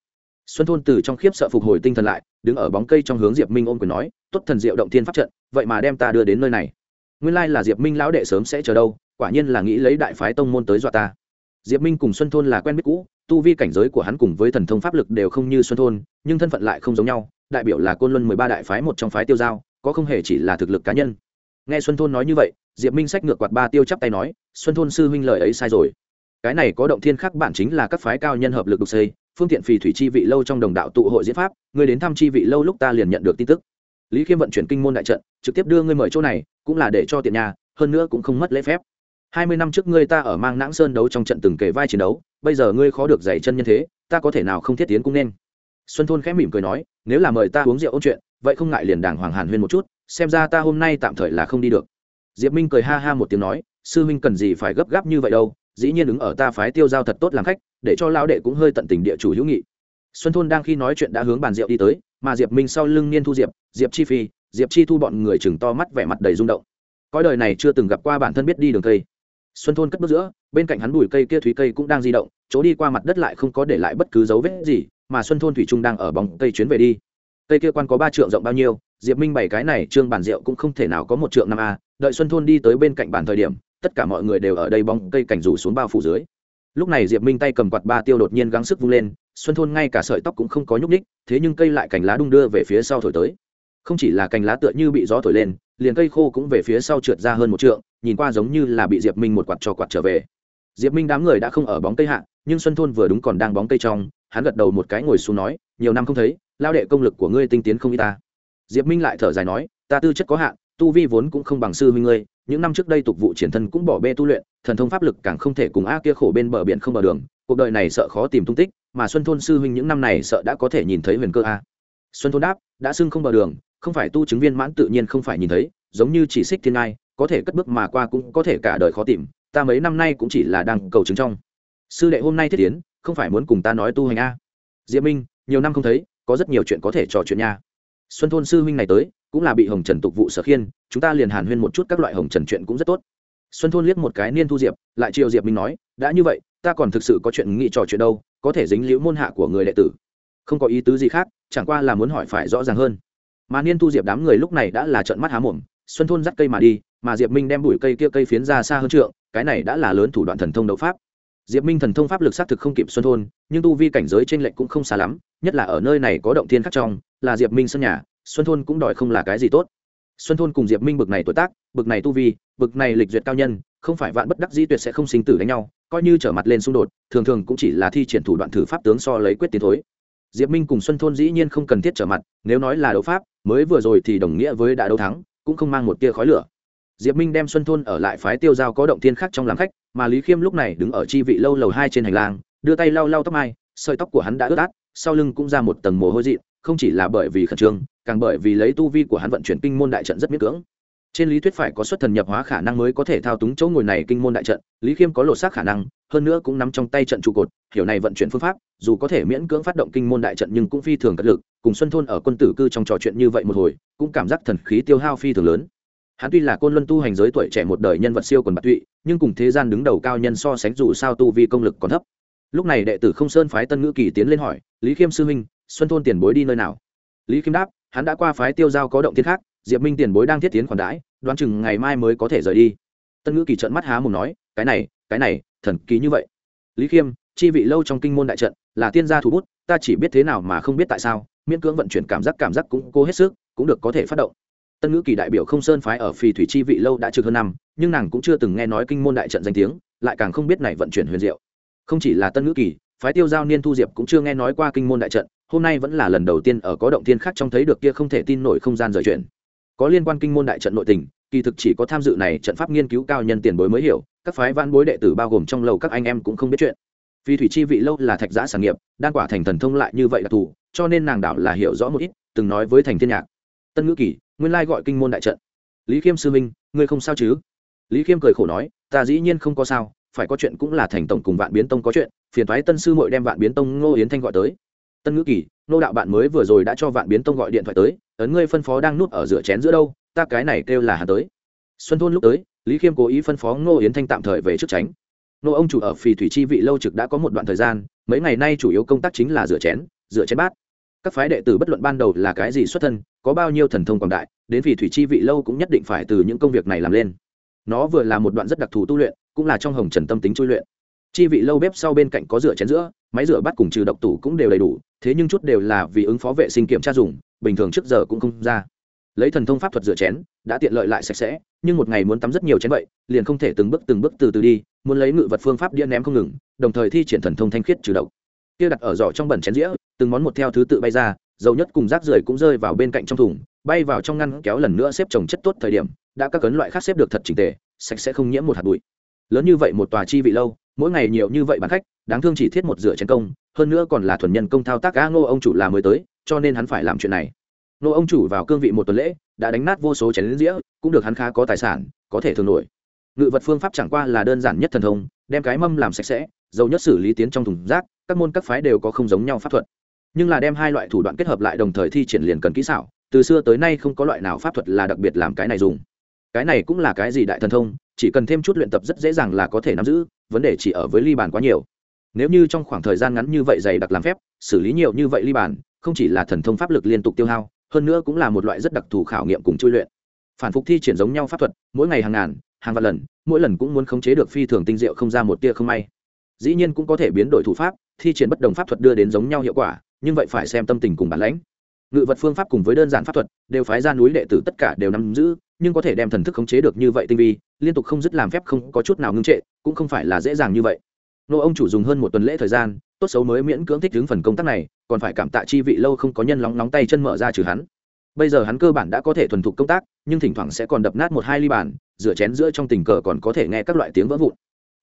Xuân thôn từ trong khiếp sợ phục hồi tinh thần lại, đứng ở bóng cây trong hướng diệp minh ôm quyền nói, tốt thần diệu động tiên pháp trận, vậy mà đem ta đưa đến nơi này. Nguyên lai là diệp minh lão đệ sớm sẽ chờ đâu, quả nhiên là nghĩ lấy đại phái tông môn tới dọa ta. Diệp minh cùng xuân thôn là quen biết cũ, tu vi cảnh giới của hắn cùng với thần thông pháp lực đều không như xuân thôn, nhưng thân phận lại không giống nhau, đại biểu là côn luân mười ba đại phái một trong phái tiêu giao, có không hề chỉ là thực lực cá nhân nghe xuân thôn nói như vậy, diệp minh sách ngược quạt ba tiêu chắp tay nói, xuân thôn sư huynh lời ấy sai rồi. Cái này có động thiên khác bản chính là các phái cao nhân hợp lực đục xây, phương tiện phì thủy chi vị lâu trong đồng đạo tụ hội diễn pháp người đến thăm chi vị lâu lúc ta liền nhận được tin tức. Lý khiêm vận chuyển kinh môn đại trận, trực tiếp đưa ngươi mời chỗ này, cũng là để cho tiện nhà, hơn nữa cũng không mất lễ phép. Hai mươi năm trước ngươi ta ở mang nãng sơn đấu trong trận từng kề vai chiến đấu, bây giờ ngươi khó được dày chân nhân thế, ta có thể nào không thiết tiến cũng nên. Xuân thôn khẽ mỉm cười nói, nếu là mời ta uống rượu ôn chuyện, vậy không ngại liền đàng hoàng hàn huyên một chút xem ra ta hôm nay tạm thời là không đi được. Diệp minh cười ha ha một tiếng nói, sư minh cần gì phải gấp gáp như vậy đâu, dĩ nhiên ứng ở ta phái tiêu giao thật tốt làm khách, để cho lão đệ cũng hơi tận tình địa chủ hữu nghị. Xuân thôn đang khi nói chuyện đã hướng bàn rượu đi tới, mà diệp minh sau lưng niên thu diệp diệp chi phi, diệp chi thu bọn người chừng to mắt vẻ mặt đầy rung động. Coi đời này chưa từng gặp qua bản thân biết đi đường cây. Xuân thôn cất bước giữa, bên cạnh hắn bụi cây kia thúy cây cũng đang di động, chỗ đi qua mặt đất lại không có để lại bất cứ dấu vết gì, mà xuân thôn thủy trung đang ở bóng cây chuyến về đi. Cây kia quan có ba trượng rộng bao nhiêu diệp minh bảy cái này, trương bản rượu cũng không thể nào có một trượng năm a, đợi xuân thôn đi tới bên cạnh bàn thời điểm, tất cả mọi người đều ở đây bóng cây cảnh rủ xuống bao phủ dưới. Lúc này diệp minh tay cầm quạt ba tiêu đột nhiên gắng sức vung lên, xuân thôn ngay cả sợi tóc cũng không có nhúc ních thế nhưng cây lại cành lá đung đưa về phía sau thổi tới. Không chỉ là cành lá tựa như bị gió thổi lên, liền cây khô cũng về phía sau trượt ra hơn một trượng, nhìn qua giống như là bị diệp minh một quạt cho quạt trở về. Diệp minh đám người đã không ở bóng cây hạ, nhưng xuân thôn vừa đúng còn đang bóng cây trong, hắn gật đầu một cái ngồi xuống nói, nhiều năm không thấy, lao đệ công lực của ngươi tinh tiến không y ta diệp minh lại thở dài nói, ta tư chất có hạn, tu vi vốn cũng không bằng sư huynh ngươi, những năm trước đây tục vụ triển thân cũng bỏ bê tu luyện, thần thông pháp lực càng không thể cùng a kia khổ bên bờ biển không bờ đường, cuộc đời này sợ khó tìm tung tích, mà xuân thôn sư huynh những năm này sợ đã có thể nhìn thấy huyền cơ a. Xuân thôn đáp, đã xưng không bờ đường, không phải tu chứng viên mãn tự nhiên không phải nhìn thấy, giống như chỉ xích thiên ngai, có thể cất bước mà qua cũng có thể cả đời khó tìm, ta mấy năm nay cũng chỉ là đang cầu chứng trong. Sư đệ hôm nay thiết tiến, không phải muốn cùng ta nói tu hành a? Diệp minh, nhiều năm không thấy, có rất nhiều chuyện có thể trò chuyện nha xuân thôn sư huynh này tới, cũng là bị hồng trần tục vụ sở khiên, chúng ta liền hàn huyên một chút các loại hồng trần chuyện cũng rất tốt. Xuân thôn liếc một cái niên thu diệp, lại Triều diệp minh nói, đã như vậy, ta còn thực sự có chuyện nghĩ trò chuyện đâu, có thể dính liễu môn hạ của người đệ tử. Không có ý tứ gì khác, chẳng qua là muốn hỏi phải rõ ràng hơn. Mà niên thu diệp đám người lúc này đã là trận mắt há mồm, xuân thôn dắt cây mà đi, mà diệp minh đem bụi cây kia cây phiến ra xa hơn trượng, cái này đã là lớn thủ đoạn thần thông đấu pháp. Diệp minh thần thông pháp lực xác thực không kịp xuân thôn, nhưng tu vi cảnh giới t r ê n lệch cũng không xa lắm, nhất là ở nơi này có động thiên khắc trong là diệp minh sân nhà, xuân thôn cũng đòi không là cái gì tốt. Xuân thôn cùng diệp minh bực này tuổi tác, bực này tu vi, bực này lịch duyệt cao nhân, không phải vạn bất đắc dĩ tuyệt sẽ không sinh tử đánh nhau, coi như trở mặt lên xung đột, thường thường cũng chỉ là thi triển thủ đoạn thử pháp tướng so lấy quyết tiến thối. Diệp minh cùng xuân thôn dĩ nhiên không cần thiết trở mặt, nếu nói là đấu pháp, mới vừa rồi thì đồng nghĩa với đã đấu thắng, cũng không mang một tia khói lửa. Diệp minh đem xuân thôn ở lại phái tiêu giao có động tiên khác trong làm khách, mà lý khiêm lúc này đứng ở chi vị lâu lầu hai trên hành lang, đưa tay lau lau tóc mai, sợi tóc của hắn đã ướt át, sau lưng cũng ra một tầng mồ hôi dị không chỉ là bởi vì khẩn trương, càng bởi vì lấy tu vi của hắn vận chuyển kinh môn đại trận rất miễn cưỡng. Trên lý thuyết phải có xuất thần nhập hóa khả năng mới có thể thao túng chỗ ngồi này kinh môn đại trận, lý khiêm có lột xác khả năng, hơn nữa cũng nắm trong tay trận trụ cột, hiểu này vận chuyển phương pháp, dù có thể miễn cưỡng phát động kinh môn đại trận nhưng cũng phi thường cật lực, cùng xuân thôn ở quân tử cư trong trò chuyện như vậy một hồi, cũng cảm giác thần khí tiêu hao phi thường lớn. Hắn tuy là côn luân tu hành giới tuổi trẻ một đời nhân vật siêu quần bạc tụy, nhưng cùng thế gian đứng đầu cao nhân so sánh dù sao tu vi công lực còn thấp. Lúc này đệ tử không sơn phái tân ngữ kỳ tiến lên hỏi, lý khiêm sư huynh xuân thôn tiền bối đi nơi nào? Lý Kim đáp, hắn đã qua phái tiêu giao có động thiên khác, diệp minh tiền bối đang thiết tiến khoản đãi, đoán chừng ngày mai mới có thể rời đi. Tân ngữ kỳ trận mắt há mồm nói, cái này cái này, thần kỳ như vậy. Lý khiêm, chi vị lâu trong kinh môn đại trận, là tiên gia thủ bút, ta chỉ biết thế nào mà không biết tại sao, miễn cưỡng vận chuyển cảm giác cảm giác cũng cố hết sức, cũng được có thể phát động. Tân ngữ kỳ đại biểu không sơn phái ở phì thủy chi vị lâu đã trực hơn năm, nhưng nàng cũng chưa từng nghe nói kinh môn đại trận danh tiếng, lại càng không biết này vận chuyển huyền diệu. Không chỉ là tân ngữ kỳ, phái tiêu giao niên thu diệp cũng chưa nghe nói qua kinh môn đại trận hôm nay vẫn là lần đầu tiên ở có động tiên khác trong thấy được kia không thể tin nổi không gian rời chuyển. Có liên quan kinh môn đại trận nội tình kỳ thực chỉ có tham dự này trận pháp nghiên cứu cao nhân tiền bối mới hiểu các phái văn bối đệ tử bao gồm trong lầu các anh em cũng không biết chuyện. Phi thủy chi vị lâu là thạch giã sản nghiệp đan quả thành thần thông lại như vậy là thủ, cho nên nàng đạo là hiểu rõ một ít từng nói với thành thiên nhạc. Tân ngữ kỳ nguyên lai gọi kinh môn đại trận. Lý khiêm sư minh ngươi không sao chứ? Lý khiêm cười khổ nói ta dĩ nhiên không có sao phải có chuyện cũng là thành tổng cùng vạn biến tông có chuyện phiền thoái tân sư mội đem vạn biến tông ngô yến thanh gọi tới tân ngữ kỳ, nô đạo bạn mới vừa rồi đã cho vạn biến tông gọi điện thoại tới, ấn ngươi phân phó đang nuốt ở giữa chén giữa đâu, ta cái này kêu là hà tới. Xuân thôn lúc tới, lý khiêm cố ý phân phó ngô yến thanh tạm thời về trước tránh. Nô ông chủ ở phì thủy chi vị lâu trực đã có một đoạn thời gian, mấy ngày nay chủ yếu công tác chính là rửa chén rửa chén bát. Các phái đệ tử bất luận ban đầu là cái gì xuất thân, có bao nhiêu thần thông quảng đại, đến phì thủy chi vị lâu cũng nhất định phải từ những công việc này làm lên. Nó vừa là một đoạn rất đặc thù tu luyện, cũng là trong hồng trần tâm tính chui luyện chi vị lâu bếp sau bên cạnh có rửa chén giữa, máy rửa bát cùng trừ độc tủ cũng đều đầy đủ, thế nhưng chút đều là vì ứng phó vệ sinh kiểm tra dùng, bình thường trước giờ cũng không ra. Lấy thần thông pháp thuật rửa chén, đã tiện lợi lại sạch sẽ, nhưng một ngày muốn tắm rất nhiều chén vậy, liền không thể từng bước từng bước từ từ đi, muốn lấy ngự vật phương pháp đĩa ném không ngừng, đồng thời thi triển thần thông thanh khiết trừ độc. Kia đặt ở giỏ trong bẩn chén dĩa, từng món một theo thứ tự bay ra, dầu nhất cùng rác rưởi cũng rơi vào bên cạnh trong thùng, bay vào trong ngăn kéo lần nữa xếp trồng chất tốt thời điểm, đã các cấn loại khác xếp được thật chỉnh tề, sạch sẽ không nhiễm một hạt bụi. Lớn như vậy một tòa chi vị lâu mỗi ngày nhiều như vậy bán khách, đáng thương chỉ thiết một rửa chén công, hơn nữa còn là thuần nhân công thao tác cá ngô ông chủ là mới tới, cho nên hắn phải làm chuyện này. Ngô ông chủ vào cương vị một tuần lễ, đã đánh nát vô số chén lính dĩa, cũng được hắn khá có tài sản, có thể thường nổi. Ngự vật phương pháp chẳng qua là đơn giản nhất thần thông, đem cái mâm làm sạch sẽ, dầu nhất xử lý tiến trong thùng rác, các môn các phái đều có không giống nhau pháp thuật. Nhưng là đem hai loại thủ đoạn kết hợp lại đồng thời thi triển liền cần kỹ xảo, từ xưa tới nay không có loại nào pháp thuật là đặc biệt làm cái này dùng. Cái này cũng là cái gì đại thần thông, chỉ cần thêm chút luyện tập rất dễ dàng là có thể nắm giữ vấn đề chỉ ở với ly bàn quá nhiều. Nếu như trong khoảng thời gian ngắn như vậy dày đặc làm phép, xử lý nhiều như vậy ly bàn không chỉ là thần thông pháp lực liên tục tiêu hao, hơn nữa cũng là một loại rất đặc thù khảo nghiệm cùng chui luyện. Phản phục thi triển giống nhau pháp thuật, mỗi ngày hàng ngàn, hàng vạn lần, mỗi lần cũng muốn khống chế được phi thường tinh diệu không ra một tia không may. Dĩ nhiên cũng có thể biến đổi thủ pháp, thi triển bất đồng pháp thuật đưa đến giống nhau hiệu quả, nhưng vậy phải xem tâm tình cùng bản lãnh. Ngự vật phương pháp cùng với đơn giản pháp thuật, đều phái ra núi đệ tử tất cả đều nắm giữ nhưng có thể đem thần thức khống chế được như vậy tinh vi, liên tục không dứt làm phép không có chút nào ngưng trệ, cũng không phải là dễ dàng như vậy. Nô ông chủ dùng hơn một tuần lễ thời gian, tốt xấu mới miễn cưỡng thích ứng phần công tác này, còn phải cảm tạ chi vị lâu không có nhân lóng nóng tay chân mở ra trừ hắn. Bây giờ hắn cơ bản đã có thể thuần thục công tác, nhưng thỉnh thoảng sẽ còn đập nát một hai ly bàn, rửa chén giữa trong tình cờ còn có thể nghe các loại tiếng vỡ vụn.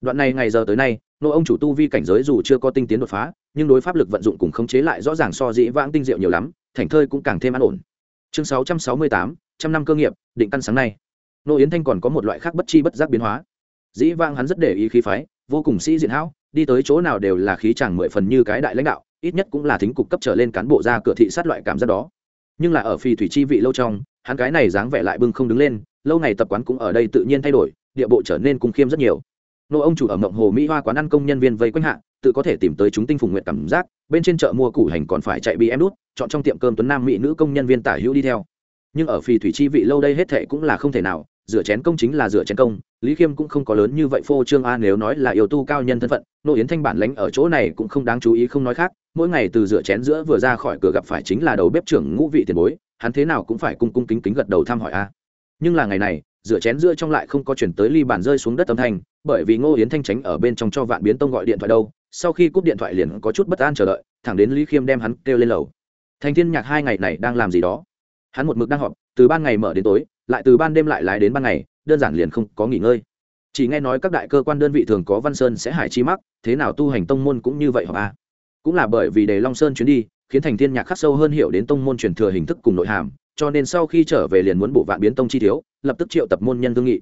Đoạn này ngày giờ tới nay, nô ông chủ tu vi cảnh giới dù chưa có tinh tiến đột phá, nhưng đối pháp lực vận dụng cùng khống chế lại rõ ràng so dĩ vãng tinh diệu nhiều lắm, thành thơi cũng càng thêm an ổn. Chương sáu trăm năm cơ nghiệp, định căn sáng nay. Nô yến thanh còn có một loại khác bất chi bất giác biến hóa. Dĩ vãng hắn rất để ý khí phái, vô cùng sĩ diện hão, đi tới chỗ nào đều là khí chàng mười phần như cái đại lãnh đạo, ít nhất cũng là thính cục cấp trở lên cán bộ ra cửa thị sát loại cảm giác đó. Nhưng là ở phi thủy chi vị lâu trong, hắn cái này dáng vẻ lại bưng không đứng lên, lâu ngày tập quán cũng ở đây tự nhiên thay đổi, địa bộ trở nên cung khiêm rất nhiều. Nô ông chủ ở mộng hồ mỹ hoa quán ăn công nhân viên vây quanh hạ, tự có thể tìm tới chúng tinh phùng nguyện cảm giác, bên trên chợ mua củ hành còn phải chạy bị em đút chọn trong tiệm cơm tuấn nam mỹ nữ công nhân viên tả hữu đi theo nhưng ở phi thủy chi vị lâu đây hết thệ cũng là không thể nào, rửa chén công chính là rửa chén công, lý khiêm cũng không có lớn như vậy phô trương a, nếu nói là yêu tu cao nhân thân phận, nô yến thanh bản lãnh ở chỗ này cũng không đáng chú ý không nói khác, mỗi ngày từ rửa chén giữa vừa ra khỏi cửa gặp phải chính là đầu bếp trưởng ngũ vị tiền bối, hắn thế nào cũng phải cung cung kính kính gật đầu thăm hỏi a. Nhưng là ngày này, rửa chén giữa trong lại không có chuyển tới ly bàn rơi xuống đất âm thanh, bởi vì ngô yến thanh tránh ở bên trong cho vạn biến tông gọi điện thoại đâu, sau khi cúp điện thoại liền có chút bất an chờ đợi, thẳng đến lý khiêm đem hắn kêu lên lầu. Thành thiên nhạc hai ngày này đang làm gì đó? Hắn một mực đang họp, từ ban ngày mở đến tối, lại từ ban đêm lại lái đến ban ngày, đơn giản liền không có nghỉ ngơi. Chỉ nghe nói các đại cơ quan đơn vị thường có văn sơn sẽ hải chi mắc, thế nào tu hành tông môn cũng như vậy họp a cũng là bởi vì đề long sơn chuyến đi, khiến thành thiên nhạc khắc sâu hơn hiểu đến tông môn truyền thừa hình thức cùng nội hàm, cho nên sau khi trở về liền muốn bổ vạn biến tông chi thiếu, lập tức triệu tập môn nhân thương nghị.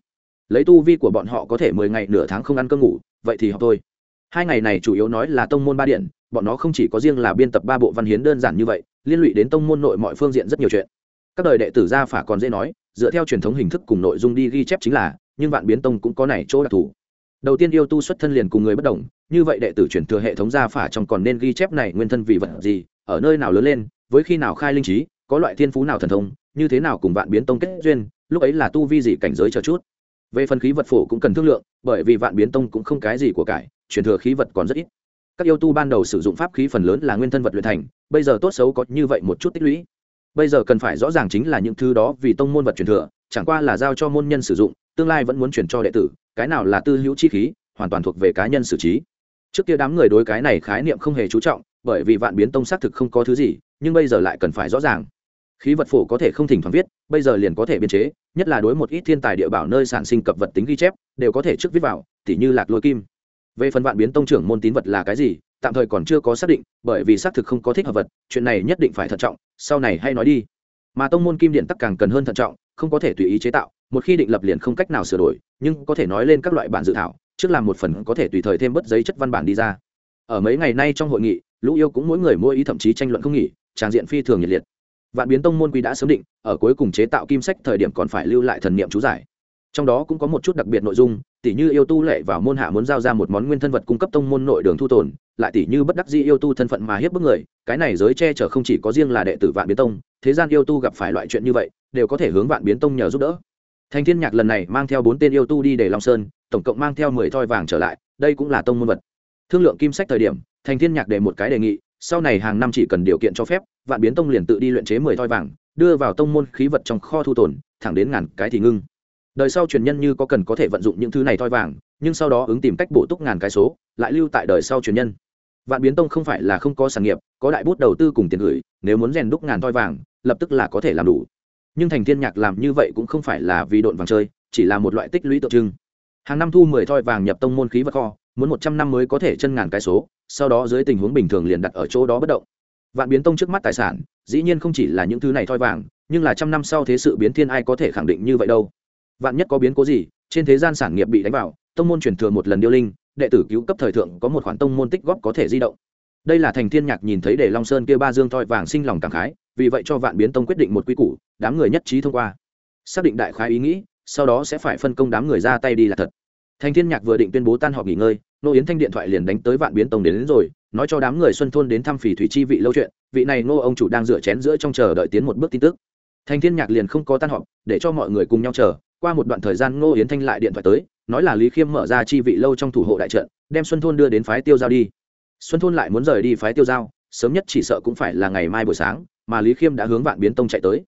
Lấy tu vi của bọn họ có thể mười ngày nửa tháng không ăn cơm ngủ, vậy thì học thôi. Hai ngày này chủ yếu nói là tông môn ba điện, bọn nó không chỉ có riêng là biên tập ba bộ văn hiến đơn giản như vậy, liên lụy đến tông môn nội mọi phương diện rất nhiều chuyện các đời đệ tử gia phả còn dễ nói, dựa theo truyền thống hình thức cùng nội dung đi ghi chép chính là, nhưng vạn biến tông cũng có này chỗ đặc thù. Đầu tiên yêu tu xuất thân liền cùng người bất đồng, như vậy đệ tử chuyển thừa hệ thống gia phả trong còn nên ghi chép này nguyên thân vì vật gì, ở nơi nào lớn lên, với khi nào khai linh trí, có loại thiên phú nào thần thông, như thế nào cùng vạn biến tông kết duyên, lúc ấy là tu vi gì cảnh giới chờ chút. Về phần khí vật phổ cũng cần thương lượng, bởi vì vạn biến tông cũng không cái gì của cải chuyển thừa khí vật còn rất ít. Các yêu tu ban đầu sử dụng pháp khí phần lớn là nguyên thân vật luyện thành, bây giờ tốt xấu có như vậy một chút tích lũy bây giờ cần phải rõ ràng chính là những thứ đó vì tông môn vật truyền thừa, chẳng qua là giao cho môn nhân sử dụng, tương lai vẫn muốn chuyển cho đệ tử, cái nào là tư hữu chi khí, hoàn toàn thuộc về cá nhân xử trí. Trước kia đám người đối cái này khái niệm không hề chú trọng, bởi vì vạn biến tông xác thực không có thứ gì, nhưng bây giờ lại cần phải rõ ràng. Khí vật phổ có thể không thỉnh thoảng viết, bây giờ liền có thể biên chế, nhất là đối một ít thiên tài địa bảo nơi sản sinh cập vật tính ghi chép, đều có thể trước viết vào, tỉ như lạc lôi kim. Về phần vạn biến tông trưởng môn tín vật là cái gì tạm thời còn chưa có xác định, bởi vì xác thực không có thích hợp vật, chuyện này nhất định phải thận trọng, sau này hay nói đi. Mà tông môn kim điện tắc càng cần hơn thận trọng, không có thể tùy ý chế tạo, một khi định lập liền không cách nào sửa đổi, nhưng có thể nói lên các loại bản dự thảo, trước làm một phần có thể tùy thời thêm bớt giấy chất văn bản đi ra. Ở mấy ngày nay trong hội nghị, lũ yêu cũng mỗi người mỗi ý thậm chí tranh luận không nghỉ, tràng diện phi thường nhiệt liệt. Vạn biến tông môn quy đã sớm định, ở cuối cùng chế tạo kim sách thời điểm còn phải lưu lại thần niệm chú giải. Trong đó cũng có một chút đặc biệt nội dung tỷ như yêu tu lệ vào môn hạ muốn giao ra một món nguyên thân vật cung cấp tông môn nội đường thu tồn, lại tỷ như bất đắc dĩ yêu tu thân phận mà hiếp bức người, cái này giới che chở không chỉ có riêng là đệ tử vạn biến tông, thế gian yêu tu gặp phải loại chuyện như vậy, đều có thể hướng vạn biến tông nhờ giúp đỡ. Thành thiên nhạc lần này mang theo bốn tên yêu tu đi để long sơn, tổng cộng mang theo mười thoi vàng trở lại, đây cũng là tông môn vật. Thương lượng kim sách thời điểm, thành thiên nhạc để một cái đề nghị, sau này hàng năm chỉ cần điều kiện cho phép, vạn biến tông liền tự đi luyện chế mười thoi vàng, đưa vào tông môn khí vật trong kho thu tồn, thẳng đến ngàn cái thì ngưng đời sau truyền nhân như có cần có thể vận dụng những thứ này thoi vàng, nhưng sau đó ứng tìm cách bổ túc ngàn cái số, lại lưu tại đời sau truyền nhân. Vạn biến tông không phải là không có sản nghiệp, có đại bút đầu tư cùng tiền gửi, nếu muốn rèn đúc ngàn thoi vàng, lập tức là có thể làm đủ. Nhưng thành thiên nhạc làm như vậy cũng không phải là vì độn vàng chơi, chỉ là một loại tích lũy tượng trưng. Hàng năm thu mười thoi vàng nhập tông môn khí vật kho, muốn một trăm năm mới có thể chân ngàn cái số, sau đó dưới tình huống bình thường liền đặt ở chỗ đó bất động. Vạn biến tông trước mắt tài sản, dĩ nhiên không chỉ là những thứ này thoi vàng, nhưng là trăm năm sau thế sự biến thiên ai có thể khẳng định như vậy đâu vạn nhất có biến cố gì trên thế gian sản nghiệp bị đánh vào tông môn truyền thừa một lần điêu linh đệ tử cứu cấp thời thượng có một khoản tông môn tích góp có thể di động. Đây là thành thiên nhạc nhìn thấy để long sơn kia ba dương thoi vàng sinh lòng cảm khái vì vậy cho vạn biến tông quyết định một quy củ đám người nhất trí thông qua. Xác định đại khái ý nghĩ sau đó sẽ phải phân công đám người ra tay đi là thật. Thành thiên nhạc vừa định tuyên bố tan họp nghỉ ngơi nô yến thanh điện thoại liền đánh tới vạn biến tông đến, đến rồi nói cho đám người xuân thôn đến thăm phỉ thủy chi vị lâu chuyện vị này nô ông chủ đang rửa chén giữa trong chờ đợi tiến một bước tin tức. Thành thiên nhạc liền không có tan họp để cho mọi người cùng nhau chờ qua một đoạn thời gian, ngô yến thanh lại điện thoại tới, nói là lý khiêm mở ra chi vị lâu trong thủ hộ đại trận, đem xuân thôn đưa đến phái tiêu giao đi. Xuân thôn lại muốn rời đi phái tiêu giao, sớm nhất chỉ sợ cũng phải là ngày mai buổi sáng, mà lý khiêm đã hướng vạn biến tông chạy tới.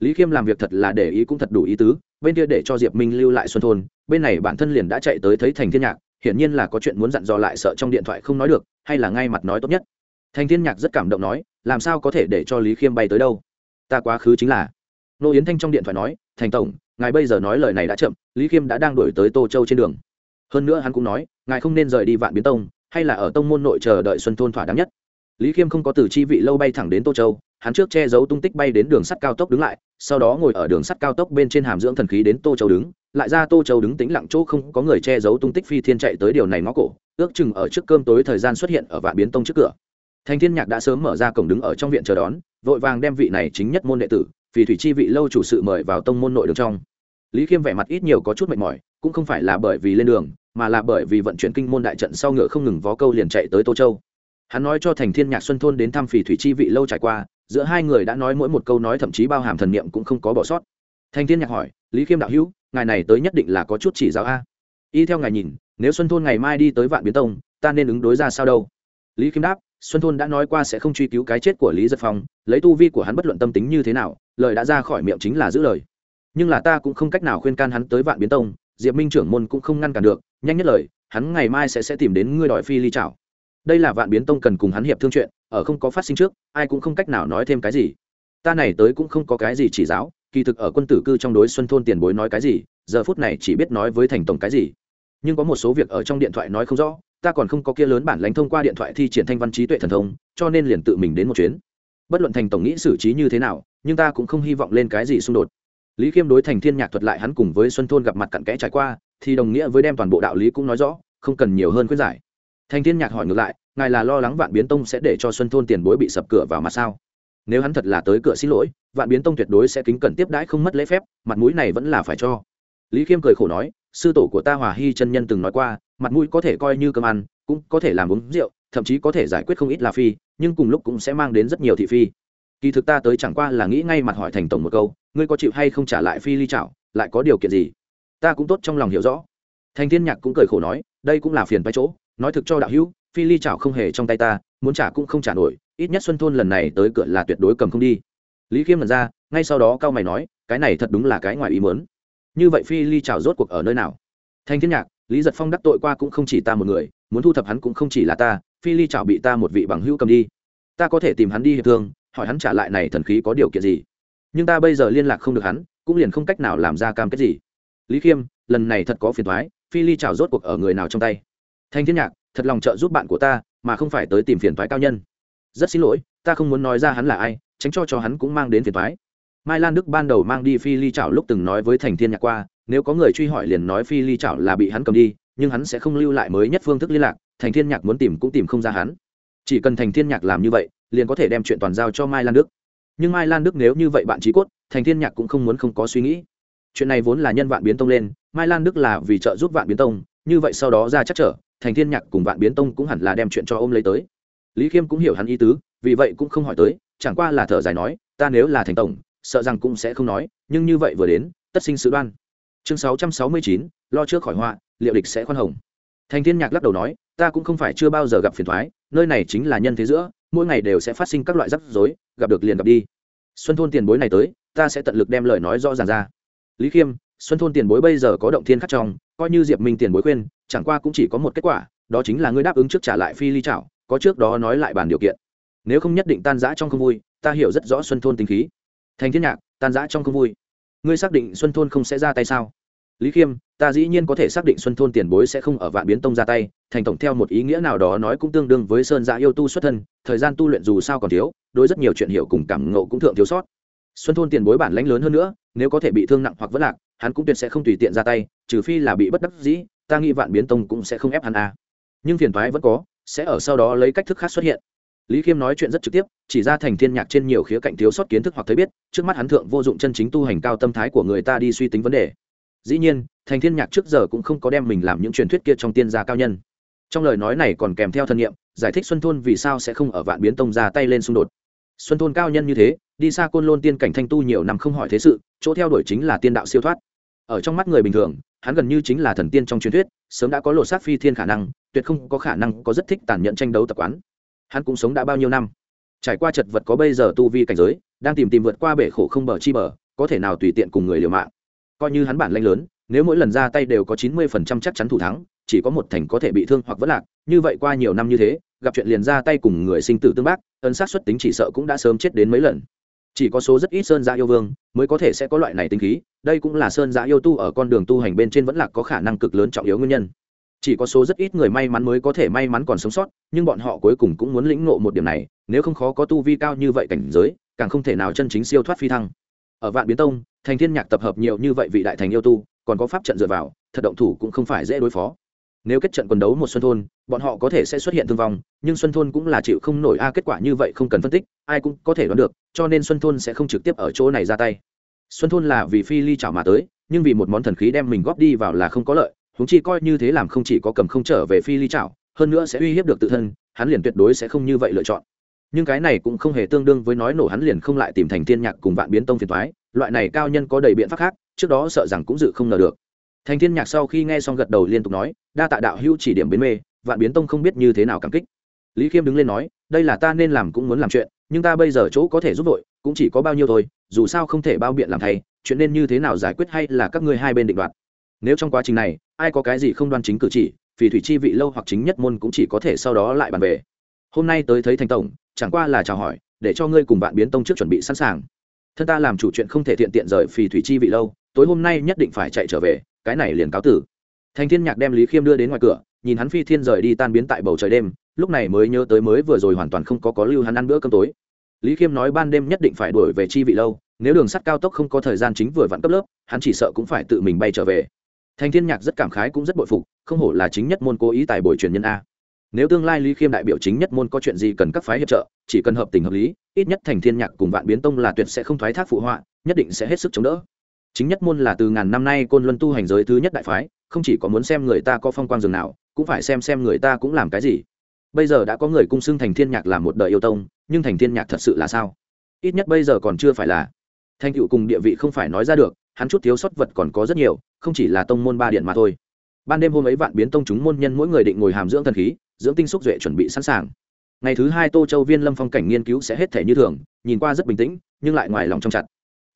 Lý khiêm làm việc thật là để ý cũng thật đủ ý tứ, bên kia để cho diệp minh lưu lại xuân thôn, bên này bản thân liền đã chạy tới thấy thành thiên nhạc, hiển nhiên là có chuyện muốn dặn dò lại sợ trong điện thoại không nói được, hay là ngay mặt nói tốt nhất. Thành thiên nhạc rất cảm động nói, làm sao có thể để cho lý khiêm bay tới đâu? Ta quá khứ chính là. Nô yến thanh trong điện thoại nói, thành tổng ngài bây giờ nói lời này đã chậm, lý khiêm đã đang đổi tới tô châu trên đường. Hơn nữa hắn cũng nói, ngài không nên rời đi vạn biến tông, hay là ở tông môn nội chờ đợi xuân thôn thỏa đáng nhất. Lý khiêm không có từ chi vị lâu bay thẳng đến tô châu, hắn trước che giấu tung tích bay đến đường sắt cao tốc đứng lại, sau đó ngồi ở đường sắt cao tốc bên trên hàm dưỡng thần khí đến tô châu đứng, lại ra tô châu đứng tĩnh lặng chỗ không có người che giấu tung tích phi thiên chạy tới điều này ngó cổ, ước chừng ở trước cơm tối thời gian xuất hiện ở vạn biến tông trước cửa. Thành thiên nhạc đã sớm mở ra cổng đứng ở trong viện chờ đón, vội vàng đem vị này chính nhất môn đệ tử vì thủy chi vị lâu chủ sự mời vào tông môn nội đường trong. Lý khiêm vẻ mặt ít nhiều có chút mệt mỏi, cũng không phải là bởi vì lên đường, mà là bởi vì vận chuyển kinh môn đại trận sau ngựa không ngừng vó câu liền chạy tới tô châu. Hắn nói cho thành thiên nhạc xuân thôn đến thăm phỉ thủy chi vị lâu trải qua, giữa hai người đã nói mỗi một câu nói thậm chí bao hàm thần niệm cũng không có bỏ sót. Thành thiên nhạc hỏi, lý khiêm đạo hữu, ngài này tới nhất định là có chút chỉ giáo a? Y theo ngài nhìn, nếu xuân thôn ngày mai đi tới vạn biến tông, ta nên ứng đối ra sao đâu? Lý khiêm đáp, xuân thôn đã nói qua sẽ không truy cứu cái chết của lý giật phong, lấy tu vi của hắn bất luận tâm tính như thế nào lời đã ra khỏi miệng chính là giữ lời. Nhưng là ta cũng không cách nào khuyên can hắn tới vạn biến tông, diệp minh trưởng môn cũng không ngăn cản được, nhanh nhất lời, hắn ngày mai sẽ sẽ tìm đến ngươi đòi phi ly chảo. Đây là vạn biến tông cần cùng hắn hiệp thương chuyện, ở không có phát sinh trước, ai cũng không cách nào nói thêm cái gì. Ta này tới cũng không có cái gì chỉ giáo, kỳ thực ở quân tử cư trong đối xuân thôn tiền bối nói cái gì, giờ phút này chỉ biết nói với thành tổng cái gì. Nhưng có một số việc ở trong điện thoại nói không rõ, ta còn không có kia lớn bản lãnh thông qua điện thoại thi triển thanh văn trí tuệ thần thông, cho nên liền tự mình đến một chuyến. Bất luận thành tổng nghĩ xử trí như thế nào nhưng ta cũng không hy vọng lên cái gì xung đột. Lý khiêm đối thành thiên nhạc thuật lại hắn cùng với xuân thôn gặp mặt cặn kẽ trải qua, thì đồng nghĩa với đem toàn bộ đạo lý cũng nói rõ, không cần nhiều hơn khuyết giải. Thành thiên nhạc hỏi ngược lại, ngài là lo lắng vạn biến tông sẽ để cho xuân thôn tiền bối bị sập cửa vào mặt sao? Nếu hắn thật là tới cửa xin lỗi, vạn biến tông tuyệt đối sẽ kính cẩn tiếp đãi không mất lễ phép, mặt mũi này vẫn là phải cho. Lý khiêm cười khổ nói, sư tổ của ta hòa hy chân nhân từng nói qua, mặt mũi có thể coi như cơm ăn, cũng có thể làm uống rượu, thậm chí có thể giải quyết không ít là phi, nhưng cùng lúc cũng sẽ mang đến rất nhiều thị phi kỳ thực ta tới chẳng qua là nghĩ ngay mặt hỏi thành tổng một câu, ngươi có chịu hay không trả lại phi ly chảo lại có điều kiện gì? Ta cũng tốt trong lòng hiểu rõ. Thành thiên nhạc cũng cười khổ nói, đây cũng là phiền vai chỗ, nói thực cho đạo hữu, phi ly chảo không hề trong tay ta, muốn trả cũng không trả nổi, ít nhất xuân thôn lần này tới cửa là tuyệt đối cầm không đi. Lý khiêm lần ra, ngay sau đó cao mày nói, cái này thật đúng là cái ngoài ý muốn. Như vậy phi ly chảo rốt cuộc ở nơi nào? Thanh thiên nhạc, lý giật phong đắc tội qua cũng không chỉ ta một người, muốn thu thập hắn cũng không chỉ là ta, phi ly chảo bị ta một vị bằng hữu cầm đi. Ta có thể tìm hắn đi hiệp thương hỏi hắn trả lại này thần khí có điều kiện gì. Nhưng ta bây giờ liên lạc không được hắn, cũng liền không cách nào làm ra cam kết gì. Lý khiêm, lần này thật có phiền thoái phi ly chảo rốt cuộc ở người nào trong tay? Thanh thiên nhạc, thật lòng trợ giúp bạn của ta, mà không phải tới tìm phiền thoái cao nhân. Rất xin lỗi, ta không muốn nói ra hắn là ai, tránh cho cho hắn cũng mang đến phiền thoái mai lan đức ban đầu mang đi phi ly chảo lúc từng nói với thành thiên nhạc qua, nếu có người truy hỏi liền nói phi ly chảo là bị hắn cầm đi, nhưng hắn sẽ không lưu lại mới nhất phương thức liên lạc, thành thiên nhạc muốn tìm cũng tìm không ra hắn. Chỉ cần thành thiên nhạc làm như vậy liền có thể đem chuyện toàn giao cho mai lan đức. Nhưng mai lan đức nếu như vậy bạn trí cốt thành thiên nhạc cũng không muốn không có suy nghĩ. Chuyện này vốn là nhân vạn biến tông lên mai lan đức là vì trợ giúp vạn biến tông như vậy sau đó ra chắc trở thành thiên nhạc cùng vạn biến tông cũng hẳn là đem chuyện cho ôm lấy tới. Lý khiêm cũng hiểu hắn ý tứ vì vậy cũng không hỏi tới chẳng qua là thở dài nói ta nếu là thành tổng sợ rằng cũng sẽ không nói nhưng như vậy vừa đến tất sinh sự đoan. Chương 669, lo trước khỏi họa liệu địch sẽ khoan hồng. Thành thiên nhạc lắc đầu nói ta cũng không phải chưa bao giờ gặp phiền thoái nơi này chính là nhân thế giữa mỗi ngày đều sẽ phát sinh các loại rắc rối, gặp được liền gặp đi. Xuân thôn tiền bối này tới, ta sẽ tận lực đem lời nói rõ ràng ra. Lý khiêm, xuân thôn tiền bối bây giờ có động thiên khắc trong, coi như diệp minh tiền bối khuyên, chẳng qua cũng chỉ có một kết quả, đó chính là ngươi đáp ứng trước trả lại phi ly trảo có trước đó nói lại bàn điều kiện. Nếu không nhất định tan rã trong không vui, ta hiểu rất rõ xuân thôn tính khí. Thành thiên nhạc, tan rã trong không vui. Ngươi xác định xuân thôn không sẽ ra tay sao? Lý khiêm, ta dĩ nhiên có thể xác định xuân thôn tiền bối sẽ không ở vạn biến tông ra tay, thành tổng theo một ý nghĩa nào đó nói cũng tương đương với sơn giã yêu tu xuất thân, thời gian tu luyện dù sao còn thiếu, đối rất nhiều chuyện hiểu cùng cảm ngộ cũng thượng thiếu sót. Xuân thôn tiền bối bản lãnh lớn hơn nữa, nếu có thể bị thương nặng hoặc vất lạc, hắn cũng tuyệt sẽ không tùy tiện ra tay, trừ phi là bị bất đắc dĩ, ta nghĩ vạn biến tông cũng sẽ không ép hắn à. nhưng phiền thoái vẫn có, sẽ ở sau đó lấy cách thức khác xuất hiện. Lý khiêm nói chuyện rất trực tiếp, chỉ ra thành thiên nhạc trên nhiều khía cạnh thiếu sót kiến thức hoặc thấy biết, trước mắt hắn thượng vô dụng chân chính tu hành cao tâm thái của người ta đi suy tính vấn đề dĩ nhiên, thành thiên nhạc trước giờ cũng không có đem mình làm những truyền thuyết kia trong tiên gia cao nhân. Trong lời nói này còn kèm theo thân nhiệm giải thích xuân thôn vì sao sẽ không ở vạn biến tông ra tay lên xung đột. Xuân thôn cao nhân như thế, đi xa côn lôn tiên cảnh thanh tu nhiều năm không hỏi thế sự, chỗ theo đuổi chính là tiên đạo siêu thoát. Ở trong mắt người bình thường, hắn gần như chính là thần tiên trong truyền thuyết, sớm đã có lột xác phi thiên khả năng, tuyệt không có khả năng có rất thích tàn nhẫn tranh đấu tập quán. Hắn cũng sống đã bao nhiêu năm. Trải qua chật vật có bây giờ tu vi cảnh giới, đang tìm tìm vượt qua bể khổ không bờ chi bờ, có thể nào tùy tiện cùng người liều mạng coi như hắn bản lanh lớn, nếu mỗi lần ra tay đều có chín mươi phần trăm chắc chắn thủ thắng, chỉ có một thành có thể bị thương hoặc vất lạc, như vậy qua nhiều năm như thế, gặp chuyện liền ra tay cùng người sinh tử tương bác, ân sát xuất tính chỉ sợ cũng đã sớm chết đến mấy lần. Chỉ có số rất ít sơn giã yêu vương mới có thể sẽ có loại này tính khí, đây cũng là sơn giã yêu tu ở con đường tu hành bên trên vẫn là có khả năng cực lớn trọng yếu nguyên nhân. Chỉ có số rất ít người may mắn mới có thể may mắn còn sống sót, nhưng bọn họ cuối cùng cũng muốn lĩnh ngộ một điểm này, nếu không khó có tu vi cao như vậy cảnh giới, càng không thể nào chân chính siêu thoát phi thăng ở vạn biến tông, thành thiên nhạc tập hợp nhiều như vậy vị đại thành yêu tu, còn có pháp trận dựa vào, thật động thủ cũng không phải dễ đối phó. Nếu kết trận quần đấu một xuân thôn, bọn họ có thể sẽ xuất hiện thương vong, nhưng xuân thôn cũng là chịu không nổi a, kết quả như vậy không cần phân tích, ai cũng có thể đoán được, cho nên xuân thôn sẽ không trực tiếp ở chỗ này ra tay. Xuân thôn là vì phi ly chảo mà tới, nhưng vì một món thần khí đem mình góp đi vào là không có lợi, huống chi coi như thế làm không chỉ có cầm không trở về phi ly chảo, hơn nữa sẽ uy hiếp được tự thân, hắn liền tuyệt đối sẽ không như vậy lựa chọn nhưng cái này cũng không hề tương đương với nói nổ hắn liền không lại tìm thành thiên nhạc cùng vạn biến tông phiền thoái, loại này cao nhân có đầy biện pháp khác, trước đó sợ rằng cũng dự không ngờ được. Thành thiên nhạc sau khi nghe xong gật đầu liên tục nói, đa tạ đạo hữu chỉ điểm biến mê, vạn biến tông không biết như thế nào cảm kích. Lý khiêm đứng lên nói, đây là ta nên làm cũng muốn làm chuyện, nhưng ta bây giờ chỗ có thể giúp đội cũng chỉ có bao nhiêu thôi, dù sao không thể bao biện làm thay, chuyện nên như thế nào giải quyết hay là các ngươi hai bên định đoạt. Nếu trong quá trình này, ai có cái gì không đoan chính cử chỉ vì thủy chi vị lâu hoặc chính nhất môn cũng chỉ có thể sau đó lại bàn về. Hôm nay tới thấy thành tổng chẳng qua là chào hỏi, để cho ngươi cùng bạn biến tông trước chuẩn bị sẵn sàng. Thân ta làm chủ chuyện không thể tiện tiện rời vì thủy chi vị lâu, tối hôm nay nhất định phải chạy trở về, cái này liền cáo tử. Thành thiên nhạc đem lý khiêm đưa đến ngoài cửa, nhìn hắn phi thiên rời đi tan biến tại bầu trời đêm, lúc này mới nhớ tới mới vừa rồi hoàn toàn không có có lưu hắn ăn bữa cơm tối. Lý khiêm nói ban đêm nhất định phải đuổi về chi vị lâu, nếu đường sắt cao tốc không có thời gian chính vừa vặn cấp lớp, hắn chỉ sợ cũng phải tự mình bay trở về. Thành thiên nhạc rất cảm khái cũng rất bội phục, không hổ là chính nhất môn cố ý tài bồi truyền nhân a nếu tương lai lý khiêm đại biểu chính nhất môn có chuyện gì cần các phái hiệp trợ, chỉ cần hợp tình hợp lý, ít nhất thành thiên nhạc cùng vạn biến tông là tuyệt sẽ không thoái thác phụ họa, nhất định sẽ hết sức chống đỡ. Chính nhất môn là từ ngàn năm nay côn luân tu hành giới thứ nhất đại phái, không chỉ có muốn xem người ta có phong quang rừng nào, cũng phải xem xem người ta cũng làm cái gì. Bây giờ đã có người cung xưng thành thiên nhạc là một đời yêu tông, nhưng thành thiên nhạc thật sự là sao? Ít nhất bây giờ còn chưa phải là. Thành tựu cùng địa vị không phải nói ra được, hắn chút thiếu sót vật còn có rất nhiều, không chỉ là tông môn ba điện mà thôi. Ban đêm hôm ấy vạn biến tông chúng môn nhân mỗi người định ngồi hàm dưỡng thần khí dưỡng tinh xúc duệ chuẩn bị sẵn sàng. Ngày thứ hai tô châu viên lâm phong cảnh nghiên cứu sẽ hết thể như thường, nhìn qua rất bình tĩnh, nhưng lại ngoài lòng trong chặt.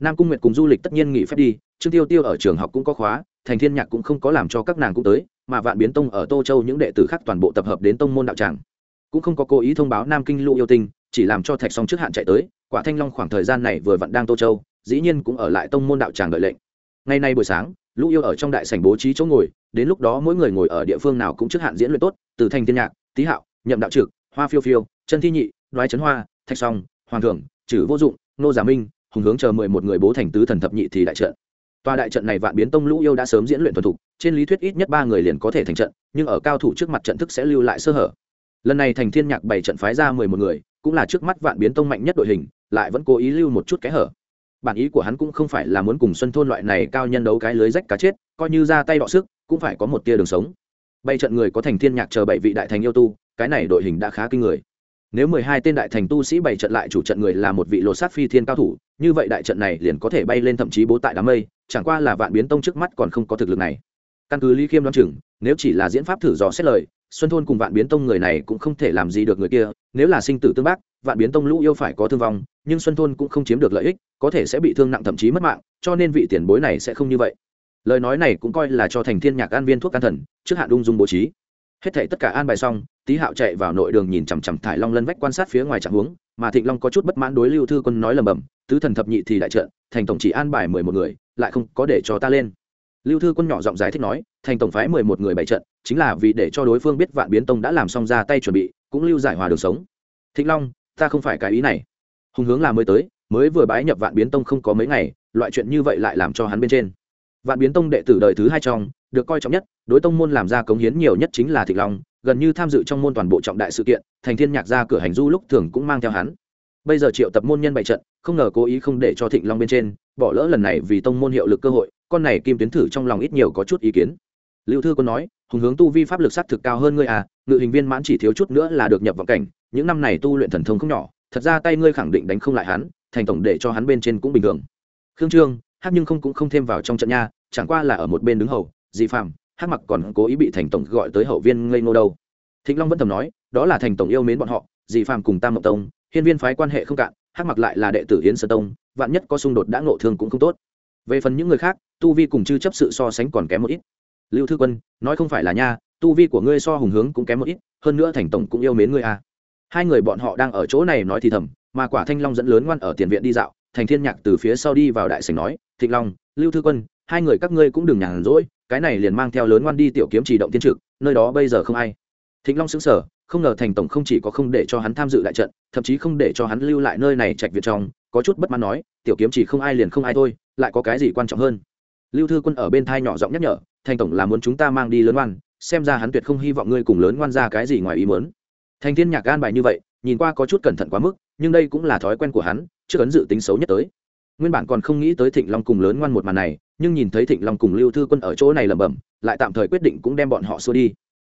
Nam cung nguyệt cùng du lịch tất nhiên nghỉ phép đi, trương tiêu tiêu ở trường học cũng có khóa, thành thiên nhạc cũng không có làm cho các nàng cũng tới, mà vạn biến tông ở tô châu những đệ tử khác toàn bộ tập hợp đến tông môn đạo tràng. Cũng không có cố ý thông báo nam kinh lũ yêu tinh, chỉ làm cho thạch song trước hạn chạy tới, quả thanh long khoảng thời gian này vừa vặn đang tô châu, dĩ nhiên cũng ở lại tông môn đạo tràng đợi lệnh. Ngày nay buổi sáng lũ yêu ở trong đại sảnh bố trí chỗ ngồi, đến lúc đó mỗi người ngồi ở địa phương nào cũng trước hạn diễn luyện tốt, từ thành thiên nhạc, tý hạo, nhậm đạo trực, hoa phiêu phiêu, chân thi nhị, đoái trấn hoa, thạch song, hoàng thượng chử vô dụng, nô giả minh, hùng hướng chờ mười một người bố thành tứ thần thập nhị thì đại trận. Tòa đại trận này vạn biến tông lũ yêu đã sớm diễn luyện thuần thục, trên lý thuyết ít nhất ba người liền có thể thành trận, nhưng ở cao thủ trước mặt trận thức sẽ lưu lại sơ hở. Lần này thành thiên nhạc bảy trận phái ra mười một người, cũng là trước mắt vạn biến tông mạnh nhất đội hình, lại vẫn cố ý lưu một chút kẽ hở bản ý của hắn cũng không phải là muốn cùng xuân thôn loại này cao nhân đấu cái lưới rách cá chết, coi như ra tay đọ sức, cũng phải có một tia đường sống. Bay trận người có thành thiên nhạc chờ bảy vị đại thành yêu tu, cái này đội hình đã khá kinh người. Nếu mười hai tên đại thành tu sĩ bảy trận lại chủ trận người là một vị lột sát phi thiên cao thủ, như vậy đại trận này liền có thể bay lên thậm chí bố tại đám mây, chẳng qua là vạn biến tông trước mắt còn không có thực lực này. Căn cứ lý khiêm đoán chừng, nếu chỉ là diễn pháp thử dò xét lời xuân thôn cùng vạn biến tông người này cũng không thể làm gì được người kia, nếu là sinh tử tương bác, vạn biến tông lũ yêu phải có thương vong, nhưng xuân thôn cũng không chiếm được lợi ích, có thể sẽ bị thương nặng thậm chí mất mạng, cho nên vị tiền bối này sẽ không như vậy. Lời nói này cũng coi là cho thành thiên nhạc an viên thuốc an thần, trước hạn ung dung bố trí. Hết thảy tất cả an bài xong, tý hạo chạy vào nội đường nhìn chằm chằm thải long lân vách quan sát phía ngoài trạng huống, mà thịnh long có chút bất mãn đối lưu thư quân nói lầm bầm tứ thần thập nhị thì đại trận, thành tổng chỉ an bài mười một người, lại không có để cho ta lên. Lưu thư quân nhỏ giọng giải thích nói thành tổng phái mười một người bảy trận, chính là vì để cho đối phương biết vạn biến tông đã làm xong ra tay chuẩn bị, cũng lưu giải hòa đường sống. Thịnh long, ta không phải cái ý này. Hùng hướng là mới tới, mới vừa bái nhập vạn biến tông không có mấy ngày, loại chuyện như vậy lại làm cho hắn bên trên. Vạn biến tông đệ tử đời thứ hai trong, được coi trọng nhất, đối tông môn làm ra cống hiến nhiều nhất chính là thịnh long, gần như tham dự trong môn toàn bộ trọng đại sự kiện, thành thiên nhạc ra cửa hành du lúc thường cũng mang theo hắn. Bây giờ triệu tập môn nhân bày trận, không ngờ cố ý không để cho thịnh long bên trên, bỏ lỡ lần này vì tông môn hiệu lực cơ hội, con này kim tuyến thử trong lòng ít nhiều có chút ý kiến lưu thư quân nói, hùng hướng tu vi pháp lực sát thực cao hơn ngươi à ngự hình viên mãn chỉ thiếu chút nữa là được nhập vào cảnh, những năm này tu luyện thần thông không nhỏ, thật ra tay ngươi khẳng định đánh không lại hắn, thành tổng để cho hắn bên trên cũng bình thường. Khương trương hát nhưng không cũng không thêm vào trong trận nha, chẳng qua là ở một bên đứng hầu dị phạm hát mặc còn cố ý bị thành tổng gọi tới hậu viên ngây ngô đâu. Thịnh long vẫn thầm nói, đó là thành tổng yêu mến bọn họ dị phạm cùng tam mộng tông, hiên viên phái quan hệ không cạn hát mặc lại là đệ tử yến sơ tông, vạn nhất có xung đột đã ngộ thương cũng không tốt. Về phần những người khác, tu vi cùng chư chấp sự so sánh còn kém một ít lưu thư quân, nói không phải là nha, tu vi của ngươi so hùng hướng cũng kém một ít, hơn nữa thành tổng cũng yêu mến ngươi à. hai người bọn họ đang ở chỗ này nói thì thầm, mà quả thanh long dẫn lớn ngoan ở tiền viện đi dạo, thành thiên nhạc từ phía sau đi vào đại sảnh nói, thịnh long, lưu thư quân, hai người các ngươi cũng đừng nhàn rỗi, cái này liền mang theo lớn ngoan đi tiểu kiếm chỉ động tiên trực, nơi đó bây giờ không ai thịnh long sững sở không ngờ thành tổng không chỉ có không để cho hắn tham dự đại trận, thậm chí không để cho hắn lưu lại nơi này trạch viện trong, có chút bất mãn nói, tiểu kiếm chỉ không ai liền không ai thôi, lại có cái gì quan trọng hơn lưu thư quân ở bên thai nhỏ giọng nhắc nhở thành tổng là muốn chúng ta mang đi lớn ngoan xem ra hắn tuyệt không hy vọng ngươi cùng lớn ngoan ra cái gì ngoài ý muốn. Thành thiên nhạc gan bài như vậy nhìn qua có chút cẩn thận quá mức nhưng đây cũng là thói quen của hắn trước ấn dự tính xấu nhất tới. Nguyên bản còn không nghĩ tới thịnh long cùng lớn ngoan một màn này nhưng nhìn thấy thịnh long cùng lưu thư quân ở chỗ này lẩm bẩm lại tạm thời quyết định cũng đem bọn họ xua đi.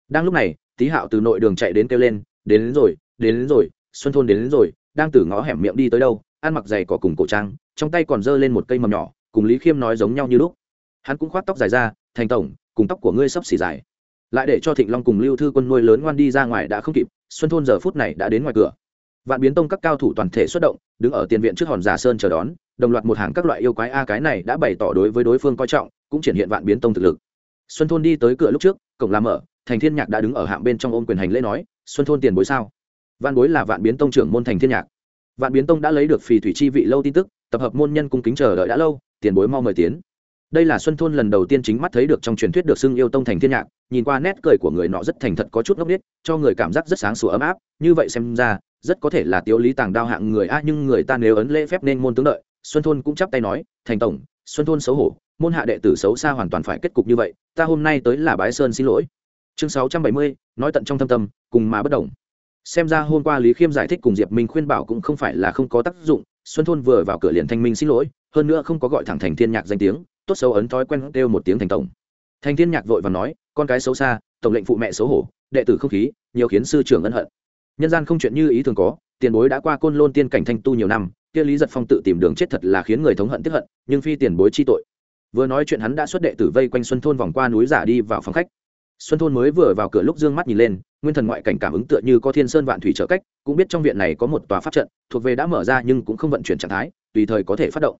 Đang lúc này tý hạo từ nội đường chạy đến kêu lên đến, đến rồi đến, đến rồi xuân thôn đến, đến rồi đang từ ngõ hẻm miệng đi tới đâu ăn mặc giày cỏ cùng cổ trang trong tay còn giơ lên một cây mầm nhỏ cùng lý khiêm nói giống nhau như lúc. Hắn cũng khoác tóc dài ra thành tổng, cùng tóc của ngươi sắp xỉ dài. Lại để cho thịnh long cùng lưu thư quân nuôi lớn ngoan đi ra ngoài đã không kịp, xuân thôn giờ phút này đã đến ngoài cửa. Vạn biến tông các cao thủ toàn thể xuất động, đứng ở tiền viện trước hòn giả sơn chờ đón, đồng loạt một hàng các loại yêu quái a cái này đã bày tỏ đối với đối phương coi trọng, cũng triển hiện vạn biến tông thực lực. Xuân thôn đi tới cửa lúc trước, cổng làm mở, thành thiên nhạc đã đứng ở hạng bên trong ôm quyền hành lễ nói, xuân thôn tiền bối sao? Vạn bối là vạn biến tông trưởng môn thành thiên nhạc. Vạn biến tông đã lấy được phì thủy chi vị lâu tin tức, tập hợp môn nhân cung kính chờ đợi đã lâu, tiền bối mau mời tiến đây là xuân thôn lần đầu tiên chính mắt thấy được trong truyền thuyết được xưng yêu tông thành thiên nhạc, nhìn qua nét cười của người nọ rất thành thật có chút ngốc nghếch, cho người cảm giác rất sáng sủa ấm áp, như vậy xem ra, rất có thể là tiếu lý tàng đao hạng người a, nhưng người ta nếu ấn lễ phép nên môn tướng đợi, xuân thôn cũng chắp tay nói, thành tổng, xuân thôn xấu hổ, môn hạ đệ tử xấu xa hoàn toàn phải kết cục như vậy, ta hôm nay tới là bái sơn xin lỗi. Chương sáu trăm bảy mươi, nói tận trong thâm tâm, cùng mà bất đồng xem ra hôm qua lý khiêm giải thích cùng diệp minh khuyên bảo cũng không phải là không có tác dụng, xuân thôn vừa vào cửa liền thanh minh xin lỗi, hơn nữa không có gọi thẳng thành thiên nhạc danh tiếng tốt xấu ấn thói quen kêu một tiếng thành tổng. Thành thiên nhạc vội và nói, con cái xấu xa, tổng lệnh phụ mẹ xấu hổ, đệ tử không khí, nhiều khiến sư trưởng ân hận. Nhân gian không chuyện như ý thường có, tiền bối đã qua côn lôn tiên cảnh thanh tu nhiều năm, kia lý giật phong tự tìm đường chết thật là khiến người thống hận tiếp hận, nhưng phi tiền bối chi tội. Vừa nói chuyện hắn đã xuất đệ tử vây quanh xuân thôn vòng qua núi giả đi vào phòng khách. Xuân thôn mới vừa vào cửa lúc dương mắt nhìn lên, nguyên thần ngoại cảnh cảm ứng tựa như có thiên sơn vạn thủy trợ cách, cũng biết trong viện này có một tòa pháp trận, thuộc về đã mở ra nhưng cũng không vận chuyển trạng thái, tùy thời có thể phát động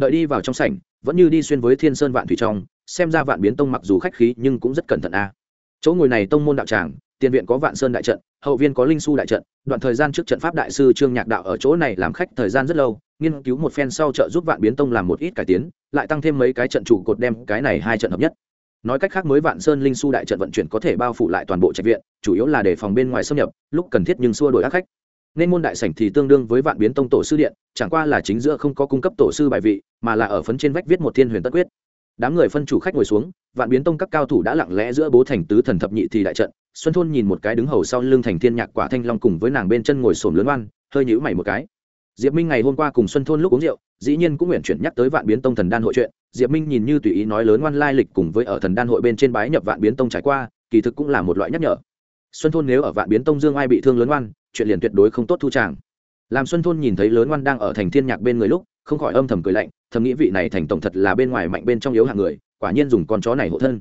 đợi đi vào trong sảnh, vẫn như đi xuyên với thiên sơn vạn thủy trong, xem ra vạn biến tông mặc dù khách khí nhưng cũng rất cẩn thận a. Chỗ ngồi này tông môn đạo tràng, tiền viện có vạn sơn đại trận, hậu viên có linh su đại trận, đoạn thời gian trước trận pháp đại sư trương nhạc đạo ở chỗ này làm khách thời gian rất lâu, nghiên cứu một phen sau trợ giúp vạn biến tông làm một ít cải tiến, lại tăng thêm mấy cái trận trụ cột đem cái này hai trận hợp nhất. Nói cách khác mới vạn sơn linh su đại trận vận chuyển có thể bao phủ lại toàn bộ trạch viện, chủ yếu là để phòng bên ngoài xâm nhập, lúc cần thiết nhưng xua đổi ác khách nên môn đại sảnh thì tương đương với vạn biến tông tổ sư điện, chẳng qua là chính giữa không có cung cấp tổ sư bài vị, mà là ở phấn trên vách viết một thiên huyền tất quyết. Đám người phân chủ khách ngồi xuống, vạn biến tông các cao thủ đã lặng lẽ giữa bố thành tứ thần thập nhị thì đại trận, xuân thôn nhìn một cái đứng hầu sau lưng thành thiên nhạc quả thanh long cùng với nàng bên chân ngồi sổm lớn oan, hơi nhữ mày một cái. Diệp minh ngày hôm qua cùng xuân thôn lúc uống rượu, dĩ nhiên cũng nguyện chuyển nhắc tới vạn biến tông thần đan hội chuyện. Diệp minh nhìn như tùy ý nói lớn ngoan lai lịch cùng với ở thần đan hội bên trên bái nhập vạn biến tông trải qua, kỳ thực cũng là một loại nhắc nhở. Xuân thôn nếu ở vạn biến tông dương ai bị thương lớn ngoan chuyện liền tuyệt đối không tốt thu tràng làm xuân thôn nhìn thấy lớn ngoan đang ở thành thiên nhạc bên người lúc, không khỏi âm thầm cười lạnh, thầm nghĩ vị này thành tổng thật là bên ngoài mạnh bên trong yếu hạng người, quả nhiên dùng con chó này hộ thân.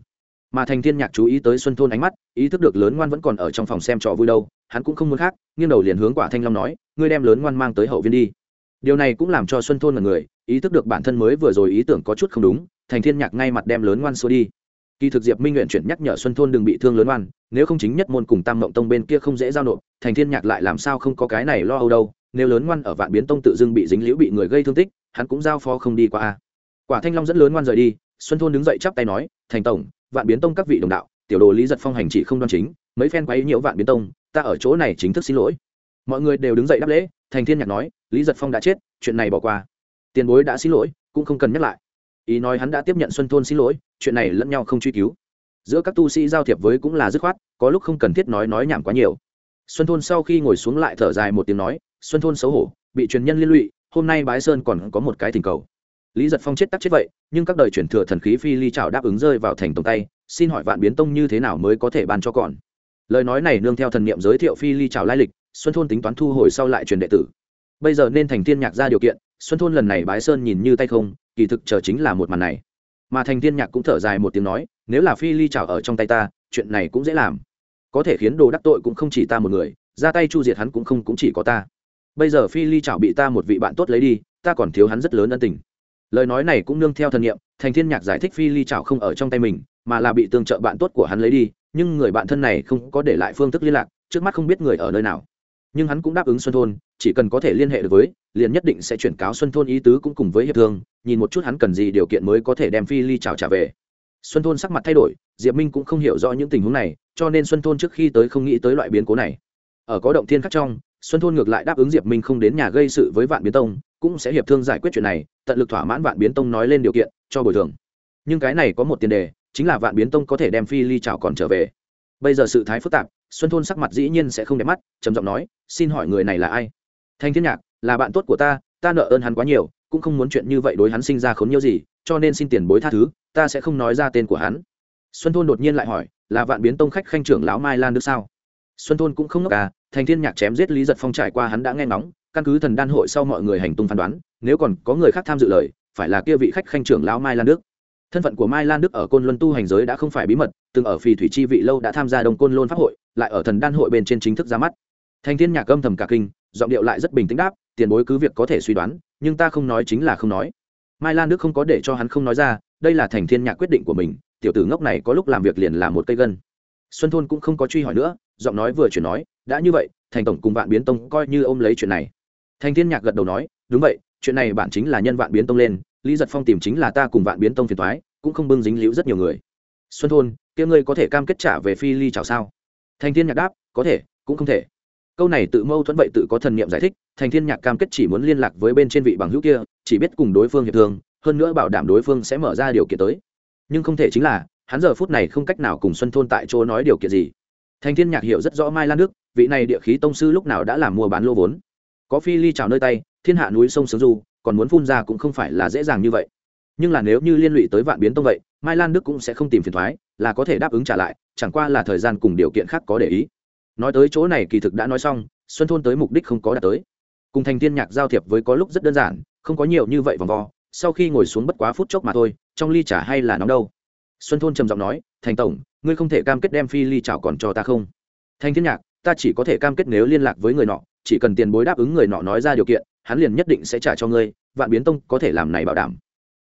Mà thành thiên nhạc chú ý tới xuân thôn ánh mắt, ý thức được lớn ngoan vẫn còn ở trong phòng xem trò vui đâu, hắn cũng không muốn khác, nghiêng đầu liền hướng quả thanh long nói, ngươi đem lớn ngoan mang tới hậu viên đi. Điều này cũng làm cho xuân thôn là người, ý thức được bản thân mới vừa rồi ý tưởng có chút không đúng, thành thiên nhạc ngay mặt đem lớn ngoan xua đi. Kỳ thực diệp minh nguyện chuyển nhắc nhở xuân thôn đừng bị thương lớn ngoan nếu không chính nhất môn cùng tam mộng tông bên kia không dễ giao nộp, thành thiên nhạc lại làm sao không có cái này lo âu đâu, nếu lớn ngoan ở vạn biến tông tự dưng bị dính liễu bị người gây thương tích, hắn cũng giao phó không đi qua quả thanh long dẫn lớn ngoan rời đi, xuân thôn đứng dậy chắp tay nói, thành tổng, vạn biến tông các vị đồng đạo, tiểu đồ lý giật phong hành chỉ không đoan chính, mấy phen quấy nhiễu vạn biến tông, ta ở chỗ này chính thức xin lỗi. Mọi người đều đứng dậy đáp lễ, thành thiên nhạc nói, lý giật phong đã chết, chuyện này bỏ qua. Tiền bối đã xin lỗi, cũng không cần nhắc lại. Ý nói hắn đã tiếp nhận xuân thôn xin lỗi, chuyện này lẫn nhau không truy cứu giữa các tu sĩ giao thiệp với cũng là dứt khoát, có lúc không cần thiết nói nói nhảm quá nhiều. Xuân thôn sau khi ngồi xuống lại thở dài một tiếng nói, xuân thôn xấu hổ, bị truyền nhân liên lụy, hôm nay bái sơn còn có một cái thỉnh cầu. Lý giật phong chết tắc chết vậy, nhưng các đời chuyển thừa thần khí phi ly trào đáp ứng rơi vào thành tổng tay, xin hỏi vạn biến tông như thế nào mới có thể ban cho còn? Lời nói này nương theo thần niệm giới thiệu phi ly trào lai lịch, xuân thôn tính toán thu hồi sau lại truyền đệ tử. Bây giờ nên thành thiên nhạc ra điều kiện, xuân thôn lần này bái sơn nhìn như tay không, kỳ thực chờ chính là một màn này mà thành thiên nhạc cũng thở dài một tiếng nói, nếu là phi ly trào ở trong tay ta, chuyện này cũng dễ làm. Có thể khiến đồ đắc tội cũng không chỉ ta một người, ra tay chu diệt hắn cũng không cũng chỉ có ta. Bây giờ phi ly trào bị ta một vị bạn tốt lấy đi, ta còn thiếu hắn rất lớn ân tình. Lời nói này cũng nương theo thần nghiệm thành thiên nhạc giải thích phi ly trào không ở trong tay mình, mà là bị tương trợ bạn tốt của hắn lấy đi, nhưng người bạn thân này không có để lại phương thức liên lạc, trước mắt không biết người ở nơi nào. Nhưng hắn cũng đáp ứng xuân thôn, chỉ cần có thể liên hệ được với liền nhất định sẽ chuyển cáo xuân thôn ý tứ cũng cùng với hiệp thương, nhìn một chút hắn cần gì điều kiện mới có thể đem phi ly trào trả về. Xuân thôn sắc mặt thay đổi, diệp minh cũng không hiểu rõ những tình huống này, cho nên xuân thôn trước khi tới không nghĩ tới loại biến cố này. Ở có động thiên khắc trong, xuân thôn ngược lại đáp ứng diệp minh không đến nhà gây sự với vạn biến tông, cũng sẽ hiệp thương giải quyết chuyện này, tận lực thỏa mãn vạn biến tông nói lên điều kiện, cho bồi thường. Nhưng cái này có một tiền đề, chính là vạn biến tông có thể đem phi ly trào còn trở về. Bây giờ sự thái phức tạp, xuân thôn sắc mặt dĩ nhiên sẽ không đẹp mắt, trầm giọng nói, xin hỏi người này là ai? Thanh thiên nhạc là bạn tốt của ta ta nợ ơn hắn quá nhiều, cũng không muốn chuyện như vậy đối hắn sinh ra khốn nhiều gì, cho nên xin tiền bối tha thứ, ta sẽ không nói ra tên của hắn. Xuân thôn đột nhiên lại hỏi, là vạn biến tông khách khanh trưởng lão mai lan đức sao? Xuân thôn cũng không ngốc à thành thiên nhạc chém giết lý giật phong trải qua hắn đã nghe ngóng, căn cứ thần đan hội sau mọi người hành tung phán đoán, nếu còn có người khác tham dự lời, phải là kia vị khách khanh trưởng lão mai lan đức. Thân phận của mai lan đức ở côn luân tu hành giới đã không phải bí mật, từng ở phì thủy chi vị lâu đã tham gia đồng côn luân pháp hội, lại ở thần đan hội bên trên chính thức ra mắt. Thành thiên nhạc âm thầm cả kinh, giọng điệu lại rất bình tĩnh đáp tiền bối cứ việc có thể suy đoán, nhưng ta không nói chính là không nói. Mai lan đức không có để cho hắn không nói ra, đây là thành thiên nhạc quyết định của mình, tiểu tử ngốc này có lúc làm việc liền là một cây gân. Xuân thôn cũng không có truy hỏi nữa, giọng nói vừa chuyển nói, đã như vậy, thành tổng cùng vạn biến tông coi như ôm lấy chuyện này. Thành thiên nhạc gật đầu nói, đúng vậy, chuyện này bạn chính là nhân vạn biến tông lên, lý giật phong tìm chính là ta cùng vạn biến tông phiền thoái cũng không bưng dính liễu rất nhiều người. Xuân thôn, kia ngươi có thể cam kết trả về phi ly chào sao? Thành thiên nhạc đáp, có thể, cũng không thể câu này tự mâu thuẫn vậy tự có thần niệm giải thích, thành thiên nhạc cam kết chỉ muốn liên lạc với bên trên vị bằng hữu kia, chỉ biết cùng đối phương hiệp thương, hơn nữa bảo đảm đối phương sẽ mở ra điều kiện tới. Nhưng không thể chính là, hắn giờ phút này không cách nào cùng xuân thôn tại chỗ nói điều kiện gì. Thành thiên nhạc hiểu rất rõ mai lan đức, vị này địa khí tông sư lúc nào đã làm mua bán lô vốn. Có phi ly trào nơi tay, thiên hạ núi sông sướng du, còn muốn phun ra cũng không phải là dễ dàng như vậy. Nhưng là nếu như liên lụy tới vạn biến tông vậy, mai lan đức cũng sẽ không tìm phiền thoái, là có thể đáp ứng trả lại, chẳng qua là thời gian cùng điều kiện khác có để ý nói tới chỗ này kỳ thực đã nói xong, xuân thôn tới mục đích không có đạt tới. Cùng thành thiên nhạc giao thiệp với có lúc rất đơn giản, không có nhiều như vậy vòng vo, sau khi ngồi xuống bất quá phút chốc mà thôi, trong ly trà hay là nóng đâu. Xuân thôn trầm giọng nói, thành tổng, ngươi không thể cam kết đem phi ly chảo còn cho ta không? Thành thiên nhạc, ta chỉ có thể cam kết nếu liên lạc với người nọ, chỉ cần tiền bối đáp ứng người nọ nói ra điều kiện, hắn liền nhất định sẽ trả cho ngươi, vạn biến tông có thể làm này bảo đảm.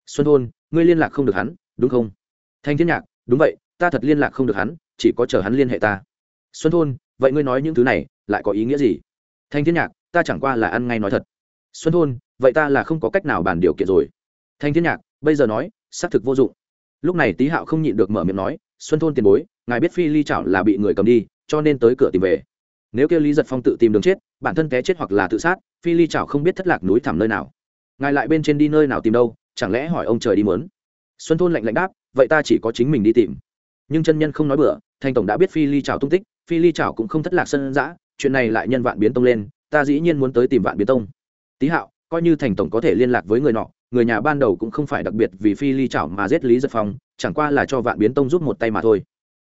Xuân thôn, ngươi liên lạc không được hắn, đúng không? Thanh thiên nhạc, đúng vậy, ta thật liên lạc không được hắn, chỉ có chờ hắn liên hệ ta. Xuân thôn vậy ngươi nói những thứ này lại có ý nghĩa gì? Thanh thiên nhạc, ta chẳng qua là ăn ngay nói thật. Xuân thôn, vậy ta là không có cách nào bàn điều kiện rồi. Thanh thiên nhạc, bây giờ nói, xác thực vô dụng. Lúc này tý hạo không nhịn được mở miệng nói, xuân thôn tiền bối, ngài biết phi ly chảo là bị người cầm đi, cho nên tới cửa tìm về. Nếu kêu lý giật phong tự tìm đường chết, bản thân té chết hoặc là tự sát, phi ly chảo không biết thất lạc núi thẳm nơi nào. Ngài lại bên trên đi nơi nào tìm đâu, chẳng lẽ hỏi ông trời đi mớn? Xuân thôn lạnh lạnh đáp, vậy ta chỉ có chính mình đi tìm. Nhưng chân nhân không nói bừa, thanh tổng đã biết phi ly chảo tung tích phi ly chảo cũng không thất lạc sân giã, chuyện này lại nhân vạn biến tông lên, ta dĩ nhiên muốn tới tìm vạn biến tông. Tý hạo, coi như thành tổng có thể liên lạc với người nọ, người nhà ban đầu cũng không phải đặc biệt vì phi ly chảo mà giết lý giật phong, chẳng qua là cho vạn biến tông giúp một tay mà thôi.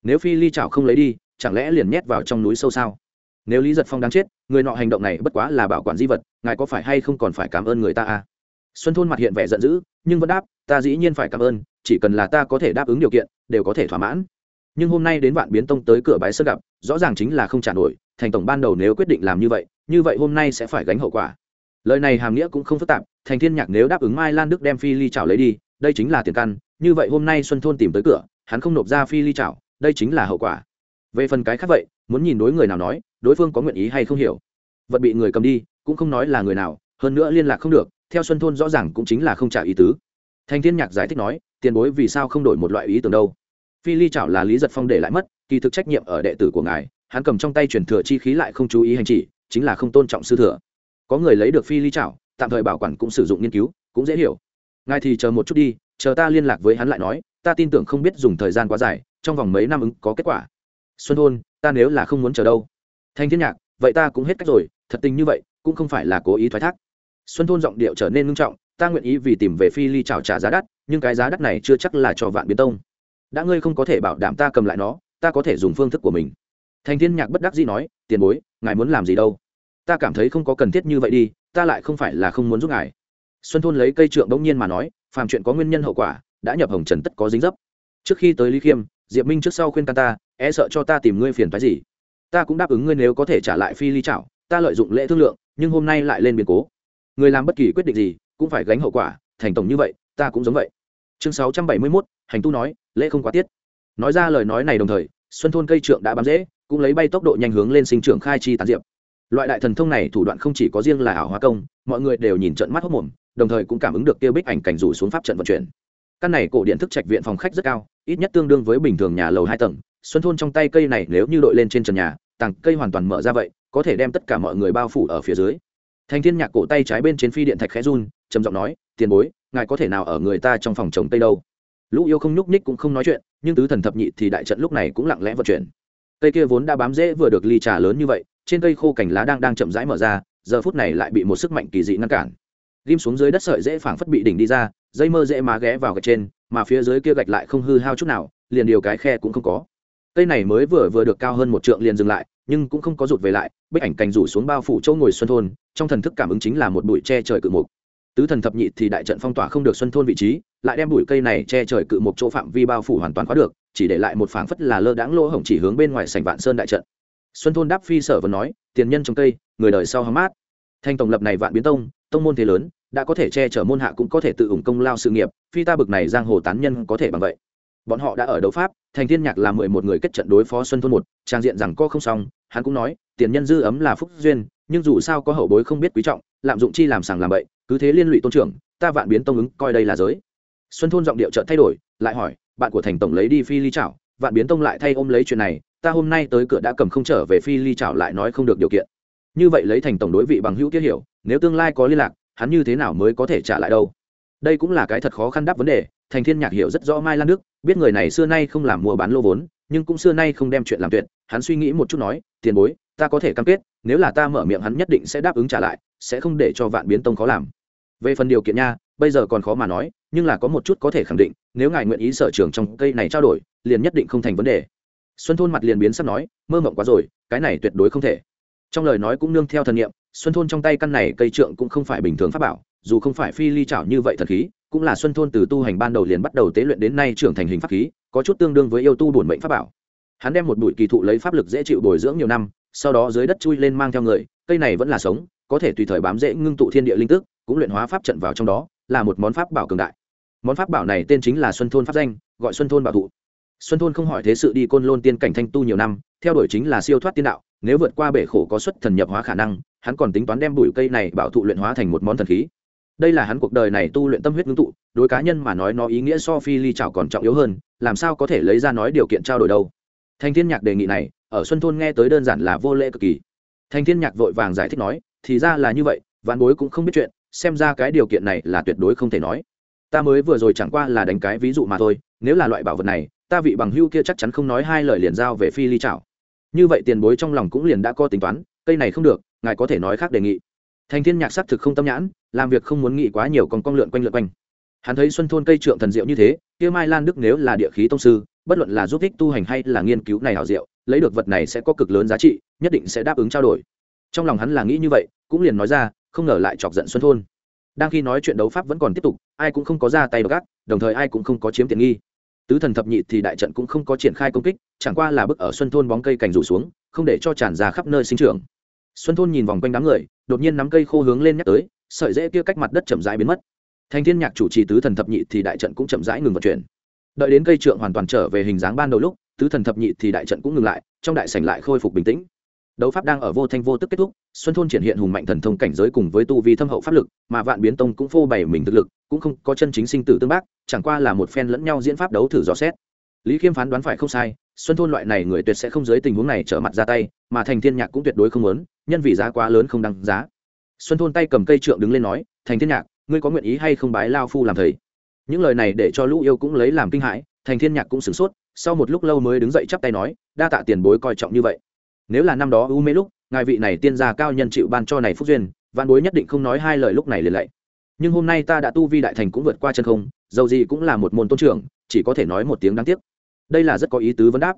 Nếu phi ly chảo không lấy đi, chẳng lẽ liền nhét vào trong núi sâu sao? Nếu lý giật phong đang chết, người nọ hành động này bất quá là bảo quản di vật, ngài có phải hay không còn phải cảm ơn người ta à? Xuân thôn mặt hiện vẻ giận dữ, nhưng vẫn đáp, ta dĩ nhiên phải cảm ơn, chỉ cần là ta có thể đáp ứng điều kiện, đều có thể thỏa mãn nhưng hôm nay đến vạn biến tông tới cửa bái sơ gặp, rõ ràng chính là không trả nổi, thành tổng ban đầu nếu quyết định làm như vậy như vậy hôm nay sẽ phải gánh hậu quả. Lời này hàm nghĩa cũng không phức tạp, thành thiên nhạc nếu đáp ứng mai lan đức đem phi ly chảo lấy đi, đây chính là tiền căn, như vậy hôm nay xuân thôn tìm tới cửa, hắn không nộp ra phi ly chảo, đây chính là hậu quả. Về phần cái khác vậy, muốn nhìn đối người nào nói, đối phương có nguyện ý hay không hiểu. Vật bị người cầm đi, cũng không nói là người nào, hơn nữa liên lạc không được, theo xuân thôn rõ ràng cũng chính là không trả ý tứ. Thành thiên nhạc giải thích nói, tiền bối vì sao không đổi một loại ý tưởng đâu? Phi ly chảo là lý giật phong để lại mất, kỳ thực trách nhiệm ở đệ tử của ngài, hắn cầm trong tay truyền thừa chi khí lại không chú ý hành chỉ, chính là không tôn trọng sư thừa. Có người lấy được phi ly chảo, tạm thời bảo quản cũng sử dụng nghiên cứu, cũng dễ hiểu. Ngài thì chờ một chút đi, chờ ta liên lạc với hắn lại nói, ta tin tưởng không biết dùng thời gian quá dài, trong vòng mấy năm ứng có kết quả. Xuân hôn, ta nếu là không muốn chờ đâu. Thanh thiên nhạc, vậy ta cũng hết cách rồi, thật tình như vậy, cũng không phải là cố ý thoái thác. Xuân thôn giọng điệu trở nên ngưng trọng, ta nguyện ý vì tìm về phi ly trào trả giá đắt, nhưng cái giá đắt này chưa chắc là cho vạn biến tông đã ngươi không có thể bảo đảm ta cầm lại nó ta có thể dùng phương thức của mình. Thành thiên nhạc bất đắc dĩ nói tiền bối ngài muốn làm gì đâu? Ta cảm thấy không có cần thiết như vậy đi ta lại không phải là không muốn giúp ngài. Xuân thôn lấy cây trượng bỗng nhiên mà nói phàm chuyện có nguyên nhân hậu quả đã nhập hồng trần tất có dính dấp. Trước khi tới lý khiêm diệp minh trước sau khuyên can ta e sợ cho ta tìm ngươi phiền phái gì. Ta cũng đáp ứng ngươi nếu có thể trả lại phi ly chảo, ta lợi dụng lễ thương lượng nhưng hôm nay lại lên biến cố. Người làm bất kỳ quyết định gì cũng phải gánh hậu quả thành tổng như vậy ta cũng giống vậy chương sáu trăm bảy mươi 671, hành tu nói lễ không quá tiết. Nói ra lời nói này đồng thời xuân thôn cây trượng đã bám dễ cũng lấy bay tốc độ nhanh hướng lên sinh trưởng khai chi tán diệp. Loại đại thần thông này thủ đoạn không chỉ có riêng là ảo hóa công mọi người đều nhìn trận mắt hốc mồm đồng thời cũng cảm ứng được tiêu bích ảnh cảnh rủ xuống pháp trận vận chuyển. Căn này cổ điện thức trạch viện phòng khách rất cao ít nhất tương đương với bình thường nhà lầu hai tầng. Xuân thôn trong tay cây này nếu như đội lên trên trần nhà tàng cây hoàn toàn mở ra vậy có thể đem tất cả mọi người bao phủ ở phía dưới. Thành thiên nhạc cổ tay trái bên trên phi điện thạch khẽ run trầm giọng nói tiền bối ngài có thể nào ở người ta trong phòng trồng tây đâu? Lũ yêu không nhúc ních cũng không nói chuyện, nhưng tứ thần thập nhị thì đại trận lúc này cũng lặng lẽ vận chuyển. Cây kia vốn đã bám rễ vừa được ly trà lớn như vậy, trên cây khô cành lá đang đang chậm rãi mở ra, giờ phút này lại bị một sức mạnh kỳ dị ngăn cản. Ghim xuống dưới đất sợi dễ phảng phất bị đỉnh đi ra, dây mơ dễ má ghé vào gạch trên, mà phía dưới kia gạch lại không hư hao chút nào, liền điều cái khe cũng không có. Cây này mới vừa vừa được cao hơn một trượng liền dừng lại, nhưng cũng không có rụt về lại bức ảnh cành rủ xuống bao phủ châu ngồi xuân thôn, trong thần thức cảm ứng chính là một bụi tre trời cự mục tứ thần thập nhị thì đại trận phong tỏa không được xuân thôn vị trí, lại đem bụi cây này che trời cự một chỗ phạm vi bao phủ hoàn toàn khóa được, chỉ để lại một phảng phất là lơ đãng lỗ hổng chỉ hướng bên ngoài sảnh vạn sơn đại trận. Xuân thôn đáp phi sở vừa nói, tiền nhân trồng cây, người đời sau hóng mát. Thanh tổng lập này vạn biến tông tông môn thế lớn, đã có thể che chở môn hạ cũng có thể tự ủng công lao sự nghiệp, phi ta bực này giang hồ tán nhân có thể bằng vậy. Bọn họ đã ở đấu pháp, thành thiên nhạc là mười một người kết trận đối phó xuân thôn một, trang diện rằng co không xong, hắn cũng nói, tiền nhân dư ấm là phúc duyên, nhưng dù sao có hậu bối không biết quý trọng, lạm dụng chi làm sàng làm bậy cứ thế liên lụy tôn trưởng, ta vạn biến tông ứng, coi đây là giới. Xuân thôn giọng điệu trợ thay đổi, lại hỏi, bạn của thành tổng lấy đi phi ly chảo, vạn biến tông lại thay ôm lấy chuyện này, ta hôm nay tới cửa đã cầm không trở về phi ly chảo lại nói không được điều kiện. Như vậy lấy thành tổng đối vị bằng hữu kiết hiểu, nếu tương lai có liên lạc, hắn như thế nào mới có thể trả lại đâu? Đây cũng là cái thật khó khăn đáp vấn đề, thành thiên nhạc hiểu rất rõ mai lan đức, biết người này xưa nay không làm mua bán lô vốn nhưng cũng xưa nay không đem chuyện làm tuyệt, hắn suy nghĩ một chút nói, tiền bối, ta có thể cam kết, nếu là ta mở miệng hắn nhất định sẽ đáp ứng trả lại, sẽ không để cho vạn biến tông khó làm. Về phần điều kiện nha, bây giờ còn khó mà nói, nhưng là có một chút có thể khẳng định, nếu ngài nguyện ý sở trường trong cây này trao đổi, liền nhất định không thành vấn đề. Xuân thôn mặt liền biến sắp nói, mơ mộng quá rồi, cái này tuyệt đối không thể. Trong lời nói cũng nương theo thần nghiệm xuân thôn trong tay căn này cây trượng cũng không phải bình thường pháp bảo, dù không phải phi ly trảo như vậy thật khí cũng là xuân thôn từ tu hành ban đầu liền bắt đầu tế luyện đến nay trưởng thành hình pháp khí, có chút tương đương với yêu tu bổn mệnh pháp bảo. Hắn đem một bụi kỳ thụ lấy pháp lực dễ chịu bồi dưỡng nhiều năm, sau đó dưới đất chui lên mang theo người, cây này vẫn là sống, có thể tùy thời bám dễ ngưng tụ thiên địa linh tức, cũng luyện hóa pháp trận vào trong đó, là một món pháp bảo cường đại. Món pháp bảo này tên chính là xuân thôn pháp danh, gọi xuân thôn bảo thụ. Xuân thôn không hỏi thế sự đi côn lôn tiên cảnh thanh tu nhiều năm, theo đuổi chính là siêu thoát tiên đạo, nếu vượt qua bể khổ có xuất thần nhập hóa khả năng, hắn còn tính toán đem bụi cây này bảo thụ luyện hóa thành một món thần khí đây là hắn cuộc đời này tu luyện tâm huyết ngưng tụ, đối cá nhân mà nói nó ý nghĩa so phi ly trào còn trọng yếu hơn, làm sao có thể lấy ra nói điều kiện trao đổi đâu. Thanh thiên nhạc đề nghị này, ở xuân thôn nghe tới đơn giản là vô lễ cực kỳ. Thanh thiên nhạc vội vàng giải thích nói, thì ra là như vậy, vạn bối cũng không biết chuyện, xem ra cái điều kiện này là tuyệt đối không thể nói. Ta mới vừa rồi chẳng qua là đánh cái ví dụ mà thôi, nếu là loại bảo vật này, ta vị bằng hưu kia chắc chắn không nói hai lời liền giao về phi ly trào như vậy tiền bối trong lòng cũng liền đã có tính toán, cây này không được, ngài có thể nói khác đề nghị thành thiên nhạc xác thực không tâm nhãn, làm việc không muốn nghĩ quá nhiều còn con lượn quanh lượn quanh. Hắn thấy xuân thôn cây trượng thần diệu như thế, kia mai lan đức nếu là địa khí tông sư, bất luận là giúp ích tu hành hay là nghiên cứu này hảo diệu, lấy được vật này sẽ có cực lớn giá trị, nhất định sẽ đáp ứng trao đổi. Trong lòng hắn là nghĩ như vậy, cũng liền nói ra, không ngờ lại chọc giận xuân thôn. Đang khi nói chuyện đấu pháp vẫn còn tiếp tục, ai cũng không có ra tay gác đồng thời ai cũng không có chiếm tiện nghi. Tứ thần thập nhị thì đại trận cũng không có triển khai công kích, chẳng qua là bức ở xuân thôn bóng cây cành rủ xuống, không để cho tràn ra khắp nơi sinh trưởng. Xuân thôn nhìn vòng quanh đám người đột nhiên nắm cây khô hướng lên nhắc tới, sợi dễ kia cách mặt đất chậm rãi biến mất. Thành thiên nhạc chủ trì tứ thần thập nhị thì đại trận cũng chậm rãi ngừng vận chuyển. Đợi đến cây trượng hoàn toàn trở về hình dáng ban đầu lúc, tứ thần thập nhị thì đại trận cũng ngừng lại, trong đại sảnh lại khôi phục bình tĩnh. Đấu pháp đang ở vô thanh vô tức kết thúc, xuân thôn triển hiện hùng mạnh thần thông cảnh giới cùng với tu vi thâm hậu pháp lực, mà vạn biến tông cũng phô bày mình thực lực, cũng không có chân chính sinh tử tương bác, chẳng qua là một phen lẫn nhau diễn pháp đấu thử dò xét. Lý khiêm phán đoán phải không sai xuân thôn loại này người tuyệt sẽ không dưới tình huống này trở mặt ra tay, mà thành thiên nhạc cũng tuyệt đối không muốn, nhân vì giá quá lớn không đăng giá. Xuân thôn tay cầm cây trượng đứng lên nói, thành thiên nhạc, ngươi có nguyện ý hay không bái lao phu làm thầy? Những lời này để cho lũ yêu cũng lấy làm kinh hãi, thành thiên nhạc cũng sửng sốt, sau một lúc lâu mới đứng dậy chắp tay nói, đa tạ tiền bối coi trọng như vậy. Nếu là năm đó u mê lúc, ngài vị này tiên gia cao nhân chịu ban cho này phúc duyên văn bối nhất định không nói hai lời lúc này liền lạy. Nhưng hôm nay ta đã tu vi đại thành cũng vượt qua chân không, dầu gì cũng là một môn tôn trưởng, chỉ có thể nói một tiếng đáng tiếc đây là rất có ý tứ vấn đáp.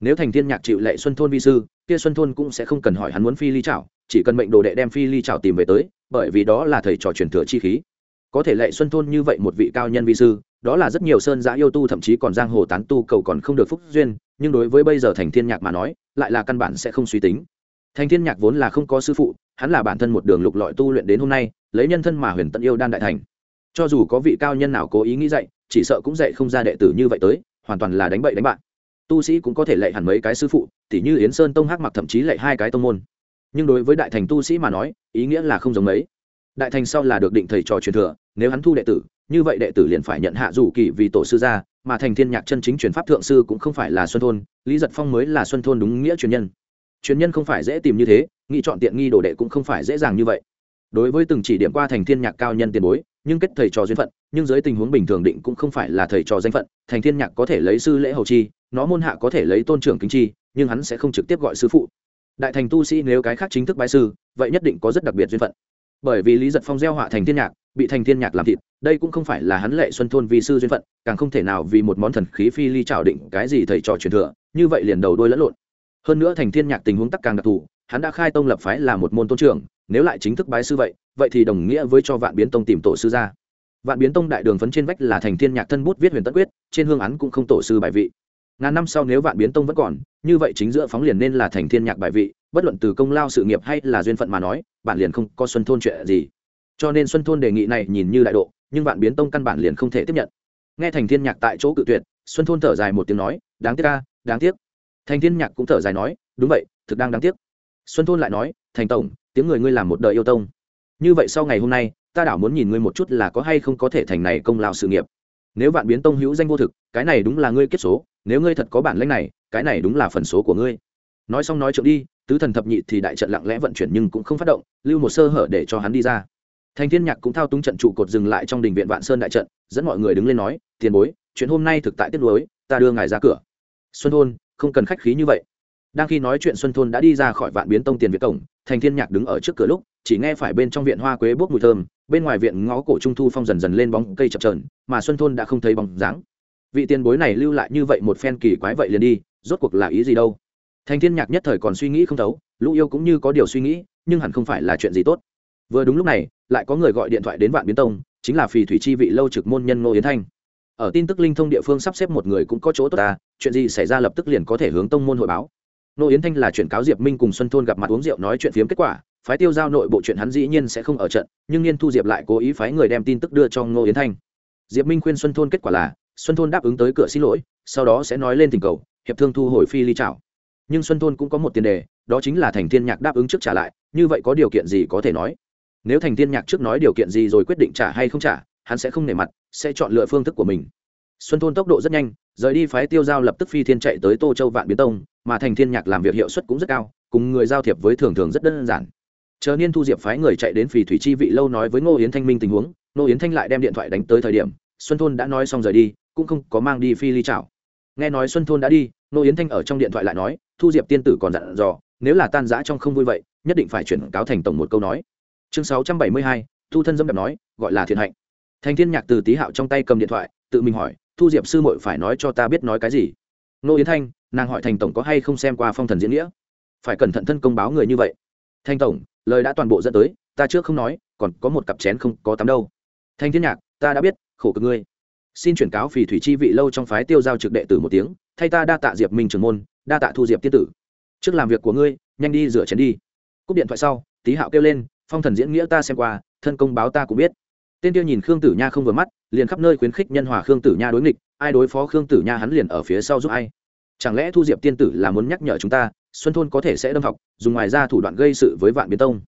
Nếu thành thiên nhạc chịu lệ xuân thôn vi sư, kia xuân thôn cũng sẽ không cần hỏi hắn muốn phi ly chảo, chỉ cần mệnh đồ đệ đem phi ly chảo tìm về tới, bởi vì đó là thầy trò truyền thừa chi khí. Có thể lệ xuân thôn như vậy một vị cao nhân vi sư, đó là rất nhiều sơn giã yêu tu thậm chí còn giang hồ tán tu cầu còn không được phúc duyên, nhưng đối với bây giờ thành thiên nhạc mà nói, lại là căn bản sẽ không suy tính. Thành thiên nhạc vốn là không có sư phụ, hắn là bản thân một đường lục lọi tu luyện đến hôm nay, lấy nhân thân mà huyền tận yêu đan đại thành. Cho dù có vị cao nhân nào cố ý nghĩ dạy chỉ sợ cũng dạy không ra đệ tử như vậy tới hoàn toàn là đánh bậy đánh bạn. Tu sĩ cũng có thể lệ hẳn mấy cái sư phụ, tỉ như yến sơn tông hắc mặc thậm chí lệ hai cái tông môn. Nhưng đối với đại thành tu sĩ mà nói, ý nghĩa là không giống mấy. Đại thành sau là được định thầy trò truyền thừa, nếu hắn thu đệ tử, như vậy đệ tử liền phải nhận hạ dù kỳ vì tổ sư gia, mà thành thiên nhạc chân chính truyền pháp thượng sư cũng không phải là xuân thôn, lý giật phong mới là xuân thôn đúng nghĩa truyền nhân. Truyền nhân không phải dễ tìm như thế nghĩ chọn tiện nghi đồ đệ cũng không phải dễ dàng như vậy. Đối với từng chỉ điểm qua thành thiên nhạc cao nhân tiền bối, nhưng kết thầy trò duyên phận nhưng dưới tình huống bình thường định cũng không phải là thầy trò danh phận, thành thiên nhạc có thể lấy sư lễ hầu chi, nó môn hạ có thể lấy tôn trưởng kính chi, nhưng hắn sẽ không trực tiếp gọi sư phụ. Đại thành tu sĩ nếu cái khác chính thức bái sư, vậy nhất định có rất đặc biệt duyên phận. Bởi vì lý giật phong gieo họa thành thiên nhạc, bị thành thiên nhạc làm thịt, đây cũng không phải là hắn lệ xuân thôn vì sư duyên phận, càng không thể nào vì một món thần khí phi ly trào định cái gì thầy trò truyền thừa, như vậy liền đầu đôi lẫn lộn. Hơn nữa thành thiên nhạc tình huống tắc càng đặc thù, hắn đã khai tông lập phái là một môn tôn trưởng, nếu lại chính thức bái sư vậy vậy thì đồng nghĩa với cho vạn biến tông tìm tổ sư ra vạn biến tông đại đường phấn trên vách là thành thiên nhạc thân bút viết huyền tất quyết, trên hương án cũng không tổ sư bài vị. Ngàn năm sau nếu vạn biến tông vẫn còn, như vậy chính giữa phóng liền nên là thành thiên nhạc bài vị, bất luận từ công lao sự nghiệp hay là duyên phận mà nói bạn liền không có xuân thôn chuyện gì. Cho nên xuân thôn đề nghị này nhìn như đại độ, nhưng vạn biến tông căn bản liền không thể tiếp nhận. Nghe thành thiên nhạc tại chỗ cự tuyệt, xuân thôn thở dài một tiếng nói, đáng tiếc ca đáng tiếc. Thành thiên nhạc cũng thở dài nói, đúng vậy, thực đang đáng tiếc. Xuân thôn lại nói, thành tổng, tiếng người ngươi làm một đời yêu tông. Như vậy sau ngày hôm nay ta đảo muốn nhìn ngươi một chút là có hay không có thể thành này công lao sự nghiệp. Nếu vạn biến tông hữu danh vô thực, cái này đúng là ngươi kết số, nếu ngươi thật có bản lãnh này, cái này đúng là phần số của ngươi. Nói xong nói trượng đi, tứ thần thập nhị thì đại trận lặng lẽ vận chuyển nhưng cũng không phát động, lưu một sơ hở để cho hắn đi ra. Thành thiên nhạc cũng thao túng trận trụ cột dừng lại trong đình viện vạn sơn đại trận, dẫn mọi người đứng lên nói, tiền bối, chuyện hôm nay thực tại tiết lối ta đưa ngài ra cửa. Xuân thôn không cần khách khí như vậy. Đang khi nói chuyện xuân thôn đã đi ra khỏi vạn biến tông tiền việt cổng thành thiên nhạc đứng ở trước cửa lúc, chỉ nghe phải bên trong viện hoa quế bốc mùi thơm bên ngoài viện ngõ cổ trung thu phong dần dần lên bóng cây chập trờn mà xuân thôn đã không thấy bóng dáng. Vị tiền bối này lưu lại như vậy một phen kỳ quái vậy liền đi, rốt cuộc là ý gì đâu? Thành thiên nhạc nhất thời còn suy nghĩ không thấu, lũ yêu cũng như có điều suy nghĩ, nhưng hẳn không phải là chuyện gì tốt. Vừa đúng lúc này, lại có người gọi điện thoại đến vạn biến tông, chính là phì thủy chi vị lâu trực môn nhân ngô yến thanh. Ở tin tức linh thông địa phương sắp xếp một người cũng có chỗ tốt ta, chuyện gì xảy ra lập tức liền có thể hướng tông môn hội báo. Nô yến thanh là chuyển cáo diệp minh cùng xuân thôn gặp mặt uống rượu nói chuyện phiếm kết quả phái tiêu giao nội bộ chuyện hắn dĩ nhiên sẽ không ở trận, nhưng niên thu diệp lại cố ý phái người đem tin tức đưa cho ngô yến thanh. Diệp minh khuyên xuân thôn kết quả là, xuân thôn đáp ứng tới cửa xin lỗi, sau đó sẽ nói lên tình cầu, hiệp thương thu hồi phi ly trảo nhưng xuân thôn cũng có một tiền đề, đó chính là thành thiên nhạc đáp ứng trước trả lại, như vậy có điều kiện gì có thể nói? Nếu thành thiên nhạc trước nói điều kiện gì rồi quyết định trả hay không trả, hắn sẽ không nể mặt, sẽ chọn lựa phương thức của mình. Xuân thôn tốc độ rất nhanh, rời đi phái tiêu giao lập tức phi thiên chạy tới tô châu vạn biến tông, mà thành thiên nhạc làm việc hiệu suất cũng rất cao, cùng người giao thiệp với thường thường rất đơn giản chờ niên thu diệp phái người chạy đến phì thủy chi vị lâu nói với ngô yến thanh minh tình huống, ngô yến thanh lại đem điện thoại đánh tới thời điểm, xuân thôn đã nói xong rời đi, cũng không có mang đi phi ly chảo. Nghe nói xuân thôn đã đi, ngô yến thanh ở trong điện thoại lại nói, thu diệp tiên tử còn dặn dò, nếu là tan rã trong không vui vậy, nhất định phải chuyển cáo thành tổng một câu nói. Chương sáu trăm bảy mươi hai, thu thân dâm đẹp nói, gọi là thiện hạnh. Thành thiên nhạc từ tý hạo trong tay cầm điện thoại, tự mình hỏi, thu diệp sư muội phải nói cho ta biết nói cái gì? Nô yến thanh, nàng hỏi thành tổng có hay không xem qua phong thần diễn nghĩa? Phải cẩn thận thân công báo người như vậy. Thanh tổng lời đã toàn bộ dẫn tới, ta trước không nói, còn có một cặp chén không có tắm đâu. Thanh thiên nhạc, ta đã biết, khổ cực ngươi. Xin chuyển cáo phì thủy chi vị lâu trong phái tiêu giao trực đệ tử một tiếng, thay ta đa tạ diệp minh trường môn, đa tạ thu diệp tiên tử. Trước làm việc của ngươi, nhanh đi rửa chén đi. Cúp điện thoại sau, tý hạo kêu lên, phong thần diễn nghĩa ta xem qua, thân công báo ta cũng biết. Tên tiêu nhìn khương tử nha không vừa mắt, liền khắp nơi khuyến khích nhân hòa khương tử nha đối nghịch, ai đối phó khương tử nha hắn liền ở phía sau giúp ai. Chẳng lẽ thu diệp tiên tử là muốn nhắc nhở chúng ta xuân thôn có thể sẽ đâm học, dùng ngoài ra thủ đoạn gây sự với vạn biến tông.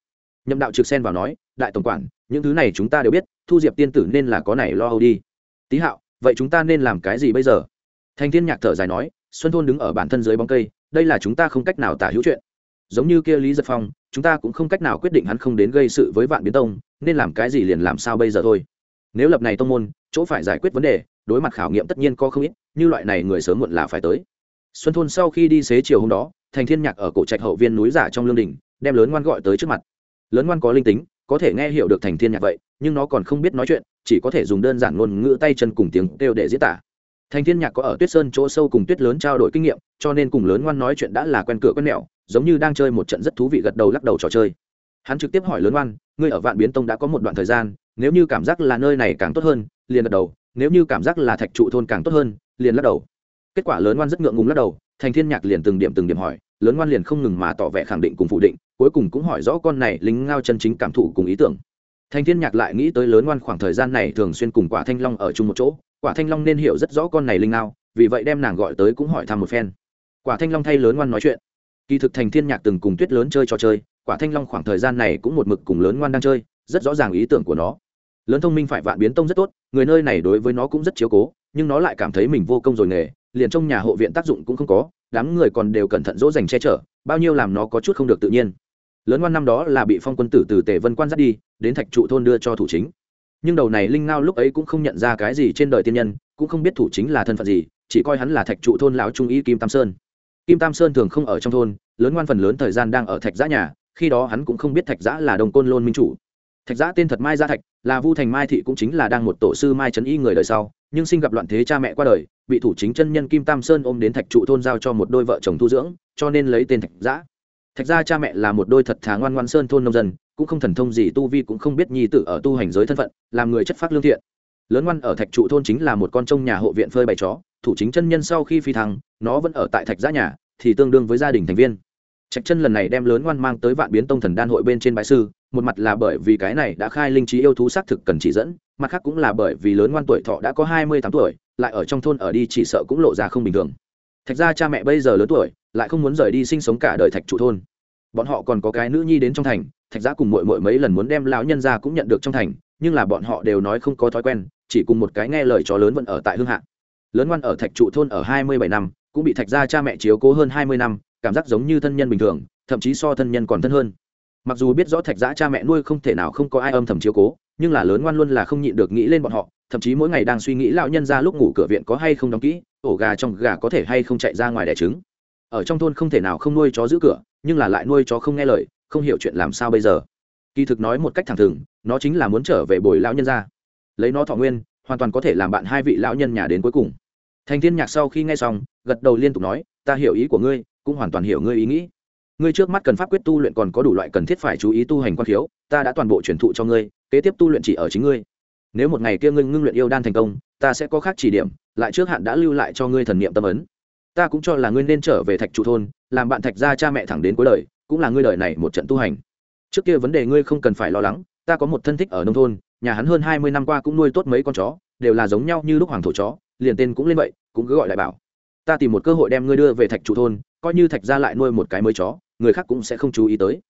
Nhậm đạo trực xen vào nói, đại tổng quản, những thứ này chúng ta đều biết, thu diệp tiên tử nên là có này lo âu đi. Tý hạo, vậy chúng ta nên làm cái gì bây giờ? Thành thiên nhạc thở dài nói, xuân thôn đứng ở bản thân dưới bóng cây, đây là chúng ta không cách nào tả hữu chuyện. Giống như kia lý giật phong, chúng ta cũng không cách nào quyết định hắn không đến gây sự với vạn biến tông, nên làm cái gì liền làm sao bây giờ thôi. Nếu lập này tông môn, chỗ phải giải quyết vấn đề, đối mặt khảo nghiệm tất nhiên có không ít, như loại này người sớm muộn là phải tới. Xuân thôn sau khi đi xế chiều hôm đó thành thiên nhạc ở cổ trạch hậu viên núi giả trong lương đình, đem lớn ngoan gọi tới trước mặt. Lớn ngoan có linh tính, có thể nghe hiểu được thành thiên nhạc vậy, nhưng nó còn không biết nói chuyện, chỉ có thể dùng đơn giản ngôn ngữ tay chân cùng tiếng kêu để diễn tả. Thành thiên nhạc có ở tuyết sơn chỗ sâu cùng tuyết lớn trao đổi kinh nghiệm, cho nên cùng lớn ngoan nói chuyện đã là quen cửa quen mẹo, giống như đang chơi một trận rất thú vị gật đầu lắc đầu trò chơi. Hắn trực tiếp hỏi lớn ngoan, ngươi ở vạn biến tông đã có một đoạn thời gian, nếu như cảm giác là nơi này càng tốt hơn, liền gật đầu, nếu như cảm giác là thạch trụ thôn càng tốt hơn, liền lắc đầu kết quả lớn ngoan rất ngượng ngùng lắc đầu, thành thiên nhạc liền từng điểm từng điểm hỏi, lớn ngoan liền không ngừng mà tỏ vẻ khẳng định cùng phủ định, cuối cùng cũng hỏi rõ con này lính ngao chân chính cảm thụ cùng ý tưởng. Thành thiên nhạc lại nghĩ tới lớn ngoan khoảng thời gian này thường xuyên cùng quả thanh long ở chung một chỗ, quả thanh long nên hiểu rất rõ con này linh ngao, vì vậy đem nàng gọi tới cũng hỏi thăm một phen. Quả thanh long thay lớn ngoan nói chuyện. Kỳ thực thành thiên nhạc từng cùng tuyết lớn chơi trò chơi, quả thanh long khoảng thời gian này cũng một mực cùng lớn ngoan đang chơi, rất rõ ràng ý tưởng của nó. Lớn thông minh phải vạn biến tông rất tốt, người nơi này đối với nó cũng rất chiếu cố, nhưng nó lại cảm thấy mình vô công rồi nghề liền trong nhà hộ viện tác dụng cũng không có, đám người còn đều cẩn thận dỗ dành che chở, bao nhiêu làm nó có chút không được tự nhiên. Lớn ngoan năm đó là bị phong quân tử từ tề vân quan dắt đi, đến thạch trụ thôn đưa cho thủ chính. Nhưng đầu này linh ngao lúc ấy cũng không nhận ra cái gì trên đời tiên nhân, cũng không biết thủ chính là thân phận gì, chỉ coi hắn là thạch trụ thôn lão trung y kim tam sơn. Kim tam sơn thường không ở trong thôn, lớn ngoan phần lớn thời gian đang ở thạch giã nhà, khi đó hắn cũng không biết thạch giã là đồng côn lôn minh chủ. Thạch giã tên thật mai gia thạch, là vu thành mai thị cũng chính là đang một tổ sư mai trấn y người đời sau nhưng sinh gặp loạn thế cha mẹ qua đời, bị thủ chính chân nhân kim tam sơn ôm đến thạch trụ thôn giao cho một đôi vợ chồng thu dưỡng, cho nên lấy tên thạch giã. Thạch gia cha mẹ là một đôi thật thà ngoan ngoan sơn thôn nông dân, cũng không thần thông gì tu vi cũng không biết nhi tử ở tu hành giới thân phận, làm người chất phát lương thiện. Lớn ngoan ở thạch trụ thôn chính là một con trông nhà hộ viện phơi bày chó, thủ chính chân nhân sau khi phi thăng, nó vẫn ở tại thạch giã nhà, thì tương đương với gia đình thành viên. Trạch chân lần này đem lớn ngoan mang tới vạn biến tông thần đan hội bên trên bãi sư, một mặt là bởi vì cái này đã khai linh trí yêu thú xác thực cần chỉ dẫn mặt khác cũng là bởi vì lớn ngoan tuổi thọ đã có hai mươi tám tuổi, lại ở trong thôn ở đi chỉ sợ cũng lộ ra không bình thường. Thạch ra cha mẹ bây giờ lớn tuổi, lại không muốn rời đi sinh sống cả đời thạch trụ thôn. Bọn họ còn có cái nữ nhi đến trong thành, thạch giã cùng mội mội mấy lần muốn đem lão nhân ra cũng nhận được trong thành, nhưng là bọn họ đều nói không có thói quen, chỉ cùng một cái nghe lời chó lớn vẫn ở tại hương hạ. Lớn ngoan ở thạch trụ thôn ở hai mươi bảy năm, cũng bị thạch gia cha mẹ chiếu cố hơn hai mươi năm, cảm giác giống như thân nhân bình thường, thậm chí so thân nhân còn thân hơn. Mặc dù biết rõ thạch giã cha mẹ nuôi không thể nào không có ai âm thầm chiếu cố nhưng là lớn ngoan luôn là không nhịn được nghĩ lên bọn họ, thậm chí mỗi ngày đang suy nghĩ lão nhân ra lúc ngủ cửa viện có hay không đóng kỹ, ổ gà trong gà có thể hay không chạy ra ngoài đẻ trứng. Ở trong thôn không thể nào không nuôi chó giữ cửa, nhưng là lại nuôi chó không nghe lời, không hiểu chuyện làm sao bây giờ. Kỳ thực nói một cách thẳng thừng, nó chính là muốn trở về bồi lão nhân ra. Lấy nó thọ nguyên, hoàn toàn có thể làm bạn hai vị lão nhân nhà đến cuối cùng. Thành thiên nhạc sau khi nghe xong, gật đầu liên tục nói, ta hiểu ý của ngươi, cũng hoàn toàn hiểu ngươi ý nghĩ. Ngươi trước mắt cần pháp quyết tu luyện còn có đủ loại cần thiết phải chú ý tu hành quan khiếu, ta đã toàn bộ truyền thụ cho ngươi kế tiếp tu luyện chỉ ở chính ngươi. Nếu một ngày kia ngươi ngưng luyện yêu đan thành công, ta sẽ có khác chỉ điểm, lại trước hạn đã lưu lại cho ngươi thần niệm tâm ấn. Ta cũng cho là ngươi nên trở về thạch trụ thôn, làm bạn thạch gia cha mẹ thẳng đến cuối đời, cũng là ngươi đời này một trận tu hành. Trước kia vấn đề ngươi không cần phải lo lắng, ta có một thân thích ở nông thôn, nhà hắn hơn hai mươi năm qua cũng nuôi tốt mấy con chó, đều là giống nhau như lúc hoàng thổ chó, liền tên cũng lên vậy, cũng cứ gọi lại bảo. Ta tìm một cơ hội đem ngươi đưa về thạch trụ thôn, coi như thạch gia lại nuôi một cái mới chó, người khác cũng sẽ không chú ý tới.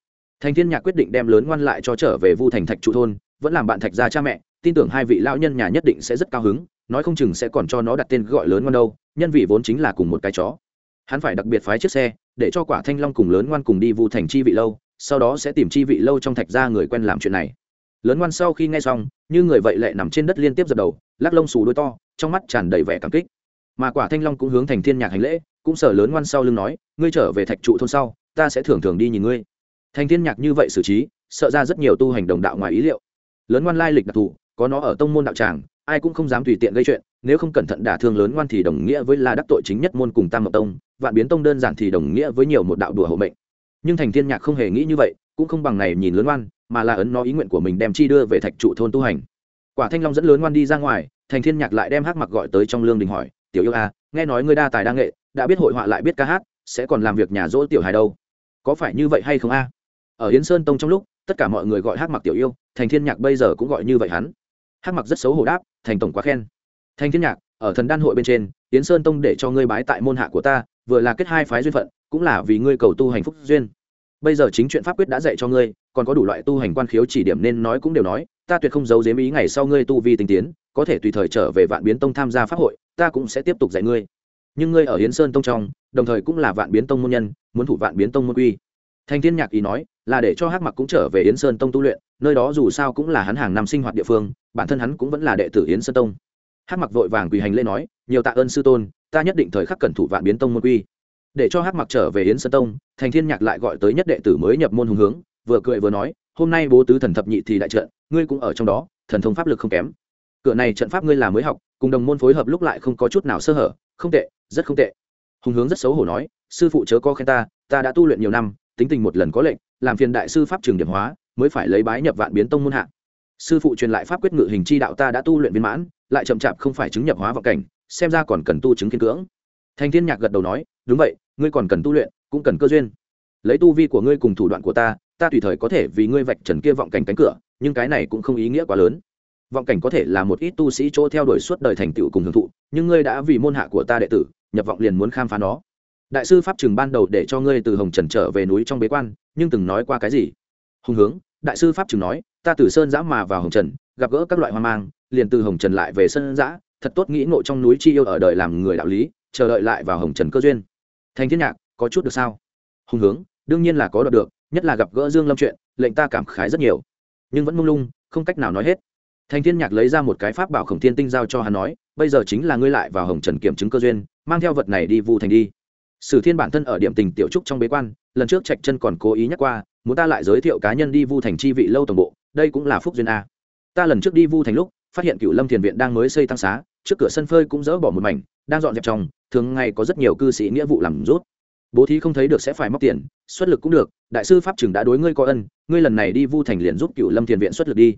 Thành thiên nhạc quyết định đem lớn ngoan lại cho trở về vu thành thạch trụ thôn vẫn làm bạn thạch gia cha mẹ, tin tưởng hai vị lão nhân nhà nhất định sẽ rất cao hứng, nói không chừng sẽ còn cho nó đặt tên gọi lớn ngoan đâu, nhân vị vốn chính là cùng một cái chó. Hắn phải đặc biệt phái chiếc xe, để cho quả thanh long cùng lớn ngoan cùng đi vu thành chi vị lâu, sau đó sẽ tìm chi vị lâu trong thạch gia người quen làm chuyện này. Lớn ngoan sau khi nghe xong, như người vậy lại nằm trên đất liên tiếp dập đầu, lắc lông xù đôi to, trong mắt tràn đầy vẻ cảm kích. Mà quả thanh long cũng hướng thành thiên nhạc hành lễ, cũng sở lớn ngoan sau lưng nói, ngươi trở về thạch trụ thôn sau, ta sẽ thường thường đi nhìn ngươi. Thành thiên nhạc như vậy xử trí, sợ ra rất nhiều tu hành đồng đạo ngoài ý liệu lớn ngoan lai lịch đặc thù có nó ở tông môn đạo tràng ai cũng không dám tùy tiện gây chuyện nếu không cẩn thận đả thương lớn ngoan thì đồng nghĩa với là đắc tội chính nhất môn cùng tam mộc tông vạn biến tông đơn giản thì đồng nghĩa với nhiều một đạo đùa hộ mệnh. Nhưng thành thiên nhạc không hề nghĩ như vậy cũng không bằng này nhìn lớn ngoan mà là ấn nó ý nguyện của mình đem chi đưa về thạch trụ thôn tu hành. Quả thanh long dẫn lớn ngoan đi ra ngoài thành thiên nhạc lại đem hắc mặc gọi tới trong lương đình hỏi tiểu yêu a à, nghe nói ngươi đa tài đa nghệ đã biết hội họa lại biết ca hát sẽ còn làm việc nhà dỗ tiểu hài đâu? Có phải như vậy hay không a? Ở yến sơn tông trong lúc tất cả mọi người gọi hắc mặc tiểu yêu thành thiên nhạc bây giờ cũng gọi như vậy hắn. Hắc mặc rất xấu hổ đáp, thành tổng quá khen. Thành thiên nhạc, ở thần đan hội bên trên, yến sơn tông để cho ngươi bái tại môn hạ của ta, vừa là kết hai phái duyên phận, cũng là vì ngươi cầu tu hành phúc duyên. Bây giờ chính chuyện pháp quyết đã dạy cho ngươi, còn có đủ loại tu hành quan khiếu chỉ điểm nên nói cũng đều nói, ta tuyệt không giấu giếm ý ngày sau ngươi tu vi tinh tiến, có thể tùy thời trở về vạn biến tông tham gia pháp hội, ta cũng sẽ tiếp tục dạy ngươi. Nhưng ngươi ở hiến sơn tông trong, đồng thời cũng là vạn biến tông môn nhân, muốn thủ vạn biến tông môn quy. Thành thiên nhạc ý nói là để cho hắc mặc cũng trở về yến sơn tông tu luyện, nơi đó dù sao cũng là hắn hàng năm sinh hoạt địa phương, bản thân hắn cũng vẫn là đệ tử yến sơn tông. Hắc mặc vội vàng quỳ hành lễ nói, nhiều tạ ơn sư tôn, ta nhất định thời khắc cẩn thủ vạn biến tông môn quy. Để cho hắc mặc trở về yến sơn tông, thành thiên nhạc lại gọi tới nhất đệ tử mới nhập môn hùng hướng, vừa cười vừa nói, hôm nay bố tứ thần thập nhị thì đại trận, ngươi cũng ở trong đó, thần thông pháp lực không kém. Cửa này trận pháp ngươi là mới học, cùng đồng môn phối hợp lúc lại không có chút nào sơ hở, không tệ, rất không tệ. Hùng hướng rất xấu hổ nói, sư phụ chớ có khen ta ta đã tu luyện nhiều năm, tính tình một lần có lệnh làm phiền đại sư pháp trường điểm hóa, mới phải lấy bái nhập vạn biến tông môn hạ. Sư phụ truyền lại pháp quyết ngự hình chi đạo ta đã tu luyện viên mãn, lại chậm chạp không phải chứng nhập hóa vào cảnh, xem ra còn cần tu chứng kiên cưỡng. Thanh thiên nhạc gật đầu nói, đúng vậy, ngươi còn cần tu luyện, cũng cần cơ duyên. Lấy tu vi của ngươi cùng thủ đoạn của ta ta tùy thời có thể vì ngươi vạch trần kia vọng cảnh cánh cửa, nhưng cái này cũng không ý nghĩa quá lớn. Vọng cảnh có thể là một ít tu sĩ chỗ theo đuổi suốt đời thành tựu cùng hưởng thụ, nhưng ngươi đã vì môn hạ của ta đệ tử, nhập vọng liền muốn khám phá nó đại sư pháp trừng ban đầu để cho ngươi từ hồng trần trở về núi trong bế quan, nhưng từng nói qua cái gì? Hùng hướng, đại sư pháp trừng nói, ta từ sơn giã mà vào hồng trần, gặp gỡ các loại hoang mang, liền từ hồng trần lại về sơn giã thật tốt nghĩ ngộ trong núi chi yêu ở đời làm người đạo lý, chờ đợi lại vào hồng trần cơ duyên. Thành thiên nhạc, có chút được sao? Hùng hướng, đương nhiên là có đoạt được, nhất là gặp gỡ dương lâm chuyện, lệnh ta cảm khái rất nhiều. Nhưng vẫn mông lung, không cách nào nói hết. Thành thiên nhạc lấy ra một cái pháp bảo khổng thiên tinh giao cho hắn nói, bây giờ chính là ngươi lại vào hồng trần kiểm chứng cơ duyên, mang theo vật này đi vu thành đi sử thiên bản thân ở điểm tình tiểu trúc trong bế quan, lần trước trạch chân còn cố ý nhắc qua, muốn ta lại giới thiệu cá nhân đi vu thành chi vị lâu tổng bộ, đây cũng là phúc duyên a. Ta lần trước đi vu thành lúc, phát hiện cựu lâm thiền viện đang mới xây tăng xá, trước cửa sân phơi cũng dỡ bỏ một mảnh, đang dọn dẹp trong thường ngày có rất nhiều cư sĩ nghĩa vụ làm rút. Bố thí không thấy được sẽ phải móc tiền, xuất lực cũng được, đại sư pháp trưởng đã đối ngươi có ân, ngươi lần này đi vu thành liền giúp cựu lâm thiền viện xuất lực đi.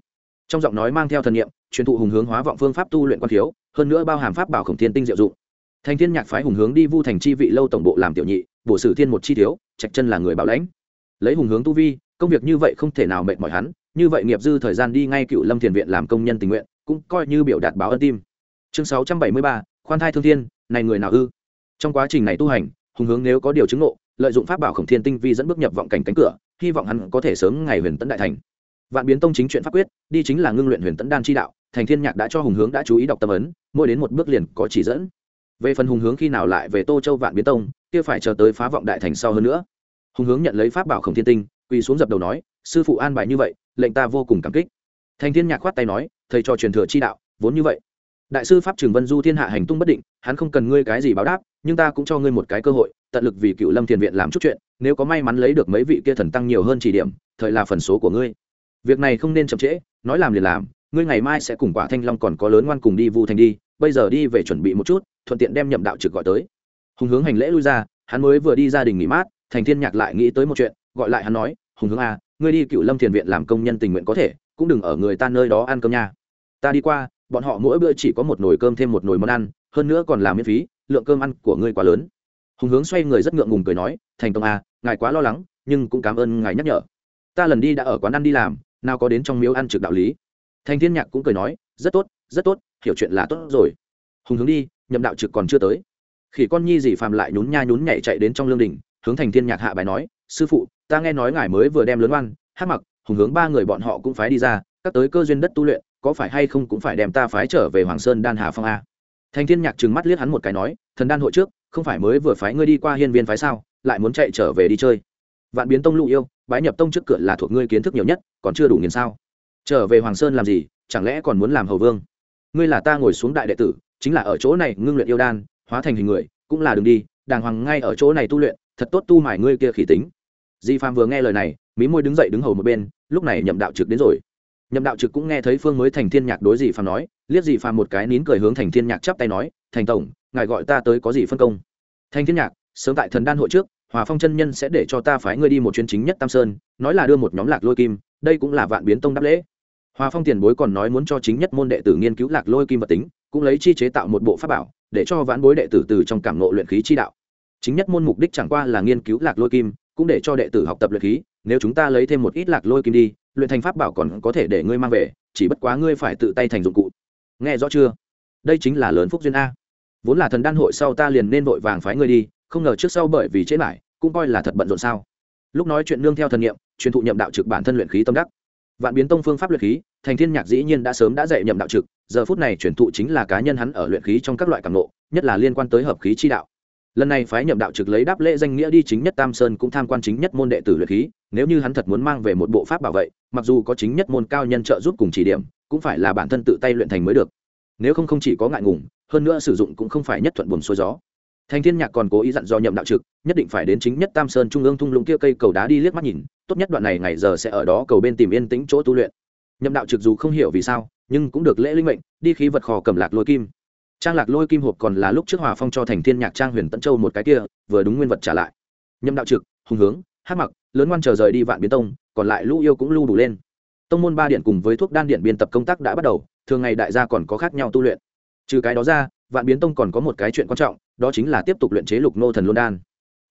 Trong giọng nói mang theo thần nghiệm truyền thụ hùng hướng hóa vọng phương pháp tu luyện quan thiếu, hơn nữa bao hàm pháp bảo khổng thiên tinh diệu dụng thành thiên nhạc phái hùng hướng đi vu thành chi vị lâu tổng bộ làm tiểu nhị, bổ sử thiên một chi thiếu, trạch chân là người bảo lãnh. Lấy hùng hướng tu vi, công việc như vậy không thể nào mệt mỏi hắn, như vậy nghiệp dư thời gian đi ngay cựu lâm thiền viện làm công nhân tình nguyện, cũng coi như biểu đạt báo ân tim. Chương sáu trăm bảy mươi ba, khoan thai thương thiên, này người nào ư? Trong quá trình này tu hành, hùng hướng nếu có điều chứng ngộ, lợi dụng pháp bảo khổng thiên tinh vi dẫn bước nhập vọng cảnh cánh cửa, hy vọng hắn có thể sớm ngày huyền tấn đại thành. Vạn biến tông chính chuyện pháp quyết, đi chính là ngưng luyện huyền tấn đan chi đạo, thành thiên nhạc đã cho hùng hướng đã chú ý đọc tâm ấn, mỗi đến một bước liền có chỉ dẫn về phần hùng hướng khi nào lại về tô châu vạn biến tông, kia phải chờ tới phá vọng đại thành sau hơn nữa. Hùng hướng nhận lấy pháp bảo khổng thiên tinh, quỳ xuống dập đầu nói, sư phụ an bài như vậy, lệnh ta vô cùng cảm kích. Thành thiên nhạc khoát tay nói, thầy cho truyền thừa chi đạo, vốn như vậy. Đại sư pháp trường vân du thiên hạ hành tung bất định, hắn không cần ngươi cái gì báo đáp, nhưng ta cũng cho ngươi một cái cơ hội, tận lực vì cựu lâm thiền viện làm chút chuyện, nếu có may mắn lấy được mấy vị kia thần tăng nhiều hơn chỉ điểm, thời là phần số của ngươi. Việc này không nên chậm trễ, nói làm liền làm, ngươi ngày mai sẽ cùng quả thanh long còn có lớn ngoan cùng đi vu thành đi, bây giờ đi về chuẩn bị một chút thuận tiện đem nhậm đạo trực gọi tới. Hùng hướng hành lễ lui ra hắn mới vừa đi gia đình nghỉ mát thành thiên nhạc lại nghĩ tới một chuyện gọi lại hắn nói hùng hướng a à, ngươi đi cựu lâm thiền viện làm công nhân tình nguyện có thể cũng đừng ở người ta nơi đó ăn cơm nha. Ta đi qua bọn họ mỗi bữa chỉ có một nồi cơm thêm một nồi món ăn hơn nữa còn làm miễn phí lượng cơm ăn của ngươi quá lớn. Hùng hướng xoay người rất ngượng ngùng cười nói thành công a à, ngài quá lo lắng nhưng cũng cảm ơn ngài nhắc nhở. Ta lần đi đã ở quán ăn đi làm nào có đến trong miếu ăn trực đạo lý. Thành thiên nhạc cũng cười nói rất tốt rất tốt hiểu chuyện là tốt rồi. Hùng hướng đi nhậm đạo trực còn chưa tới. Khi con nhi dì phàm lại nhún nha nhún nhảy chạy đến trong lương đình, hướng thành thiên nhạc hạ bài nói, sư phụ, ta nghe nói ngài mới vừa đem lớn oan, hát mặc, hùng hướng ba người bọn họ cũng phái đi ra, các tới cơ duyên đất tu luyện, có phải hay không cũng phải đem ta phái trở về hoàng sơn đan hà phong a. Thành thiên nhạc trừng mắt liếc hắn một cái nói, thần đan hội trước, không phải mới vừa phái ngươi đi qua hiên viên phái sao, lại muốn chạy trở về đi chơi. Vạn biến tông lụ yêu, bái nhập tông trước cửa là thuộc ngươi kiến thức nhiều nhất, còn chưa đủ nghiền sao. Trở về hoàng sơn làm gì, chẳng lẽ còn muốn làm hầu vương? Ngươi là ta ngồi xuống đại đệ tử chính là ở chỗ này ngưng luyện yêu đan, hóa thành hình người, cũng là đường đi, đàng hoàng ngay ở chỗ này tu luyện, thật tốt tu mải ngươi kia khỉ tính. Di phàm vừa nghe lời này, mí môi đứng dậy đứng hầu một bên, lúc này nhậm đạo trực đến rồi. Nhậm đạo trực cũng nghe thấy phương mới thành thiên nhạc đối di phàm nói, liếc di phàm một cái nín cười hướng thành thiên nhạc chắp tay nói, thành tổng, ngài gọi ta tới có gì phân công? Thành thiên nhạc, sớm tại thần đan hội trước, hòa phong chân nhân sẽ để cho ta phái ngươi đi một chuyến chính nhất tam sơn, nói là đưa một nhóm lạc lôi kim, đây cũng là vạn biến tông đáp lễ. Hòa phong tiền bối còn nói muốn cho chính nhất môn đệ tử nghiên cứu lạc lôi kim vật tính cũng lấy chi chế tạo một bộ pháp bảo, để cho vãn bối đệ tử từ trong cảm nộ luyện khí chi đạo. Chính nhất môn mục đích chẳng qua là nghiên cứu lạc lôi kim, cũng để cho đệ tử học tập luyện khí, nếu chúng ta lấy thêm một ít lạc lôi kim đi, luyện thành pháp bảo còn có thể để ngươi mang về, chỉ bất quá ngươi phải tự tay thành dụng cụ. Nghe rõ chưa? Đây chính là lớn phúc duyên a. Vốn là thần đan hội sau ta liền nên vội vàng phái ngươi đi, không ngờ trước sau bởi vì chế lại cũng coi là thật bận rộn sao. Lúc nói chuyện nương theo thần nghiệm truyền thụ nhậm đạo trực bản thân luyện khí tâm đắc vạn biến tông phương pháp luyện khí, thành thiên nhạc dĩ nhiên đã sớm đã dạy nhậm đạo trực, giờ phút này chuyển thụ chính là cá nhân hắn ở luyện khí trong các loại cảm nộ, nhất là liên quan tới hợp khí chi đạo. Lần này phái nhậm đạo trực lấy đáp lễ danh nghĩa đi chính nhất tam sơn cũng tham quan chính nhất môn đệ tử luyện khí, nếu như hắn thật muốn mang về một bộ pháp bảo vệ mặc dù có chính nhất môn cao nhân trợ giúp cùng chỉ điểm, cũng phải là bản thân tự tay luyện thành mới được. Nếu không không chỉ có ngại ngùng, hơn nữa sử dụng cũng không phải nhất thuận buồn xuôi gió. Thành thiên nhạc còn cố ý dặn do nhậm đạo trực, nhất định phải đến chính nhất tam sơn trung ương thung lũng kia cây cầu đá đi liếc mắt nhìn tốt nhất đoạn này ngày giờ sẽ ở đó cầu bên tìm yên tĩnh chỗ tu luyện. Nhậm đạo trực dù không hiểu vì sao, nhưng cũng được lễ linh mệnh, đi khí vật khò cầm lạc lôi kim. Trang lạc lôi kim hộp còn là lúc trước hòa phong cho thành thiên nhạc trang huyền tẫn châu một cái kia, vừa đúng nguyên vật trả lại. Nhậm đạo trực, hùng hướng, hát mặc, lớn ngoan chờ rời đi vạn biến tông, còn lại lũ yêu cũng lưu đủ lên. Tông môn ba điện cùng với thuốc đan điện biên tập công tác đã bắt đầu, thường ngày đại gia còn có khác nhau tu luyện. Trừ cái đó ra, vạn biến tông còn có một cái chuyện quan trọng, đó chính là tiếp tục luyện chế lục nô thần luân đan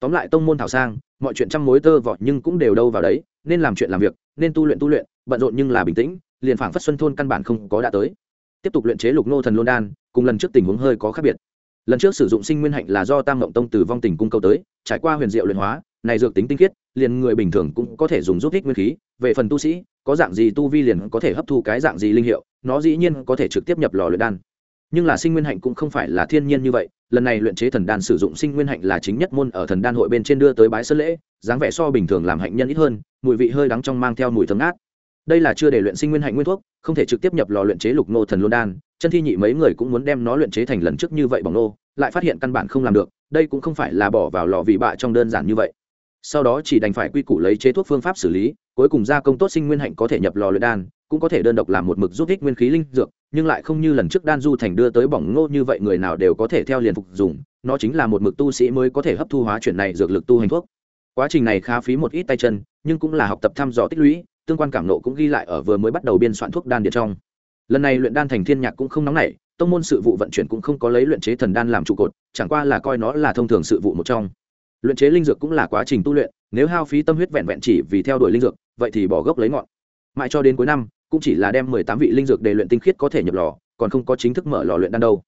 tóm lại tông môn thảo sang, mọi chuyện trăm mối tơ vọt nhưng cũng đều đâu vào đấy, nên làm chuyện làm việc, nên tu luyện tu luyện, bận rộn nhưng là bình tĩnh, liền phảng phất xuân thôn căn bản không có đã tới. Tiếp tục luyện chế lục nô thần lôn đan, cùng lần trước tình huống hơi có khác biệt. Lần trước sử dụng sinh nguyên hạnh là do tam mộng tông từ vong tình cung cầu tới, trải qua huyền diệu luyện hóa, này dược tính tinh khiết, liền người bình thường cũng có thể dùng giúp ích nguyên khí. Về phần tu sĩ, có dạng gì tu vi liền có thể hấp thu cái dạng gì linh hiệu, nó dĩ nhiên có thể trực tiếp nhập lò luyện đan nhưng là sinh nguyên hạnh cũng không phải là thiên nhiên như vậy, lần này luyện chế thần đan sử dụng sinh nguyên hạnh là chính nhất môn ở thần đan hội bên trên đưa tới bái sơn lễ, dáng vẻ so bình thường làm hạnh nhân ít hơn, mùi vị hơi đắng trong mang theo mùi thơm ngát. Đây là chưa để luyện sinh nguyên hạnh nguyên thuốc, không thể trực tiếp nhập lò luyện chế lục nô thần luân đan, chân thi nhị mấy người cũng muốn đem nó luyện chế thành lần trước như vậy bằng nô, lại phát hiện căn bản không làm được, đây cũng không phải là bỏ vào lò vị bạ trong đơn giản như vậy. Sau đó chỉ đành phải quy củ lấy chế thuốc phương pháp xử lý, cuối cùng gia công tốt sinh nguyên hạnh có thể nhập lò luyện đan, cũng có thể đơn độc làm một mực giúp ích nguyên khí linh dược nhưng lại không như lần trước đan du thành đưa tới bỏng ngô như vậy người nào đều có thể theo liền phục dùng, nó chính là một mực tu sĩ mới có thể hấp thu hóa chuyển này dược lực tu hành thuốc. Quá trình này khá phí một ít tay chân, nhưng cũng là học tập thăm dò tích lũy, tương quan cảm nộ cũng ghi lại ở vừa mới bắt đầu biên soạn thuốc đan điện trong. Lần này luyện đan thành thiên nhạc cũng không nóng nảy, tông môn sự vụ vận chuyển cũng không có lấy luyện chế thần đan làm trụ cột, chẳng qua là coi nó là thông thường sự vụ một trong. Luyện chế linh dược cũng là quá trình tu luyện, nếu hao phí tâm huyết vẹn vẹn chỉ vì theo đuổi linh dược, vậy thì bỏ gốc lấy ngọn. Mãi cho đến cuối năm cũng chỉ là đem mười tám vị linh dược để luyện tinh khiết có thể nhập lò, còn không có chính thức mở lò luyện đan đâu.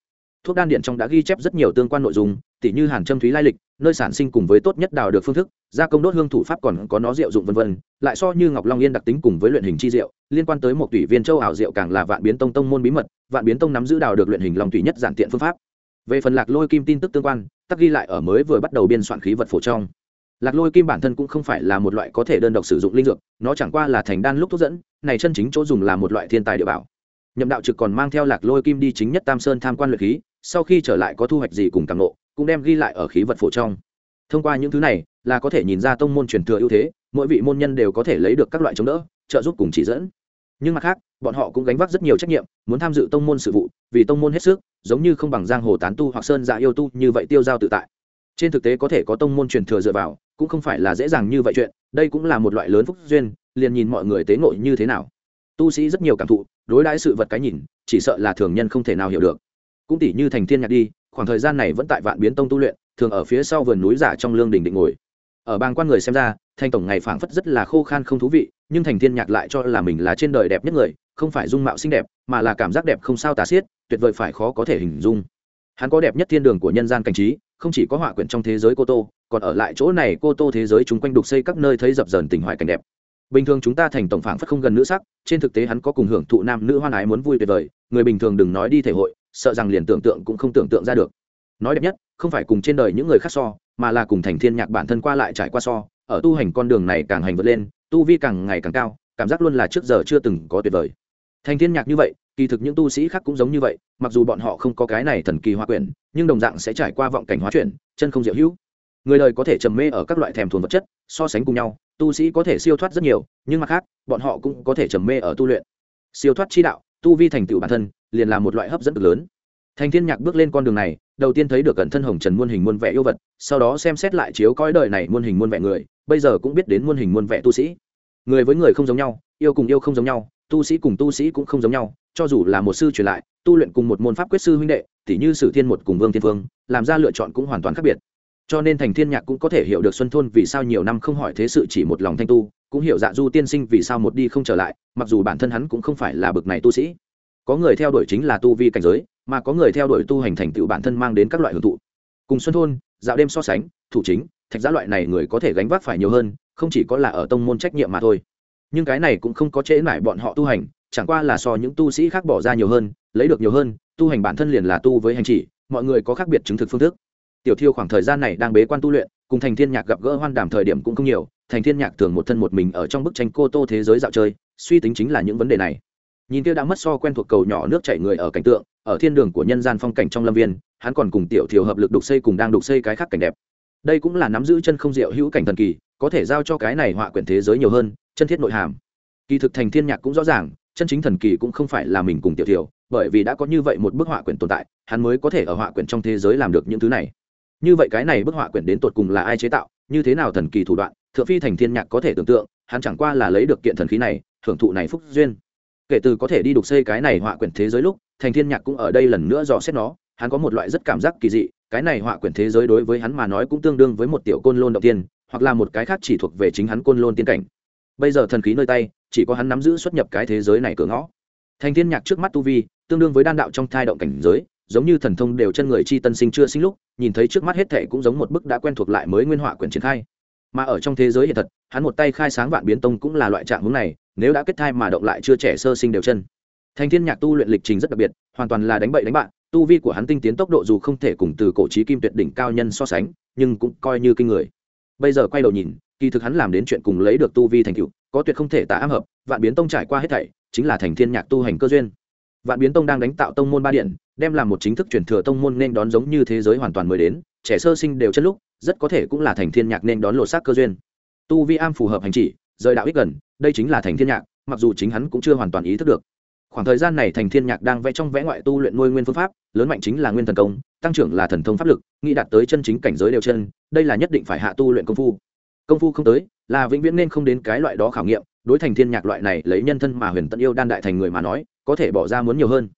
Thuốc đan điện trong đã ghi chép rất nhiều tương quan nội dung, tỉ như hàn châm thúy lai lịch, nơi sản sinh cùng với tốt nhất đào được phương thức, gia công đốt hương thủ pháp còn có nó rượu dụng vân vân, lại so như ngọc long yên đặc tính cùng với luyện hình chi rượu, liên quan tới một tùy viên châu ảo rượu càng là vạn biến tông tông môn bí mật, vạn biến tông nắm giữ đào được luyện hình long tùy nhất giản tiện phương pháp. Về phần lạc lôi kim tin tức tương quan, tắc ghi lại ở mới vừa bắt đầu biên soạn khí vật phổ trong lạc lôi kim bản thân cũng không phải là một loại có thể đơn độc sử dụng linh dược, nó chẳng qua là thành đan lúc thuốc dẫn, này chân chính chỗ dùng là một loại thiên tài địa bảo. Nhậm đạo trực còn mang theo lạc lôi kim đi chính nhất tam sơn tham quan luyện khí, sau khi trở lại có thu hoạch gì cùng càng nộ cũng đem ghi lại ở khí vật phổ trong. Thông qua những thứ này, là có thể nhìn ra tông môn truyền thừa ưu thế, mỗi vị môn nhân đều có thể lấy được các loại chống đỡ, trợ giúp cùng chỉ dẫn. Nhưng mặt khác, bọn họ cũng gánh vác rất nhiều trách nhiệm, muốn tham dự tông môn sự vụ, vì tông môn hết sức, giống như không bằng giang hồ tán tu hoặc sơn dạ yêu tu như vậy tiêu giao tự tại. Trên thực tế có thể có tông môn truyền thừa dựa vào cũng không phải là dễ dàng như vậy chuyện, đây cũng là một loại lớn phúc duyên, liền nhìn mọi người tế ngộ như thế nào. Tu sĩ rất nhiều cảm thụ, đối đãi sự vật cái nhìn, chỉ sợ là thường nhân không thể nào hiểu được. Cũng tỷ như thành thiên nhạc đi, khoảng thời gian này vẫn tại vạn biến tông tu luyện, thường ở phía sau vườn núi giả trong lương đình định ngồi. Ở bang quan người xem ra, thành tổng ngày phảng phất rất là khô khan không thú vị, nhưng thành thiên nhạc lại cho là mình là trên đời đẹp nhất người, không phải dung mạo xinh đẹp, mà là cảm giác đẹp không sao tả xiết, tuyệt vời phải khó có thể hình dung. Hắn có đẹp nhất thiên đường của nhân gian cảnh trí, không chỉ có họa quyển trong thế giới cô tô còn ở lại chỗ này cô tô thế giới chúng quanh đục xây các nơi thấy dập dờn tình hoài cảnh đẹp. Bình thường chúng ta thành tổng phảng phất không gần nữ sắc, trên thực tế hắn có cùng hưởng thụ nam nữ hoan ái muốn vui tuyệt vời, người bình thường đừng nói đi thể hội, sợ rằng liền tưởng tượng cũng không tưởng tượng ra được. Nói đẹp nhất, không phải cùng trên đời những người khác so, mà là cùng thành thiên nhạc bản thân qua lại trải qua so, ở tu hành con đường này càng hành vượt lên, tu vi càng ngày càng cao, cảm giác luôn là trước giờ chưa từng có tuyệt vời. Thành thiên nhạc như vậy, kỳ thực những tu sĩ khác cũng giống như vậy, mặc dù bọn họ không có cái này thần kỳ hóa quyển, nhưng đồng dạng sẽ trải qua vọng cảnh hóa chuyển, chân không diệu hữu người đời có thể trầm mê ở các loại thèm thuần vật chất, so sánh cùng nhau, tu sĩ có thể siêu thoát rất nhiều, nhưng mặt khác, bọn họ cũng có thể trầm mê ở tu luyện. Siêu thoát chi đạo, tu vi thành tựu bản thân, liền là một loại hấp dẫn cực lớn. Thành thiên nhạc bước lên con đường này, đầu tiên thấy được cẩn thân hồng trần muôn hình muôn vẻ yêu vật, sau đó xem xét lại chiếu coi đời này muôn hình muôn vẻ người, bây giờ cũng biết đến muôn hình muôn vẻ tu sĩ. Người với người không giống nhau, yêu cùng yêu không giống nhau, tu sĩ cùng tu sĩ cũng không giống nhau, cho dù là một sư truyền lại, tu luyện cùng một môn pháp quyết sư huynh đệ tỷ như sử thiên một cùng vương thiên vương, làm ra lựa chọn cũng hoàn toàn khác biệt cho nên thành thiên nhạc cũng có thể hiểu được xuân thôn vì sao nhiều năm không hỏi thế sự chỉ một lòng thanh tu, cũng hiểu dạ du tiên sinh vì sao một đi không trở lại, mặc dù bản thân hắn cũng không phải là bậc này tu sĩ. Có người theo đuổi chính là tu vi cảnh giới, mà có người theo đuổi tu hành thành tựu bản thân mang đến các loại hưởng thụ. Cùng xuân thôn, dạo đêm so sánh, thủ chính, thạch giá loại này người có thể gánh vác phải nhiều hơn, không chỉ có là ở tông môn trách nhiệm mà thôi. Nhưng cái này cũng không có trễ mãi bọn họ tu hành, chẳng qua là so những tu sĩ khác bỏ ra nhiều hơn, lấy được nhiều hơn, tu hành bản thân liền là tu với hành chỉ, mọi người có khác biệt chứng thực phương thức tiểu thiêu khoảng thời gian này đang bế quan tu luyện, cùng thành thiên nhạc gặp gỡ hoan đàm thời điểm cũng không nhiều, thành thiên nhạc thường một thân một mình ở trong bức tranh cô tô thế giới dạo chơi, suy tính chính là những vấn đề này. Nhìn kia đã mất so quen thuộc cầu nhỏ nước chảy người ở cảnh tượng, ở thiên đường của nhân gian phong cảnh trong lâm viên, hắn còn cùng tiểu thiều hợp lực đục xây cùng đang đục xây cái khác cảnh đẹp. Đây cũng là nắm giữ chân không diệu hữu cảnh thần kỳ, có thể giao cho cái này họa quyển thế giới nhiều hơn, chân thiết nội hàm. Kỳ thực thành thiên nhạc cũng rõ ràng, chân chính thần kỳ cũng không phải là mình cùng tiểu thiều, bởi vì đã có như vậy một bức họa quyển tồn tại, hắn mới có thể ở họa quyển trong thế giới làm được những thứ này như vậy cái này bức họa quyển đến tột cùng là ai chế tạo, như thế nào thần kỳ thủ đoạn, thượng phi thành thiên nhạc có thể tưởng tượng, hắn chẳng qua là lấy được kiện thần khí này, thưởng thụ này phúc duyên. Kể từ có thể đi đục xây cái này họa quyển thế giới lúc, thành thiên nhạc cũng ở đây lần nữa dò xét nó, hắn có một loại rất cảm giác kỳ dị, cái này họa quyển thế giới đối với hắn mà nói cũng tương đương với một tiểu côn lôn đầu tiên, hoặc là một cái khác chỉ thuộc về chính hắn côn lôn tiên cảnh. Bây giờ thần khí nơi tay, chỉ có hắn nắm giữ xuất nhập cái thế giới này cửa ngõ. Thành thiên nhạc trước mắt tu vi, tương đương với đan đạo trong thai động cảnh giới giống như thần thông đều chân người chi tân sinh chưa sinh lúc, nhìn thấy trước mắt hết thệ cũng giống một bức đã quen thuộc lại mới nguyên họa quyển triển khai. Mà ở trong thế giới hiện thật, hắn một tay khai sáng vạn biến tông cũng là loại trạng hướng này, nếu đã kết thai mà động lại chưa trẻ sơ sinh đều chân. Thành thiên nhạc tu luyện lịch trình rất đặc biệt, hoàn toàn là đánh bậy đánh bạn, tu vi của hắn tinh tiến tốc độ dù không thể cùng từ cổ trí kim tuyệt đỉnh cao nhân so sánh, nhưng cũng coi như kinh người. Bây giờ quay đầu nhìn, kỳ thực hắn làm đến chuyện cùng lấy được tu vi thành tựu, có tuyệt không thể tả ám hợp, vạn biến tông trải qua hết thảy, chính là thành thiên nhạc tu hành cơ duyên vạn biến tông đang đánh tạo tông môn ba điện, đem làm một chính thức truyền thừa tông môn nên đón giống như thế giới hoàn toàn mới đến, trẻ sơ sinh đều chân lúc, rất có thể cũng là thành thiên nhạc nên đón lộ xác cơ duyên. Tu vi am phù hợp hành chỉ, rời đạo ích gần, đây chính là thành thiên nhạc, mặc dù chính hắn cũng chưa hoàn toàn ý thức được. Khoảng thời gian này thành thiên nhạc đang vẽ trong vẽ ngoại tu luyện nuôi nguyên phương pháp, lớn mạnh chính là nguyên thần công, tăng trưởng là thần thông pháp lực, nghĩ đạt tới chân chính cảnh giới đều chân, đây là nhất định phải hạ tu luyện công phu. Công phu không tới, là vĩnh viễn nên không đến cái loại đó khảo nghiệm đối thành thiên nhạc loại này lấy nhân thân mà huyền tận yêu đan đại thành người mà nói, có thể bỏ ra muốn nhiều hơn.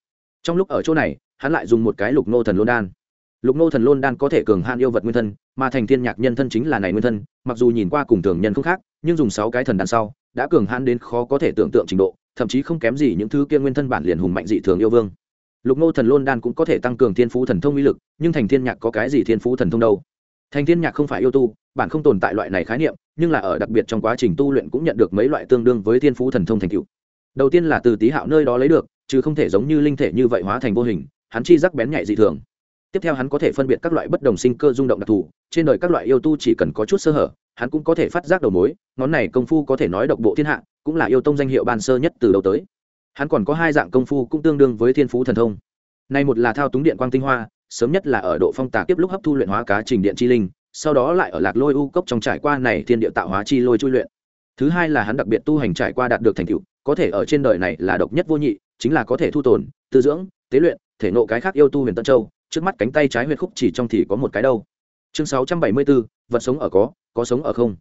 Trong lúc ở chỗ này, hắn lại dùng một cái lục nô thần lôn đan. Lục nô thần lôn đan có thể cường hạn yêu vật nguyên thân, mà thành thiên nhạc nhân thân chính là này nguyên thân, mặc dù nhìn qua cùng thường nhân không khác, nhưng dùng sáu cái thần đan sau, đã cường hạn đến khó có thể tưởng tượng trình độ, thậm chí không kém gì những thứ kia nguyên thân bản liền hùng mạnh dị thường yêu vương. Lục nô thần lôn đan cũng có thể tăng cường thiên phú thần thông uy lực, nhưng thành thiên nhạc có cái gì thiên phú thần thông đâu? Thành thiên nhạc không phải yêu tu, bản không tồn tại loại này khái niệm, nhưng là ở đặc biệt trong quá trình tu luyện cũng nhận được mấy loại tương đương với thiên phú thần thông thành tựu. Đầu tiên là từ tý hạo nơi đó lấy được, chứ không thể giống như linh thể như vậy hóa thành vô hình, hắn chi rắc bén nhạy dị thường. Tiếp theo hắn có thể phân biệt các loại bất đồng sinh cơ rung động đặc thù, trên đời các loại yêu tu chỉ cần có chút sơ hở, hắn cũng có thể phát giác đầu mối, ngón này công phu có thể nói độc bộ thiên hạ, cũng là yêu tông danh hiệu ban sơ nhất từ đầu tới. Hắn còn có hai dạng công phu cũng tương đương với thiên phú thần thông. Này một là thao túng điện quang tinh hoa sớm nhất là ở độ phong tà tiếp lúc hấp thu luyện hóa cá trình điện chi linh, sau đó lại ở lạc lôi u cốc trong trải qua này thiên địa tạo hóa chi lôi chui luyện. Thứ hai là hắn đặc biệt tu hành trải qua đạt được thành tựu, có thể ở trên đời này là độc nhất vô nhị, chính là có thể thu tồn, tư dưỡng, tế luyện, thể nộ cái khác yêu tu huyền tân châu, trước mắt cánh tay trái huyệt khúc chỉ trong thì có một cái đâu. Chương sáu trăm bảy mươi bốn vật sống ở có có sống ở không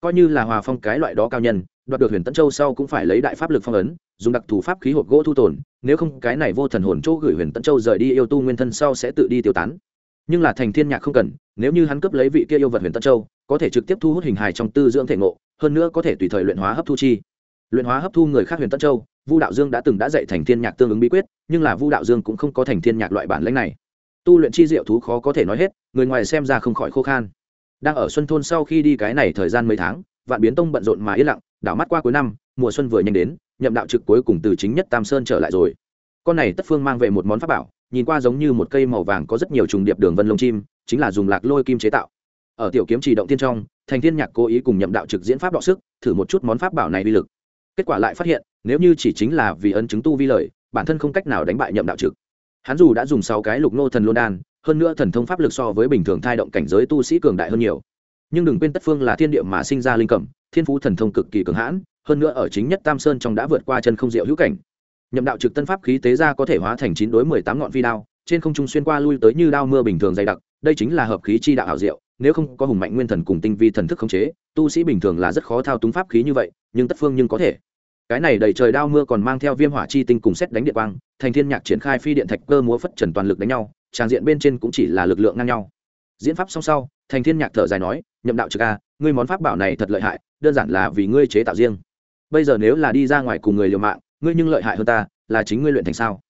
coi như là hòa phong cái loại đó cao nhân, đoạt được huyền tân châu sau cũng phải lấy đại pháp lực phong ấn, dùng đặc thù pháp khí hộp gỗ thu tồn, nếu không cái này vô thần hồn chỗ gửi huyền tân châu rời đi yêu tu nguyên thân sau sẽ tự đi tiêu tán. Nhưng là thành thiên nhạc không cần, nếu như hắn cướp lấy vị kia yêu vật huyền tân châu, có thể trực tiếp thu hút hình hài trong tư dưỡng thể ngộ, hơn nữa có thể tùy thời luyện hóa hấp thu chi. Luyện hóa hấp thu người khác huyền tân châu, vu đạo dương đã từng đã dạy thành thiên nhạc tương ứng bí quyết, nhưng là vu đạo dương cũng không có thành thiên nhạc loại bản lãnh này. Tu luyện chi diệu thú khó có thể nói hết, người ngoài xem ra không khỏi khô khan đang ở xuân thôn sau khi đi cái này thời gian mấy tháng, vạn biến tông bận rộn mà yên lặng, đảo mắt qua cuối năm, mùa xuân vừa nhanh đến, nhậm đạo trực cuối cùng từ chính nhất tam sơn trở lại rồi. Con này tất phương mang về một món pháp bảo, nhìn qua giống như một cây màu vàng có rất nhiều trùng điệp đường vân lông chim, chính là dùng lạc lôi kim chế tạo. Ở tiểu kiếm chỉ động tiên trong, thành thiên nhạc cố ý cùng nhậm đạo trực diễn pháp đọ sức, thử một chút món pháp bảo này uy lực. Kết quả lại phát hiện, nếu như chỉ chính là vì ấn chứng tu vi lợi bản thân không cách nào đánh bại nhậm đạo trực. Hắn dù đã dùng sáu cái lục nô thần lô đan hơn nữa thần thông pháp lực so với bình thường thai động cảnh giới tu sĩ cường đại hơn nhiều. Nhưng đừng quên tất phương là thiên địa mà sinh ra linh cẩm, thiên phú thần thông cực kỳ cường hãn, hơn nữa ở chính nhất tam sơn trong đã vượt qua chân không diệu hữu cảnh. Nhậm đạo trực tân pháp khí tế ra có thể hóa thành chín đối mười tám ngọn phi đao, trên không trung xuyên qua lui tới như đao mưa bình thường dày đặc, đây chính là hợp khí chi đạo hảo diệu, nếu không có hùng mạnh nguyên thần cùng tinh vi thần thức khống chế, tu sĩ bình thường là rất khó thao túng pháp khí như vậy, nhưng tất phương nhưng có thể cái này đầy trời đao mưa còn mang theo viêm hỏa chi tinh cùng xét đánh điện quang, thành thiên nhạc triển khai phi điện thạch cơ múa phất trần toàn lực đánh nhau, tràng diện bên trên cũng chỉ là lực lượng ngang nhau. Diễn pháp song sau, thành thiên nhạc thở dài nói, nhậm đạo trực a, ngươi món pháp bảo này thật lợi hại, đơn giản là vì ngươi chế tạo riêng. Bây giờ nếu là đi ra ngoài cùng người liều mạng, ngươi nhưng lợi hại hơn ta, là chính ngươi luyện thành sao?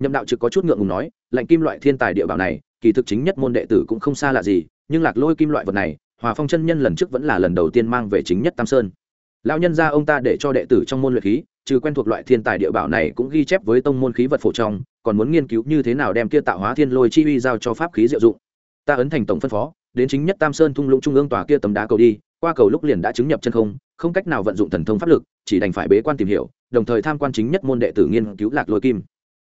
Nhậm đạo trực có chút ngượng ngùng nói, lạnh kim loại thiên tài địa bảo này, kỳ thực chính nhất môn đệ tử cũng không xa lạ gì, nhưng lạc lôi kim loại vật này, hòa phong chân nhân lần trước vẫn là lần đầu tiên mang về chính nhất tam sơn lão nhân gia ông ta để cho đệ tử trong môn luyện khí, trừ quen thuộc loại thiên tài địa bảo này cũng ghi chép với tông môn khí vật phổ trong, còn muốn nghiên cứu như thế nào đem kia tạo hóa thiên lôi chi uy giao cho pháp khí diệu dụng. Ta ấn thành tổng phân phó, đến chính nhất tam sơn thung lũng trung ương tòa kia tấm đá cầu đi, qua cầu lúc liền đã chứng nhập chân không không cách nào vận dụng thần thông pháp lực, chỉ đành phải bế quan tìm hiểu, đồng thời tham quan chính nhất môn đệ tử nghiên cứu lạc lôi kim.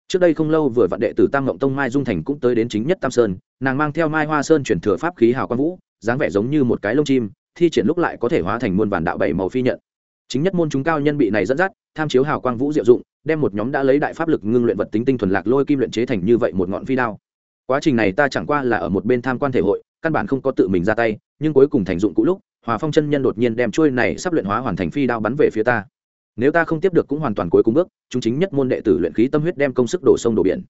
Trước đây không lâu vừa vạn đệ tử tam ngộng tông mai dung thành cũng tới đến chính nhất tam sơn, nàng mang theo mai hoa sơn chuyển thừa pháp khí hào quang vũ, dáng vẻ giống như một cái lông chim thi triển lúc lại có thể hóa thành muôn vàn đạo bảy màu phi nhận. Chính nhất môn chúng cao nhân bị này dẫn dắt, tham chiếu hào quang vũ diệu dụng, đem một nhóm đã lấy đại pháp lực ngưng luyện vật tính tinh thuần lạc lôi kim luyện chế thành như vậy một ngọn phi đao. Quá trình này ta chẳng qua là ở một bên tham quan thể hội, căn bản không có tự mình ra tay, nhưng cuối cùng thành dụng cũ lúc, hòa phong chân nhân đột nhiên đem trôi này sắp luyện hóa hoàn thành phi đao bắn về phía ta. Nếu ta không tiếp được cũng hoàn toàn cuối cùng bước, chúng chính nhất môn đệ tử luyện khí tâm huyết đem công sức đổ sông đổ biển.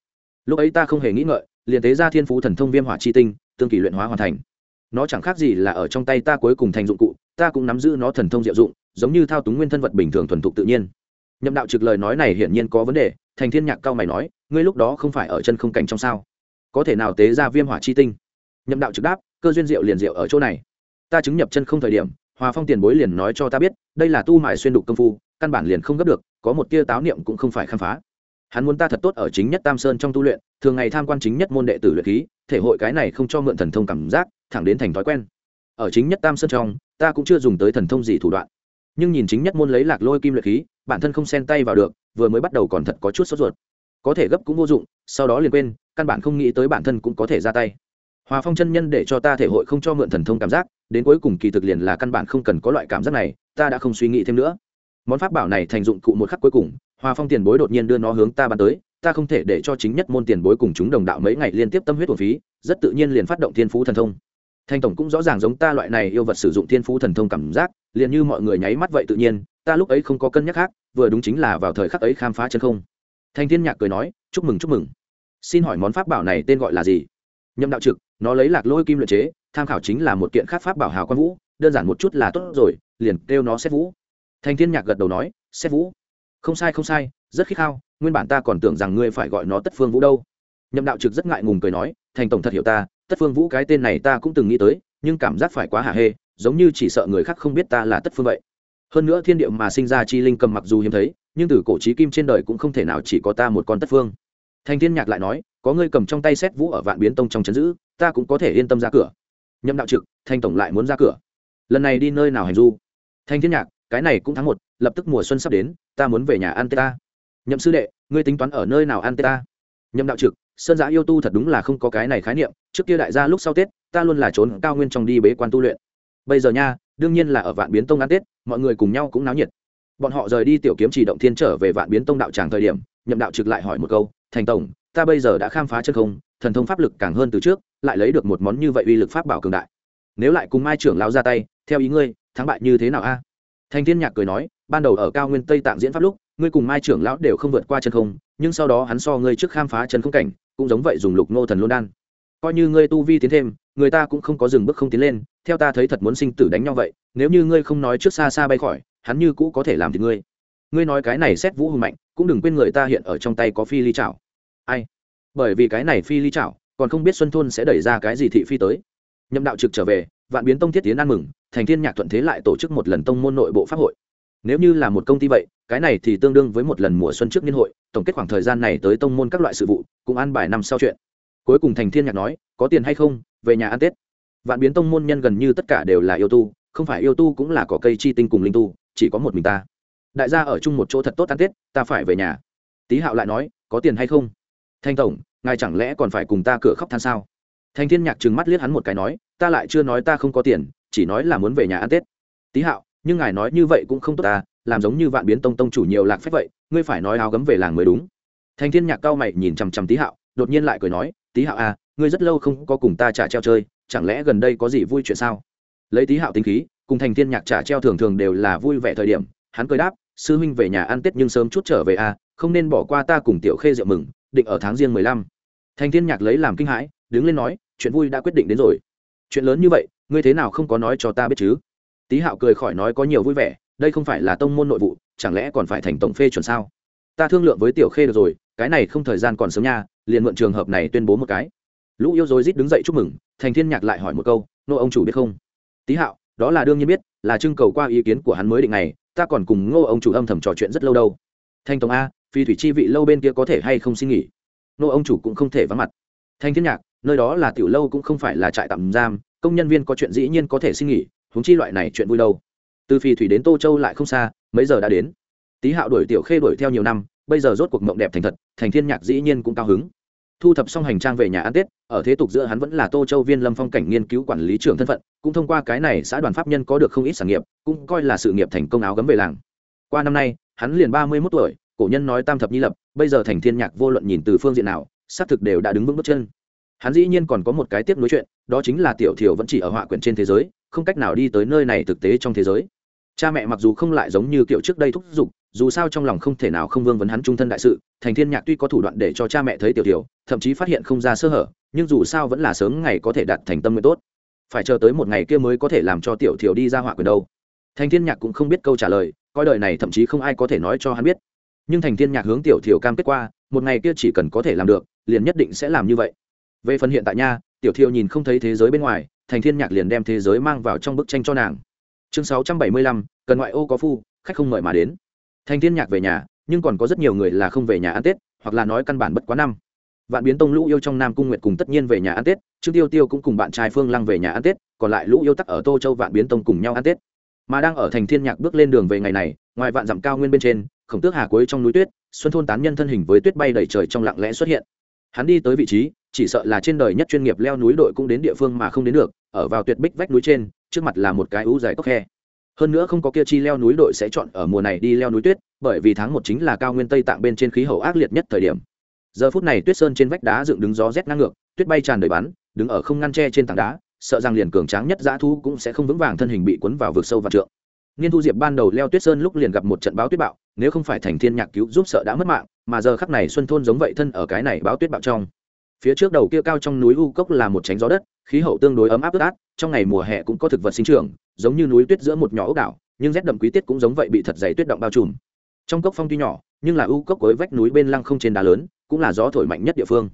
Lúc ấy ta không hề nghĩ ngợi, liền tế ra thiên phú thần thông viêm hỏa chi tinh, tương kỳ luyện hóa hoàn thành nó chẳng khác gì là ở trong tay ta cuối cùng thành dụng cụ, ta cũng nắm giữ nó thần thông diệu dụng, giống như thao túng nguyên thân vật bình thường thuần thục tự nhiên. Nhậm đạo trực lời nói này hiển nhiên có vấn đề, thành thiên nhạc cao mày nói, ngươi lúc đó không phải ở chân không cảnh trong sao? Có thể nào tế ra viêm hỏa chi tinh? Nhậm đạo trực đáp, cơ duyên diệu liền diệu ở chỗ này. Ta chứng nhập chân không thời điểm, hòa phong tiền bối liền nói cho ta biết, đây là tu mại xuyên đục công phu, căn bản liền không gấp được, có một tia táo niệm cũng không phải khám phá. Hắn muốn ta thật tốt ở chính nhất tam sơn trong tu luyện, thường ngày tham quan chính nhất môn đệ tử luyện khí, thể hội cái này không cho mượn thần thông cảm giác thẳng đến thành thói quen. Ở chính nhất tam sơn trong, ta cũng chưa dùng tới thần thông gì thủ đoạn. Nhưng nhìn chính nhất môn lấy lạc lôi kim luyện khí, bản thân không xen tay vào được, vừa mới bắt đầu còn thật có chút sốt ruột. Có thể gấp cũng vô dụng, sau đó liền quên, căn bản không nghĩ tới bản thân cũng có thể ra tay. Hòa phong chân nhân để cho ta thể hội không cho mượn thần thông cảm giác, đến cuối cùng kỳ thực liền là căn bản không cần có loại cảm giác này, ta đã không suy nghĩ thêm nữa. Món pháp bảo này thành dụng cụ một khắc cuối cùng, hòa phong tiền bối đột nhiên đưa nó hướng ta bắn tới, ta không thể để cho chính nhất môn tiền bối cùng chúng đồng đạo mấy ngày liên tiếp tâm huyết thuần phí, rất tự nhiên liền phát động thiên phú thần thông thanh tổng cũng rõ ràng giống ta loại này yêu vật sử dụng thiên phú thần thông cảm giác, liền như mọi người nháy mắt vậy tự nhiên, ta lúc ấy không có cân nhắc khác, vừa đúng chính là vào thời khắc ấy khám phá chân không. Thanh thiên nhạc cười nói, chúc mừng chúc mừng. Xin hỏi món pháp bảo này tên gọi là gì? Nhậm đạo trực, nó lấy lạc lôi kim luyện chế, tham khảo chính là một kiện khác pháp bảo hào quan vũ, đơn giản một chút là tốt rồi, liền kêu nó xét vũ. Thanh thiên nhạc gật đầu nói, xét vũ. Không sai không sai, rất khích khao, nguyên bản ta còn tưởng rằng ngươi phải gọi nó tất phương vũ đâu. Nhậm đạo trực rất ngại ngùng cười nói thành tổng thật hiểu ta tất phương vũ cái tên này ta cũng từng nghĩ tới, nhưng cảm giác phải quá hả hê, giống như chỉ sợ người khác không biết ta là tất phương vậy. Hơn nữa thiên điệu mà sinh ra chi linh cầm mặc dù hiếm thấy, nhưng từ cổ trí kim trên đời cũng không thể nào chỉ có ta một con tất phương. Thành thiên nhạc lại nói, có ngươi cầm trong tay xét vũ ở vạn biến tông trong chấn giữ, ta cũng có thể yên tâm ra cửa. Nhậm đạo trực, thanh tổng lại muốn ra cửa. Lần này đi nơi nào hành du? Thanh thiên nhạc, cái này cũng tháng một, lập tức mùa xuân sắp đến, ta muốn về nhà ăn tê ta. Nhậm sư đệ, ngươi tính toán ở nơi nào ăn tê ta? Nhậm đạo trực sơn giã yêu tu thật đúng là không có cái này khái niệm, trước kia đại gia lúc sau tết, ta luôn là trốn cao nguyên trong đi bế quan tu luyện. Bây giờ nha, đương nhiên là ở vạn biến tông ăn tết, mọi người cùng nhau cũng náo nhiệt. Bọn họ rời đi tiểu kiếm chỉ động thiên trở về vạn biến tông đạo tràng thời điểm, nhậm đạo trực lại hỏi một câu, thành tổng, ta bây giờ đã khám phá chân không, thần thông pháp lực càng hơn từ trước, lại lấy được một món như vậy uy lực pháp bảo cường đại. Nếu lại cùng mai trưởng lão ra tay, theo ý ngươi, thắng bại như thế nào a? Thành thiên nhạc cười nói, ban đầu ở cao nguyên tây tạng diễn pháp lúc, ngươi cùng mai trưởng lão đều không vượt qua chân không, nhưng sau đó hắn so ngươi trước khám phá chân không cảnh cũng giống vậy dùng lục nô thần luôn đan. Coi như ngươi tu vi tiến thêm, người ta cũng không có dừng bước không tiến lên, theo ta thấy thật muốn sinh tử đánh nhau vậy, nếu như ngươi không nói trước xa xa bay khỏi, hắn như cũ có thể làm thì ngươi. Ngươi nói cái này xét vũ hùng mạnh, cũng đừng quên người ta hiện ở trong tay có phi ly chảo. Ai? Bởi vì cái này phi ly chảo, còn không biết xuân thôn sẽ đẩy ra cái gì thị phi tới. Nhậm đạo trực trở về, vạn biến tông thiết tiến ăn mừng, thành thiên nhạc thuận thế lại tổ chức một lần tông môn nội bộ pháp hội nếu như là một công ty vậy, cái này thì tương đương với một lần mùa xuân trước niên hội, tổng kết khoảng thời gian này tới tông môn các loại sự vụ, cũng ăn bài năm sau chuyện. Cuối cùng thành thiên nhạc nói, có tiền hay không, về nhà ăn tết. Vạn biến tông môn nhân gần như tất cả đều là yêu tu, không phải yêu tu cũng là có cây chi tinh cùng linh tu, chỉ có một mình ta. Đại gia ở chung một chỗ thật tốt ăn tết, ta phải về nhà. Tý hạo lại nói, có tiền hay không? Thanh tổng, ngài chẳng lẽ còn phải cùng ta cửa khóc than sao? Thanh thiên nhạc trừng mắt liếc hắn một cái nói, ta lại chưa nói ta không có tiền, chỉ nói là muốn về nhà ăn tết. Tý hạo nhưng ngài nói như vậy cũng không tốt ta, làm giống như vạn biến tông tông chủ nhiều lạc phép vậy, ngươi phải nói áo gấm về làng mới đúng. Thanh thiên nhạc cao mày nhìn chằm chằm tý hạo, đột nhiên lại cười nói, tý hạo à ngươi rất lâu không có cùng ta trả treo chơi, chẳng lẽ gần đây có gì vui chuyện sao? Lấy tý hạo tính khí, cùng thành thiên nhạc trả treo thường thường đều là vui vẻ thời điểm, hắn cười đáp, sư huynh về nhà ăn tết nhưng sớm chút trở về à không nên bỏ qua ta cùng tiểu khê rượu mừng, định ở tháng riêng mười lăm. Thành thiên nhạc lấy làm kinh hãi, đứng lên nói, chuyện vui đã quyết định đến rồi. Chuyện lớn như vậy, ngươi thế nào không có nói cho ta biết chứ? Tý hạo cười khỏi nói có nhiều vui vẻ, đây không phải là tông môn nội vụ, chẳng lẽ còn phải thành tổng phê chuẩn sao? Ta thương lượng với tiểu khê được rồi, cái này không thời gian còn sớm nha, liền mượn trường hợp này tuyên bố một cái. Lũ yêu dối rít đứng dậy chúc mừng, thành thiên nhạc lại hỏi một câu, nô ông chủ biết không? Tý hạo, đó là đương nhiên biết, là trưng cầu qua ý kiến của hắn mới định này ta còn cùng ngô ông chủ âm thầm trò chuyện rất lâu đâu. Thanh tổng a, phi thủy chi vị lâu bên kia có thể hay không xin nghỉ? Nô ông chủ cũng không thể vắng mặt. Thanh thiên nhạc, nơi đó là tiểu lâu cũng không phải là trại tạm giam, công nhân viên có chuyện dĩ nhiên có thể xin nghỉ huống chi loại này chuyện vui đâu. Từ phi thủy đến tô châu lại không xa, mấy giờ đã đến. Tý hạo đuổi tiểu khê đuổi theo nhiều năm, bây giờ rốt cuộc mộng đẹp thành thật, thành thiên nhạc dĩ nhiên cũng cao hứng. Thu thập xong hành trang về nhà ăn tết, ở thế tục giữa hắn vẫn là tô châu viên lâm phong cảnh nghiên cứu quản lý trưởng thân phận, cũng thông qua cái này xã đoàn pháp nhân có được không ít sản nghiệp, cũng coi là sự nghiệp thành công áo gấm về làng. Qua năm nay, hắn liền ba mươi mốt tuổi, cổ nhân nói tam thập nhi lập, bây giờ thành thiên nhạc vô luận nhìn từ phương diện nào, xác thực đều đã đứng vững bước chân. Hắn dĩ nhiên còn có một cái tiếp nối chuyện, đó chính là tiểu thiểu vẫn chỉ ở họa quyển trên thế giới không cách nào đi tới nơi này thực tế trong thế giới. Cha mẹ mặc dù không lại giống như kiểu trước đây thúc giục, dù sao trong lòng không thể nào không vương vấn hắn trung thân đại sự, thành thiên nhạc tuy có thủ đoạn để cho cha mẹ thấy tiểu tiểu, thậm chí phát hiện không ra sơ hở, nhưng dù sao vẫn là sớm ngày có thể đạt thành tâm nguyện tốt. Phải chờ tới một ngày kia mới có thể làm cho tiểu thiểu đi ra họa quyền đâu. Thành thiên nhạc cũng không biết câu trả lời, coi đời này thậm chí không ai có thể nói cho hắn biết. Nhưng thành thiên nhạc hướng tiểu thiểu cam kết qua, một ngày kia chỉ cần có thể làm được, liền nhất định sẽ làm như vậy. Về phần hiện tại nha, tiểu thiểu nhìn không thấy thế giới bên ngoài thành thiên nhạc liền đem thế giới mang vào trong bức tranh cho nàng. Chương 675, cần ngoại ô có phu khách không mời mà đến. Thành thiên nhạc về nhà nhưng còn có rất nhiều người là không về nhà ăn tết hoặc là nói căn bản bất quá năm. Vạn biến tông lũ yêu trong nam cung nguyệt cùng tất nhiên về nhà ăn tết trương tiêu tiêu cũng cùng bạn trai phương lăng về nhà ăn tết còn lại lũ yêu tắc ở tô châu vạn biến tông cùng nhau ăn tết. Mà đang ở thành thiên nhạc bước lên đường về ngày này ngoài vạn dặm cao nguyên bên trên khổng tước hà cuối trong núi tuyết xuân thôn tán nhân thân hình với tuyết bay đầy trời trong lặng lẽ xuất hiện. Hắn đi tới vị trí chỉ sợ là trên đời nhất chuyên nghiệp leo núi đội cũng đến địa phương mà không đến được, ở vào tuyệt bích vách núi trên, trước mặt là một cái ú dài cốc khe. Hơn nữa không có kia chi leo núi đội sẽ chọn ở mùa này đi leo núi tuyết, bởi vì tháng một chính là cao nguyên tây tạng bên trên khí hậu ác liệt nhất thời điểm. Giờ phút này tuyết sơn trên vách đá dựng đứng gió rét ngang ngược, tuyết bay tràn đầy bắn, đứng ở không ngăn tre trên tảng đá, sợ rằng liền cường tráng nhất dã thu cũng sẽ không vững vàng thân hình bị cuốn vào vực sâu và trượng. Niên thu diệp ban đầu leo tuyết sơn lúc liền gặp một trận báo tuyết bạo, nếu không phải thành thiên nhạc cứu giúp sợ đã mất mạng, mà giờ khắc này xuân thôn giống vậy thân ở cái này báo tuyết bạo trong phía trước đầu kia cao trong núi u cốc là một tránh gió đất, khí hậu tương đối ấm áp ướt át, trong ngày mùa hè cũng có thực vật sinh trưởng, giống như núi tuyết giữa một nhỏ ốc đảo, nhưng rét đậm quý tiết cũng giống vậy bị thật dày tuyết động bao trùm. Trong cốc phong tuy nhỏ, nhưng là u cốc với vách núi bên lăng không trên đá lớn, cũng là gió thổi mạnh nhất địa phương.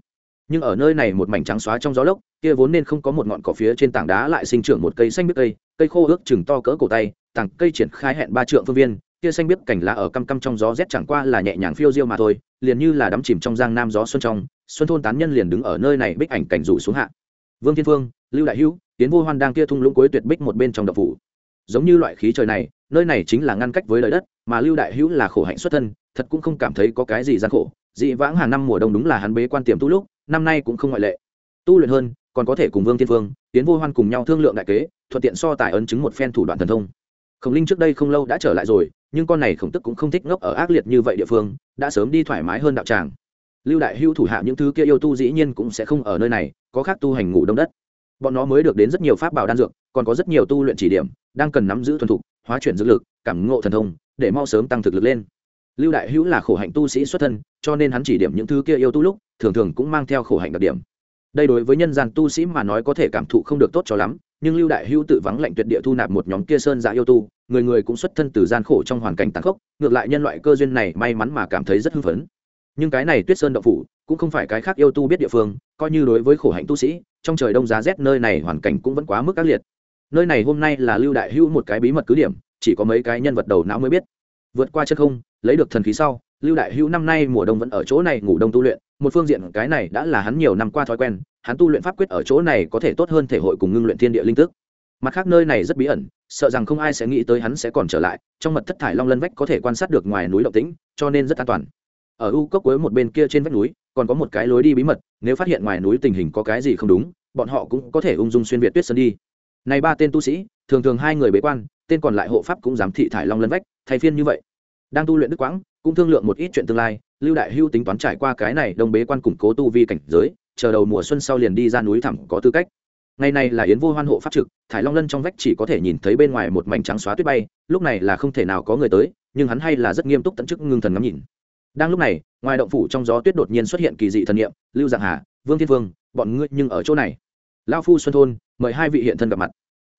Nhưng ở nơi này một mảnh trắng xóa trong gió lốc, kia vốn nên không có một ngọn cỏ phía trên tảng đá lại sinh trưởng một cây xanh biết cây cây khô ước chừng to cỡ cổ tay, tảng cây triển khai hẹn ba trượng phương viên, kia xanh biết cảnh lá ở căm căm trong gió rét chẳng qua là nhẹ nhàng phiêu diêu mà thôi, liền như là đắm chìm trong giang nam gió xuân trong xuân thôn tán nhân liền đứng ở nơi này bích ảnh cảnh rủ xuống hạ. Vương thiên phương, lưu đại hữu, tiến vô hoan đang kia thung lũng cuối tuyệt bích một bên trong đậu phủ. Giống như loại khí trời này, nơi này chính là ngăn cách với lời đất, mà lưu đại hữu là khổ hạnh xuất thân, thật cũng không cảm thấy có cái gì gian khổ. Dị vãng hàng năm mùa đông đúng là hắn bế quan tiềm tu lúc, năm nay cũng không ngoại lệ. Tu luyện hơn, còn có thể cùng vương thiên phương, tiến vô hoan cùng nhau thương lượng đại kế, thuận tiện so tài ấn chứng một phen thủ đoạn thần thông. Khổng linh trước đây không lâu đã trở lại rồi, nhưng con này khổng tức cũng không thích ngốc ở ác liệt như vậy địa phương, đã sớm đi thoải mái hơn đạo tràng lưu đại hưu thủ hạ những thứ kia yêu tu dĩ nhiên cũng sẽ không ở nơi này, có khác tu hành ngủ đông đất. Bọn nó mới được đến rất nhiều pháp bảo đan dược, còn có rất nhiều tu luyện chỉ điểm, đang cần nắm giữ thuần thục, hóa chuyển dược lực, cảm ngộ thần thông, để mau sớm tăng thực lực lên. Lưu đại hữu là khổ hạnh tu sĩ xuất thân, cho nên hắn chỉ điểm những thứ kia yêu tu lúc, thường thường cũng mang theo khổ hạnh đặc điểm. Đây đối với nhân gian tu sĩ mà nói có thể cảm thụ không được tốt cho lắm, nhưng lưu đại hữu tự vắng lệnh tuyệt địa thu nạp một nhóm kia sơn dạ yêu tu, người người cũng xuất thân từ gian khổ trong hoàn cảnh tàn khốc, ngược lại nhân loại cơ duyên này may mắn mà cảm thấy rất hưng phấn nhưng cái này tuyết sơn động phủ cũng không phải cái khác yêu tu biết địa phương, coi như đối với khổ hạnh tu sĩ, trong trời đông giá rét nơi này hoàn cảnh cũng vẫn quá mức ác liệt. Nơi này hôm nay là lưu đại hữu một cái bí mật cứ điểm, chỉ có mấy cái nhân vật đầu não mới biết. Vượt qua chân không, lấy được thần khí sau, lưu đại hữu năm nay mùa đông vẫn ở chỗ này ngủ đông tu luyện, một phương diện cái này đã là hắn nhiều năm qua thói quen, hắn tu luyện pháp quyết ở chỗ này có thể tốt hơn thể hội cùng ngưng luyện thiên địa linh tức mặt khác nơi này rất bí ẩn, sợ rằng không ai sẽ nghĩ tới hắn sẽ còn trở lại, trong mật thất thải long lân vách có thể quan sát được ngoài núi động tĩnh, cho nên rất an toàn ở u cốc cuối một bên kia trên vách núi, còn có một cái lối đi bí mật, nếu phát hiện ngoài núi tình hình có cái gì không đúng, bọn họ cũng có thể ung dung xuyên việt tuyết sơn đi. Này ba tên tu sĩ, thường thường hai người bế quan, tên còn lại hộ pháp cũng dám thị thải long lân vách, thay phiên như vậy. Đang tu luyện đức quãng, cũng thương lượng một ít chuyện tương lai, lưu đại hưu tính toán trải qua cái này đông bế quan củng cố tu vi cảnh giới, chờ đầu mùa xuân sau liền đi ra núi thẳm có tư cách. Ngày này là yến vô hoan hộ pháp trực, thải long lân trong vách chỉ có thể nhìn thấy bên ngoài một mảnh trắng xóa tuyết bay, lúc này là không thể nào có người tới, nhưng hắn hay là rất nghiêm túc tận chức ngưng thần ngắm nhìn đang lúc này, ngoài động phủ trong gió tuyết đột nhiên xuất hiện kỳ dị thần niệm, lưu dạng hà, vương thiên vương, bọn ngươi nhưng ở chỗ này. Lao phu xuân thôn, mời hai vị hiện thân gặp mặt.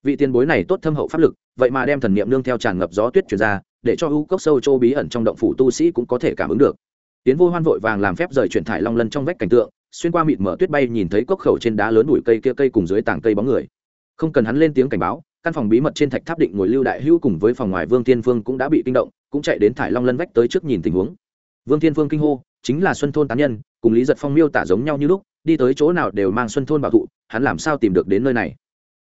Vị tiền bối này tốt thâm hậu pháp lực, vậy mà đem thần niệm nương theo tràn ngập gió tuyết chuyển ra, để cho u cốc sâu châu bí ẩn trong động phủ tu sĩ cũng có thể cảm ứng được. Tiến vô hoan vội vàng làm phép rời chuyển thải long lân trong vách cảnh tượng, xuyên qua mịt mở tuyết bay nhìn thấy cốc khẩu trên đá lớn đùi cây kia cây cùng dưới tảng cây bóng người. Không cần hắn lên tiếng cảnh báo, căn phòng bí mật trên thạch tháp định ngồi lưu đại hữu cùng với phòng ngoài vương tiên Vương cũng đã bị kinh động, cũng chạy đến thải long lân vách tới trước nhìn tình huống vương Thiên phương kinh hô, chính là xuân thôn tán nhân, cùng lý giật phong miêu tả giống nhau như lúc, đi tới chỗ nào đều mang xuân thôn bảo thụ, hắn làm sao tìm được đến nơi này?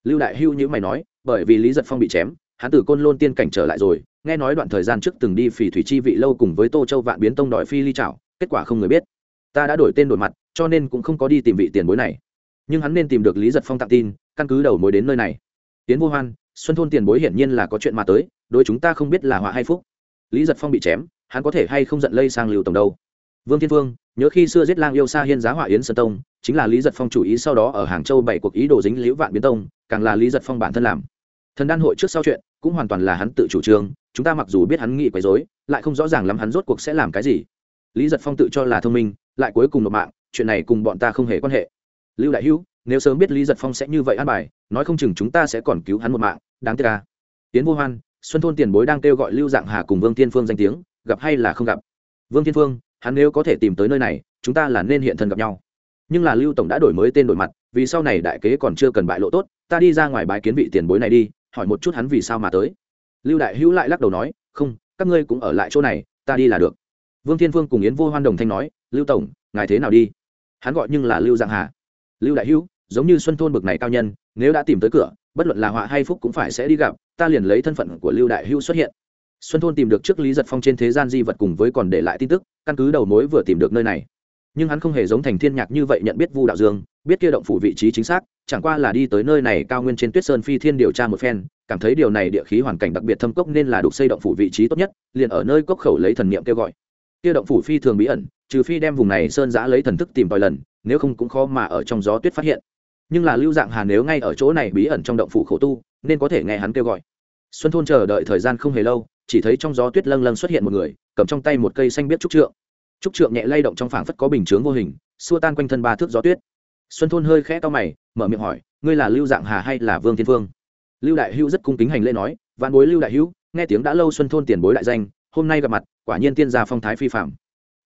Lưu đại Hưu như mày nói, bởi vì lý giật phong bị chém, hắn từ côn lôn tiên cảnh trở lại rồi, nghe nói đoạn thời gian trước từng đi phỉ thủy chi vị lâu cùng với tô châu vạn biến tông đòi phi ly trảo kết quả không người biết. Ta đã đổi tên đổi mặt, cho nên cũng không có đi tìm vị tiền bối này. Nhưng hắn nên tìm được lý giật phong tặng tin, căn cứ đầu mối đến nơi này. Tiến vô hoan, xuân thôn tiền bối hiển nhiên là có chuyện mà tới, đối chúng ta không biết là họa hay phúc. Lý giật phong bị chém hắn có thể hay không giận lây sang Lưu tổng đâu? Vương thiên vương, nhớ khi xưa giết lang yêu xa hiên giá họa yến sơn tông, chính là lý giật phong chủ ý sau đó ở hàng châu bảy cuộc ý đồ dính liễu vạn biến tông, càng là lý giật phong bản thân làm. Thần đan hội trước sau chuyện, cũng hoàn toàn là hắn tự chủ trương, chúng ta mặc dù biết hắn nghĩ quấy dối lại không rõ ràng lắm hắn rốt cuộc sẽ làm cái gì. Lý giật phong tự cho là thông minh, lại cuối cùng nộp mạng, chuyện này cùng bọn ta không hề quan hệ. Lưu đại hữu, nếu sớm biết lý giật phong sẽ như vậy an bài, nói không chừng chúng ta sẽ còn cứu hắn một mạng, đáng tiếc à. ca tiến vô hoan, xuân thôn tiền bối đang kêu gọi lưu dạng hà cùng vương thiên phương danh tiếng gặp hay là không gặp. Vương thiên phương, hắn nếu có thể tìm tới nơi này, chúng ta là nên hiện thân gặp nhau. Nhưng là lưu tổng đã đổi mới tên đổi mặt, vì sau này đại kế còn chưa cần bại lộ tốt, ta đi ra ngoài bái kiến vị tiền bối này đi, hỏi một chút hắn vì sao mà tới. Lưu đại hữu lại lắc đầu nói, không, các ngươi cũng ở lại chỗ này, ta đi là được. Vương thiên vương cùng yến vô hoan đồng thanh nói, lưu tổng, ngài thế nào đi? Hắn gọi nhưng là lưu giang hà. Lưu đại hữu, giống như xuân thôn bực này cao nhân, nếu đã tìm tới cửa, bất luận là họa hay phúc cũng phải sẽ đi gặp, ta liền lấy thân phận của lưu đại hữu xuất hiện xuân thôn tìm được trước lý giật phong trên thế gian di vật cùng với còn để lại tin tức, căn cứ đầu mối vừa tìm được nơi này. Nhưng hắn không hề giống thành thiên nhạc như vậy nhận biết vu đạo dương, biết kia động phủ vị trí chính xác, chẳng qua là đi tới nơi này cao nguyên trên tuyết sơn phi thiên điều tra một phen, cảm thấy điều này địa khí hoàn cảnh đặc biệt thâm cốc nên là đục xây động phủ vị trí tốt nhất, liền ở nơi cốc khẩu lấy thần niệm kêu gọi. Kia động phủ phi thường bí ẩn, trừ phi đem vùng này sơn giã lấy thần thức tìm tòi lần, nếu không cũng khó mà ở trong gió tuyết phát hiện. Nhưng là lưu dạng hà nếu ngay ở chỗ này bí ẩn trong động phủ khổ tu, nên có thể nghe hắn kêu gọi. Xuân thôn chờ đợi thời gian không hề lâu chỉ thấy trong gió tuyết lâng lâng xuất hiện một người, cầm trong tay một cây xanh biết trúc trượng. Trúc trượng nhẹ lay động trong phảng phất có bình chướng vô hình, xua tan quanh thân ba thước gió tuyết. Xuân thôn hơi khẽ to mày, mở miệng hỏi, ngươi là lưu dạng hà hay là vương thiên phương? Lưu đại hữu rất cung kính hành lễ nói, vạn bối lưu đại hữu, nghe tiếng đã lâu xuân thôn tiền bối đại danh, hôm nay gặp mặt, quả nhiên tiên gia phong thái phi phạm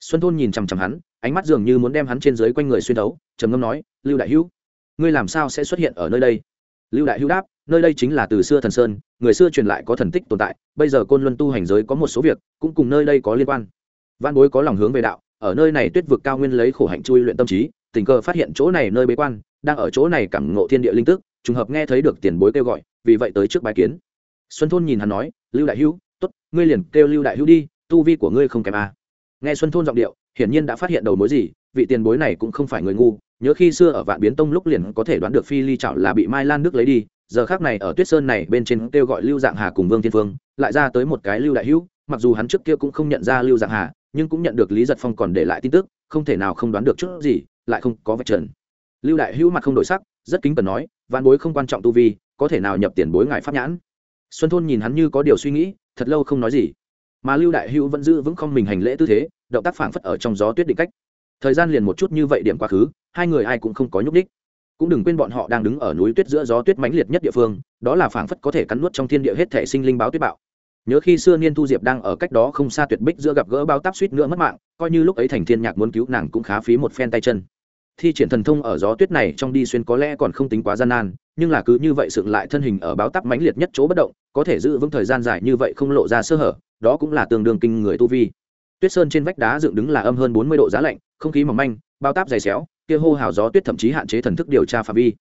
xuân thôn nhìn chằm chằm hắn, ánh mắt dường như muốn đem hắn trên dưới quanh người xuyên đấu trầm ngâm nói, lưu đại hữu, ngươi làm sao sẽ xuất hiện ở nơi đây? Lưu đại hữu đáp nơi đây chính là từ xưa thần sơn, người xưa truyền lại có thần tích tồn tại, bây giờ côn luân tu hành giới có một số việc cũng cùng nơi đây có liên quan văn bối có lòng hướng về đạo, ở nơi này tuyết vực cao nguyên lấy khổ hạnh chui luyện tâm trí, tình cờ phát hiện chỗ này nơi bế quan, đang ở chỗ này cảm ngộ thiên địa linh tức, trùng hợp nghe thấy được tiền bối kêu gọi, vì vậy tới trước bài kiến xuân thôn nhìn hắn nói, lưu đại hữu, tốt, ngươi liền kêu lưu đại hữu đi, tu vi của ngươi không kém a à. nghe xuân thôn giọng điệu, hiển nhiên đã phát hiện đầu mối gì, vị tiền bối này cũng không phải người ngu, nhớ khi xưa ở vạn biến tông lúc liền có thể đoán được phi ly chảo là bị mai lan nước lấy đi giờ khác này ở tuyết sơn này bên trên kêu gọi lưu dạng hà cùng vương thiên phương, lại ra tới một cái lưu đại hữu, mặc dù hắn trước kia cũng không nhận ra lưu dạng hà, nhưng cũng nhận được lý giật phong còn để lại tin tức, không thể nào không đoán được chút gì, lại không có vạch trần. Lưu đại hữu mặt không đổi sắc, rất kính cần nói văn bối không quan trọng tu vi, có thể nào nhập tiền bối ngài pháp nhãn? Xuân thôn nhìn hắn như có điều suy nghĩ, thật lâu không nói gì. Mà lưu đại hữu vẫn giữ vững không mình hành lễ tư thế, động tác phảng phất ở trong gió tuyết định cách. Thời gian liền một chút như vậy điểm quá khứ, hai người ai cũng không có nhúc ních cũng đừng quên bọn họ đang đứng ở núi tuyết giữa gió tuyết mãnh liệt nhất địa phương, đó là phảng phất có thể cắn nuốt trong thiên địa hết thể sinh linh báo tuyết bạo. Nhớ khi xưa niên thu diệp đang ở cách đó không xa tuyệt bích giữa gặp gỡ bao táp suýt nữa mất mạng, coi như lúc ấy thành thiên nhạc muốn cứu nàng cũng khá phí một phen tay chân. Thi triển thần thông ở gió tuyết này trong đi xuyên có lẽ còn không tính quá gian nan, nhưng là cứ như vậy dựng lại thân hình ở báo táp mãnh liệt nhất chỗ bất động, có thể giữ vững thời gian dài như vậy không lộ ra sơ hở, đó cũng là tương đương kinh người tu vi. Tuyết sơn trên vách đá dựng đứng là âm hơn bốn mươi độ giá lạnh, không khí mỏng manh, bao táp dày xéo kia hô hào gió tuyết thậm chí hạn chế thần thức điều tra phạm vi.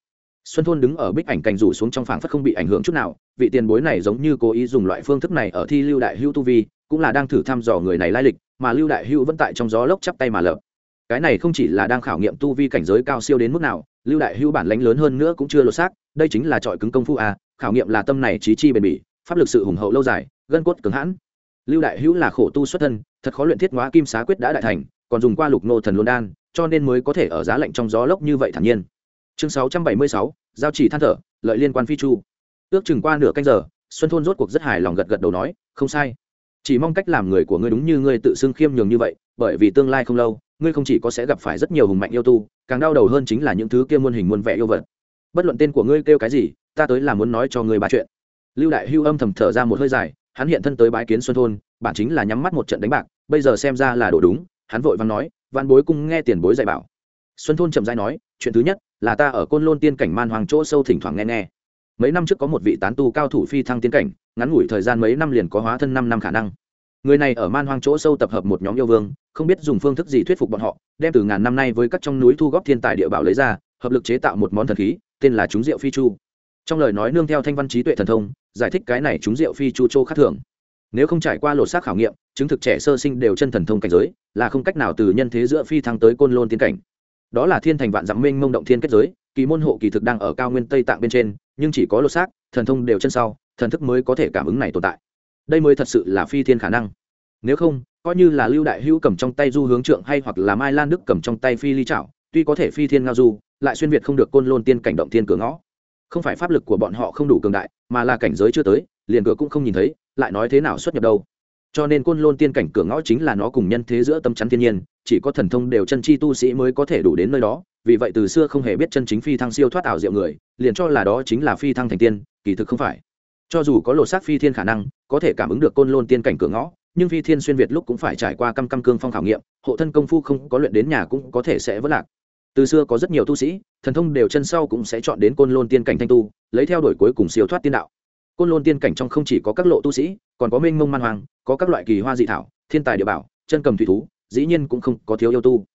Xuân thôn đứng ở bích ảnh cành rủ xuống trong phảng phất không bị ảnh hưởng chút nào, vị tiền bối này giống như cố ý dùng loại phương thức này ở thi lưu đại hữu tu vi, cũng là đang thử thăm dò người này lai lịch, mà lưu đại hữu vẫn tại trong gió lốc chắp tay mà lợp. Cái này không chỉ là đang khảo nghiệm tu vi cảnh giới cao siêu đến mức nào, lưu đại hữu bản lãnh lớn hơn nữa cũng chưa lột xác, đây chính là trọi cứng công phu à khảo nghiệm là tâm này trí chi bền bỉ, pháp lực sự hùng hậu lâu dài, gân cốt cứng hãn. Lưu đại hữu là khổ tu xuất thân, thật khó luyện thiết hóa kim xá quyết đã đại thành, còn dùng qua lục nô thần luân đan cho nên mới có thể ở giá lạnh trong gió lốc như vậy thản nhiên. Chương 676, giao chỉ than thở lợi liên quan phi chu. Ước chừng qua nửa canh giờ xuân thôn rốt cuộc rất hài lòng gật gật đầu nói không sai. Chỉ mong cách làm người của ngươi đúng như ngươi tự xưng khiêm nhường như vậy bởi vì tương lai không lâu ngươi không chỉ có sẽ gặp phải rất nhiều hùng mạnh yêu tu càng đau đầu hơn chính là những thứ kia muôn hình muôn vẻ yêu vật. Bất luận tên của ngươi kêu cái gì ta tới là muốn nói cho ngươi ba chuyện. Lưu đại hưu âm thầm thở ra một hơi dài hắn hiện thân tới bái kiến xuân thôn bản chính là nhắm mắt một trận đánh bạc bây giờ xem ra là đổ đúng hắn vội vàng nói văn bối cung nghe tiền bối dạy bảo. Xuân thôn Trầm dai nói, chuyện thứ nhất là ta ở côn lôn tiên cảnh man hoàng chỗ sâu thỉnh thoảng nghe nghe. Mấy năm trước có một vị tán tu cao thủ phi thăng tiên cảnh, ngắn ngủi thời gian mấy năm liền có hóa thân năm năm khả năng. Người này ở man hoang chỗ sâu tập hợp một nhóm yêu vương, không biết dùng phương thức gì thuyết phục bọn họ, đem từ ngàn năm nay với các trong núi thu góp thiên tài địa bảo lấy ra, hợp lực chế tạo một món thần khí, tên là chúng rượu phi chu. Trong lời nói nương theo thanh văn trí tuệ thần thông, giải thích cái này chúng rượu phi chu châu khác thường nếu không trải qua lột xác khảo nghiệm, chứng thực trẻ sơ sinh đều chân thần thông cảnh giới, là không cách nào từ nhân thế giữa phi thăng tới côn lôn tiên cảnh. Đó là thiên thành vạn dặm minh mông động thiên kết giới, kỳ môn hộ kỳ thực đang ở cao nguyên tây tạng bên trên, nhưng chỉ có lột xác, thần thông đều chân sau, thần thức mới có thể cảm ứng này tồn tại. Đây mới thật sự là phi thiên khả năng. Nếu không, coi như là lưu đại hữu cầm trong tay du hướng trượng hay hoặc là mai lan đức cầm trong tay phi ly trảo tuy có thể phi thiên ngao du, lại xuyên việt không được côn lôn tiên cảnh động thiên cửa ngõ. Không phải pháp lực của bọn họ không đủ cường đại, mà là cảnh giới chưa tới, liền cửa cũng không nhìn thấy lại nói thế nào xuất nhập đâu. Cho nên côn lôn tiên cảnh cửa ngõ chính là nó cùng nhân thế giữa tâm chắn thiên nhiên, chỉ có thần thông đều chân chi tu sĩ mới có thể đủ đến nơi đó, vì vậy từ xưa không hề biết chân chính phi thăng siêu thoát ảo diệu người, liền cho là đó chính là phi thăng thành tiên, kỳ thực không phải. Cho dù có lột xác phi thiên khả năng, có thể cảm ứng được côn lôn tiên cảnh cửa ngõ, nhưng phi thiên xuyên việt lúc cũng phải trải qua căm căm cương phong khảo nghiệm, hộ thân công phu không có luyện đến nhà cũng có thể sẽ vất lạc. Từ xưa có rất nhiều tu sĩ, thần thông đều chân sau cũng sẽ chọn đến côn lôn tiên cảnh thanh tu, lấy theo đuổi cuối cùng siêu thoát tiên đạo côn lôn tiên cảnh trong không chỉ có các lộ tu sĩ, còn có mênh mông man hoàng có các loại kỳ hoa dị thảo, thiên tài địa bảo, chân cầm thủy thú, dĩ nhiên cũng không có thiếu yêu tu.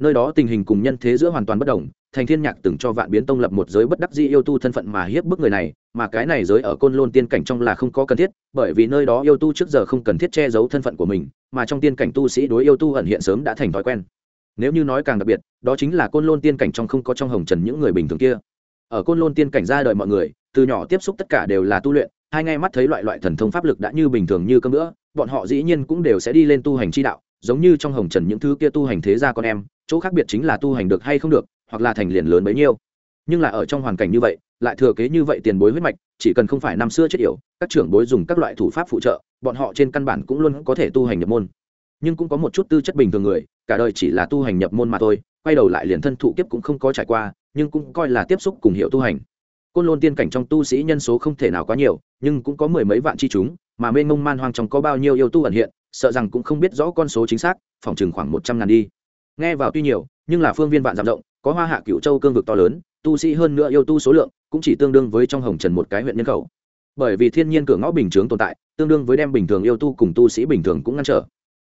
Nơi đó tình hình cùng nhân thế giữa hoàn toàn bất đồng, thành thiên nhạc từng cho vạn biến tông lập một giới bất đắc dĩ yêu tu thân phận mà hiếp bức người này, mà cái này giới ở côn lôn tiên cảnh trong là không có cần thiết, bởi vì nơi đó yêu tu trước giờ không cần thiết che giấu thân phận của mình, mà trong tiên cảnh tu sĩ đối yêu tu ẩn hiện sớm đã thành thói quen. Nếu như nói càng đặc biệt, đó chính là côn lôn tiên cảnh trong không có trong hồng trần những người bình thường kia. Ở côn lôn tiên cảnh ra đời mọi người từ nhỏ tiếp xúc tất cả đều là tu luyện, hai ngay mắt thấy loại loại thần thông pháp lực đã như bình thường như cơm nữa bọn họ dĩ nhiên cũng đều sẽ đi lên tu hành chi đạo, giống như trong hồng trần những thứ kia tu hành thế gia con em, chỗ khác biệt chính là tu hành được hay không được, hoặc là thành liền lớn bấy nhiêu. Nhưng là ở trong hoàn cảnh như vậy, lại thừa kế như vậy tiền bối huyết mạch, chỉ cần không phải năm xưa chết yểu, các trưởng bối dùng các loại thủ pháp phụ trợ, bọn họ trên căn bản cũng luôn có thể tu hành nhập môn. Nhưng cũng có một chút tư chất bình thường người, cả đời chỉ là tu hành nhập môn mà thôi, quay đầu lại liền thân thụ kiếp cũng không có trải qua, nhưng cũng coi là tiếp xúc cùng hiệu tu hành côn lôn tiên cảnh trong tu sĩ nhân số không thể nào quá nhiều, nhưng cũng có mười mấy vạn chi chúng, mà mênh mông man hoang trong có bao nhiêu yêu tu ẩn hiện, sợ rằng cũng không biết rõ con số chính xác, phòng chừng khoảng một trăm ngàn đi. Nghe vào tuy nhiều, nhưng là phương viên vạn giảm rộng, có hoa hạ cựu châu cương vực to lớn, tu sĩ hơn nữa yêu tu số lượng cũng chỉ tương đương với trong hồng trần một cái huyện nhân khẩu. Bởi vì thiên nhiên cửa ngõ bình chướng tồn tại, tương đương với đem bình thường yêu tu cùng tu sĩ bình thường cũng ngăn trở.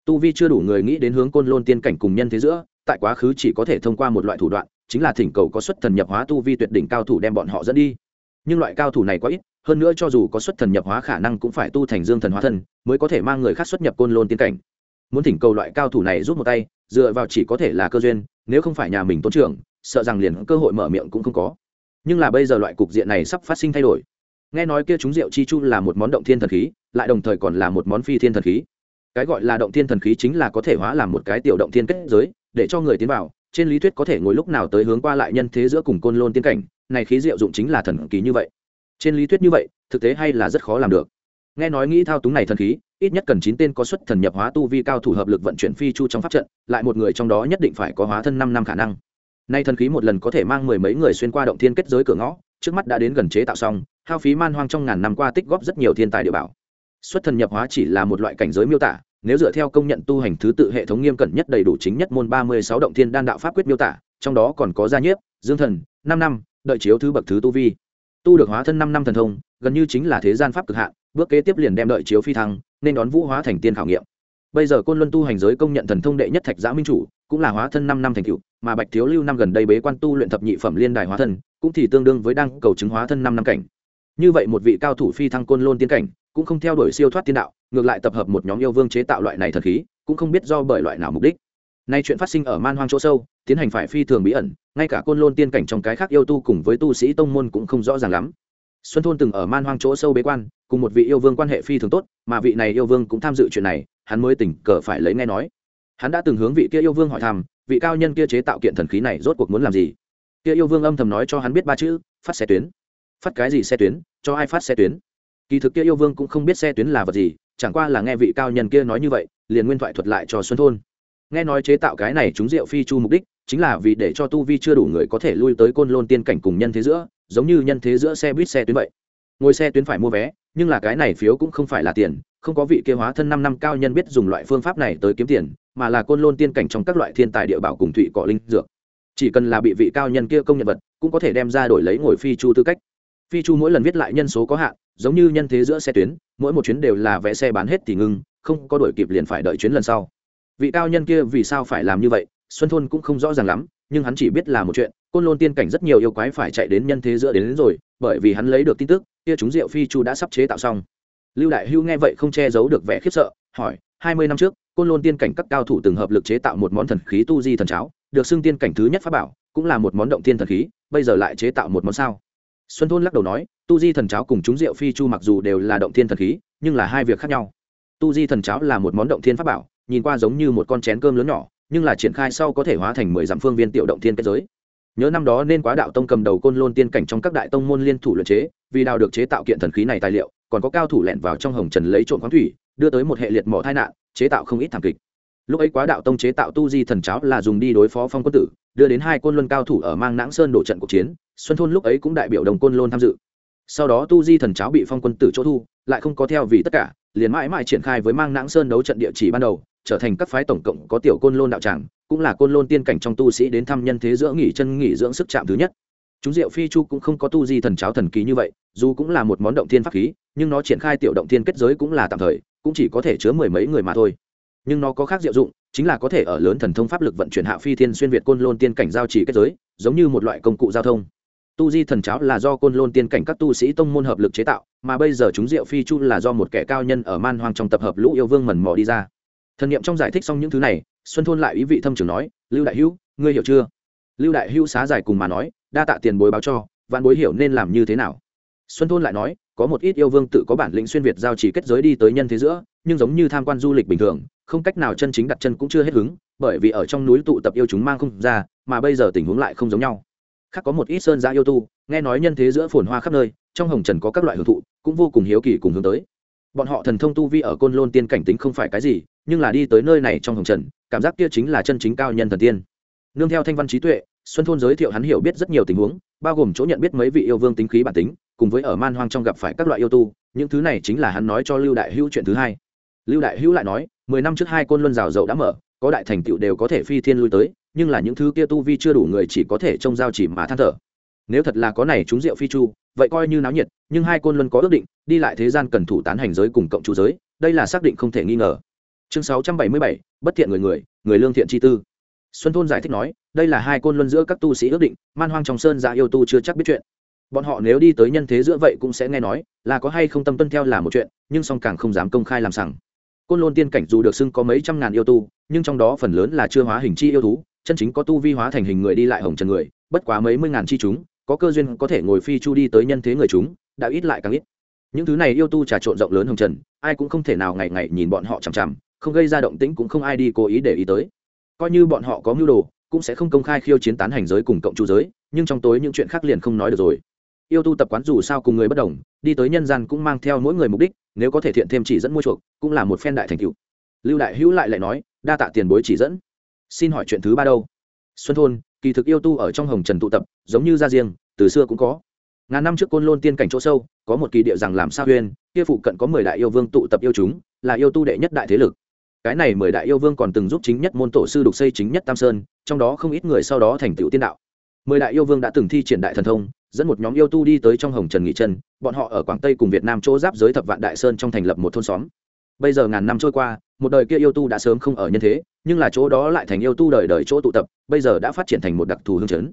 Tu vi chưa đủ người nghĩ đến hướng côn lôn tiên cảnh cùng nhân thế giữa, tại quá khứ chỉ có thể thông qua một loại thủ đoạn chính là thỉnh cầu có xuất thần nhập hóa tu vi tuyệt đỉnh cao thủ đem bọn họ dẫn đi. Nhưng loại cao thủ này quá ít, hơn nữa cho dù có xuất thần nhập hóa khả năng cũng phải tu thành dương thần hóa thân, mới có thể mang người khác xuất nhập côn lôn tiên cảnh. Muốn thỉnh cầu loại cao thủ này rút một tay, dựa vào chỉ có thể là cơ duyên, nếu không phải nhà mình tôn trưởng, sợ rằng liền cơ hội mở miệng cũng không có. Nhưng là bây giờ loại cục diện này sắp phát sinh thay đổi. Nghe nói kia chúng rượu chi chu là một món động thiên thần khí, lại đồng thời còn là một món phi thiên thần khí. Cái gọi là động thiên thần khí chính là có thể hóa làm một cái tiểu động thiên kết giới, để cho người tiến vào trên lý thuyết có thể ngồi lúc nào tới hướng qua lại nhân thế giữa cùng côn lôn tiên cảnh, này khí diệu dụng chính là thần kỳ như vậy. Trên lý thuyết như vậy, thực tế hay là rất khó làm được. Nghe nói nghĩ thao túng này thần khí, ít nhất cần chín tên có xuất thần nhập hóa tu vi cao thủ hợp lực vận chuyển phi chu trong pháp trận, lại một người trong đó nhất định phải có hóa thân năm năm khả năng. Nay thần khí một lần có thể mang mười mấy người xuyên qua động thiên kết giới cửa ngõ, trước mắt đã đến gần chế tạo xong, hao phí man hoang trong ngàn năm qua tích góp rất nhiều thiên tài địa bảo. Xuất thần nhập hóa chỉ là một loại cảnh giới miêu tả nếu dựa theo công nhận tu hành thứ tự hệ thống nghiêm cẩn nhất đầy đủ chính nhất môn ba mươi sáu động thiên đan đạo pháp quyết miêu tả trong đó còn có gia nhiếp dương thần năm năm đợi chiếu thứ bậc thứ tu vi. Tu được hóa thân năm năm thần thông gần như chính là thế gian pháp cực hạn bước kế tiếp liền đem đợi chiếu phi thăng nên đón vũ hóa thành tiên khảo nghiệm. Bây giờ côn luân tu hành giới công nhận thần thông đệ nhất thạch giã minh chủ cũng là hóa thân năm năm thành tựu, mà bạch thiếu lưu năm gần đây bế quan tu luyện thập nhị phẩm liên đài hóa thân cũng thì tương đương với đang cầu chứng hóa thân năm năm cảnh. Như vậy một vị cao thủ phi thăng côn luân tiên cảnh cũng không theo đuổi siêu thoát tiên đạo ngược lại tập hợp một nhóm yêu vương chế tạo loại này thần khí, cũng không biết do bởi loại nào mục đích. Nay chuyện phát sinh ở man hoang chỗ sâu, tiến hành phải phi thường bí ẩn, ngay cả côn lôn tiên cảnh trong cái khác yêu tu cùng với tu sĩ tông môn cũng không rõ ràng lắm. Xuân thôn từng ở man hoang chỗ sâu bế quan, cùng một vị yêu vương quan hệ phi thường tốt, mà vị này yêu vương cũng tham dự chuyện này, hắn mới tình cờ phải lấy nghe nói. Hắn đã từng hướng vị kia yêu vương hỏi thăm, vị cao nhân kia chế tạo kiện thần khí này rốt cuộc muốn làm gì? Kia yêu vương âm thầm nói cho hắn biết ba chữ, phát xe tuyến. Phát cái gì xe tuyến? Cho ai phát xe tuyến? Kỳ thực kia yêu vương cũng không biết xe tuyến là vật gì chẳng qua là nghe vị cao nhân kia nói như vậy, liền nguyên thoại thuật lại cho xuân thôn. Nghe nói chế tạo cái này chúng rượu phi chu mục đích, chính là vì để cho tu vi chưa đủ người có thể lui tới côn lôn tiên cảnh cùng nhân thế giữa, giống như nhân thế giữa xe buýt xe tuyến vậy. Ngồi xe tuyến phải mua vé, nhưng là cái này phiếu cũng không phải là tiền, không có vị kia hóa thân năm năm cao nhân biết dùng loại phương pháp này tới kiếm tiền, mà là côn lôn tiên cảnh trong các loại thiên tài địa bảo cùng thụy cọ linh dược. Chỉ cần là bị vị cao nhân kia công nhận vật, cũng có thể đem ra đổi lấy ngồi phi chu tư cách. Phi chu mỗi lần viết lại nhân số có hạn giống như nhân thế giữa xe tuyến mỗi một chuyến đều là vé xe bán hết thì ngưng không có đổi kịp liền phải đợi chuyến lần sau. Vị cao nhân kia vì sao phải làm như vậy xuân thôn cũng không rõ ràng lắm nhưng hắn chỉ biết là một chuyện côn lôn tiên cảnh rất nhiều yêu quái phải chạy đến nhân thế giữa đến, đến rồi bởi vì hắn lấy được tin tức kia chúng rượu phi chu đã sắp chế tạo xong. Lưu đại hưu nghe vậy không che giấu được vẻ khiếp sợ hỏi hai mươi năm trước côn lôn tiên cảnh các cao thủ từng hợp lực chế tạo một món thần khí tu di thần cháo được xưng tiên cảnh thứ nhất pháp bảo cũng là một món động tiên thần khí bây giờ lại chế tạo một món sao? Xuân thôn lắc đầu nói, tu di thần cháo cùng chúng rượu phi chu mặc dù đều là động thiên thần khí, nhưng là hai việc khác nhau. Tu di thần cháo là một món động thiên pháp bảo, nhìn qua giống như một con chén cơm lớn nhỏ, nhưng là triển khai sau có thể hóa thành mười dặm phương viên tiểu động thiên kết giới. Nhớ năm đó nên quá đạo tông cầm đầu côn lôn tiên cảnh trong các đại tông môn liên thủ luyện chế, vì đào được chế tạo kiện thần khí này tài liệu, còn có cao thủ lẻn vào trong hồng trần lấy trộm khoáng thủy, đưa tới một hệ liệt mỏ tai nạn, chế tạo không ít thảm kịch. Lúc ấy quá đạo tông chế tạo tu di thần cháo là dùng đi đối phó phong quân tử, đưa đến hai côn luân cao thủ ở mang nãng sơn đổ trận cuộc chiến xuân thôn lúc ấy cũng đại biểu đồng côn lôn tham dự. Sau đó tu di thần cháo bị phong quân tử chỗ thu, lại không có theo vì tất cả, liền mãi mãi triển khai với mang nãng sơn đấu trận địa chỉ ban đầu, trở thành các phái tổng cộng có tiểu côn lôn đạo tràng, cũng là côn lôn tiên cảnh trong tu sĩ đến thăm nhân thế giữa nghỉ chân nghỉ dưỡng sức chạm thứ nhất. Chúng diệu phi chu cũng không có tu di thần cháo thần ký như vậy, dù cũng là một món động thiên pháp khí, nhưng nó triển khai tiểu động thiên kết giới cũng là tạm thời, cũng chỉ có thể chứa mười mấy người mà thôi. Nhưng nó có khác diệu dụng, chính là có thể ở lớn thần thông pháp lực vận chuyển hạ phi thiên xuyên việt côn lôn tiên cảnh giao trì kết giới, giống như một loại công cụ giao thông tu di thần cháo là do côn lôn tiên cảnh các tu sĩ tông môn hợp lực chế tạo, mà bây giờ chúng diệu phi chu là do một kẻ cao nhân ở man hoang trong tập hợp lũ yêu vương mẩn mò đi ra. Thần nghiệm trong giải thích xong những thứ này, xuân thôn lại ý vị thâm trường nói, lưu đại hữu, ngươi hiểu chưa? Lưu đại hữu xá giải cùng mà nói, đa tạ tiền bối báo cho, vạn bối hiểu nên làm như thế nào. Xuân thôn lại nói, có một ít yêu vương tự có bản lĩnh xuyên việt giao chỉ kết giới đi tới nhân thế giữa, nhưng giống như tham quan du lịch bình thường, không cách nào chân chính đặt chân cũng chưa hết hứng, bởi vì ở trong núi tụ tập yêu chúng mang không ra, mà bây giờ tình huống lại không giống nhau khác có một ít sơn giã yêu tu, nghe nói nhân thế giữa phồn hoa khắp nơi, trong hồng trần có các loại hưởng thụ, cũng vô cùng hiếu kỳ cùng hướng tới. Bọn họ thần thông tu vi ở côn lôn tiên cảnh tính không phải cái gì, nhưng là đi tới nơi này trong hồng trần, cảm giác kia chính là chân chính cao nhân thần tiên. Nương theo thanh văn trí tuệ, xuân thôn giới thiệu hắn hiểu biết rất nhiều tình huống, bao gồm chỗ nhận biết mấy vị yêu vương tính khí bản tính, cùng với ở man hoang trong gặp phải các loại yêu tu, những thứ này chính là hắn nói cho lưu đại hữu chuyện thứ hai. Lưu đại hữu lại nói, mười năm trước hai côn luân rào dậu đã mở, có đại thành tựu đều có thể phi thiên lui tới nhưng là những thứ kia tu vi chưa đủ người chỉ có thể trông giao chỉ mà than thở. Nếu thật là có này chúng rượu phi chu, vậy coi như náo nhiệt, nhưng hai côn luân có ước định, đi lại thế gian cần thủ tán hành giới cùng cộng chủ giới, đây là xác định không thể nghi ngờ. Chương sáu trăm bảy mươi bảy, bất thiện người người người lương thiện chi tư. Xuân thôn giải thích nói, đây là hai côn luân giữa các tu sĩ ước định, man hoang trong sơn giả yêu tu chưa chắc biết chuyện. Bọn họ nếu đi tới nhân thế giữa vậy cũng sẽ nghe nói, là có hay không tâm tuân theo là một chuyện, nhưng song càng không dám công khai làm sằng. Côn lôn tiên cảnh dù được xưng có mấy trăm ngàn yêu tu, nhưng trong đó phần lớn là chưa hóa hình chi yêu thú chân chính có tu vi hóa thành hình người đi lại hồng trần người, bất quá mấy mươi ngàn chi chúng, có cơ duyên có thể ngồi phi chu đi tới nhân thế người chúng, đã ít lại càng ít. Những thứ này yêu tu trà trộn rộng lớn hồng trần, ai cũng không thể nào ngày ngày nhìn bọn họ chằm chằm, không gây ra động tĩnh cũng không ai đi cố ý để ý tới. Coi như bọn họ có mưu đồ, cũng sẽ không công khai khiêu chiến tán hành giới cùng cộng chủ giới, nhưng trong tối những chuyện khác liền không nói được rồi. Yêu tu tập quán dù sao cùng người bất đồng, đi tới nhân gian cũng mang theo mỗi người mục đích, nếu có thể thiện thêm chỉ dẫn mua chuộc, cũng là một phen đại thành cựu lưu đại hữu lại lại nói, đa tạ tiền bối chỉ dẫn xin hỏi chuyện thứ ba đâu? Xuân thôn, kỳ thực yêu tu ở trong hồng trần tụ tập, giống như gia riêng từ xưa cũng có. Ngàn năm trước côn lôn tiên cảnh chỗ sâu, có một kỳ địa rằng làm sao huyên, kia phụ cận có mười đại yêu vương tụ tập yêu chúng, là yêu tu đệ nhất đại thế lực. Cái này mười đại yêu vương còn từng giúp chính nhất môn tổ sư đục xây chính nhất tam sơn, trong đó không ít người sau đó thành tựu tiên đạo. Mười đại yêu vương đã từng thi triển đại thần thông, dẫn một nhóm yêu tu đi tới trong hồng trần nghỉ chân, bọn họ ở quảng tây cùng việt nam chỗ giáp giới thập vạn đại sơn trong thành lập một thôn xóm. Bây giờ ngàn năm trôi qua, một đời kia yêu tu đã sớm không ở nhân thế nhưng là chỗ đó lại thành yêu tu đời đời chỗ tụ tập, bây giờ đã phát triển thành một đặc thù hương chấn.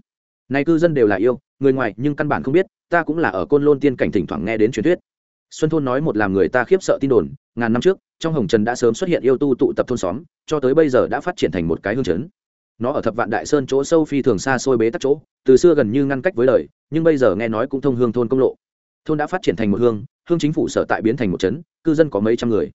Này cư dân đều là yêu, người ngoài nhưng căn bản không biết, ta cũng là ở côn lôn tiên cảnh thỉnh thoảng nghe đến truyền thuyết. Xuân thôn nói một làm người ta khiếp sợ tin đồn, ngàn năm trước, trong hồng trần đã sớm xuất hiện yêu tu tụ tập thôn xóm, cho tới bây giờ đã phát triển thành một cái hương chấn. Nó ở thập vạn đại sơn chỗ sâu phi thường xa xôi bế tắc chỗ, từ xưa gần như ngăn cách với đời, nhưng bây giờ nghe nói cũng thông hương thôn công lộ. Thôn đã phát triển thành một hương hương chính phủ sở tại biến thành một trấn cư dân có mấy trăm người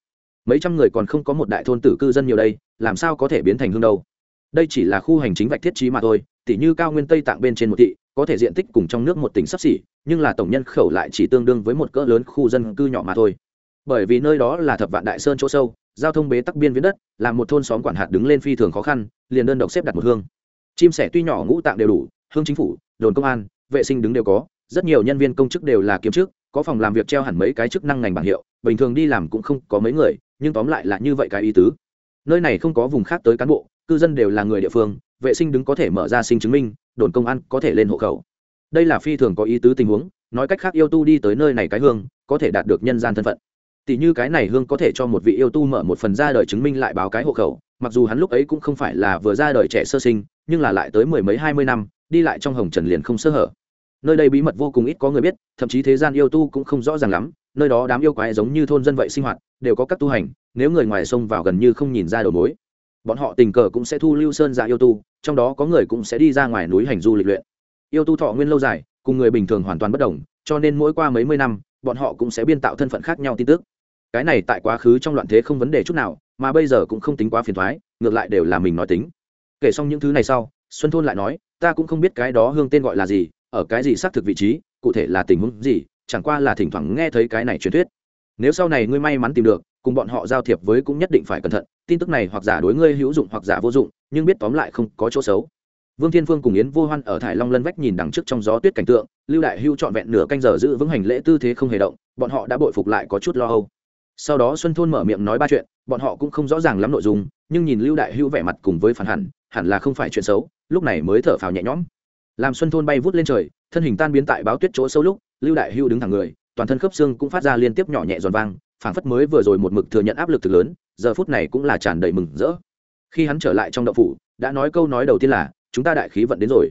mấy trăm người còn không có một đại thôn tử cư dân nhiều đây, làm sao có thể biến thành hương đâu? Đây chỉ là khu hành chính vạch thiết trí mà thôi, tỉ như cao nguyên tây tạng bên trên một thị, có thể diện tích cùng trong nước một tỉnh sắp xỉ, nhưng là tổng nhân khẩu lại chỉ tương đương với một cỡ lớn khu dân cư nhỏ mà thôi. Bởi vì nơi đó là thập vạn đại sơn chỗ sâu, giao thông bế tắc biên viễn đất, làm một thôn xóm quản hạt đứng lên phi thường khó khăn, liền đơn độc xếp đặt một hương. Chim sẻ tuy nhỏ, ngũ tạng đều đủ, hương chính phủ, đồn công an, vệ sinh đứng đều có, rất nhiều nhân viên công chức đều là kiếm chức, có phòng làm việc treo hẳn mấy cái chức năng ngành bảng hiệu, bình thường đi làm cũng không có mấy người nhưng tóm lại là như vậy cái ý tứ. Nơi này không có vùng khác tới cán bộ, cư dân đều là người địa phương, vệ sinh đứng có thể mở ra sinh chứng minh, đồn công an có thể lên hộ khẩu. Đây là phi thường có ý tứ tình huống, nói cách khác yêu tu đi tới nơi này cái hương, có thể đạt được nhân gian thân phận. Tỷ như cái này hương có thể cho một vị yêu tu mở một phần ra đời chứng minh lại báo cái hộ khẩu, mặc dù hắn lúc ấy cũng không phải là vừa ra đời trẻ sơ sinh, nhưng là lại tới mười mấy hai mươi năm, đi lại trong hồng trần liền không sơ hở. Nơi đây bí mật vô cùng ít có người biết, thậm chí thế gian yêu tu cũng không rõ ràng lắm nơi đó đám yêu quái giống như thôn dân vậy sinh hoạt, đều có các tu hành, nếu người ngoài sông vào gần như không nhìn ra đầu mối. Bọn họ tình cờ cũng sẽ thu lưu sơn giả yêu tu, trong đó có người cũng sẽ đi ra ngoài núi hành du lịch luyện. Yêu tu thọ nguyên lâu dài, cùng người bình thường hoàn toàn bất đồng, cho nên mỗi qua mấy mươi năm, bọn họ cũng sẽ biên tạo thân phận khác nhau tin tức. Cái này tại quá khứ trong loạn thế không vấn đề chút nào, mà bây giờ cũng không tính quá phiền thoái ngược lại đều là mình nói tính. Kể xong những thứ này sau, xuân thôn lại nói, ta cũng không biết cái đó hương tên gọi là gì, ở cái gì xác thực vị trí, cụ thể là tình huống gì chẳng qua là thỉnh thoảng nghe thấy cái này truyền thuyết. Nếu sau này ngươi may mắn tìm được, cùng bọn họ giao thiệp với cũng nhất định phải cẩn thận, tin tức này hoặc giả đối ngươi hữu dụng hoặc giả vô dụng, nhưng biết tóm lại không có chỗ xấu. Vương thiên phương cùng yến vô hoan ở thải long lân vách nhìn đằng trước trong gió tuyết cảnh tượng, lưu đại hưu trọn vẹn nửa canh giờ giữ vững hành lễ tư thế không hề động, bọn họ đã bội phục lại có chút lo âu. Sau đó xuân thôn mở miệng nói ba chuyện, bọn họ cũng không rõ ràng lắm nội dung, nhưng nhìn lưu đại hưu vẻ mặt cùng với phản hẳn hẳn là không phải chuyện xấu, lúc này mới thở phào nhẹ nhõm. Làm xuân thôn bay vút lên trời thân hình tan biến tại báo tuyết chỗ sâu lúc, lưu đại hưu đứng thẳng người, toàn thân khớp xương cũng phát ra liên tiếp nhỏ nhẹ giòn vang, phảng phất mới vừa rồi một mực thừa nhận áp lực thực lớn, giờ phút này cũng là tràn đầy mừng rỡ. Khi hắn trở lại trong đậu phủ, đã nói câu nói đầu tiên là, chúng ta đại khí vận đến rồi.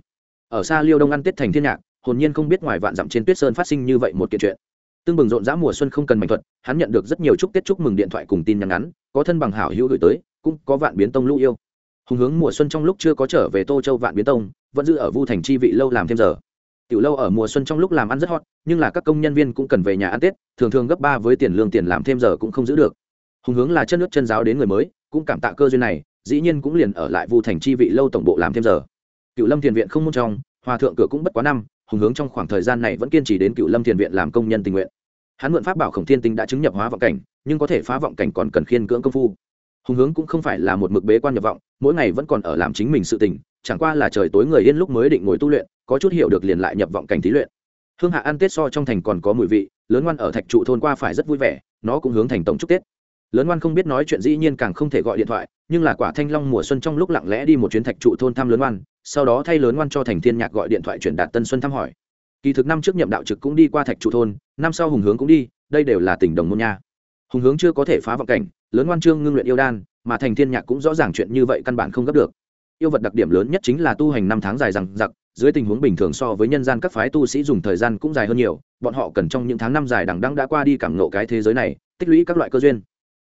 Ở xa liêu đông ăn tết thành thiên nhạc, hồn nhiên không biết ngoài vạn dặm trên tuyết sơn phát sinh như vậy một kiện chuyện. Tương bừng rộn rã mùa xuân không cần mạnh thuật, hắn nhận được rất nhiều chúc tết chúc mừng điện thoại cùng tin nhắn ngắn, có thân bằng hảo hữu gửi tới, cũng có vạn biến tông lũ yêu. Hùng hướng mùa xuân trong lúc chưa có trở về tô châu vạn biến tông, vẫn giữ ở vu thành chi vị lâu làm thêm giờ tiểu lâu ở mùa xuân trong lúc làm ăn rất hot, nhưng là các công nhân viên cũng cần về nhà ăn tết, thường thường gấp ba với tiền lương tiền làm thêm giờ cũng không giữ được. Hùng hướng là chân nước chân giáo đến người mới, cũng cảm tạ cơ duyên này, dĩ nhiên cũng liền ở lại vu thành chi vị lâu tổng bộ làm thêm giờ. Cựu lâm tiền viện không môn trong, hòa thượng cửa cũng bất quá năm, hùng hướng trong khoảng thời gian này vẫn kiên trì đến cựu lâm tiền viện làm công nhân tình nguyện. Hắn mượn pháp bảo khổng thiên tinh đã chứng nhập hóa vọng cảnh, nhưng có thể phá vọng cảnh còn cần khiên cưỡng công phu hùng hướng cũng không phải là một mực bế quan nhập vọng, mỗi ngày vẫn còn ở làm chính mình sự tình, chẳng qua là trời tối người yên lúc mới định ngồi tu luyện, có chút hiểu được liền lại nhập vọng cảnh thí luyện. Hương hạ ăn tết so trong thành còn có mùi vị, lớn ngoan ở thạch trụ thôn qua phải rất vui vẻ, nó cũng hướng thành tổng chúc tết. Lớn ngoan không biết nói chuyện dĩ nhiên càng không thể gọi điện thoại, nhưng là quả thanh long mùa xuân trong lúc lặng lẽ đi một chuyến thạch trụ thôn thăm lớn ngoan, sau đó thay lớn ngoan cho thành thiên nhạc gọi điện thoại chuyển đạt tân xuân thăm hỏi. Kỳ thực năm trước nhậm đạo trực cũng đi qua thạch trụ thôn, năm sau hùng hướng cũng đi, đây đều là tỉnh đồng môn nha. Hùng hướng chưa có thể phá vọng cảnh lớn ngoan trương ngưng luyện yêu đan, mà thành thiên nhạc cũng rõ ràng chuyện như vậy căn bản không gấp được. Yêu vật đặc điểm lớn nhất chính là tu hành năm tháng dài rằng giặc dưới tình huống bình thường so với nhân gian các phái tu sĩ dùng thời gian cũng dài hơn nhiều, bọn họ cần trong những tháng năm dài đằng đẵng đã qua đi cảm ngộ cái thế giới này, tích lũy các loại cơ duyên.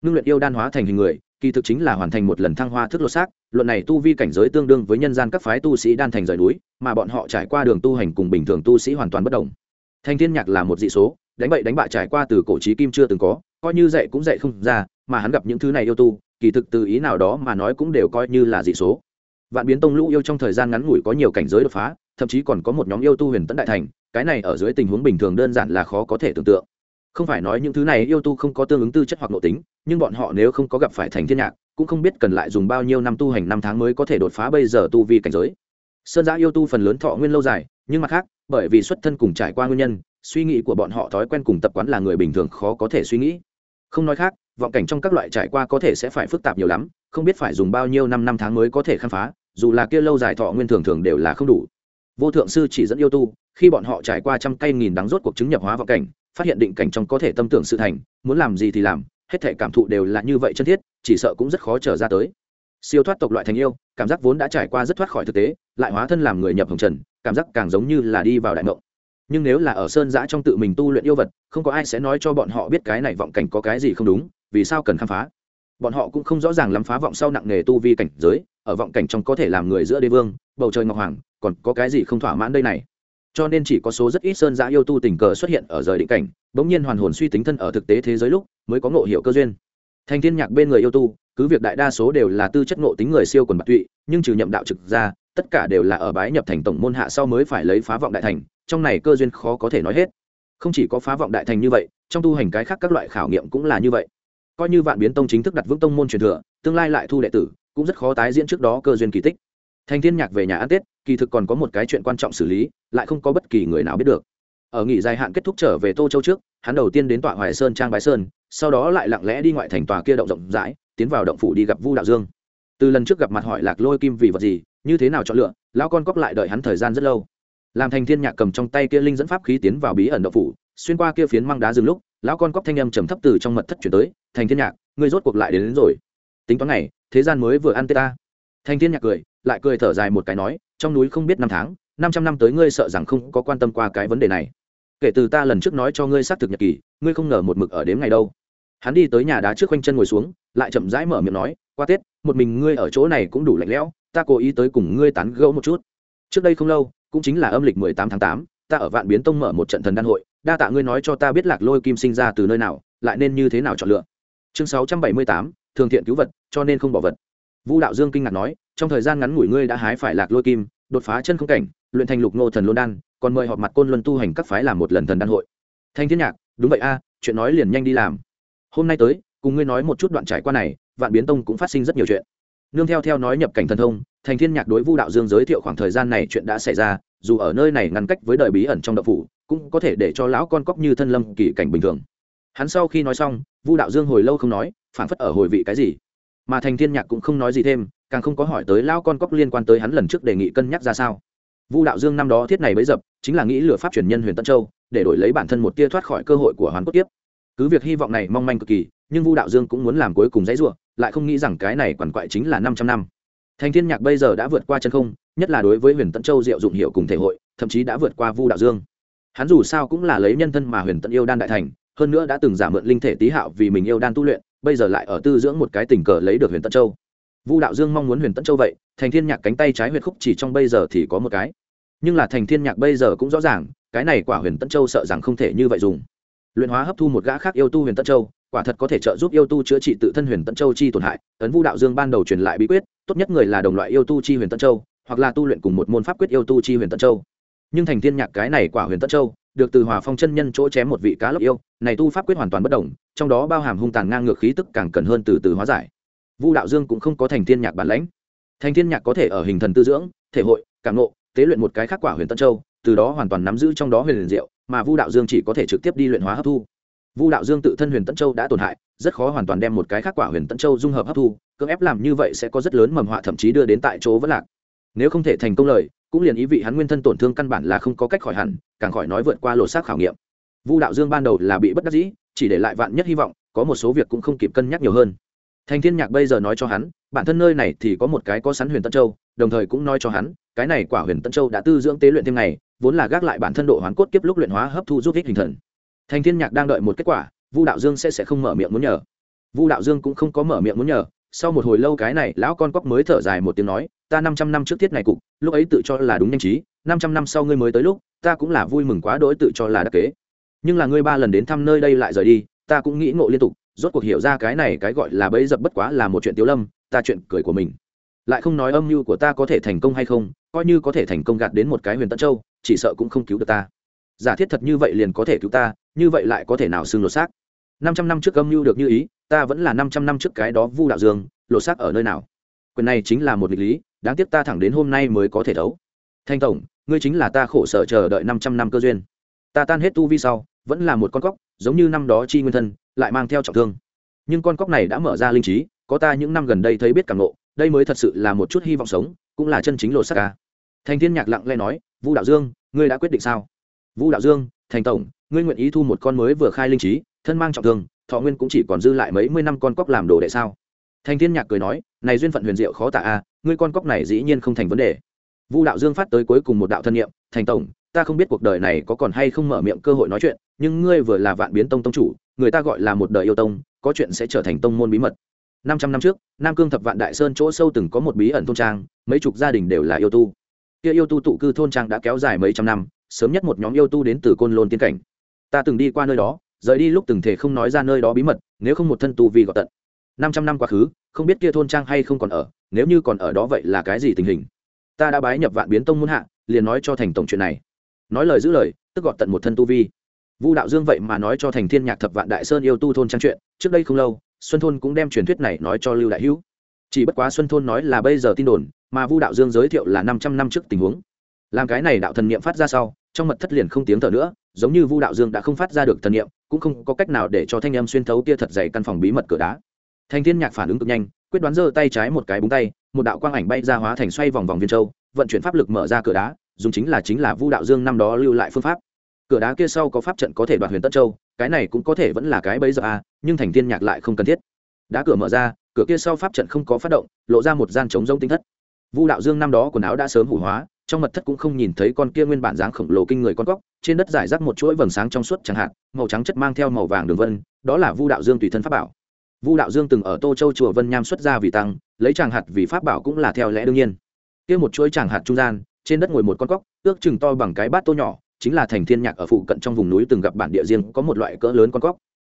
Ngưng luyện yêu đan hóa thành hình người, kỳ thực chính là hoàn thành một lần thăng hoa thức lột xác, luận này tu vi cảnh giới tương đương với nhân gian các phái tu sĩ đan thành rời núi, mà bọn họ trải qua đường tu hành cùng bình thường tu sĩ hoàn toàn bất đồng. Thanh thiên nhạc là một dị số, đánh bậy đánh bại trải qua từ cổ trí kim chưa từng có coi như dạy cũng dạy không ra, mà hắn gặp những thứ này yêu tu, kỳ thực từ ý nào đó mà nói cũng đều coi như là dị số. Vạn biến tông lũ yêu trong thời gian ngắn ngủi có nhiều cảnh giới đột phá, thậm chí còn có một nhóm yêu tu huyền tấn đại thành, cái này ở dưới tình huống bình thường đơn giản là khó có thể tưởng tượng. Không phải nói những thứ này yêu tu không có tương ứng tư chất hoặc nội tính, nhưng bọn họ nếu không có gặp phải thành thiên nhạc, cũng không biết cần lại dùng bao nhiêu năm tu hành năm tháng mới có thể đột phá bây giờ tu vi cảnh giới. Sơn giã yêu tu phần lớn thọ nguyên lâu dài, nhưng mặt khác, bởi vì xuất thân cùng trải qua nguyên nhân suy nghĩ của bọn họ thói quen cùng tập quán là người bình thường khó có thể suy nghĩ. Không nói khác, vọng cảnh trong các loại trải qua có thể sẽ phải phức tạp nhiều lắm, không biết phải dùng bao nhiêu năm năm tháng mới có thể khám phá, dù là kia lâu dài thọ nguyên thường thường đều là không đủ. Vô thượng sư chỉ dẫn yêu tu, khi bọn họ trải qua trăm cây nghìn đắng rốt cuộc chứng nhập hóa vọng cảnh, phát hiện định cảnh trong có thể tâm tưởng sự thành, muốn làm gì thì làm, hết thể cảm thụ đều là như vậy chân thiết, chỉ sợ cũng rất khó trở ra tới. Siêu thoát tộc loại thành yêu, cảm giác vốn đã trải qua rất thoát khỏi thực tế, lại hóa thân làm người nhập hồng trần, cảm giác càng giống như là đi vào đại ngộng nhưng nếu là ở sơn giã trong tự mình tu luyện yêu vật, không có ai sẽ nói cho bọn họ biết cái này vọng cảnh có cái gì không đúng, vì sao cần khám phá? Bọn họ cũng không rõ ràng lắm phá vọng sau nặng nghề tu vi cảnh giới, ở vọng cảnh trong có thể làm người giữa đế vương, bầu trời ngọc hoàng, còn có cái gì không thỏa mãn đây này? Cho nên chỉ có số rất ít sơn giã yêu tu tình cờ xuất hiện ở rời định cảnh, bỗng nhiên hoàn hồn suy tính thân ở thực tế thế giới lúc, mới có ngộ hiệu cơ duyên. Thành thiên nhạc bên người yêu tu, cứ việc đại đa số đều là tư chất ngộ tính người siêu quần bạc tụy, nhưng trừ nhậm đạo trực ra, tất cả đều là ở bái nhập thành tổng môn hạ sau mới phải lấy phá vọng đại thành trong này cơ duyên khó có thể nói hết. Không chỉ có phá vọng đại thành như vậy, trong tu hành cái khác các loại khảo nghiệm cũng là như vậy. Coi như vạn biến tông chính thức đặt vững tông môn truyền thừa, tương lai lại thu đệ tử, cũng rất khó tái diễn trước đó cơ duyên kỳ tích. Thành thiên nhạc về nhà ăn tết, kỳ thực còn có một cái chuyện quan trọng xử lý, lại không có bất kỳ người nào biết được. Ở nghỉ dài hạn kết thúc trở về tô châu trước, hắn đầu tiên đến tọa hoài sơn trang bái sơn, sau đó lại lặng lẽ đi ngoại thành tòa kia động rộng rãi, tiến vào động phủ đi gặp vu đạo dương. Từ lần trước gặp mặt hỏi lạc lôi kim vì vật gì, như thế nào chọn lựa, lão con cóc lại đợi hắn thời gian rất lâu làm thành thiên nhạc cầm trong tay kia linh dẫn pháp khí tiến vào bí ẩn động phủ xuyên qua kia phiến măng đá dừng lúc lão con cóc thanh âm trầm thấp từ trong mật thất chuyển tới thành thiên nhạc ngươi rốt cuộc lại đến, đến rồi. Tính toán này thế gian mới vừa ăn tết ta. Thành thiên nhạc cười lại cười thở dài một cái nói trong núi không biết năm tháng năm trăm năm tới ngươi sợ rằng không có quan tâm qua cái vấn đề này. Kể từ ta lần trước nói cho ngươi xác thực nhật kỳ ngươi không ngờ một mực ở đếm ngày đâu. Hắn đi tới nhà đá trước quanh chân ngồi xuống lại chậm rãi mở miệng nói qua tết một mình ngươi ở chỗ này cũng đủ lạnh lẽo ta cố ý tới cùng ngươi tán gẫu một chút. Trước đây không lâu cũng chính là âm lịch mười tám tháng tám, ta ở vạn biến tông mở một trận thần đan hội, đa tạ ngươi nói cho ta biết lạc lôi kim sinh ra từ nơi nào, lại nên như thế nào chọn lựa. Chương sáu trăm bảy mươi tám, thường thiện cứu vật, cho nên không bỏ vật. Vũ đạo dương kinh ngạc nói, trong thời gian ngắn ngủi ngươi đã hái phải lạc lôi kim, đột phá chân không cảnh, luyện thành lục ngô thần lôn đan, còn mời họp mặt côn luân tu hành các phái làm một lần thần đan hội. Thanh thiên nhạc, đúng vậy a, chuyện nói liền nhanh đi làm. Hôm nay tới, cùng ngươi nói một chút đoạn trải qua này, vạn biến tông cũng phát sinh rất nhiều chuyện. Nương theo theo nói nhập cảnh thần thông thành thiên nhạc đối vu đạo dương giới thiệu khoảng thời gian này chuyện đã xảy ra, dù ở nơi này ngăn cách với đời bí ẩn trong đậu phủ, cũng có thể để cho lão con cóc như thân lâm kỳ cảnh bình thường. Hắn sau khi nói xong, vu đạo dương hồi lâu không nói phản phất ở hồi vị cái gì. Mà thành thiên nhạc cũng không nói gì thêm, càng không có hỏi tới lão con cóc liên quan tới hắn lần trước đề nghị cân nhắc ra sao. Vu đạo dương năm đó thiết này bấy dập, chính là nghĩ lừa pháp truyền nhân huyền tân châu, để đổi lấy bản thân một tia thoát khỏi cơ hội của hoàn cốt tiếp cứ việc hy vọng này mong manh cực kỳ, nhưng vu đạo dương cũng muốn làm cuối cùng dãy ruộng lại không nghĩ rằng cái này quằn quại chính là năm trăm năm thành thiên nhạc bây giờ đã vượt qua chân không, nhất là đối với huyền tận châu diệu dụng hiệu cùng thể hội, thậm chí đã vượt qua vu đạo dương. Hắn dù sao cũng là lấy nhân thân mà huyền tận yêu đan đại thành, hơn nữa đã từng giả mượn linh thể tý hạo vì mình yêu đan tu luyện, bây giờ lại ở tư dưỡng một cái tình cờ lấy được huyền tận châu. Vu đạo dương mong muốn huyền tận châu vậy, thành thiên nhạc cánh tay trái huyệt khúc chỉ trong bây giờ thì có một cái. Nhưng là thành thiên nhạc bây giờ cũng rõ ràng, cái này quả huyền tận châu sợ rằng không thể như vậy dùng. Luyện hóa hấp thu một gã khác yêu tu huyền tận châu quả thật có thể trợ giúp yêu tu chữa trị tự thân huyền tận châu chi tổn hại. Ấn vu đạo dương ban đầu truyền lại bí quyết, tốt nhất người là đồng loại yêu tu chi huyền tận châu, hoặc là tu luyện cùng một môn pháp quyết yêu tu chi huyền tận châu. Nhưng thành thiên nhạc cái này quả huyền tận châu, được từ hòa phong chân nhân chỗ chém một vị cá lóc yêu, này tu pháp quyết hoàn toàn bất đồng trong đó bao hàm hung tàn ngang ngược khí tức càng cần hơn từ từ hóa giải. Vu đạo dương cũng không có thành thiên nhạc bản lãnh. Thành thiên nhạc có thể ở hình thần tư dưỡng, thể hội, cảm nộ tế luyện một cái khác quả huyền tân châu, từ đó hoàn toàn nắm giữ trong đó huyền liền diệu, mà vu đạo dương chỉ có thể trực tiếp đi luyện hóa hấp thu vu đạo dương tự thân huyền tân châu đã tổn hại, rất khó hoàn toàn đem một cái khác quả huyền tân châu dung hợp hấp thu, cưỡng ép làm như vậy sẽ có rất lớn mầm họa thậm chí đưa đến tại chỗ vẫn lạc. Nếu không thể thành công lời, cũng liền ý vị hắn nguyên thân tổn thương căn bản là không có cách khỏi hẳn, càng khỏi nói vượt qua lột xác khảo nghiệm. Vu đạo dương ban đầu là bị bất đắc dĩ, chỉ để lại vạn nhất hy vọng, có một số việc cũng không kịp cân nhắc nhiều hơn. Thành thiên nhạc bây giờ nói cho hắn, bản thân nơi này thì có một cái có sắn huyền tân châu, đồng thời cũng nói cho hắn, cái này quả huyền tân châu đã tư dưỡng tế luyện thêm ngày, vốn là gác lại bản thân độ hoán cốt kiếp lúc luyện hóa hấp thu giúp ích hình thần thành thiên nhạc đang đợi một kết quả, vu đạo dương sẽ sẽ không mở miệng muốn nhờ. Vu đạo dương cũng không có mở miệng muốn nhờ, sau một hồi lâu cái này lão con cóc mới thở dài một tiếng nói, ta năm trăm năm trước tiết này cục, lúc ấy tự cho là đúng nhanh trí, năm trăm năm sau ngươi mới tới lúc, ta cũng là vui mừng quá đỗi tự cho là đặc kế. Nhưng là ngươi ba lần đến thăm nơi đây lại rời đi, ta cũng nghĩ ngộ liên tục, rốt cuộc hiểu ra cái này cái gọi là bấy dập bất quá là một chuyện tiếu lâm, ta chuyện cười của mình. Lại không nói âm mưu của ta có thể thành công hay không, coi như có thể thành công gạt đến một cái huyền tân châu, chỉ sợ cũng không cứu được ta giả thiết thật như vậy liền có thể cứu ta, như vậy lại có thể nào xưng lột xác? Năm trăm năm trước âm mưu được như ý, ta vẫn là năm trăm năm trước cái đó vu đạo dương, lột xác ở nơi nào? Quyền này chính là một nghịch lý, đáng tiếc ta thẳng đến hôm nay mới có thể thấu thanh tổng, ngươi chính là ta khổ sở chờ đợi năm trăm năm cơ duyên. Ta tan hết tu vi sau, vẫn là một con cóc, giống như năm đó chi nguyên thân, lại mang theo trọng thương. Nhưng con cóc này đã mở ra linh trí, có ta những năm gần đây thấy biết càng ngộ, đây mới thật sự là một chút hy vọng sống, cũng là chân chính lột xác à. ca thành thiên nhạc lặng lẽ nói, vu đạo dương, ngươi đã quyết định sao? Vu đạo dương, thành tổng, ngươi nguyện ý thu một con mới vừa khai linh trí, thân mang trọng thương, thọ nguyên cũng chỉ còn dư lại mấy mươi năm con cóc làm đồ đệ sao? Thành thiên nhạc cười nói, này duyên phận huyền diệu khó tả a, ngươi con cóc này dĩ nhiên không thành vấn đề. Vu đạo dương phát tới cuối cùng một đạo thân nhiệm, thành tổng, ta không biết cuộc đời này có còn hay không mở miệng cơ hội nói chuyện, nhưng ngươi vừa là vạn biến tông tông chủ, người ta gọi là một đời yêu tông, có chuyện sẽ trở thành tông môn bí mật. Năm trăm năm trước, nam cương thập vạn đại sơn chỗ sâu từng có một bí ẩn thôn trang, mấy chục gia đình đều là yêu tu. Kia yêu tu tụ cư thôn trang đã kéo dài mấy trăm năm sớm nhất một nhóm yêu tu đến từ côn lôn tiên cảnh. Ta từng đi qua nơi đó, rời đi lúc từng thể không nói ra nơi đó bí mật, nếu không một thân tu vi gọt tận. Năm trăm năm quá khứ, không biết kia thôn trang hay không còn ở, nếu như còn ở đó vậy là cái gì tình hình? Ta đã bái nhập vạn biến tông muôn hạ, liền nói cho thành tổng chuyện này. Nói lời giữ lời, tức gọt tận một thân tu vi. Vu đạo dương vậy mà nói cho thành thiên nhạc thập vạn đại sơn yêu tu thôn trang chuyện, trước đây không lâu, xuân thôn cũng đem truyền thuyết này nói cho lưu đại hữu. Chỉ bất quá xuân thôn nói là bây giờ tin đồn, mà vu đạo dương giới thiệu là năm trăm năm trước tình huống làm cái này đạo thần niệm phát ra sau trong mật thất liền không tiếng thở nữa giống như vu đạo dương đã không phát ra được thần niệm cũng không có cách nào để cho thanh âm xuyên thấu tia thật dày căn phòng bí mật cửa đá. Thành thiên nhạc phản ứng cực nhanh quyết đoán giơ tay trái một cái búng tay một đạo quang ảnh bay ra hóa thành xoay vòng vòng viên châu vận chuyển pháp lực mở ra cửa đá dùng chính là chính là vu đạo dương năm đó lưu lại phương pháp. Cửa đá kia sau có pháp trận có thể đoạt huyền tất châu cái này cũng có thể vẫn là cái bấy giờ a à, nhưng thành thiên nhạc lại không cần thiết. Đá cửa mở ra cửa kia sau pháp trận không có phát động lộ ra một gian trống rông tinh thất. Vu đạo dương năm đó quần áo đã sớm hủ hóa trong mật thất cũng không nhìn thấy con kia nguyên bản dáng khổng lồ kinh người con cóc, trên đất giải rác một chuỗi vầng sáng trong suốt chẳng hạn, màu trắng chất mang theo màu vàng đường vân, đó là vu đạo dương tùy thân pháp bảo. Vu đạo dương từng ở tô châu chùa vân nham xuất ra vì tăng, lấy tràng hạt vì pháp bảo cũng là theo lẽ đương nhiên. Kia một chuỗi tràng hạt trung gian, trên đất ngồi một con cóc, ước chừng to bằng cái bát tô nhỏ, chính là thành thiên nhạc ở phụ cận trong vùng núi từng gặp bản địa riêng có một loại cỡ lớn con cóc.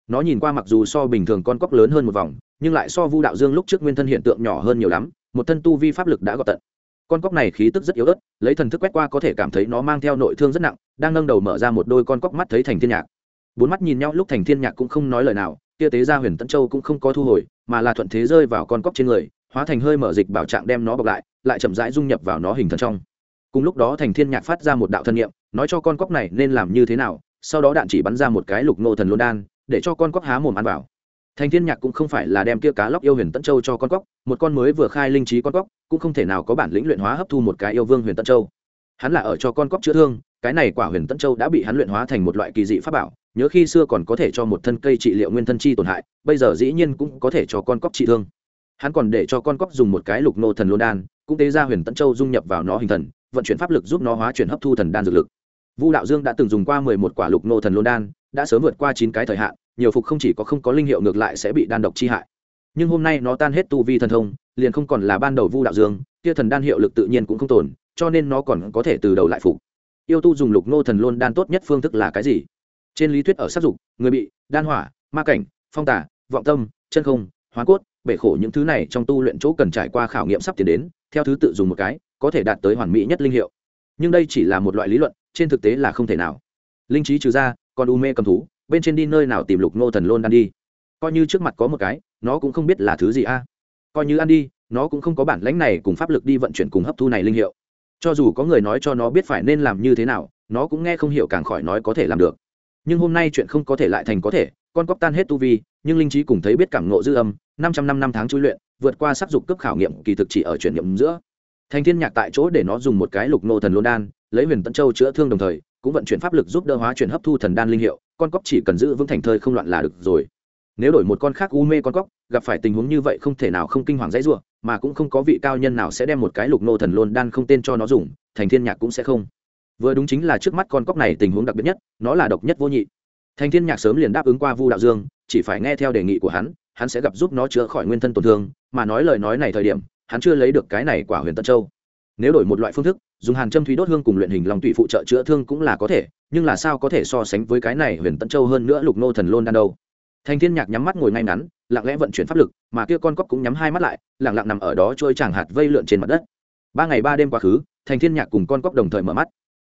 Nó nhìn qua mặc dù so bình thường con cóc lớn hơn một vòng, nhưng lại so vu đạo dương lúc trước nguyên thân hiện tượng nhỏ hơn nhiều lắm, một thân tu vi pháp lực đã gọt tận con cóc này khí tức rất yếu ớt, lấy thần thức quét qua có thể cảm thấy nó mang theo nội thương rất nặng, đang nâng đầu mở ra một đôi con cóc mắt thấy thành thiên nhạc. Bốn mắt nhìn nhau lúc thành thiên nhạc cũng không nói lời nào, kia tế gia huyền tân châu cũng không có thu hồi, mà là thuận thế rơi vào con cóc trên người, hóa thành hơi mở dịch bảo trạng đem nó bọc lại lại chậm rãi dung nhập vào nó hình thần trong. Cùng lúc đó thành thiên nhạc phát ra một đạo thân nghiệm nói cho con cóc này nên làm như thế nào, sau đó đạn chỉ bắn ra một cái lục nô thần luân đan, để cho con cóc há mồm ăn vào. Thành thiên nhạc cũng không phải là đem kia cá lóc yêu huyền tân châu cho con cóc, một con mới vừa khai linh trí con cóc cũng không thể nào có bản lĩnh luyện hóa hấp thu một cái yêu vương huyền tận châu. Hắn là ở cho con cóc chữa thương, cái này quả huyền tận châu đã bị hắn luyện hóa thành một loại kỳ dị pháp bảo, nhớ khi xưa còn có thể cho một thân cây trị liệu nguyên thân chi tổn hại, bây giờ dĩ nhiên cũng có thể cho con cóc trị thương. Hắn còn để cho con cóc dùng một cái lục nô thần lôn đan, cũng tế ra huyền tận châu dung nhập vào nó hình thần, vận chuyển pháp lực giúp nó hóa chuyển hấp thu thần đan dược lực. Vu đạo dương đã từng dùng qua mười một quả lục nô thần lôn đan, đã sớm vượt qua chín cái thời hạn, nhiều phục không chỉ có không có linh hiệu ngược lại sẽ bị đan độc chi hại. Nhưng hôm nay nó tan hết tu vi thần thông liền không còn là ban đầu vu đạo dương, kia thần đan hiệu lực tự nhiên cũng không tồn, cho nên nó còn có thể từ đầu lại phục. Yêu tu dùng lục nô thần luân đan tốt nhất phương thức là cái gì? Trên lý thuyết ở sát dục, người bị, đan hỏa, ma cảnh, phong tả vọng tâm, chân không, hóa cốt, bể khổ những thứ này trong tu luyện chỗ cần trải qua khảo nghiệm sắp tiến đến, theo thứ tự dùng một cái, có thể đạt tới hoàn mỹ nhất linh hiệu. Nhưng đây chỉ là một loại lý luận, trên thực tế là không thể nào. Linh trí trừ ra, còn u mê cầm thú, bên trên đi nơi nào tìm lục nô thần lôn đan đi. Coi như trước mặt có một cái, nó cũng không biết là thứ gì a coi như ăn đi, nó cũng không có bản lãnh này cùng pháp lực đi vận chuyển cùng hấp thu này linh hiệu. Cho dù có người nói cho nó biết phải nên làm như thế nào, nó cũng nghe không hiểu càng khỏi nói có thể làm được. Nhưng hôm nay chuyện không có thể lại thành có thể, con cóc tan hết tu vi, nhưng linh trí cùng thấy biết cảm ngộ dư âm, năm trăm năm năm tháng chui luyện, vượt qua sắc dục cấp khảo nghiệm, kỳ thực chỉ ở chuyển nhậm giữa. Thành thiên nhạc tại chỗ để nó dùng một cái lục nô thần lôn đan, lấy huyền tân châu chữa thương đồng thời, cũng vận chuyển pháp lực giúp đỡ hóa chuyển hấp thu thần đan linh hiệu, con cóc chỉ cần giữ vững thành thơi không loạn là được rồi nếu đổi một con khác u mê con cóc, gặp phải tình huống như vậy không thể nào không kinh hoàng dãy ruộng mà cũng không có vị cao nhân nào sẽ đem một cái lục nô thần lôn đan không tên cho nó dùng, thành thiên nhạc cũng sẽ không. Vừa đúng chính là trước mắt con cóc này tình huống đặc biệt nhất, nó là độc nhất vô nhị. Thành thiên nhạc sớm liền đáp ứng qua vu đạo dương, chỉ phải nghe theo đề nghị của hắn hắn sẽ gặp giúp nó chữa khỏi nguyên thân tổn thương, mà nói lời nói này thời điểm, hắn chưa lấy được cái này quả huyền tân châu. Nếu đổi một loại phương thức, dùng hàn châm thúy đốt hương cùng luyện hình lòng tụy phụ trợ chữa thương cũng là có thể, nhưng là sao có thể so sánh với cái này huyền tân châu hơn nữa lục nô thần lôn đan đâu? Thành thiên nhạc nhắm mắt ngồi ngay ngắn, lặng lẽ vận chuyển pháp lực, mà kia con cóc cũng nhắm hai mắt lại, lặng lặng nằm ở đó trôi chàng hạt vây lượn trên mặt đất. Ba ngày ba đêm quá khứ thành thiên nhạc cùng con cóc đồng thời mở mắt.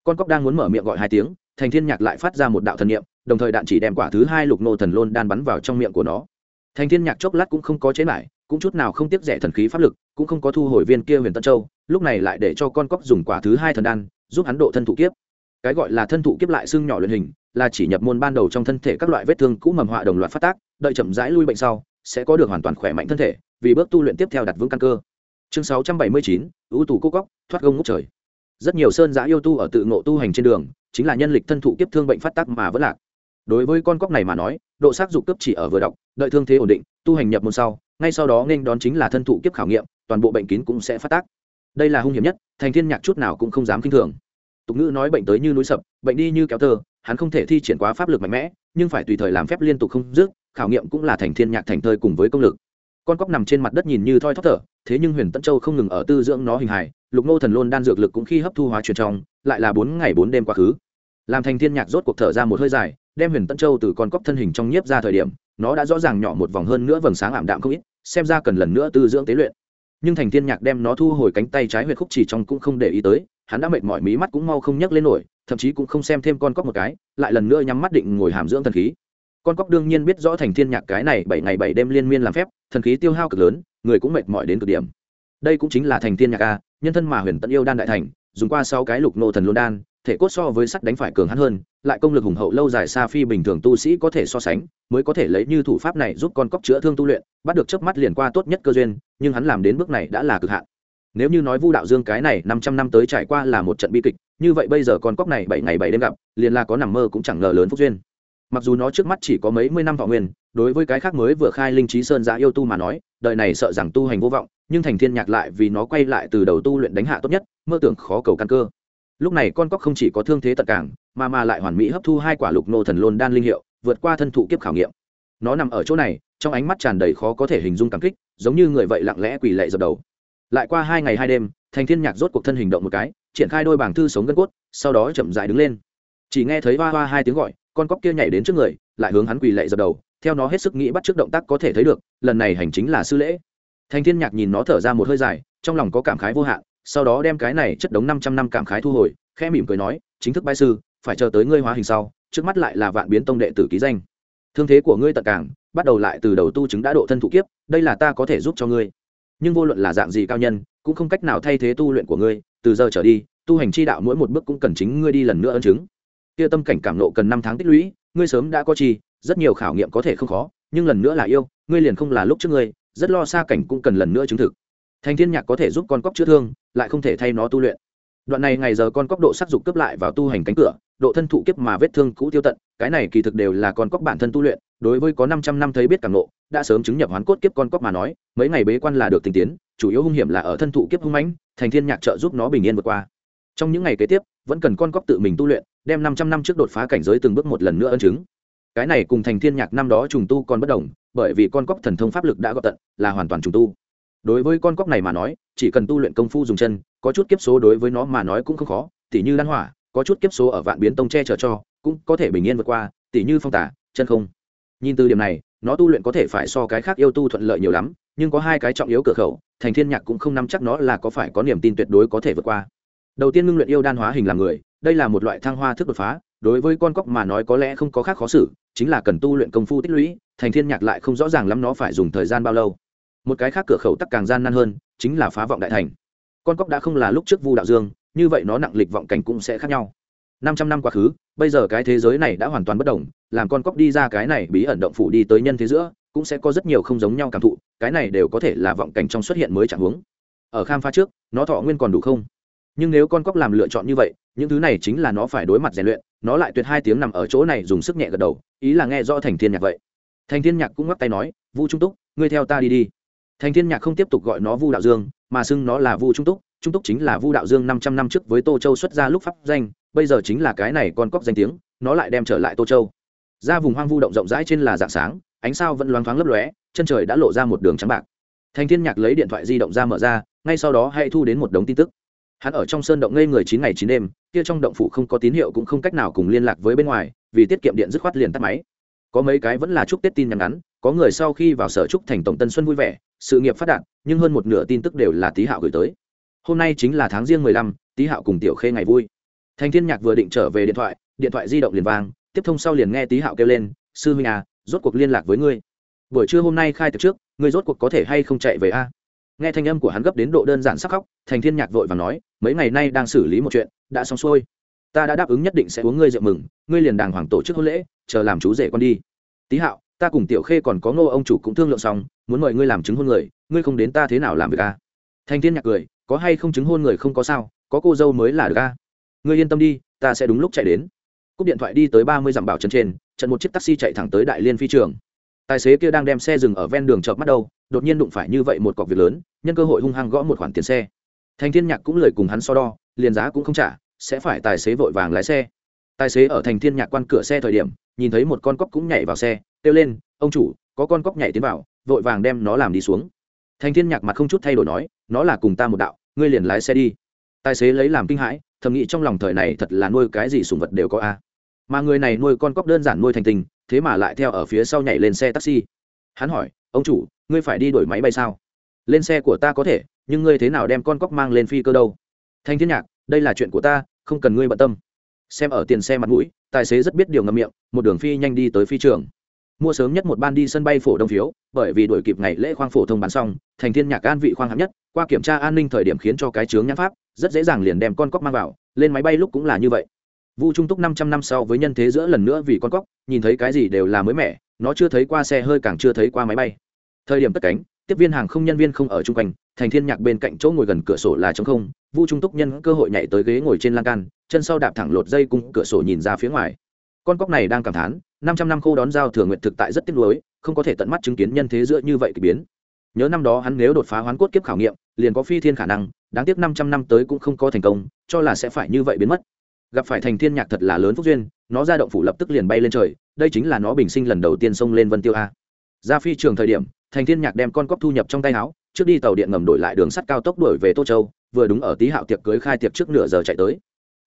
Con cóc đang muốn mở miệng gọi hai tiếng thành thiên nhạc lại phát ra một đạo thần niệm, đồng thời đạn chỉ đem quả thứ hai lục nô thần lôn đan bắn vào trong miệng của nó. Thành thiên nhạc chốc lát cũng không có chế lại, cũng chút nào không tiếc rẻ thần khí pháp lực, cũng không có thu hồi viên kia huyền tân châu, lúc này lại để cho con cóc dùng quả thứ hai thần đan, giúp hắn độ thân thụ kiếp. Cái gọi là thân thụ kiếp lại xương nhỏ luyện hình là chỉ nhập môn ban đầu trong thân thể các loại vết thương cũ mầm họa đồng loạt phát tác đợi chậm rãi lui bệnh sau sẽ có được hoàn toàn khỏe mạnh thân thể vì bước tu luyện tiếp theo đặt vững căn cơ. Chương 679, ưu tù cô cóc thoát gông ngút trời. Rất nhiều sơn giã yêu tu ở tự ngộ tu hành trên đường chính là nhân lịch thân thụ kiếp thương bệnh phát tác mà vẫn lạc. Đối với con cóc này mà nói độ xác dục cấp chỉ ở vừa đọc đợi thương thế ổn định tu hành nhập môn sau ngay sau đó nên đón chính là thân thụ kiếp khảo nghiệm toàn bộ bệnh kín cũng sẽ phát tác. Đây là hung hiểm nhất thành thiên nhạc chút nào cũng không dám kinh thường. Tục ngữ nói bệnh tới như núi sập bệnh đi như kéo tơ hắn không thể thi triển quá pháp lực mạnh mẽ, nhưng phải tùy thời làm phép liên tục không dứt, khảo nghiệm cũng là thành thiên nhạc thành thơi cùng với công lực. Con cóc nằm trên mặt đất nhìn như thoi thóp thở, thế nhưng huyền tân châu không ngừng ở tư dưỡng nó hình hài, lục nô thần lôn đan dược lực cũng khi hấp thu hóa truyền trong, lại là bốn ngày bốn đêm quá khứ. Làm thành thiên nhạc rốt cuộc thở ra một hơi dài, đem huyền tân châu từ con cóc thân hình trong nhiếp ra thời điểm, nó đã rõ ràng nhỏ một vòng hơn nữa vầng sáng ảm đạm không ít, xem ra cần lần nữa tư dưỡng tế luyện. Nhưng thành thiên nhạc đem nó thu hồi cánh tay trái huyệt khúc chỉ trong cũng không để ý tới, hắn đã mệt mỏi, mí mắt cũng mau không nhấc lên nổi thậm chí cũng không xem thêm con cóc một cái, lại lần nữa nhắm mắt định ngồi hàm dưỡng thần khí. Con cóc đương nhiên biết rõ thành thiên nhạc cái này bảy ngày bảy đêm liên miên làm phép, thần khí tiêu hao cực lớn, người cũng mệt mỏi đến cực điểm. Đây cũng chính là thành thiên nhạc a, nhân thân mà huyền tận yêu đan đại thành, dùng qua sáu cái lục nô thần luôn đan, thể cốt so với sắt đánh phải cường hắn hơn, lại công lực hùng hậu lâu dài xa phi bình thường tu sĩ có thể so sánh, mới có thể lấy như thủ pháp này giúp con cóc chữa thương tu luyện, bắt được chớp mắt liền qua tốt nhất cơ duyên, nhưng hắn làm đến bước này đã là cực hạn. Nếu như nói vu đạo dương cái này năm trăm năm tới trải qua là một trận bi kịch như vậy bây giờ con cóc này bảy ngày bảy đêm gặp, liền là có nằm mơ cũng chẳng ngờ lớn phúc duyên. Mặc dù nó trước mắt chỉ có mấy mươi năm thọ nguyên, đối với cái khác mới vừa khai linh trí sơn giã yêu tu mà nói, đời này sợ rằng tu hành vô vọng, nhưng thành thiên nhạc lại vì nó quay lại từ đầu tu luyện đánh hạ tốt nhất, mơ tưởng khó cầu căn cơ. Lúc này con cóc không chỉ có thương thế tật cảng mà mà lại hoàn mỹ hấp thu hai quả lục nô thần lôn đan linh hiệu, vượt qua thân thụ kiếp khảo nghiệm. Nó nằm ở chỗ này, trong ánh mắt tràn đầy khó có thể hình dung cảm kích, giống như người vậy lặng lẽ quỳ lệ dập đầu. Lại qua hai ngày hai đêm, thành thiên nhạc rốt cuộc thân hình động một cái triển khai đôi bảng thư sống gân cốt, sau đó chậm dại đứng lên. Chỉ nghe thấy hoa hoa hai tiếng gọi, con cóc kia nhảy đến trước người, lại hướng hắn quỳ lệ dập đầu, theo nó hết sức nghĩ bắt trước động tác có thể thấy được, lần này hành chính là sư lễ. Thành thiên nhạc nhìn nó thở ra một hơi dài, trong lòng có cảm khái vô hạn, sau đó đem cái này chất đống năm trăm năm cảm khái thu hồi, khẽ mỉm cười nói, chính thức bái sư, phải chờ tới ngươi hóa hình sau, trước mắt lại là vạn biến tông đệ tử ký danh. Thương thế của ngươi tận cảng bắt đầu lại từ đầu tu chứng đã độ thân thụ kiếp, đây là ta có thể giúp cho ngươi. Nhưng vô luận là dạng gì cao nhân, cũng không cách nào thay thế tu luyện của ngươi từ giờ trở đi, tu hành chi đạo mỗi một bước cũng cần chính ngươi đi lần nữa ân chứng. Kia tâm cảnh cảm nộ cần năm tháng tích lũy, ngươi sớm đã có chi, rất nhiều khảo nghiệm có thể không khó, nhưng lần nữa là yêu, ngươi liền không là lúc trước ngươi, rất lo xa cảnh cũng cần lần nữa chứng thực. Thành thiên nhạc có thể giúp con cóc chữa thương, lại không thể thay nó tu luyện. Đoạn này ngày giờ con cóc độ sắc dục cướp lại vào tu hành cánh cửa, độ thân thụ kiếp mà vết thương cũ tiêu tận, cái này kỳ thực đều là con cóc bản thân tu luyện, đối với có 500 năm thấy biết cảm nộ, đã sớm chứng nhập hoán cốt kiếp con cóc mà nói, mấy ngày bế quan là được tình tiến chủ yếu hung hiểm là ở thân thụ kiếp hung mãnh, thành thiên nhạc trợ giúp nó bình yên vượt qua. Trong những ngày kế tiếp, vẫn cần con cóc tự mình tu luyện, đem 500 năm trước đột phá cảnh giới từng bước một lần nữa ân chứng. Cái này cùng thành thiên nhạc năm đó trùng tu còn bất đồng, bởi vì con cóc thần thông pháp lực đã gọt tận, là hoàn toàn trùng tu. Đối với con cóc này mà nói, chỉ cần tu luyện công phu dùng chân, có chút kiếp số đối với nó mà nói cũng không khó, tỉ như lan hỏa, có chút kiếp số ở vạn biến tông che chở cho, cũng có thể bình yên vượt qua, tỉ như phong tả chân không. Nhìn từ điểm này nó tu luyện có thể phải so cái khác yêu tu thuận lợi nhiều lắm, nhưng có hai cái trọng yếu cửa khẩu, thành thiên nhạc cũng không nắm chắc nó là có phải có niềm tin tuyệt đối có thể vượt qua. Đầu tiên ngưng luyện yêu đan hóa hình làm người, đây là một loại thăng hoa thức đột phá, đối với con cóc mà nói có lẽ không có khác khó xử, chính là cần tu luyện công phu tích lũy, thành thiên nhạc lại không rõ ràng lắm nó phải dùng thời gian bao lâu. Một cái khác cửa khẩu tắc càng gian nan hơn, chính là phá vọng đại thành. Con cóc đã không là lúc trước vu đạo dương, như vậy nó nặng lịch vọng cảnh cũng sẽ khác nhau năm trăm năm quá khứ, bây giờ cái thế giới này đã hoàn toàn bất đồng, làm con cóc đi ra cái này bí ẩn động phủ đi tới nhân thế giữa, cũng sẽ có rất nhiều không giống nhau cảm thụ, cái này đều có thể là vọng cảnh trong xuất hiện mới chẳng hướng ở khám phá trước, nó thọ nguyên còn đủ không? Nhưng nếu con cóc làm lựa chọn như vậy, những thứ này chính là nó phải đối mặt rèn luyện, nó lại tuyệt hai tiếng nằm ở chỗ này dùng sức nhẹ gật đầu, ý là nghe rõ thành thiên nhạc vậy. Thành thiên nhạc cũng ngắt tay nói, vu trung túc, ngươi theo ta đi đi. Thành thiên nhạc không tiếp tục gọi nó vu đạo dương mà xưng nó là vu trung túc. Trung túc chính là vu đạo dương năm trăm năm trước với tô châu xuất ra lúc pháp danh, bây giờ chính là cái này con cóc danh tiếng, nó lại đem trở lại tô châu. Ra vùng hoang vu động rộng rãi trên là dạng sáng, ánh sao vẫn loáng thoáng lấp lóe, chân trời đã lộ ra một đường trắng bạc. Thành thiên nhạc lấy điện thoại di động ra mở ra, ngay sau đó hay thu đến một đống tin tức. Hắn ở trong sơn động ngây người chín ngày chín đêm, kia trong động phủ không có tín hiệu cũng không cách nào cùng liên lạc với bên ngoài, vì tiết kiệm điện dứt khoát liền tắt máy. Có mấy cái vẫn là chúc tết tin nhắn ngắn có người sau khi vào sở trúc thành tổng tân xuân vui vẻ, sự nghiệp phát đạt, nhưng hơn một nửa tin tức đều là tý hạo gửi tới. Hôm nay chính là tháng riêng mười lăm, tý hạo cùng tiểu khê ngày vui. Thành thiên nhạc vừa định trở về điện thoại điện thoại di động liền vang, tiếp thông sau liền nghe tý hạo kêu lên, sư huynh à rốt cuộc liên lạc với ngươi. Buổi trưa hôm nay khai thực trước, ngươi rốt cuộc có thể hay không chạy về a? Nghe thanh âm của hắn gấp đến độ đơn giản sắc khóc, thành thiên nhạc vội và nói, mấy ngày nay đang xử lý một chuyện, đã xong xuôi. Ta đã đáp ứng nhất định sẽ uống ngươi rượu mừng, ngươi liền đàng hoàng tổ chức hôn lễ, chờ làm chú rể con đi. Tý hạo ta cùng tiểu khê còn có ngô ông chủ cũng thương lượng xong, muốn mời ngươi làm chứng hôn người, ngươi không đến ta thế nào làm việc a Thanh thiên nhạc cười, có hay không chứng hôn người không có sao, có cô dâu mới là được a ngươi yên tâm đi, ta sẽ đúng lúc chạy đến. Cúp điện thoại đi tới ba mươi dặm bảo chân trên, trận một chiếc taxi chạy thẳng tới đại liên phi trường. Tài xế kia đang đem xe dừng ở ven đường chợp mắt đâu, đột nhiên đụng phải như vậy một cọc việc lớn, nhân cơ hội hung hăng gõ một khoản tiền xe. Thành thiên nhạc cũng lời cùng hắn so đo, liền giá cũng không trả, sẽ phải tài xế vội vàng lái xe. Tài xế ở thành thiên nhạc quan cửa xe thời điểm, nhìn thấy một con cóc cũng nhảy vào xe kêu lên, ông chủ, có con cóc nhảy tiến vào, vội vàng đem nó làm đi xuống. Thành thiên nhạc mặt không chút thay đổi nói, nó là cùng ta một đạo, ngươi liền lái xe đi. Tài xế lấy làm kinh hãi, thầm nghĩ trong lòng thời này thật là nuôi cái gì sùng vật đều có a. Mà người này nuôi con cóc đơn giản nuôi thành tình, thế mà lại theo ở phía sau nhảy lên xe taxi. Hắn hỏi, ông chủ, ngươi phải đi đổi máy bay sao? Lên xe của ta có thể, nhưng ngươi thế nào đem con cóc mang lên phi cơ đâu? Thanh thiên nhạc, đây là chuyện của ta, không cần ngươi bận tâm. Xem ở tiền xe mặt mũi, tài xế rất biết điều ngầm miệng, một đường phi nhanh đi tới phi trường mua sớm nhất một ban đi sân bay phổ đông phiếu, bởi vì đổi kịp ngày lễ khoang phổ thông bán xong, thành thiên nhạc an vị khoang hạng nhất, qua kiểm tra an ninh thời điểm khiến cho cái chướng nhãn pháp, rất dễ dàng liền đem con cóc mang vào, lên máy bay lúc cũng là như vậy. Vu trung túc năm trăm năm sau với nhân thế giữa lần nữa vì con cóc, nhìn thấy cái gì đều là mới mẻ, nó chưa thấy qua xe hơi càng chưa thấy qua máy bay. Thời điểm tất cánh, tiếp viên hàng không nhân viên không ở chung quanh, thành thiên nhạc bên cạnh chỗ ngồi gần cửa sổ là trống không, vu trung túc nhân cơ hội nhảy tới ghế ngồi trên lan can, chân sau đạp thẳng lột dây cung cửa sổ nhìn ra phía ngoài con cóc này đang cảm thán, năm trăm năm khô đón giao thừa nguyện thực tại rất tiếc nuối, không có thể tận mắt chứng kiến nhân thế giữa như vậy kỳ biến. Nhớ năm đó hắn nếu đột phá hoán cốt kiếp khảo nghiệm, liền có phi thiên khả năng, đáng tiếc năm trăm năm tới cũng không có thành công, cho là sẽ phải như vậy biến mất. Gặp phải thành thiên nhạc thật là lớn phúc duyên, nó ra động phủ lập tức liền bay lên trời, đây chính là nó bình sinh lần đầu tiên xông lên vân tiêu a. Ra phi trường thời điểm, thành thiên nhạc đem con cóc thu nhập trong tay áo, trước đi tàu điện ngầm đổi lại đường sắt cao tốc đổi về tô châu, vừa đúng ở tý hạo tiệc cưới khai tiệc trước nửa giờ chạy tới.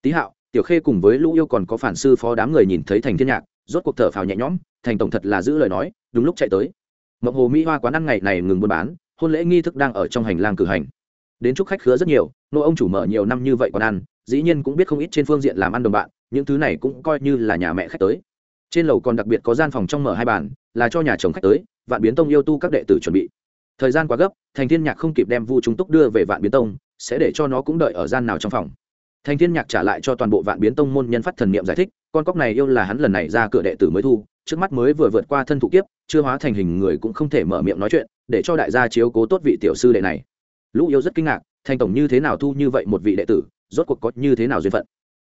Tý hạo tiểu khê cùng với lũ yêu còn có phản sư phó đám người nhìn thấy thành thiên nhạc, rốt cuộc thở phào nhẹ nhõm, thành tổng thật là giữ lời nói, đúng lúc chạy tới. Mộng hồ mỹ hoa quán ăn ngày này ngừng buôn bán, hôn lễ nghi thức đang ở trong hành lang cử hành. Đến chúc khách khứa rất nhiều nô ông chủ mở nhiều năm như vậy còn ăn, dĩ nhiên cũng biết không ít trên phương diện làm ăn đồng bạn, những thứ này cũng coi như là nhà mẹ khách tới. Trên lầu còn đặc biệt có gian phòng trong mở hai bàn, là cho nhà chồng khách tới, vạn biến tông yêu tu các đệ tử chuẩn bị. Thời gian quá gấp, thành thiên nhạc không kịp đem vu trung túc đưa về vạn biến tông, sẽ để cho nó cũng đợi ở gian nào trong phòng thành thiên nhạc trả lại cho toàn bộ vạn biến tông môn nhân phát thần niệm giải thích, con cóc này yêu là hắn lần này ra cửa đệ tử mới thu, trước mắt mới vừa vượt qua thân thụ kiếp, chưa hóa thành hình người cũng không thể mở miệng nói chuyện, để cho đại gia chiếu cố tốt vị tiểu sư đệ này. Lũ yêu rất kinh ngạc thành tổng như thế nào thu như vậy một vị đệ tử, rốt cuộc có như thế nào duyên phận?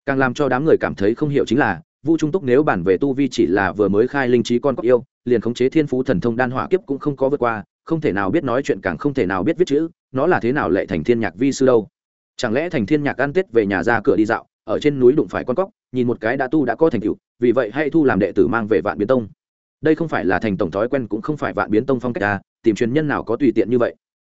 Càng làm cho đám người cảm thấy không hiểu chính là, vu trung túc nếu bản về tu vi chỉ là vừa mới khai linh trí con cóc yêu, liền khống chế thiên phú thần thông đan hỏa kiếp cũng không có vượt qua, không thể nào biết nói chuyện càng không thể nào biết viết chữ, nó là thế nào lệ thành thiên nhạc vi sư đâu? Chẳng lẽ thành thiên nhạc ăn tết về nhà ra cửa đi dạo, ở trên núi đụng phải con cóc, nhìn một cái đã tu đã có thành tựu, vì vậy hay thu làm đệ tử mang về vạn biến tông. Đây không phải là thành tổng thói quen cũng không phải vạn biến tông phong cách à tìm truyền nhân nào có tùy tiện như vậy.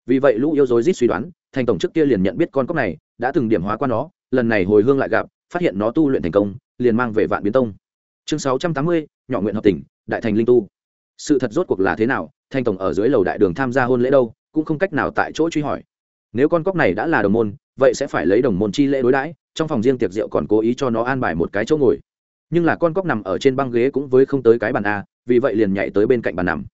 Vì vậy lũ yêu dối rít suy đoán, thành tổng trước kia liền nhận biết con cóc này, đã từng điểm hóa qua nó, lần này hồi hương lại gặp, phát hiện nó tu luyện thành công, liền mang về vạn biến tông. Chương sáu trăm tám mươi, nhỏ nguyện hợp tỉnh, đại thành linh tu. Sự thật rốt cuộc là thế nào, thành tổng ở dưới lầu đại đường tham gia hôn lễ đâu, cũng không cách nào tại chỗ truy hỏi. Nếu con cóc này đã là đồng môn vậy sẽ phải lấy đồng môn chi lễ đối đãi, trong phòng riêng tiệc rượu còn cố ý cho nó an bài một cái chỗ ngồi. Nhưng là con cóc nằm ở trên băng ghế cũng với không tới cái bàn a, vì vậy liền nhảy tới bên cạnh bàn nằm.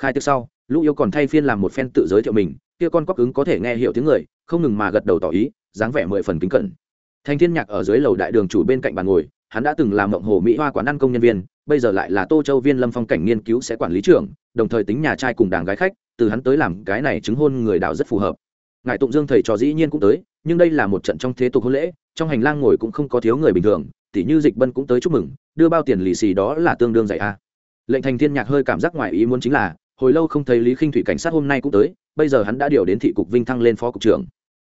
Khai tiệc sau, lũ yêu còn thay phiên làm một phen tự giới thiệu mình, kia con cóc ứng có thể nghe hiểu tiếng người, không ngừng mà gật đầu tỏ ý, dáng vẻ mười phần kính cẩn. Thanh thiên nhạc ở dưới lầu đại đường chủ bên cạnh bàn ngồi, hắn đã từng làm mộng hồ mỹ hoa quán ăn công nhân viên, bây giờ lại là tô châu viên lâm phong cảnh nghiên cứu sẽ quản lý trưởng, đồng thời tính nhà trai cùng đảng gái khách, từ hắn tới làm cái này chứng hôn người đạo rất phù hợp ngài tụng dương thầy trò dĩ nhiên cũng tới, nhưng đây là một trận trong thế tục hôn lễ, trong hành lang ngồi cũng không có thiếu người bình thường tỷ như dịch bân cũng tới chúc mừng, đưa bao tiền lì xì đó là tương đương dạy a. Lệnh thành thiên nhạc hơi cảm giác ngoài ý muốn chính là, hồi lâu không thấy lý khinh thủy cảnh sát hôm nay cũng tới, bây giờ hắn đã điều đến thị cục vinh thăng lên phó cục trưởng.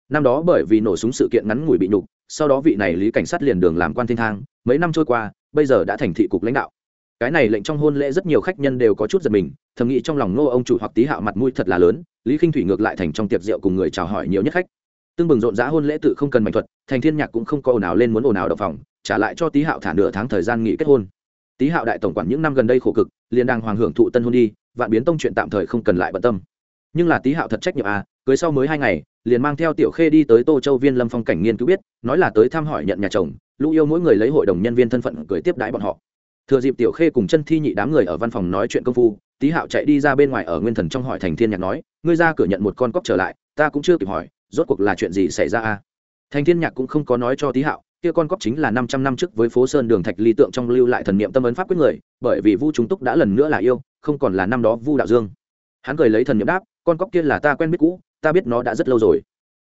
Năm đó bởi vì nổ súng sự kiện ngắn ngủi bị nhục, sau đó vị này lý cảnh sát liền đường làm quan thiên thang, mấy năm trôi qua, bây giờ đã thành thị cục lãnh đạo. Cái này lệnh trong hôn lễ rất nhiều khách nhân đều có chút giật mình, thầm nghĩ trong lòng nô ông chủ hoặc tí hạo mặt mũi thật là lớn lý khinh thủy ngược lại thành trong tiệc rượu cùng người chào hỏi nhiều nhất khách. Tương bừng rộn rã hôn lễ tự không cần mạnh thuật, thành thiên nhạc cũng không có ồn ào lên muốn ồn ào đập phòng, trả lại cho Tý hạo thả nửa tháng thời gian nghỉ kết hôn. Tý hạo đại tổng quản những năm gần đây khổ cực, liền đang hoàng hưởng thụ tân hôn đi, vạn biến tông chuyện tạm thời không cần lại bận tâm. Nhưng là Tý hạo thật trách nhiệm à cưới sau mới hai ngày, liền mang theo tiểu khê đi tới tô châu viên lâm phong cảnh nghiên cứu biết, nói là tới thăm hỏi nhận nhà chồng, lũ yêu mỗi người lấy hội đồng nhân viên thân phận cưới tiếp đãi bọn họ. Thừa dịp tiểu khê cùng chân thi nhị đám người ở văn phòng nói chuyện công phu, tý hạo chạy đi ra bên ngoài ở nguyên thần trong hỏi thành thiên nhạc nói ngươi ra cửa nhận một con cóc trở lại, ta cũng chưa kịp hỏi, rốt cuộc là chuyện gì xảy ra a? Thành thiên nhạc cũng không có nói cho Tí hạo, kia con cóc chính là năm trăm năm trước với phố sơn đường thạch ly tượng trong lưu lại thần niệm tâm ấn pháp quyết người, bởi vì vu chúng túc đã lần nữa là yêu, không còn là năm đó vu đạo dương. Hắn cười lấy thần niệm đáp, con cóc kia là ta quen biết cũ, ta biết nó đã rất lâu rồi.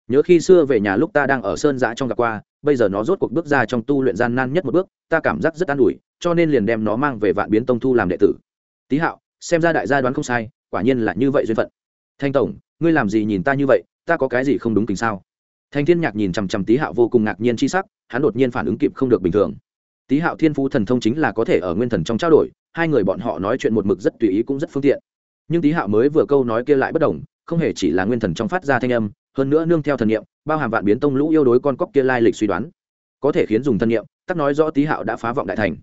Nhớ khi xưa về nhà lúc ta đang ở sơn giã trong gặp qua, bây giờ nó rốt cuộc bước ra trong tu luyện gian nan nhất một bước, ta cảm giác rất an ủi, cho nên liền đem nó mang về vạn biến tông thu làm đệ tử. Tý hạo, xem ra đại gia đoán không sai, quả nhiên là như vậy duyên phận thanh tổng, ngươi làm gì nhìn ta như vậy? Ta có cái gì không đúng tình sao? Thanh thiên nhạc nhìn chằm chằm tý hạo vô cùng ngạc nhiên c h i sắc, hắn đột nhiên phản ứng kịp không được bình thường. Tý hạo thiên phú thần thông chính là có thể ở nguyên thần trong trao đổi, hai người bọn họ nói chuyện một mực rất tùy ý cũng rất phương tiện. Nhưng tý hạo mới vừa câu nói kia lại bất đồng không hề chỉ là nguyên thần trong phát ra thanh âm, hơn nữa nương theo thần nghiệm bao hàm vạn biến tông lũ yêu đối con cóc kia lai lịch suy đoán. Có thể khiến dùng thân nghiệm tắc nói rõ tý hạo đã phá vọng đại thành.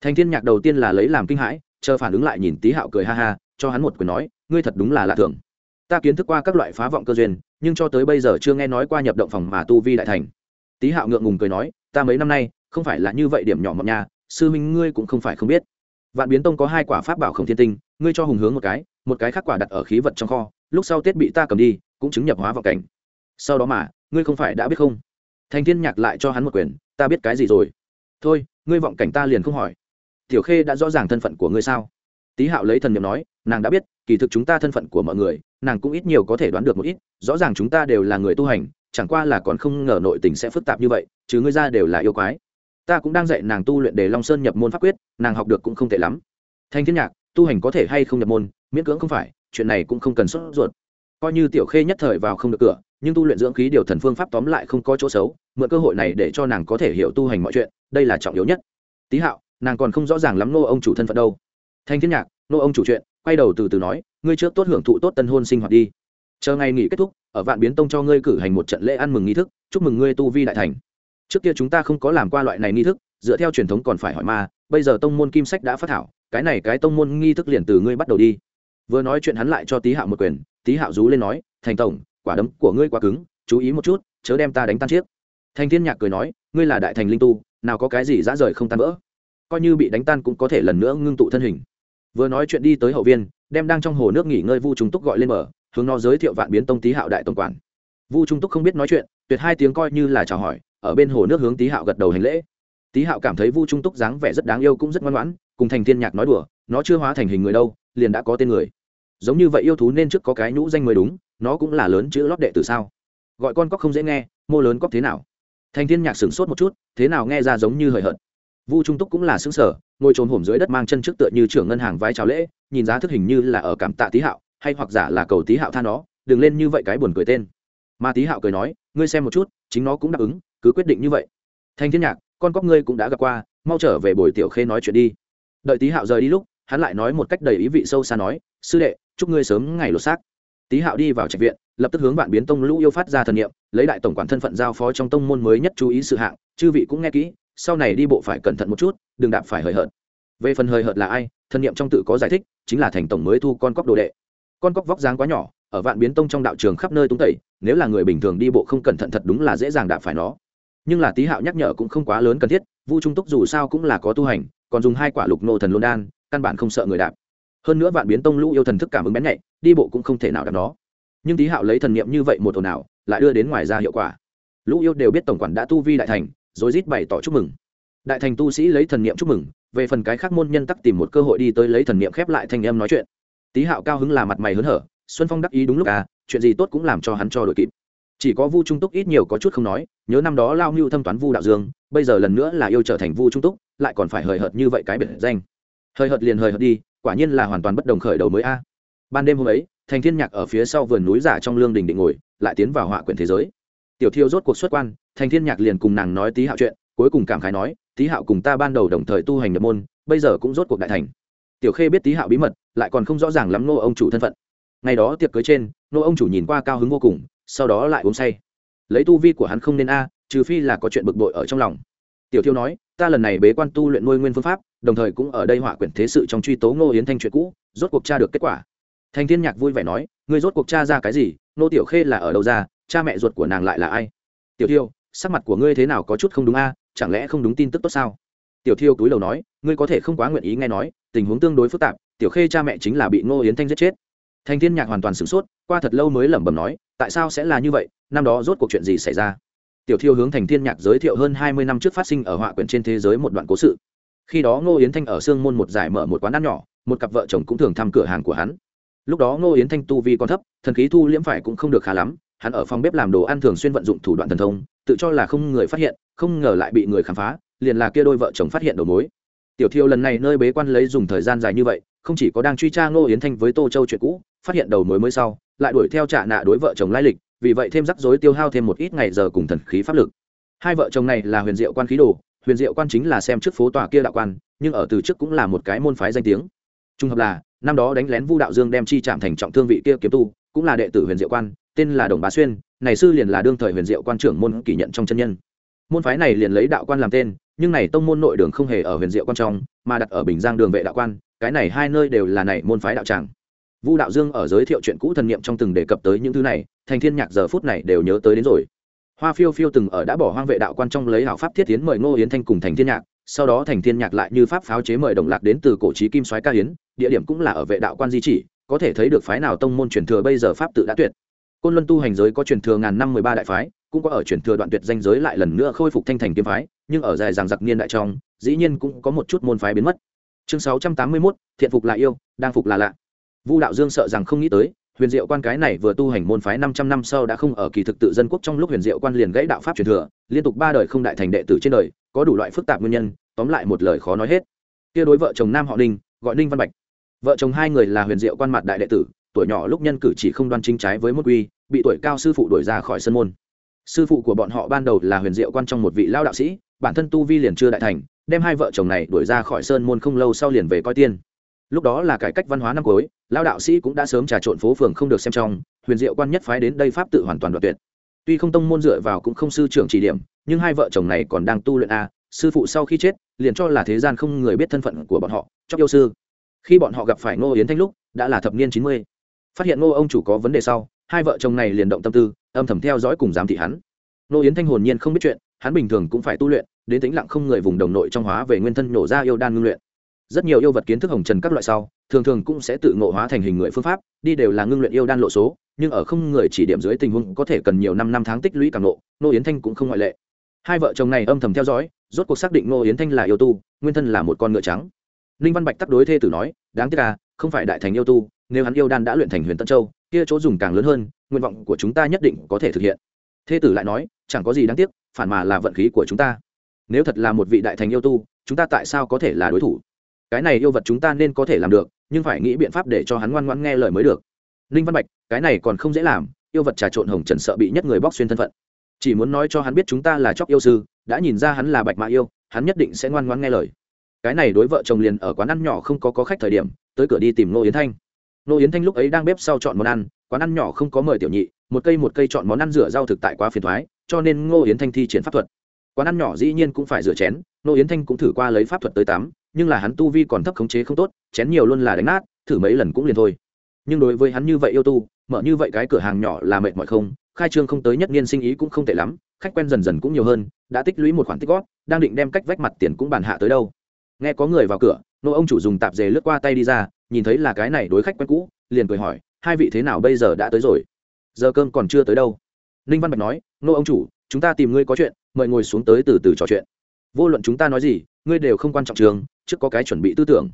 Thành thiên nhạc đầu tiên là lấy làm kinh hãi, chờ phản ứng lại nhìn tý hạo cười ha ha, cho hắn một quyền nói, ngươi thật đúng là lạ thường ta kiến thức qua các loại phá vọng cơ duyên, nhưng cho tới bây giờ chưa nghe nói qua nhập động phòng mà tu vi đại thành. Tý hạo ngượng ngùng cười nói, ta mấy năm nay, không phải là như vậy điểm nhỏ mọc nhà sư minh ngươi cũng không phải không biết. Vạn biến tông có hai quả pháp bảo không thiên tinh, ngươi cho hùng hướng một cái một cái khác quả đặt ở khí vật trong kho, lúc sau tết bị ta cầm đi, cũng chứng nhập hóa vào cảnh. Sau đó mà, ngươi không phải đã biết không? Thành thiên nhạc lại cho hắn một quyền, ta biết cái gì rồi? Thôi, ngươi vọng cảnh ta liền không hỏi. Tiểu khê đã rõ ràng thân phận của ngươi sao? Tý hạo lấy thần n nói nàng đã biết, kỳ thực chúng ta thân phận của mọi người, nàng cũng ít nhiều có thể đoán được một ít, rõ ràng chúng ta đều là người tu hành, chẳng qua là còn không ngờ nội tình sẽ phức tạp như vậy, chứ ngươi ra đều là yêu quái. Ta cũng đang dạy nàng tu luyện để long sơn nhập môn pháp quyết, nàng học được cũng không tệ lắm. Thanh thiên nhạc, tu hành có thể hay không nhập môn, miễn cưỡng không phải, chuyện này cũng không cần sốt ruột. Coi như tiểu khê nhất thời vào không được cửa, nhưng tu luyện dưỡng khí điều thần phương pháp tóm lại không có chỗ xấu, mượn cơ hội này để cho nàng có thể hiểu tu hành mọi chuyện, đây là trọng yếu nhất. Tý hạo, nàng còn không rõ ràng lắm nô ông chủ thân phận đâu. Thanh thiên nhạc, nô ông chủ chuyện quay đầu từ từ nói, ngươi trước tốt hưởng thụ tốt tân hôn sinh hoạt đi. Chờ ngày nghỉ kết thúc, ở vạn biến tông cho ngươi cử hành một trận lễ ăn mừng nghi thức, chúc mừng ngươi tu vi đại thành. Trước kia chúng ta không có làm qua loại này nghi thức, dựa theo truyền thống còn phải hỏi ma, bây giờ tông môn kim sách đã phát thảo, cái này cái tông môn nghi thức liền từ ngươi bắt đầu đi. Vừa nói chuyện hắn lại cho tý hạo một quyền, tý hạo rú lên nói, thành tổng, quả đấm của ngươi quá cứng, chú ý một chút, chớ đem ta đánh tan chiếc. Thành thiên nhạc cười nói, ngươi là đại thành linh tu, nào có cái gì dã rời không tan vỡ. Coi như bị đánh tan cũng có thể lần nữa ngưng tụ thân hình vừa nói chuyện đi tới hậu viên, đem đang trong hồ nước nghỉ ngơi vu trung túc gọi lên mở hướng nó giới thiệu vạn biến tông tý hạo đại tổng quản. Vu trung túc không biết nói chuyện, tuyệt hai tiếng coi như là chào hỏi, ở bên hồ nước hướng tý hạo gật đầu hành lễ. Tý hạo cảm thấy vu trung túc dáng vẻ rất đáng yêu cũng rất ngoan ngoãn, cùng thành thiên nhạc nói đùa, nó chưa hóa thành hình người đâu, liền đã có tên người. Giống như vậy yêu thú nên trước có cái nhũ danh mới đúng, nó cũng là lớn chữ lót đệ từ sao? Gọi con cóc không dễ nghe, mô lớn cóc thế nào? Thành thiên nhạc sửng sốt một chút, thế nào nghe ra giống như hời hợt. Vu trung túc cũng là xứng sở ngồi trồn hổm dưới đất mang chân trước tựa như trưởng ngân hàng vai chào lễ, nhìn giá thức hình như là ở cảm tạ tý hạo, hay hoặc giả là cầu tý hạo tha nó, đừng lên như vậy cái buồn cười tên. Mà tý hạo cười nói, ngươi xem một chút, chính nó cũng đáp ứng, cứ quyết định như vậy. Thanh thiên nhạc, con cóc ngươi cũng đã gặp qua, mau trở về buổi tiểu khê nói chuyện đi. Đợi tý hạo rời đi lúc, hắn lại nói một cách đầy ý vị sâu xa nói, sư đệ, chúc ngươi sớm ngày lột xác. Tý hạo đi vào trạch viện, lập tức hướng vạn biến tông lũ yêu phát ra thần niệm, lấy đại tổng quản thân phận giao phó trong tông môn mới nhất chú ý sự hạng, chư vị cũng nghe kỹ sau này đi bộ phải cẩn thận một chút, đừng đạp phải hời hợt. Về phần hời hợt là ai thần niệm trong tự có giải thích, chính là thành tổng mới thu con cóc đồ đệ. Con cóc vóc dáng quá nhỏ, ở vạn biến tông trong đạo trường khắp nơi tung tẩy, nếu là người bình thường đi bộ không cẩn thận thật đúng là dễ dàng đạp phải nó. Nhưng là tý hạo nhắc nhở cũng không quá lớn cần thiết, vu trung túc dù sao cũng là có tu hành, còn dùng hai quả lục nô thần luân đan, căn bản không sợ người đạp. Hơn nữa vạn biến tông lũ yêu thần thức cảm ứng bén nhạy, đi bộ cũng không thể nào đạp nó. Nhưng tý hạo lấy thần niệm như vậy một ồn nào lại đưa đến ngoài ra hiệu quả. Lũ yêu đều biết tổng quản đã tu vi đại thành rồi rít bày tỏ chúc mừng. Đại thành tu sĩ lấy thần niệm chúc mừng, về phần cái khác môn nhân tắc tìm một cơ hội đi tới lấy thần niệm khép lại thành em nói chuyện. Tý hạo cao hứng là mặt mày hớn hở, xuân phong đắc ý đúng lúc à chuyện gì tốt cũng làm cho hắn cho đội kịp. Chỉ có vu trung túc ít nhiều có chút không nói, nhớ năm đó lao mưu thâm toán vu đạo dương, bây giờ lần nữa là yêu trở thành vu trung túc, lại còn phải hời hợt như vậy cái biệt danh. Hời hợt liền hời hợt đi, quả nhiên là hoàn toàn bất đồng khởi đầu mới a. Ban đêm hôm ấy, thành thiên nhạc ở phía sau vườn núi giả trong lương đình định ngồi, lại tiến vào họa quyển thế giới tiểu thiêu rốt cuộc xuất quan, thành thiên nhạc liền cùng nàng nói tí hạo chuyện, cuối cùng cảm khái nói tí hạo cùng ta ban đầu đồng thời tu hành nhập môn, bây giờ cũng rốt cuộc đại thành. Tiểu khê biết tí hạo bí mật, lại còn không rõ ràng lắm nô ông chủ thân phận. Ngày đó tiệc cưới trên nô ông chủ nhìn qua cao hứng vô cùng, sau đó lại uống say. Lấy tu vi của hắn không nên a, trừ phi là có chuyện bực bội ở trong lòng. Tiểu thiêu nói, ta lần này bế quan tu luyện nuôi nguyên phương pháp, đồng thời cũng ở đây họa quyển thế sự trong truy tố ngô yến thanh chuyện cũ, rốt cuộc tra được kết quả. Thành thiên nhạc vui vẻ nói, ngươi rốt cuộc tra ra cái gì? Nô tiểu khê là ở đâu ra? Cha mẹ ruột của nàng lại là ai? Tiểu thiêu, sắc mặt của ngươi thế nào có chút không đúng a? Chẳng lẽ không đúng tin tức tốt sao? Tiểu thiêu túi đầu nói, ngươi có thể không quá nguyện ý nghe nói, tình huống tương đối phức tạp, tiểu khê cha mẹ chính là bị ngô yến thanh giết chết. Thanh thiên nhạc hoàn toàn sửng sốt, qua thật lâu mới lẩm bẩm nói, tại sao sẽ là như vậy? Năm đó rốt cuộc chuyện gì xảy ra? Tiểu thiêu hướng thành thiên nhạc giới thiệu hơn hai mươi năm trước phát sinh ở họa quyển trên thế giới một đoạn cố sự. Khi đó ngô yến thanh ở sương môn một giải mở một quán ăn nhỏ, một cặp vợ chồng cũng thường thăm cửa hàng của hắn. Lúc đó ngô yến thanh tu vi còn thấp, thần khí thu liễm phải cũng không được khá lắm hắn ở phòng bếp làm đồ ăn thường xuyên vận dụng thủ đoạn thần thông, tự cho là không người phát hiện, không ngờ lại bị người khám phá, liền là kia đôi vợ chồng phát hiện đầu mối. Tiểu thiêu lần này nơi bế quan lấy dùng thời gian dài như vậy, không chỉ có đang truy tra ngô yến thanh với tô châu chuyện cũ, phát hiện đầu mối mới sau, lại đuổi theo trả nạ đối vợ chồng lai lịch, vì vậy thêm rắc rối tiêu hao thêm một ít ngày giờ cùng thần khí pháp lực. Hai vợ chồng này là huyền diệu quan khí đồ, huyền diệu quan chính là xem trước phố tòa kia đạo quan, nhưng ở từ trước cũng là một cái môn phái danh tiếng. Trung hợp là, năm đó đánh lén vu đạo dương đem chi chạm thành trọng thương vị kia kiếm tu, cũng là đệ tử huyền diệu quan tên là đồng bá xuyên, này sư liền là đương thời huyền diệu quan trưởng môn kỷ nhận trong chân nhân. Môn phái này liền lấy đạo quan làm tên, nhưng này tông môn nội đường không hề ở huyền diệu quan trong, mà đặt ở bình giang đường vệ đạo quan, cái này hai nơi đều là này môn phái đạo tràng. Vu đạo dương ở giới thiệu chuyện cũ thần niệm trong từng đề cập tới những thứ này, thành thiên nhạc giờ phút này đều nhớ tới đến rồi. Hoa phiêu phiêu từng ở đã bỏ hoang vệ đạo quan trong lấy hảo pháp thiết tiến mời ngô yến thanh cùng thành thiên nhạc, sau đó thành thiên nhạc lại như pháp pháo chế mời đồng lạc đến từ cổ trí kim soái ca hiến địa điểm cũng là ở vệ đạo quan di chỉ, có thể thấy được phái nào tông môn truyền thừa bây giờ pháp tự đã tuyệt côn luân tu hành giới có truyền thừa ngàn năm mười ba đại phái cũng có ở truyền thừa đoạn tuyệt danh giới lại lần nữa khôi phục thanh thành kiếm phái nhưng ở dài rằng giặc niên đại trong dĩ nhiên cũng có một chút môn phái biến mất. Chương sáu trăm tám mươi 681, thiện phục là yêu đang phục là lạ. Vu đạo dương sợ rằng không nghĩ tới huyền diệu quan cái này vừa tu hành môn phái năm trăm năm sau đã không ở kỳ thực tự dân quốc trong lúc huyền diệu quan liền gãy đạo pháp truyền thừa liên tục ba đời không đại thành đệ tử trên đời có đủ loại phức tạp nguyên nhân tóm lại một lời khó nói hết. Kia đối vợ chồng nam họ ninh gọi ninh văn bạch. Vợ chồng hai người là huyền diệu quan mặt đại đệ tử tuổi nhỏ lúc nhân cử chỉ không đoan chính trái với môn quy, bị tuổi cao sư phụ đuổi ra khỏi sân môn. Sư phụ của bọn họ ban đầu là huyền diệu quan trong một vị lao đạo sĩ, bản thân tu vi liền chưa đại thành, đem hai vợ chồng này đuổi ra khỏi sơn môn không lâu sau liền về coi tiên. Lúc đó là cải cách văn hóa năm cuối, lao đạo sĩ cũng đã sớm trà trộn phố phường không được xem trong, huyền diệu quan nhất phái đến đây pháp tự hoàn toàn đoạt tuyệt. Tuy không tông môn dựa vào cũng không sư trưởng chỉ điểm, nhưng hai vợ chồng này còn đang tu luyện a, sư phụ sau khi chết, liền cho là thế gian không người biết thân phận của bọn họ trong yêu sư. Khi bọn họ gặp phải ngô yến thanh lúc, đã là thập niên chín mươi phát hiện ngô ông chủ có vấn đề sau, hai vợ chồng này liền động tâm tư, âm thầm theo dõi cùng giám thị hắn. Nô yến thanh hồn nhiên không biết chuyện, hắn bình thường cũng phải tu luyện, đến tính lặng không người vùng đồng nội trong hóa về nguyên thân nổ ra yêu đan ngưng luyện. Rất nhiều yêu vật kiến thức hồng trần các loại sau, thường thường cũng sẽ tự ngộ hóa thành hình người phương pháp, đi đều là ngưng luyện yêu đan lộ số, nhưng ở không người chỉ điểm dưới tình huống có thể cần nhiều năm năm tháng tích lũy càng nộ nô yến thanh cũng không ngoại lệ. Hai vợ chồng này âm thầm theo dõi, rốt cuộc xác định nô yến thanh là yêu tu, nguyên thân là một con ngựa trắng. Ninh văn bạch tắc đối thê tử nói, đáng tiếc à không phải đại thành yêu tu nếu hắn yêu đan đã luyện thành huyền tân châu kia chỗ dùng càng lớn hơn nguyện vọng của chúng ta nhất định có thể thực hiện. Thế tử lại nói chẳng có gì đáng tiếc phản mà là vận khí của chúng ta. Nếu thật là một vị đại thành yêu tu chúng ta tại sao có thể là đối thủ? Cái này yêu vật chúng ta nên có thể làm được nhưng phải nghĩ biện pháp để cho hắn ngoan ngoãn nghe lời mới được. Ninh văn bạch cái này còn không dễ làm yêu vật trà trộn hồng trần sợ bị nhất người bóc xuyên thân phận. Chỉ muốn nói cho hắn biết chúng ta là chóc yêu sư đã nhìn ra hắn là bạch mã yêu hắn nhất định sẽ ngoan ngoãn nghe lời. Cái này đối vợ chồng liền ở quán ăn nhỏ không có, có khách thời điểm tới cửa đi tìm nô yến thanh nô yến thanh lúc ấy đang bếp sau chọn món ăn, quán ăn nhỏ không có mời tiểu nhị, một cây một cây chọn món ăn rửa rau thực tại quá phiền thoái, cho nên ngô yến thanh thi triển pháp thuật. Quán ăn nhỏ dĩ nhiên cũng phải rửa chén, nô yến thanh cũng thử qua lấy pháp thuật tới tắm, nhưng là hắn tu vi còn thấp khống chế không tốt, chén nhiều luôn là đánh nát, thử mấy lần cũng liền thôi. Nhưng đối với hắn như vậy yêu tu, mở như vậy cái cửa hàng nhỏ là mệt mỏi không, khai trương không tới nhất niên sinh ý cũng không tệ lắm, khách quen dần dần cũng nhiều hơn, đã tích lũy một khoản tích góp, đang định đem cách vách mặt tiền cũng bàn hạ tới đâu. Nghe có người vào cửa, nô ông chủ dùng tạp dề lướt qua tay đi ra nhìn thấy là cái này đối khách quen cũ, liền cười hỏi, hai vị thế nào bây giờ đã tới rồi? Giờ cơm còn chưa tới đâu? Ninh văn bạch nói, nô ông chủ, chúng ta tìm ngươi có chuyện, mời ngồi xuống tới từ từ trò chuyện. Vô luận chúng ta nói gì, ngươi đều không quan trọng trường, trước có cái chuẩn bị tư tưởng.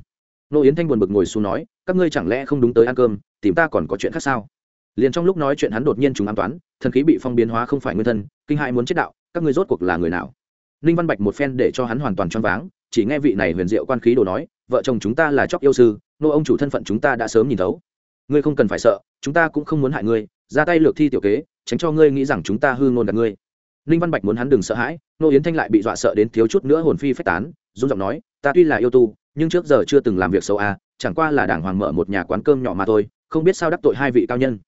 Nô yến thanh buồn bực ngồi xuống nói, các ngươi chẳng lẽ không đúng tới ăn cơm, tìm ta còn có chuyện khác sao? Liền trong lúc nói chuyện hắn đột nhiên chúng an toán, thần khí bị phong biến hóa không phải nguyên thân, kinh hại muốn chết đạo, các ngươi rốt cuộc là người nào? Ninh văn bạch một phen để cho hắn hoàn toàn choáng váng, chỉ nghe vị này huyền diệu quan khí đồ nói, vợ chồng chúng ta là chóc yêu sư nô ông chủ thân phận chúng ta đã sớm nhìn thấu. Ngươi không cần phải sợ, chúng ta cũng không muốn hại ngươi, ra tay lược thi tiểu kế, tránh cho ngươi nghĩ rằng chúng ta hư ngôn đặt ngươi. Ninh văn bạch muốn hắn đừng sợ hãi, nô yến thanh lại bị dọa sợ đến thiếu chút nữa hồn phi phách tán dung giọng nói, ta tuy là yêu tu, nhưng trước giờ chưa từng làm việc xấu à chẳng qua là đảng hoàng mở một nhà quán cơm nhỏ mà thôi, không biết sao đắc tội hai vị cao nhân.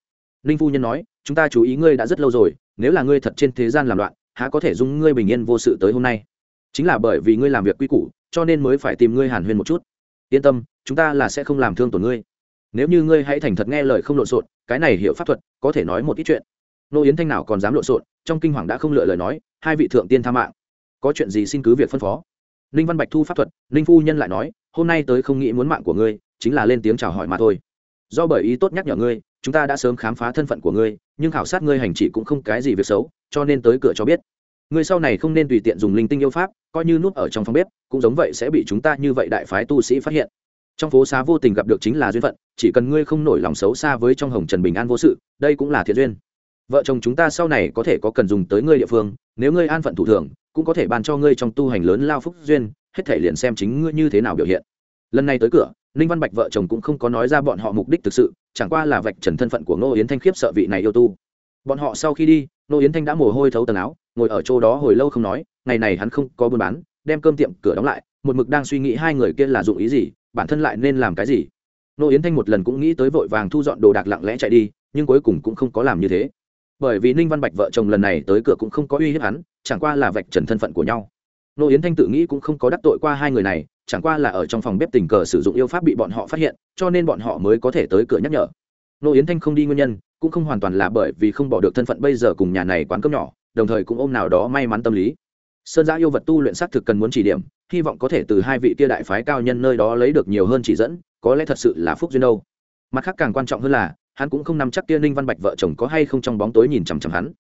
Ninh phu nhân nói, chúng ta chú ý ngươi đã rất lâu rồi, nếu là ngươi thật trên thế gian làm loạn, há có thể dung ngươi bình yên vô sự tới hôm nay? Chính là bởi vì ngươi làm việc quy củ, cho nên mới phải tìm ngươi hàn huyên một chút. Yên tâm chúng ta là sẽ không làm thương tổn ngươi. Nếu như ngươi hãy thành thật nghe lời không lộn xộn, cái này hiểu pháp thuật, có thể nói một ít chuyện. Nô yến thanh nào còn dám lộn xộn, trong kinh hoàng đã không lựa lời nói, hai vị thượng tiên tha mạng. Có chuyện gì xin cứ việc phân phó. Ninh văn bạch thu pháp thuật, ninh phu nhân lại nói, hôm nay tới không nghĩ muốn mạng của ngươi, chính là lên tiếng chào hỏi mà thôi. Do bởi ý tốt nhắc nhở ngươi, chúng ta đã sớm khám phá thân phận của ngươi, nhưng khảo sát ngươi hành chỉ cũng không cái gì việc xấu, cho nên tới cửa cho biết. Ngươi sau này không nên tùy tiện dùng linh tinh yêu pháp, coi như núp ở trong phòng bếp, cũng giống vậy sẽ bị chúng ta như vậy đại phái tu sĩ phát hiện trong phố xá vô tình gặp được chính là duyên phận, chỉ cần ngươi không nổi lòng xấu xa với trong hồng trần bình an vô sự, đây cũng là thiện duyên. Vợ chồng chúng ta sau này có thể có cần dùng tới ngươi địa phương, nếu ngươi an phận thủ thường, cũng có thể bàn cho ngươi trong tu hành lớn lao phúc duyên, hết thể liền xem chính ngươi như thế nào biểu hiện. Lần này tới cửa, ninh văn bạch vợ chồng cũng không có nói ra bọn họ mục đích thực sự, chẳng qua là vạch trần thân phận của ngô yến thanh khiếp sợ vị này yêu tu. Bọn họ sau khi đi, ngô yến thanh đã mồ hôi thấu tầng áo, ngồi ở chỗ đó hồi lâu không nói, ngày này hắn không có buôn bán, đem cơm tiệm cửa đóng lại, một mực đang suy nghĩ hai người kia là dụng ý gì bản thân lại nên làm cái gì? Nô yến thanh một lần cũng nghĩ tới vội vàng thu dọn đồ đạc lặng lẽ chạy đi, nhưng cuối cùng cũng không có làm như thế. Bởi vì ninh văn bạch vợ chồng lần này tới cửa cũng không có uy hiếp hắn, chẳng qua là vạch trần thân phận của nhau. Nô yến thanh tự nghĩ cũng không có đắc tội qua hai người này, chẳng qua là ở trong phòng bếp tình cờ sử dụng yêu pháp bị bọn họ phát hiện, cho nên bọn họ mới có thể tới cửa nhắc nhở. Nô yến thanh không đi nguyên nhân, cũng không hoàn toàn là bởi vì không bỏ được thân phận bây giờ cùng nhà này quán cơm nhỏ, đồng thời cũng ôm nào đó may mắn tâm lý sơn giã yêu vật tu luyện xác thực cần muốn chỉ điểm, hy vọng có thể từ hai vị kia đại phái cao nhân nơi đó lấy được nhiều hơn chỉ dẫn, có lẽ thật sự là phúc duyên đâu. Mặt khác càng quan trọng hơn là, hắn cũng không nắm chắc kia ninh văn bạch vợ chồng có hay không trong bóng tối nhìn chằm chằm hắn.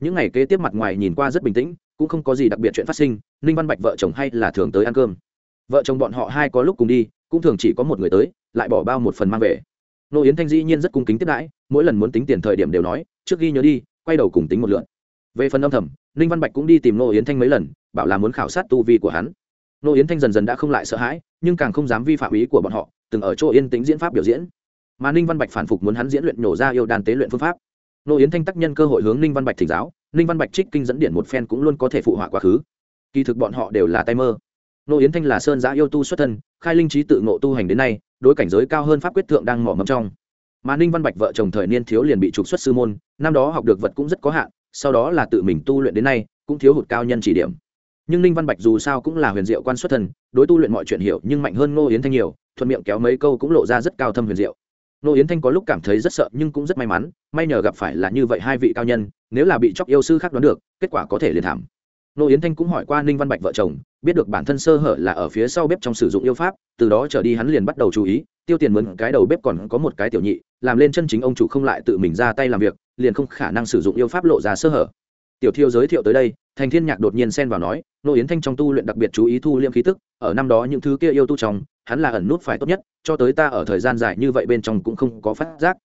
Những ngày kế tiếp mặt ngoài nhìn qua rất bình tĩnh, cũng không có gì đặc biệt chuyện phát sinh, ninh văn bạch vợ chồng hay là thường tới ăn cơm. Vợ chồng bọn họ hai có lúc cùng đi, cũng thường chỉ có một người tới, lại bỏ bao một phần mang về. Nô yến thanh dĩ nhiên rất cung kính tiếp đãi, mỗi lần muốn tính tiền thời điểm đều nói, trước ghi nhớ đi, quay đầu cùng tính một lượn về phần âm thầm, ninh văn bạch cũng đi tìm nô yến thanh mấy lần, bảo là muốn khảo sát tu vi của hắn. Nô yến thanh dần dần đã không lại sợ hãi, nhưng càng không dám vi phạm ý của bọn họ, từng ở chỗ yên tĩnh diễn pháp biểu diễn. Mà ninh văn bạch phản phục muốn hắn diễn luyện nhổ ra yêu đàn tế luyện phương pháp. Nô yến thanh tác nhân cơ hội hướng ninh văn bạch thỉnh giáo, ninh văn bạch trích kinh dẫn điện một phen cũng luôn có thể phụ họa quá khứ. Kỳ thực bọn họ đều là tay mơ. Nô yến thanh là sơn giã yêu tu xuất thân, khai linh trí tự ngộ tu hành đến nay, đối cảnh giới cao hơn pháp quyết thượng đang mỏ mẫm trong. Mà ninh văn bạch vợ chồng thời niên thiếu liền bị trục xuất sư môn, năm đó học được vật cũng rất có hạn sau đó là tự mình tu luyện đến nay, cũng thiếu hụt cao nhân chỉ điểm. Nhưng ninh văn bạch dù sao cũng là huyền diệu quan xuất thân đối tu luyện mọi chuyện hiểu nhưng mạnh hơn ngô yến thanh nhiều, thuận miệng kéo mấy câu cũng lộ ra rất cao thâm huyền diệu. Ngô yến thanh có lúc cảm thấy rất sợ nhưng cũng rất may mắn, may nhờ gặp phải là như vậy hai vị cao nhân, nếu là bị chóc yêu sư khác đoán được, kết quả có thể liền thảm. Ngô yến thanh cũng hỏi qua ninh văn bạch vợ chồng biết được bản thân sơ hở là ở phía sau bếp trong sử dụng yêu pháp, từ đó trở đi hắn liền bắt đầu chú ý, tiêu tiền mướn cái đầu bếp còn có một cái tiểu nhị, làm lên chân chính ông chủ không lại tự mình ra tay làm việc, liền không khả năng sử dụng yêu pháp lộ ra sơ hở. Tiểu thiêu giới thiệu tới đây, thành thiên nhạc đột nhiên xen vào nói, nô yến thanh trong tu luyện đặc biệt chú ý thu liêm khí tức, ở năm đó những thứ kia yêu tu trong, hắn là ẩn nút phải tốt nhất, cho tới ta ở thời gian dài như vậy bên trong cũng không có phát giác.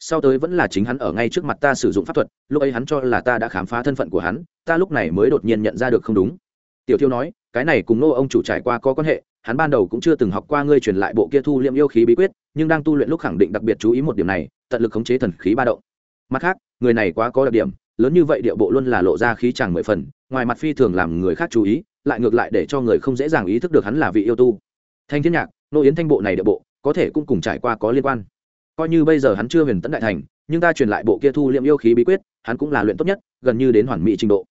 Sau tới vẫn là chính hắn ở ngay trước mặt ta sử dụng pháp thuật, lúc ấy hắn cho là ta đã khám phá thân phận của hắn, ta lúc này mới đột nhiên nhận ra được không đúng. Tiểu thiêu nói cái này cùng nô ông chủ trải qua có quan hệ, hắn ban đầu cũng chưa từng học qua ngươi truyền lại bộ kia thu liệm yêu khí bí quyết, nhưng đang tu luyện lúc khẳng định đặc biệt chú ý một điểm này, tận lực khống chế thần khí ba động. Mặt khác, người này quá có đặc điểm, lớn như vậy địa bộ luôn là lộ ra khí chàng mười phần, ngoài mặt phi thường làm người khác chú ý, lại ngược lại để cho người không dễ dàng ý thức được hắn là vị yêu tu. Thanh thiên nhạc, nô yến thanh bộ này địa bộ, có thể cũng cùng trải qua có liên quan. Coi như bây giờ hắn chưa huyền tấn đại thành, nhưng ta truyền lại bộ kia thu liệm yêu khí bí quyết, hắn cũng là luyện tốt nhất, gần như đến hoàn mỹ trình độ.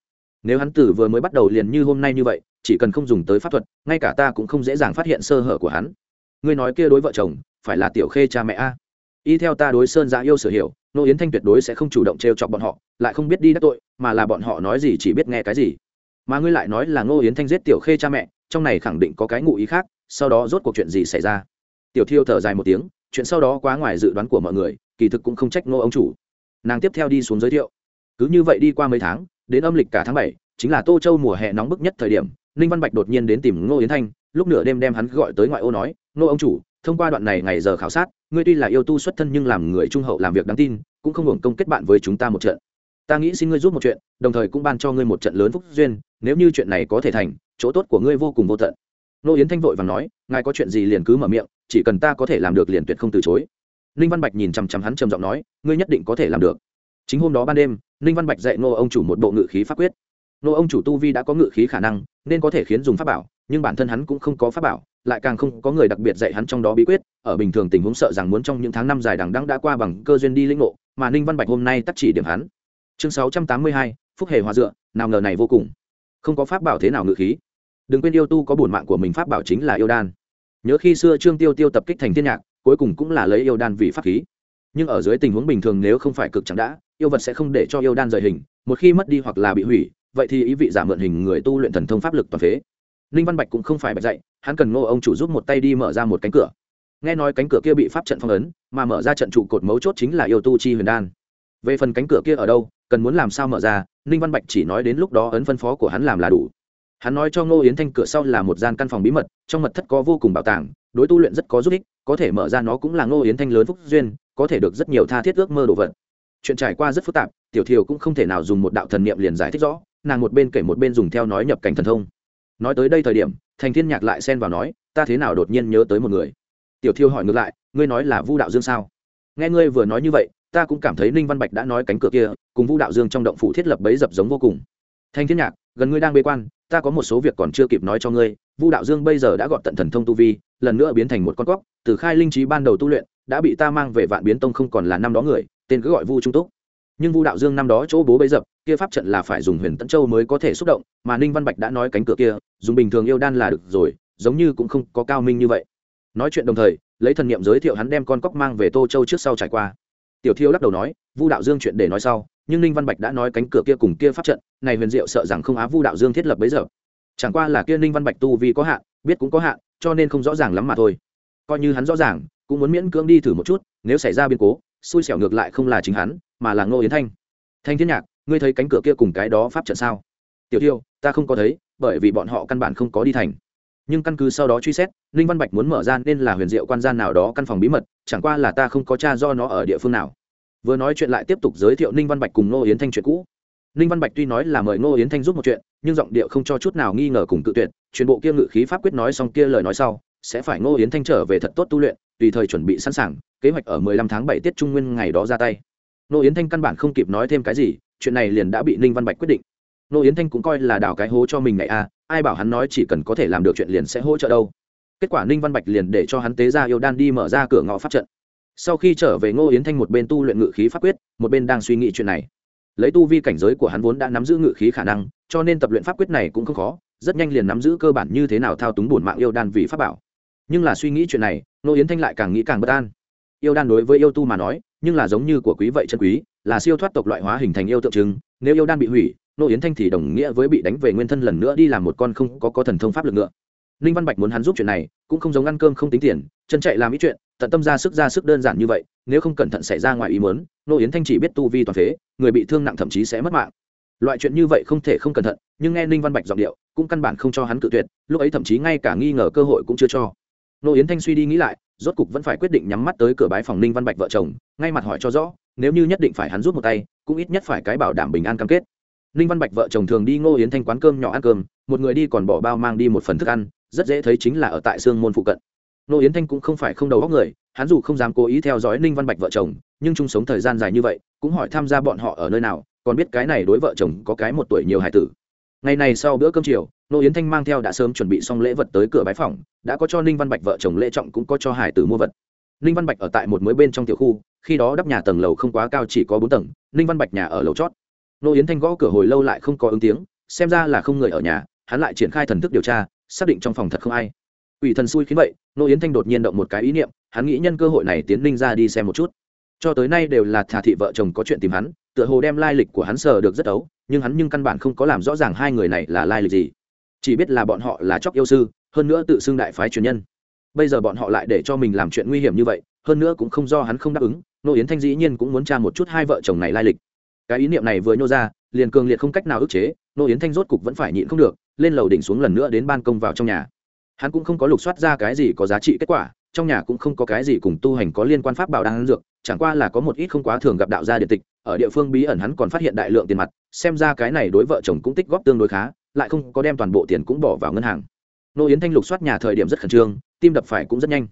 Nếu hắn tử vừa mới bắt đầu liền như hôm nay như vậy chỉ cần không dùng tới pháp thuật, ngay cả ta cũng không dễ dàng phát hiện sơ hở của hắn. Ngươi nói kia đối vợ chồng, phải là tiểu khê cha mẹ a? Y theo ta đối sơn giã yêu sở hiểu, nô yến thanh tuyệt đối sẽ không chủ động t chọc bọn họ, lại không biết đi đắc tội, mà là bọn họ nói gì chỉ biết nghe cái gì. Mà ngươi lại nói là ngô yến thanh giết tiểu khê cha mẹ, trong này khẳng định có cái ngụ ý khác, sau đó rốt cuộc chuyện gì xảy ra? Tiểu thiêu thở dài một tiếng, chuyện sau đó quá ngoài dự đoán của mọi người, kỳ thực cũng không trách ngô ông chủ. Nàng tiếp theo đi xuống giới thiệu. Cứ như vậy đi qua mấy tháng, đến âm lịch cả tháng bảy, chính là tô châu mùa hè nóng bức nhất thời điểm ninh văn bạch đột nhiên đến tìm ngô yến thanh, lúc nửa đêm đem hắn gọi tới ngoại ô nói, ngô ông chủ, thông qua đoạn này ngày giờ khảo sát, ngươi tuy là yêu tu xuất thân nhưng làm người trung hậu làm việc đáng tin, cũng không hưởng công kết bạn với chúng ta một trận. Ta nghĩ xin ngươi giúp một chuyện, đồng thời cũng ban cho ngươi một trận lớn phúc duyên, nếu như chuyện này có thể thành, chỗ tốt của ngươi vô cùng vô tận. Nô yến thanh vội và nói, ngài có chuyện gì liền cứ mở miệng, chỉ cần ta có thể làm được liền tuyệt không từ chối. Ninh văn bạch nhìn chằm chằm hắn trầm giọng nói, ngươi nhất định có thể làm được. Chính hôm đó ban đêm, ninh văn bạch dạy nô ông chủ một bộ ngự khí pháp quyết nô ông chủ tu vi đã có ngự khí khả năng, nên có thể khiến dùng pháp bảo, nhưng bản thân hắn cũng không có pháp bảo, lại càng không có người đặc biệt dạy hắn trong đó bí quyết, ở bình thường tình huống sợ rằng muốn trong những tháng năm dài đằng đẵng đã qua bằng cơ duyên đi lĩnh ngộ, mà ninh văn bạch hôm nay tắt chỉ điểm hắn. Chương sáu trăm tám mươi hai, phúc hề hòa dựa, nào ngờ này vô cùng. Không có pháp bảo thế nào ngự khí. Đừng quên yêu tu có bổn mạng của mình, pháp bảo chính là yêu đan. Nhớ khi xưa trương tiêu tiêu tập kích thành thiên nhạc, cuối cùng cũng là lấy yêu đan vì pháp khí. Nhưng ở dưới tình huống bình thường nếu không phải cực chẳng đã, yêu vật sẽ không để cho yêu đan rời hình, một khi mất đi hoặc là bị hủy vậy thì ý vị giả mượn hình người tu luyện thần thông pháp lực toàn phế. Ninh văn bạch cũng không phải bạch dạy, hắn cần ngô ông chủ giúp một tay đi mở ra một cánh cửa. Nghe nói cánh cửa kia bị pháp trận phong ấn, mà mở ra trận trụ cột mấu chốt chính là yêu tu chi huyền đan. Về phần cánh cửa kia ở đâu, cần muốn làm sao mở ra, ninh văn bạch chỉ nói đến lúc đó ấn phân phó của hắn làm là đủ. Hắn nói cho ngô yến thanh cửa sau là một gian căn phòng bí mật, trong mật thất có vô cùng bảo tàng, đối tu luyện rất có giúp ích, có thể mở ra nó cũng là ngô yến thanh lớn phúc duyên, có thể được rất nhiều tha thiết ước mơ đồ vật. Chuyện trải qua rất phức tạp, tiểu thiều cũng không thể nào dùng một đạo thần niệm liền giải thích rõ nàng một bên kể một bên dùng theo nói nhập cảnh thần thông. Nói tới đây thời điểm, thành thiên nhạc lại xen vào nói, ta thế nào đột nhiên nhớ tới một người? Tiểu thiêu hỏi ngược lại, ngươi nói là vu đạo dương sao? Nghe ngươi vừa nói như vậy, ta cũng cảm thấy ninh văn bạch đã nói cánh cửa kia, cùng vu đạo dương trong động phủ thiết lập bấy dập giống vô cùng. Thanh thiên nhạc, gần ngươi đang bế quan, ta có một số việc còn chưa kịp nói cho ngươi. Vu đạo dương bây giờ đã gọn tận thần thông tu vi, lần nữa biến thành một con cóc, từ khai linh trí ban đầu tu luyện, đã bị ta mang về vạn biến tông không còn là năm đó người, tên cứ gọi vu trung túc nhưng vu đạo dương năm đó chỗ bố bấy dập, kia pháp trận là phải dùng huyền tẫn châu mới có thể xúc động, mà ninh văn bạch đã nói cánh cửa kia, dùng bình thường yêu đan là được rồi, giống như cũng không có cao minh như vậy. Nói chuyện đồng thời, lấy thần niệm giới thiệu hắn đem con cóc mang về tô châu trước sau trải qua. Tiểu thiêu lắc đầu nói, vu đạo dương chuyện để nói sau, nhưng ninh văn bạch đã nói cánh cửa kia cùng kia pháp trận, này huyền diệu sợ rằng không á vu đạo dương thiết lập bấy giờ. Chẳng qua là kia ninh văn bạch tu vì có hạn, biết cũng có hạn, cho nên không rõ ràng lắm mà thôi. Coi như hắn rõ ràng, cũng muốn miễn cưỡng đi thử một chút, nếu xảy ra biến cố xui xẻo ngược lại không là chính hắn, mà là ngô yến thanh. Thanh thiên nhạc, ngươi thấy cánh cửa kia cùng cái đó pháp trận sao? Tiểu tiêu, ta không có thấy, bởi vì bọn họ căn bản không có đi thành. Nhưng căn cứ sau đó truy xét, ninh văn bạch muốn mở ra nên là huyền diệu quan gian nào đó căn phòng bí mật, chẳng qua là ta không có cha do nó ở địa phương nào. Vừa nói chuyện lại tiếp tục giới thiệu ninh văn bạch cùng ngô yến thanh chuyện cũ. Ninh văn bạch tuy nói là mời ngô yến thanh giúp một chuyện, nhưng giọng điệu không cho chút nào nghi ngờ cùng tự tuyệt, truyền bộ kia ngự khí pháp quyết nói xong kia lời nói sau, sẽ phải ngô yến thanh trở về thật tốt tu luyện, tùy thời chuẩn bị sẵn sàng kế hoạch ở mười lăm tháng bảy tiết trung nguyên ngày đó ra tay. Ngô yến thanh căn bản không kịp nói thêm cái gì, chuyện này liền đã bị ninh văn bạch quyết định. Ngô yến thanh cũng coi là đào cái hố cho mình này à ai bảo hắn nói chỉ cần có thể làm được chuyện liền sẽ hỗ trợ đâu. Kết quả ninh văn bạch liền để cho hắn tế ra yêu đan đi mở ra cửa ngõ pháp trận. Sau khi trở về, ngô yến thanh một bên tu luyện ngự khí pháp quyết, một bên đang suy nghĩ chuyện này. Lấy tu vi cảnh giới của hắn vốn đã nắm giữ ngự khí khả năng, cho nên tập luyện pháp quyết này cũng không khó, rất nhanh liền nắm giữ cơ bản như thế nào thao túng bổn mạng yêu đan vì pháp bảo. Nhưng là suy nghĩ chuyện này, ngô yến thanh lại càng nghĩ càng bất an yêu đan đối với yêu tu mà nói, nhưng là giống như của quý vậy chân quý, là siêu thoát tộc loại hóa hình thành yêu tượng trưng, nếu yêu đan bị hủy, nô yến thanh thì đồng nghĩa với bị đánh về nguyên thân lần nữa đi làm một con không có có thần thông pháp lực nữa ninh văn bạch muốn hắn giúp chuyện này, cũng không giống ăn cơm không tính tiền, chân chạy làm ít chuyện, tận tâm ra sức ra sức đơn giản như vậy, nếu không cẩn thận xảy ra ngoài ý muốn, nô yến thanh chỉ biết tu vi toàn phế, người bị thương nặng thậm chí sẽ mất mạng. Loại chuyện như vậy không thể không cẩn thận, nhưng nghe ninh văn bạch giọng điệu, cũng căn bản không cho hắn cự tuyệt, lúc ấy thậm chí ngay cả nghi ngờ cơ hội cũng chưa cho. Nô yến thanh suy đi nghĩ lại rốt cục vẫn phải quyết định nhắm mắt tới cửa bái phòng ninh văn bạch vợ chồng, ngay mặt hỏi cho rõ, nếu như nhất định phải hắn rút một tay, cũng ít nhất phải cái bảo đảm bình an cam kết. Ninh văn bạch vợ chồng thường đi ngô yến thanh quán cơm nhỏ ăn cơm, một người đi còn bỏ bao mang đi một phần thức ăn, rất dễ thấy chính là ở tại sương môn phụ cận. Ngô yến thanh cũng không phải không đầu góc người, hắn dù không dám cố ý theo dõi ninh văn bạch vợ chồng, nhưng chung sống thời gian dài như vậy, cũng hỏi tham gia bọn họ ở nơi nào, còn biết cái này đối vợ chồng có cái một tuổi nhiều hải tử ngày này sau bữa cơm chiều, nô yến thanh mang theo đã sớm chuẩn bị xong lễ vật tới cửa bái phòng đã có cho ninh văn bạch vợ chồng lễ trọng cũng có cho hải tử mua vật. Ninh văn bạch ở tại một mới bên trong tiểu khu, khi đó đắp nhà tầng lầu không quá cao chỉ có bốn tầng, ninh văn bạch nhà ở lầu chót. Nô yến thanh gõ cửa hồi lâu lại không có ứng tiếng, xem ra là không người ở nhà, hắn lại triển khai thần thức điều tra, xác định trong phòng thật không ai. Ủy thần xui khiến vậy, nô yến thanh đột nhiên động một cái ý niệm, hắn nghĩ nhân cơ hội này tiến ninh ra đi xem một chút. Cho tới nay đều là thà thị vợ chồng có chuyện tìm hắn, tựa hồ đem lai lịch của hắn sờ được rất ấu nhưng hắn nhưng căn bản không có làm rõ ràng hai người này là lai lịch gì. Chỉ biết là bọn họ là chóc yêu sư, hơn nữa tự xưng đại phái truyền nhân. Bây giờ bọn họ lại để cho mình làm chuyện nguy hiểm như vậy, hơn nữa cũng không do hắn không đáp ứng, nô yến thanh dĩ nhiên cũng muốn tra một chút hai vợ chồng này lai lịch. Cái ý niệm này vừa nhô ra, liền cường liệt không cách nào ức chế, nô yến thanh rốt cục vẫn phải nhịn không được, lên lầu đỉnh xuống lần nữa đến ban công vào trong nhà. Hắn cũng không có lục soát ra cái gì có giá trị kết quả trong nhà cũng không có cái gì cùng tu hành có liên quan pháp bảo đang dược, chẳng qua là có một ít không quá thường gặp đạo gia điện tịch, ở địa phương bí ẩn hắn còn phát hiện đại lượng tiền mặt, xem ra cái này đối vợ chồng cũng tích góp tương đối khá, lại không có đem toàn bộ tiền cũng bỏ vào ngân hàng. Nô yến thanh lục soát nhà thời điểm rất khẩn trương, tim đập phải cũng rất nhanh.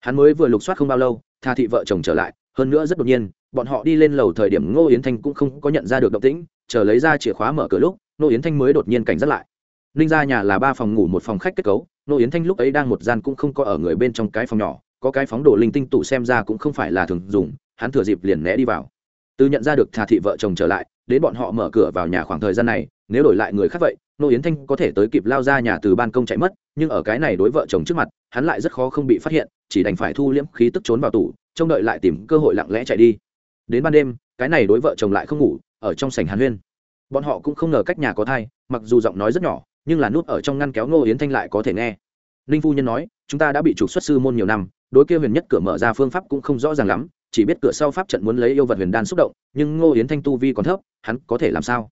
Hắn mới vừa lục soát không bao lâu, tha thị vợ chồng trở lại, hơn nữa rất đột nhiên, bọn họ đi lên lầu thời điểm ngô yến thanh cũng không có nhận ra được động tĩnh, chờ lấy ra chìa khóa mở cửa lúc, nô yến thanh mới đột nhiên cảnh giác lại. Ninh ra nhà là ba phòng ngủ một phòng khách kết cấu nô yến thanh lúc ấy đang một gian cũng không có ở người bên trong cái phòng nhỏ, có cái phóng đồ linh tinh tủ xem ra cũng không phải là thường dùng, hắn thừa dịp liền né đi vào. Từ nhận ra được thà thị vợ chồng trở lại, đến bọn họ mở cửa vào nhà khoảng thời gian này, nếu đổi lại người khác vậy, nô yến thanh có thể tới kịp lao ra nhà từ ban công chạy mất, nhưng ở cái này đối vợ chồng trước mặt, hắn lại rất khó không bị phát hiện, chỉ đành phải thu liễm khí tức trốn vào tủ, trông đợi lại tìm cơ hội lặng lẽ chạy đi. Đến ban đêm, cái này đối vợ chồng lại không ngủ, ở trong sảnh hàn huyên. Bọn họ cũng không ngờ cách nhà có thai, mặc dù giọng nói rất nhỏ nhưng là nút ở trong ngăn kéo ngô yến thanh lại có thể nghe. Ninh phu nhân nói, chúng ta đã bị trục xuất sư môn nhiều năm, đối kia huyền nhất cửa mở ra phương pháp cũng không rõ ràng lắm, chỉ biết cửa sau pháp trận muốn lấy yêu vật huyền đan xúc động, nhưng ngô yến thanh tu vi còn thấp, hắn có thể làm sao?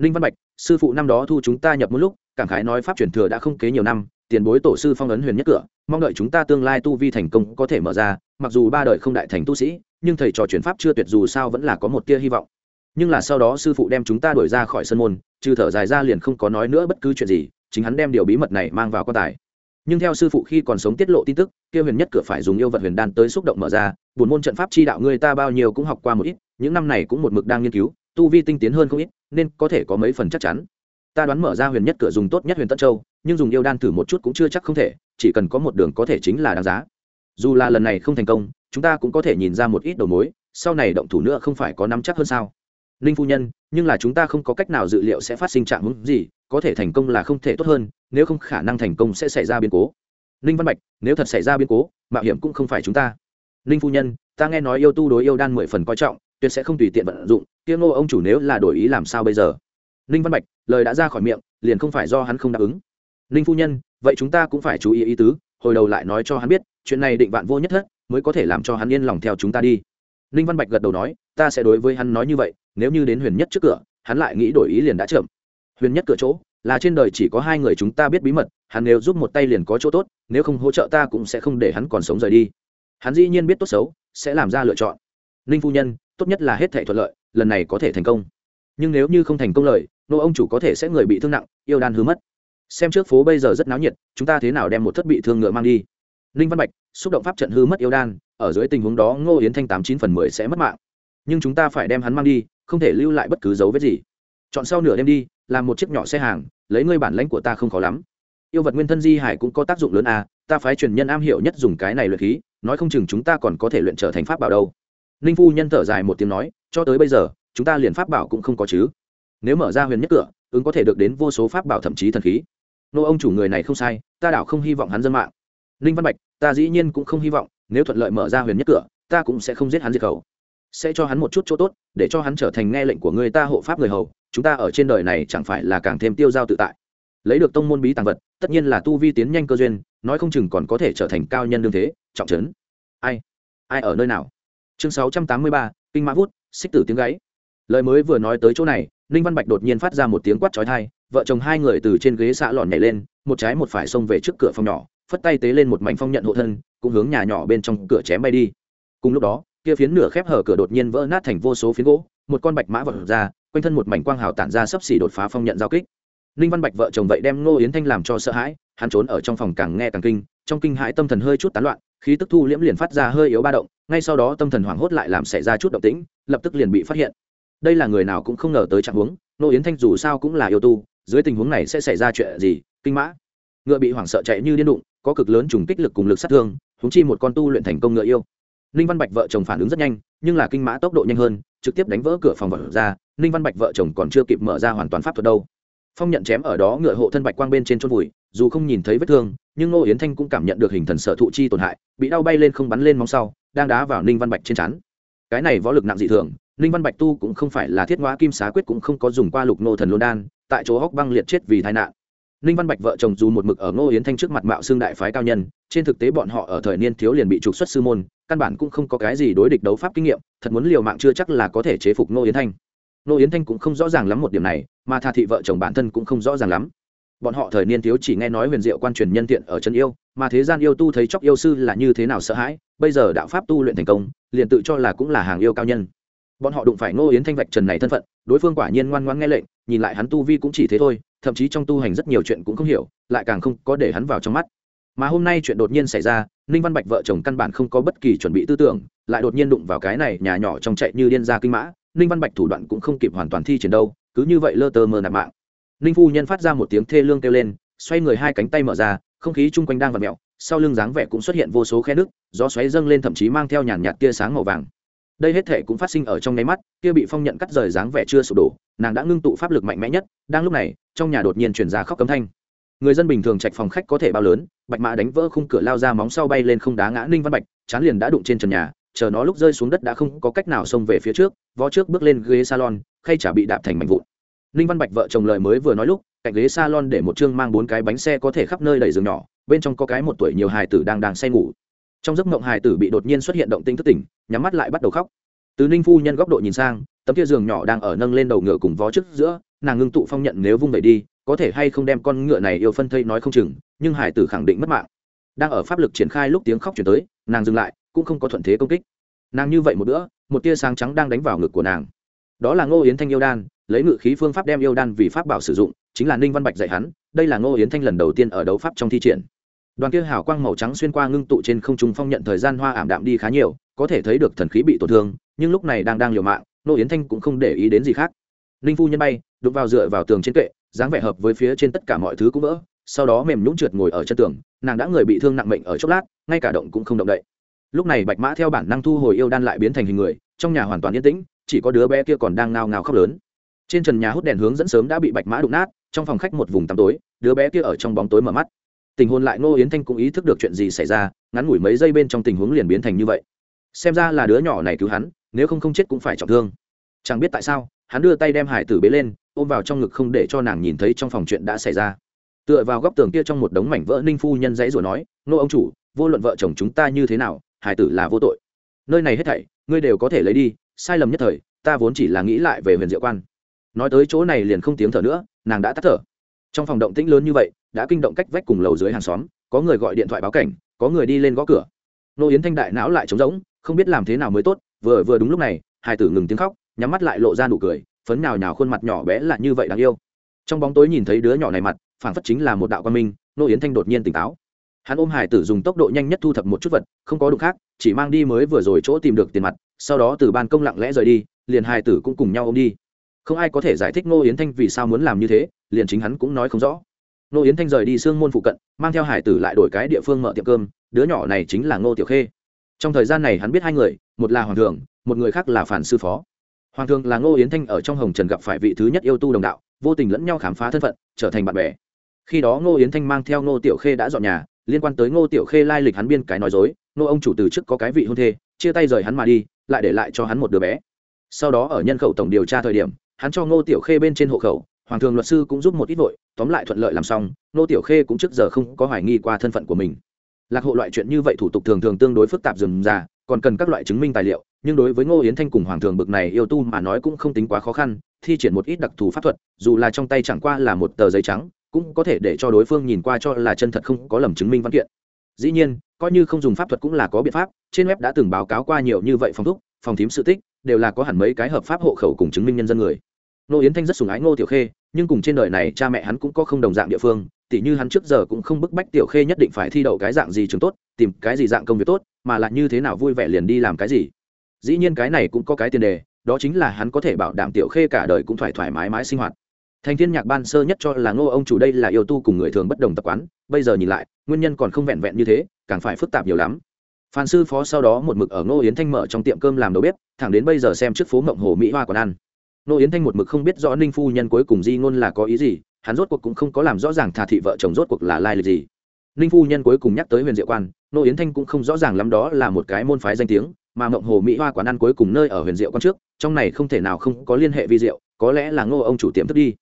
Ninh văn bạch, sư phụ năm đó thu chúng ta nhập một lúc, cảm khái nói pháp truyền thừa đã không kế nhiều năm, tiền bối tổ sư phong ấn huyền nhất cửa, mong đợi chúng ta tương lai tu vi thành công có thể mở ra, mặc dù ba đời không đại thành tu sĩ, nhưng thầy trò chuyển pháp chưa tuyệt dù sao vẫn là có một tia hy vọng nhưng là sau đó sư phụ đem chúng ta đuổi ra khỏi sân môn, trừ thở dài ra liền không có nói nữa bất cứ chuyện gì, chính hắn đem điều bí mật này mang vào quan tài. Nhưng theo sư phụ khi còn sống tiết lộ tin tức, kia huyền nhất cửa phải dùng yêu vật huyền đan tới xúc động mở ra, buồn môn trận pháp chi đạo người ta bao nhiêu cũng học qua một ít, những năm này cũng một mực đang nghiên cứu, tu vi tinh tiến hơn không ít, nên có thể có mấy phần chắc chắn. Ta đoán mở ra huyền nhất cửa dùng tốt nhất huyền tân châu, nhưng dùng yêu đan thử một chút cũng chưa chắc không thể, chỉ cần có một đường có thể chính là đáng giá. Dù là lần này không thành công, chúng ta cũng có thể nhìn ra một ít đầu mối, sau này động thủ nữa không phải có nắm chắc hơn sao? Ninh phu nhân, nhưng là chúng ta không có cách nào dự liệu sẽ phát sinh trạng hướng gì, có thể thành công là không thể tốt hơn, nếu không khả năng thành công sẽ xảy ra biến cố. Ninh văn bạch, nếu thật xảy ra biến cố, mạo hiểm cũng không phải chúng ta. Ninh phu nhân, ta nghe nói yêu tu đối yêu đan mười phần coi trọng, tuyệt sẽ không tùy tiện vận dụng Tiêu ngô ông chủ nếu là đổi ý làm sao bây giờ? Ninh văn bạch, lời đã ra khỏi miệng, liền không phải do hắn không đáp ứng. Ninh phu nhân, vậy chúng ta cũng phải chú ý ý tứ, hồi đầu lại nói cho hắn biết, chuyện này định vạn vô nhất thất, mới có thể làm cho hắn yên lòng theo chúng ta đi. Ninh văn bạch gật đầu nói, ta sẽ đối với hắn nói như vậy nếu như đến huyền nhất trước cửa, hắn lại nghĩ đổi ý liền đã chậm. Huyền nhất cửa chỗ, là trên đời chỉ có hai người chúng ta biết bí mật, hắn nếu giúp một tay liền có chỗ tốt, nếu không hỗ trợ ta cũng sẽ không để hắn còn sống rời đi. Hắn dĩ nhiên biết tốt xấu, sẽ làm ra lựa chọn. Ninh phu nhân, tốt nhất là hết thể thuận lợi, lần này có thể thành công. Nhưng nếu như không thành công lợi nô ông chủ có thể sẽ người bị thương nặng, yêu đan hư mất. Xem trước phố bây giờ rất náo nhiệt, chúng ta thế nào đem một thất bị thương ngựa mang đi. Ninh văn bạch, xúc động pháp trận hư mất yêu đan, ở dưới tình huống đó ngô yến thanh tám chín phần mười sẽ mất mạng. Nhưng chúng ta phải đem hắn mang đi không thể lưu lại bất cứ dấu vết gì. Chọn sau nửa đêm đi, làm một chiếc nhỏ xe hàng, lấy ngươi bản lãnh của ta không khó lắm. Yêu vật nguyên thân di hải cũng có tác dụng lớn à ta phái truyền nhân am hiểu nhất dùng cái này luyện khí, nói không chừng chúng ta còn có thể luyện trở thành pháp bảo đâu. Ninh phu nhân thở dài một tiếng nói, cho tới bây giờ, chúng ta liền pháp bảo cũng không có chứ. Nếu mở ra huyền nhất cửa, ứng có thể được đến vô số pháp bảo thậm chí thần khí. Nô ông chủ người này không sai, ta đảo không hy vọng hắn dân mạng. Ninh văn bạch, ta dĩ nhiên cũng không hy vọng, nếu thuận lợi mở ra huyền nhất cửa, ta cũng sẽ không giết hắn diệt khẩu sẽ cho hắn một chút chỗ tốt, để cho hắn trở thành nghe lệnh của người ta hộ pháp người hầu, chúng ta ở trên đời này chẳng phải là càng thêm tiêu dao tự tại. Lấy được tông môn bí tàng vật, tất nhiên là tu vi tiến nhanh cơ duyên, nói không chừng còn có thể trở thành cao nhân đương thế, trọng trấn. Ai? Ai ở nơi nào? Chương sáu trăm tám mươi ba, kinh mã vút, xích tử tiếng gáy lời mới vừa nói tới chỗ này, ninh văn bạch đột nhiên phát ra một tiếng quát trói thai vợ chồng hai người từ trên ghế xạ lòn nhảy lên, một trái một phải xông về trước cửa phòng nhỏ, phất tay tế lên một mảnh phong nhận hộ thân, cũng hướng nhà nhỏ bên trong cửa chém bay đi. Cùng lúc đó kia phiến nửa khép hở cửa đột nhiên vỡ nát thành vô số phiến gỗ, một con bạch mã vật ra, quanh thân một mảnh quang hào tản ra sấp xỉ đột phá phong nhận giao kích. Ninh văn bạch vợ chồng vậy đem ngô yến thanh làm cho sợ hãi, hắn trốn ở trong phòng càng nghe càng kinh, trong kinh hãi tâm thần hơi chút tán loạn, khí tức thu liễm liền phát ra hơi yếu ba động, ngay sau đó tâm thần hoảng hốt lại làm xảy ra chút động tĩnh, lập tức liền bị phát hiện. Đây là người nào cũng không ngờ tới trạng huống, ngô yến thanh dù sao cũng là yêu tu, dưới tình huống này sẽ xảy ra chuyện gì, kinh mã. Ngựa bị hoảng sợ chạy như điên đụng, có cực lớn trùng kích lực cùng lực sát thương húng chi một con tu luyện thành công ngựa yêu ninh văn bạch vợ chồng phản ứng rất nhanh, nhưng là kinh mã tốc độ nhanh hơn, trực tiếp đánh vỡ cửa phòng vật ra, ninh văn bạch vợ chồng còn chưa kịp mở ra hoàn toàn pháp thuật đâu. Phong nhận chém ở đó ngựa hộ thân bạch quang bên trên chôn vùi, dù không nhìn thấy vết thương, nhưng ngô yến thanh cũng cảm nhận được hình thần sở thụ chi tổn hại, bị đau bay lên không bắn lên móng sau, đang đá vào ninh văn bạch trên chắn cái này võ lực nặng dị thường, ninh văn bạch tu cũng không phải là thiết ngoã kim xá quyết cũng không có dùng qua lục nô thần lô đan, tại chỗ hóc băng liệt chết vì tai nạn. Ninh văn bạch vợ chồng dù một mực ở ngô yến thanh trước mặt mạo xương đại phái cao nhân, trên thực tế bọn họ ở thời niên thiếu liền bị trục xuất sư môn căn bản cũng không có cái gì đối địch đấu pháp kinh nghiệm, thật muốn liều mạng chưa chắc là có thể chế phục ngô yến thanh. Ngô yến thanh cũng không rõ ràng lắm một điểm này, mà thà thị vợ chồng bản thân cũng không rõ ràng lắm. Bọn họ thời niên thiếu chỉ nghe nói huyền diệu quan truyền nhân tiện ở chân yêu, mà thế gian yêu tu thấy chóc yêu sư là như thế nào sợ hãi, bây giờ đạo pháp tu luyện thành công, liền tự cho là cũng là hàng yêu cao nhân. Bọn họ đụng phải ngô yến thanh vạch trần này thân phận, đối phương quả nhiên ngoan ngoan nghe lệnh, nhìn lại hắn tu vi cũng chỉ thế thôi, thậm chí trong tu hành rất nhiều chuyện cũng không hiểu, lại càng không có để hắn vào trong mắt. Mà hôm nay chuyện đột nhiên xảy ra ninh văn bạch vợ chồng căn bản không có bất kỳ chuẩn bị tư tưởng, lại đột nhiên đụng vào cái này nhà nhỏ trong chạy như điên ra kinh mã, ninh văn bạch thủ đoạn cũng không kịp hoàn toàn thi triển đâu, cứ như vậy lơ tơ mờ nạp mạng. Ninh phu nhân phát ra một tiếng thê lương kêu lên, xoay người hai cánh tay mở ra, không khí chung quanh đang v ặ mẹo sau lưng dáng vẻ cũng xuất hiện vô số khe nước, gió xoáy dâng lên thậm chí mang theo nhàn nhạt tia sáng màu vàng. Đây hết thể cũng phát sinh ở trong nháy mắt, kia bị phong nhận cắt rời dáng vẻ chưa sụp đổ, nàng đã ngưng tụ pháp lực mạnh mẽ nhất, đang lúc này, trong nhà đột nhiên chuyển ra khóc cấm thanh người dân bình thường trạch phòng khách có thể bao lớn, bạch mã đánh vỡ khung cửa lao ra móng sau bay lên không đá ngã ninh văn bạch, chán liền đã đụng trên trần nhà, chờ nó lúc rơi xuống đất đã không có cách nào xông về phía trước, vó trước bước lên ghế salon, khay chả bị đạp thành mảnh vụn. Ninh văn bạch vợ chồng lời mới vừa nói lúc, cạnh ghế salon để một chương mang bốn cái bánh xe có thể khắp nơi đầy giường nhỏ, bên trong có cái một tuổi nhiều hài tử đang đang say ngủ. Trong giấc mộng hài tử bị đột nhiên xuất hiện động tinh thức tỉnh, nhắm mắt lại bắt đầu khóc. Từ ninh phu nhân góc độ nhìn sang, tấm kia giường nhỏ đang ở nâng lên đầu ngựa cùng vó trước giữa, nàng ngưng tụ phong nhận nếu vung vậy đi có thể hay không đem con ngựa này yêu phân thây nói không chừng, nhưng hải tử khẳng định mất mạng. Đang ở pháp lực triển khai lúc tiếng khóc chuyển tới, nàng dừng lại, cũng không có thuận thế công kích. Nàng như vậy một bữa, một tia sáng trắng đang đánh vào ngực của nàng. Đó là ngô yến thanh yêu đan, lấy ngự khí phương pháp đem yêu đan vì pháp bảo sử dụng, chính là ninh văn bạch dạy hắn, đây là ngô yến thanh lần đầu tiên ở đấu pháp trong thi triển. Đoàn kia hào quang màu trắng xuyên qua ngưng tụ trên không trung phong nhận thời gian hoa ảm đạm đi khá nhiều, có thể thấy được thần khí bị tổn thương, nhưng lúc này đang đang liều mạng, ngô yến thanh cũng không để ý đến gì khác. Ninh phu nhân bay, đụng vào dựa vào tường trên kệ dáng vẻ hợp với phía trên tất cả mọi thứ cũng vỡ, sau đó mềm nhũng trượt ngồi ở chân tường, nàng đã người bị thương nặng mệnh ở chốc lát, ngay cả động cũng không động đậy. Lúc này bạch mã theo bản năng thu hồi yêu đan lại biến thành hình người, trong nhà hoàn toàn yên tĩnh, chỉ có đứa bé kia còn đang ngao ngao khóc lớn. Trên trần nhà hút đèn hướng dẫn sớm đã bị bạch mã đụng nát, trong phòng khách một vùng tăm tối, đứa bé kia ở trong bóng tối mở mắt. Tình hôn lại ngô yến thanh cũng ý thức được chuyện gì xảy ra, ngắn ngủi mấy giây bên trong tình huống liền biến thành như vậy. Xem ra là đứa nhỏ này cứu hắn, nếu không không chết cũng phải trọng thương. Chẳng biết tại sao hắn đưa tay đem hải tử bế lên, ôm vào trong ngực không để cho nàng nhìn thấy trong phòng chuyện đã xảy ra. Tựa vào góc tường kia trong một đống mảnh vỡ, ninh phu nhân dãy rồi nói, nô ông chủ, vô luận vợ chồng chúng ta như thế nào, hải tử là vô tội. Nơi này hết thảy, ngươi đều có thể lấy đi, sai lầm nhất thời, ta vốn chỉ là nghĩ lại về huyền diệu quan. Nói tới chỗ này liền không tiếng thở nữa, nàng đã tắt thở. Trong phòng động tĩnh lớn như vậy, đã kinh động cách vách cùng lầu dưới hàng xóm, có người gọi điện thoại báo cảnh, có người đi lên gõ cửa. Nô yến thanh đại não lại trống rỗng, không biết làm thế nào mới tốt, vừa vừa đúng lúc này, hải tử ngừng tiếng khóc nhắm mắt lại lộ ra nụ cười, phấn nào nhào khuôn mặt nhỏ bé là như vậy đáng yêu. Trong bóng tối nhìn thấy đứa nhỏ này mặt phản phất chính là một đạo quan minh, nô yến thanh đột nhiên tỉnh táo. Hắn ôm hải tử dùng tốc độ nhanh nhất thu thập một chút vật, không có đụng khác, chỉ mang đi mới vừa rồi chỗ tìm được tiền mặt, sau đó từ ban công lặng lẽ rời đi, liền hải tử cũng cùng nhau ôm đi. Không ai có thể giải thích nô yến thanh vì sao muốn làm như thế, liền chính hắn cũng nói không rõ. Nô yến thanh rời đi sương môn phụ cận, mang theo hải tử lại đổi cái địa phương mở tiệm cơm, đứa nhỏ này chính là ngô tiểu khê. Trong thời gian này hắn biết hai người, một là hoàng thường một người khác là phản sư phó hoàng thường là ngô yến thanh ở trong hồng trần gặp phải vị thứ nhất yêu tu đồng đạo, vô tình lẫn nhau khám phá thân phận, trở thành bạn bè. Khi đó ngô yến thanh mang theo ngô tiểu khê đã dọn nhà, liên quan tới ngô tiểu khê lai lịch hắn biên cái nói dối, ngô ông chủ từ trước có cái vị hôn thê, chia tay rời hắn mà đi, lại để lại cho hắn một đứa bé. Sau đó ở nhân khẩu tổng điều tra thời điểm, hắn cho ngô tiểu khê bên trên hộ khẩu, hoàng thường luật sư cũng giúp một ít vội, tóm lại thuận lợi làm xong, ngô tiểu khê cũng trước giờ không có hoài nghi qua thân phận của mình. Lạc hộ loại chuyện như vậy thủ tục thường thường tương đối phức tạp dườm già, còn cần các loại chứng minh tài liệu nhưng đối với ngô yến thanh cùng hoàng thường bực này yêu tu mà nói cũng không tính quá khó khăn, thi triển một ít đặc thù pháp thuật, dù là trong tay chẳng qua là một tờ giấy trắng, cũng có thể để cho đối phương nhìn qua cho là chân thật không có lầm chứng minh văn kiện. Dĩ nhiên, coi như không dùng pháp thuật cũng là có biện pháp, trên web đã từng báo cáo qua nhiều như vậy phòng thúc, phòng thím sự tích, đều là có hẳn mấy cái hợp pháp hộ khẩu cùng chứng minh nhân dân người. Ngô yến thanh rất sùng ái ngô tiểu khê, nhưng cùng trên đời này cha mẹ hắn cũng có không đồng dạng địa phương, tỉ như hắn trước giờ cũng không bức bách tiểu khê nhất định phải thi đậu cái dạng gì trường tốt, tìm cái gì dạng công việc tốt, mà lại như thế nào vui vẻ liền đi làm cái gì dĩ nhiên cái này cũng có cái tiền đề, đó chính là hắn có thể bảo đảm tiểu khê cả đời cũng phải thoải mái mái sinh hoạt. Thành thiên nhạc ban sơ nhất cho là ngô ông chủ đây là yêu tu cùng người thường bất đồng tập quán, bây giờ nhìn lại, nguyên nhân còn không vẹn vẹn như thế, càng phải phức tạp nhiều lắm. Phan sư phó sau đó một mực ở ngô yến thanh mở trong tiệm cơm làm đầu bếp, thẳng đến bây giờ xem trước phố mộng hồ mỹ hoa còn ăn. Ngô yến thanh một mực không biết rõ ninh phu nhân cuối cùng di ngôn là có ý gì, hắn rốt cuộc cũng không có làm rõ ràng thà thị vợ chồng rốt cuộc là lai lịch gì. Ninh phu nhân cuối cùng nhắc tới huyền diệu quan nô yến thanh cũng không rõ ràng lắm đó là một cái môn phái danh tiếng mà mộng hồ mỹ hoa quán ăn cuối cùng nơi ở huyền diệu quan trước, trong này không thể nào không có liên hệ vi diệu, có lẽ là ngô ông chủ tiệm thức đi.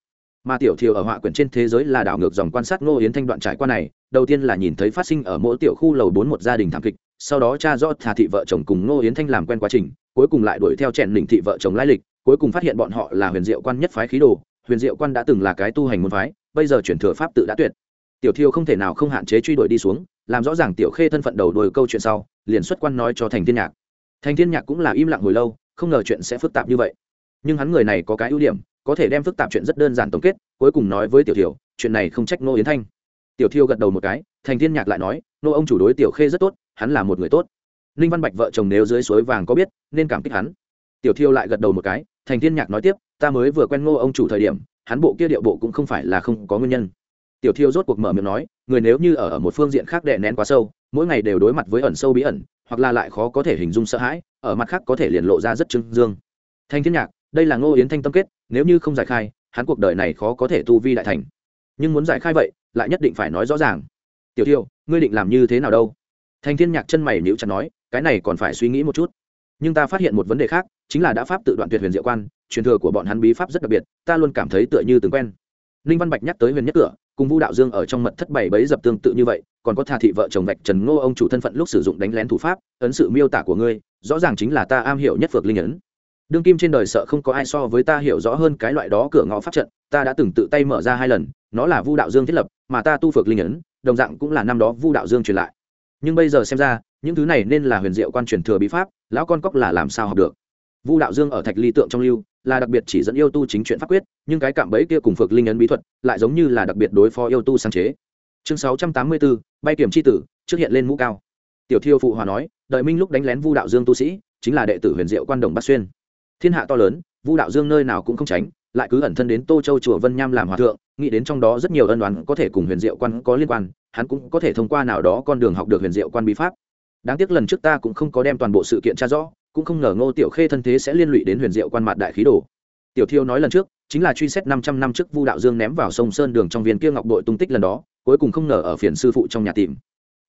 Mà tiểu thiều ở họa quyển trên thế giới là đảo ngược dòng quan sát ngô yến thanh đoạn trải qua này, đầu tiên là nhìn thấy phát sinh ở mỗi tiểu khu lầu bốn một gia đình thảm kịch, sau đó cha rõ thà thị vợ chồng cùng ngô yến thanh làm quen quá trình, cuối cùng lại đuổi theo chèn đỉnh thị vợ chồng lai lịch, cuối cùng phát hiện bọn họ là huyền diệu quan nhất phái khí đồ, huyền diệu quan đã từng là cái tu hành môn phái, bây giờ chuyển thừa pháp tự đã tuyệt. Tiểu thiêu không thể nào không hạn chế truy đuổi đi xuống, làm rõ ràng tiểu khê thân phận đầu đuôi câu chuyện sau, liền xuất quan nói cho thành thiên nhạc thành thiên nhạc cũng là im lặng hồi lâu không ngờ chuyện sẽ phức tạp như vậy. Nhưng hắn người này có cái ưu điểm có thể đem phức tạp chuyện rất đơn giản tổng kết cuối cùng nói với tiểu thiểu chuyện này không trách nô yến thanh. Tiểu thiêu gật đầu một cái thành thiên nhạc lại nói nô ông chủ đối tiểu khê rất tốt hắn là một người tốt. Ninh văn bạch vợ chồng nếu dưới suối vàng có biết nên cảm kích hắn. Tiểu thiêu lại gật đầu một cái thành thiên nhạc nói tiếp ta mới vừa quen ngô ông chủ thời điểm hắn bộ kia điệu bộ cũng không phải là không có nguyên nhân. Tiểu thiêu rốt cuộc mở miệng nói người nếu như ở, ở một phương diện khác đè nén quá sâu mỗi ngày đều đối mặt với ẩn sâu bí ẩn, hoặc là lại khó có thể hình dung sợ hãi, ở mặt khác có thể liền lộ ra rất trưng dương. Thanh thiên nhạc, đây là ngô yến thanh tâm kết, nếu như không giải khai, hắn cuộc đời này khó có thể tu vi đại thành. Nhưng muốn giải khai vậy, lại nhất định phải nói rõ ràng. Tiểu thiêu ngươi định làm như thế nào đâu? Thanh thiên nhạc chân mày nhíu chặt nói, cái này còn phải suy nghĩ một chút. Nhưng ta phát hiện một vấn đề khác, chính là đã pháp tự đoạn tuyệt huyền diệu quan, truyền thừa của bọn hắn bí pháp rất đặc biệt, ta luôn cảm thấy tựa như từng quen. Ninh văn bạch nhắc tới huyền nhất cửa cùng vu đạo dương ở trong mật thất bảy bấy dập tương tự như vậy còn có thà thị vợ chồng vạch trần ngô ông chủ thân phận lúc sử dụng đánh lén thủ pháp, ấn sự miêu tả của ngươi, rõ ràng chính là ta am hiểu nhất phược linh ấn. Đương kim trên đời sợ không có ai so với ta hiểu rõ hơn cái loại đó cửa ngõ pháp trận, ta đã từng tự tay mở ra hai lần, nó là vu đạo dương thiết lập, mà ta tu phược linh ấn, đồng dạng cũng là năm đó vu đạo dương truyền lại. Nhưng bây giờ xem ra, những thứ này nên là huyền diệu quan truyền thừa bí pháp, lão con cóc là làm sao học được? Vu đạo dương ở thạch ly tượng trong lưu, là đặc biệt chỉ dẫn yêu tu chính chuyện pháp quyết, nhưng cái cạm bẫy kia cùng phược linh ấn bí thuật, lại giống như là đặc biệt đối phó yêu tu sáng chế chương sáu trăm tám mươi bốn bay kiểm c h i tử, trước hiện lên mũ cao. Tiểu thiêu phụ hòa nói, đợi minh lúc đánh lén vu đạo dương tu sĩ, chính là đệ tử huyền diệu quan đồng bắc xuyên. Thiên hạ to lớn, vu đạo dương nơi nào cũng không tránh, lại cứ ẩn thân đến tô châu chùa vân nham làm hòa thượng, nghĩ đến trong đó rất nhiều ân đoán có thể cùng huyền diệu quan có liên quan, hắn cũng có thể thông qua nào đó con đường học được huyền diệu quan bí pháp. Đáng tiếc lần trước ta cũng không có đem toàn bộ sự kiện tra rõ, cũng không ngờ ngô tiểu khê thân thế sẽ liên lụy đến huyền diệu quan mặt đại khí đồ. Tiểu thiêu nói lần trước, chính là truy xét năm trăm năm trước vu đạo dương ném vào sông sơn đường trong viên kia ngọc đội tung tích lần đó cuối cùng không ngờ ở phiền sư phụ trong nhà tìm.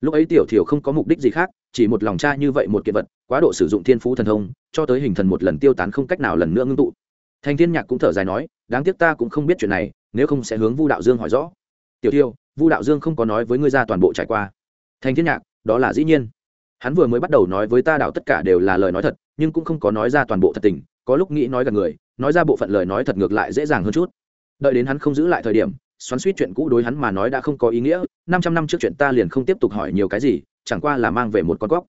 Lúc ấy tiểu thiểu không có mục đích gì khác, chỉ một lòng cha như vậy một kiện vật, quá độ sử dụng thiên phú thần thông, cho tới hình thần một lần tiêu tán không cách nào lần nữa ngưng tụ. Thành thiên nhạc cũng thở dài nói, đáng tiếc ta cũng không biết chuyện này, nếu không sẽ hướng vu đạo dương hỏi rõ. Tiểu thiêu, vu đạo dương không có nói với ngươi ra toàn bộ trải qua. Thành thiên nhạc, đó là dĩ nhiên. Hắn vừa mới bắt đầu nói với ta đạo tất cả đều là lời nói thật, nhưng cũng không có nói ra toàn bộ thật tình, có lúc nghĩ nói gần người, nói ra bộ phận lời nói thật ngược lại dễ dàng hơn chút. Đợi đến hắn không giữ lại thời điểm xoắn suýt chuyện cũ đối hắn mà nói đã không có ý nghĩa, năm trăm năm trước chuyện ta liền không tiếp tục hỏi nhiều cái gì, chẳng qua là mang về một con cóc.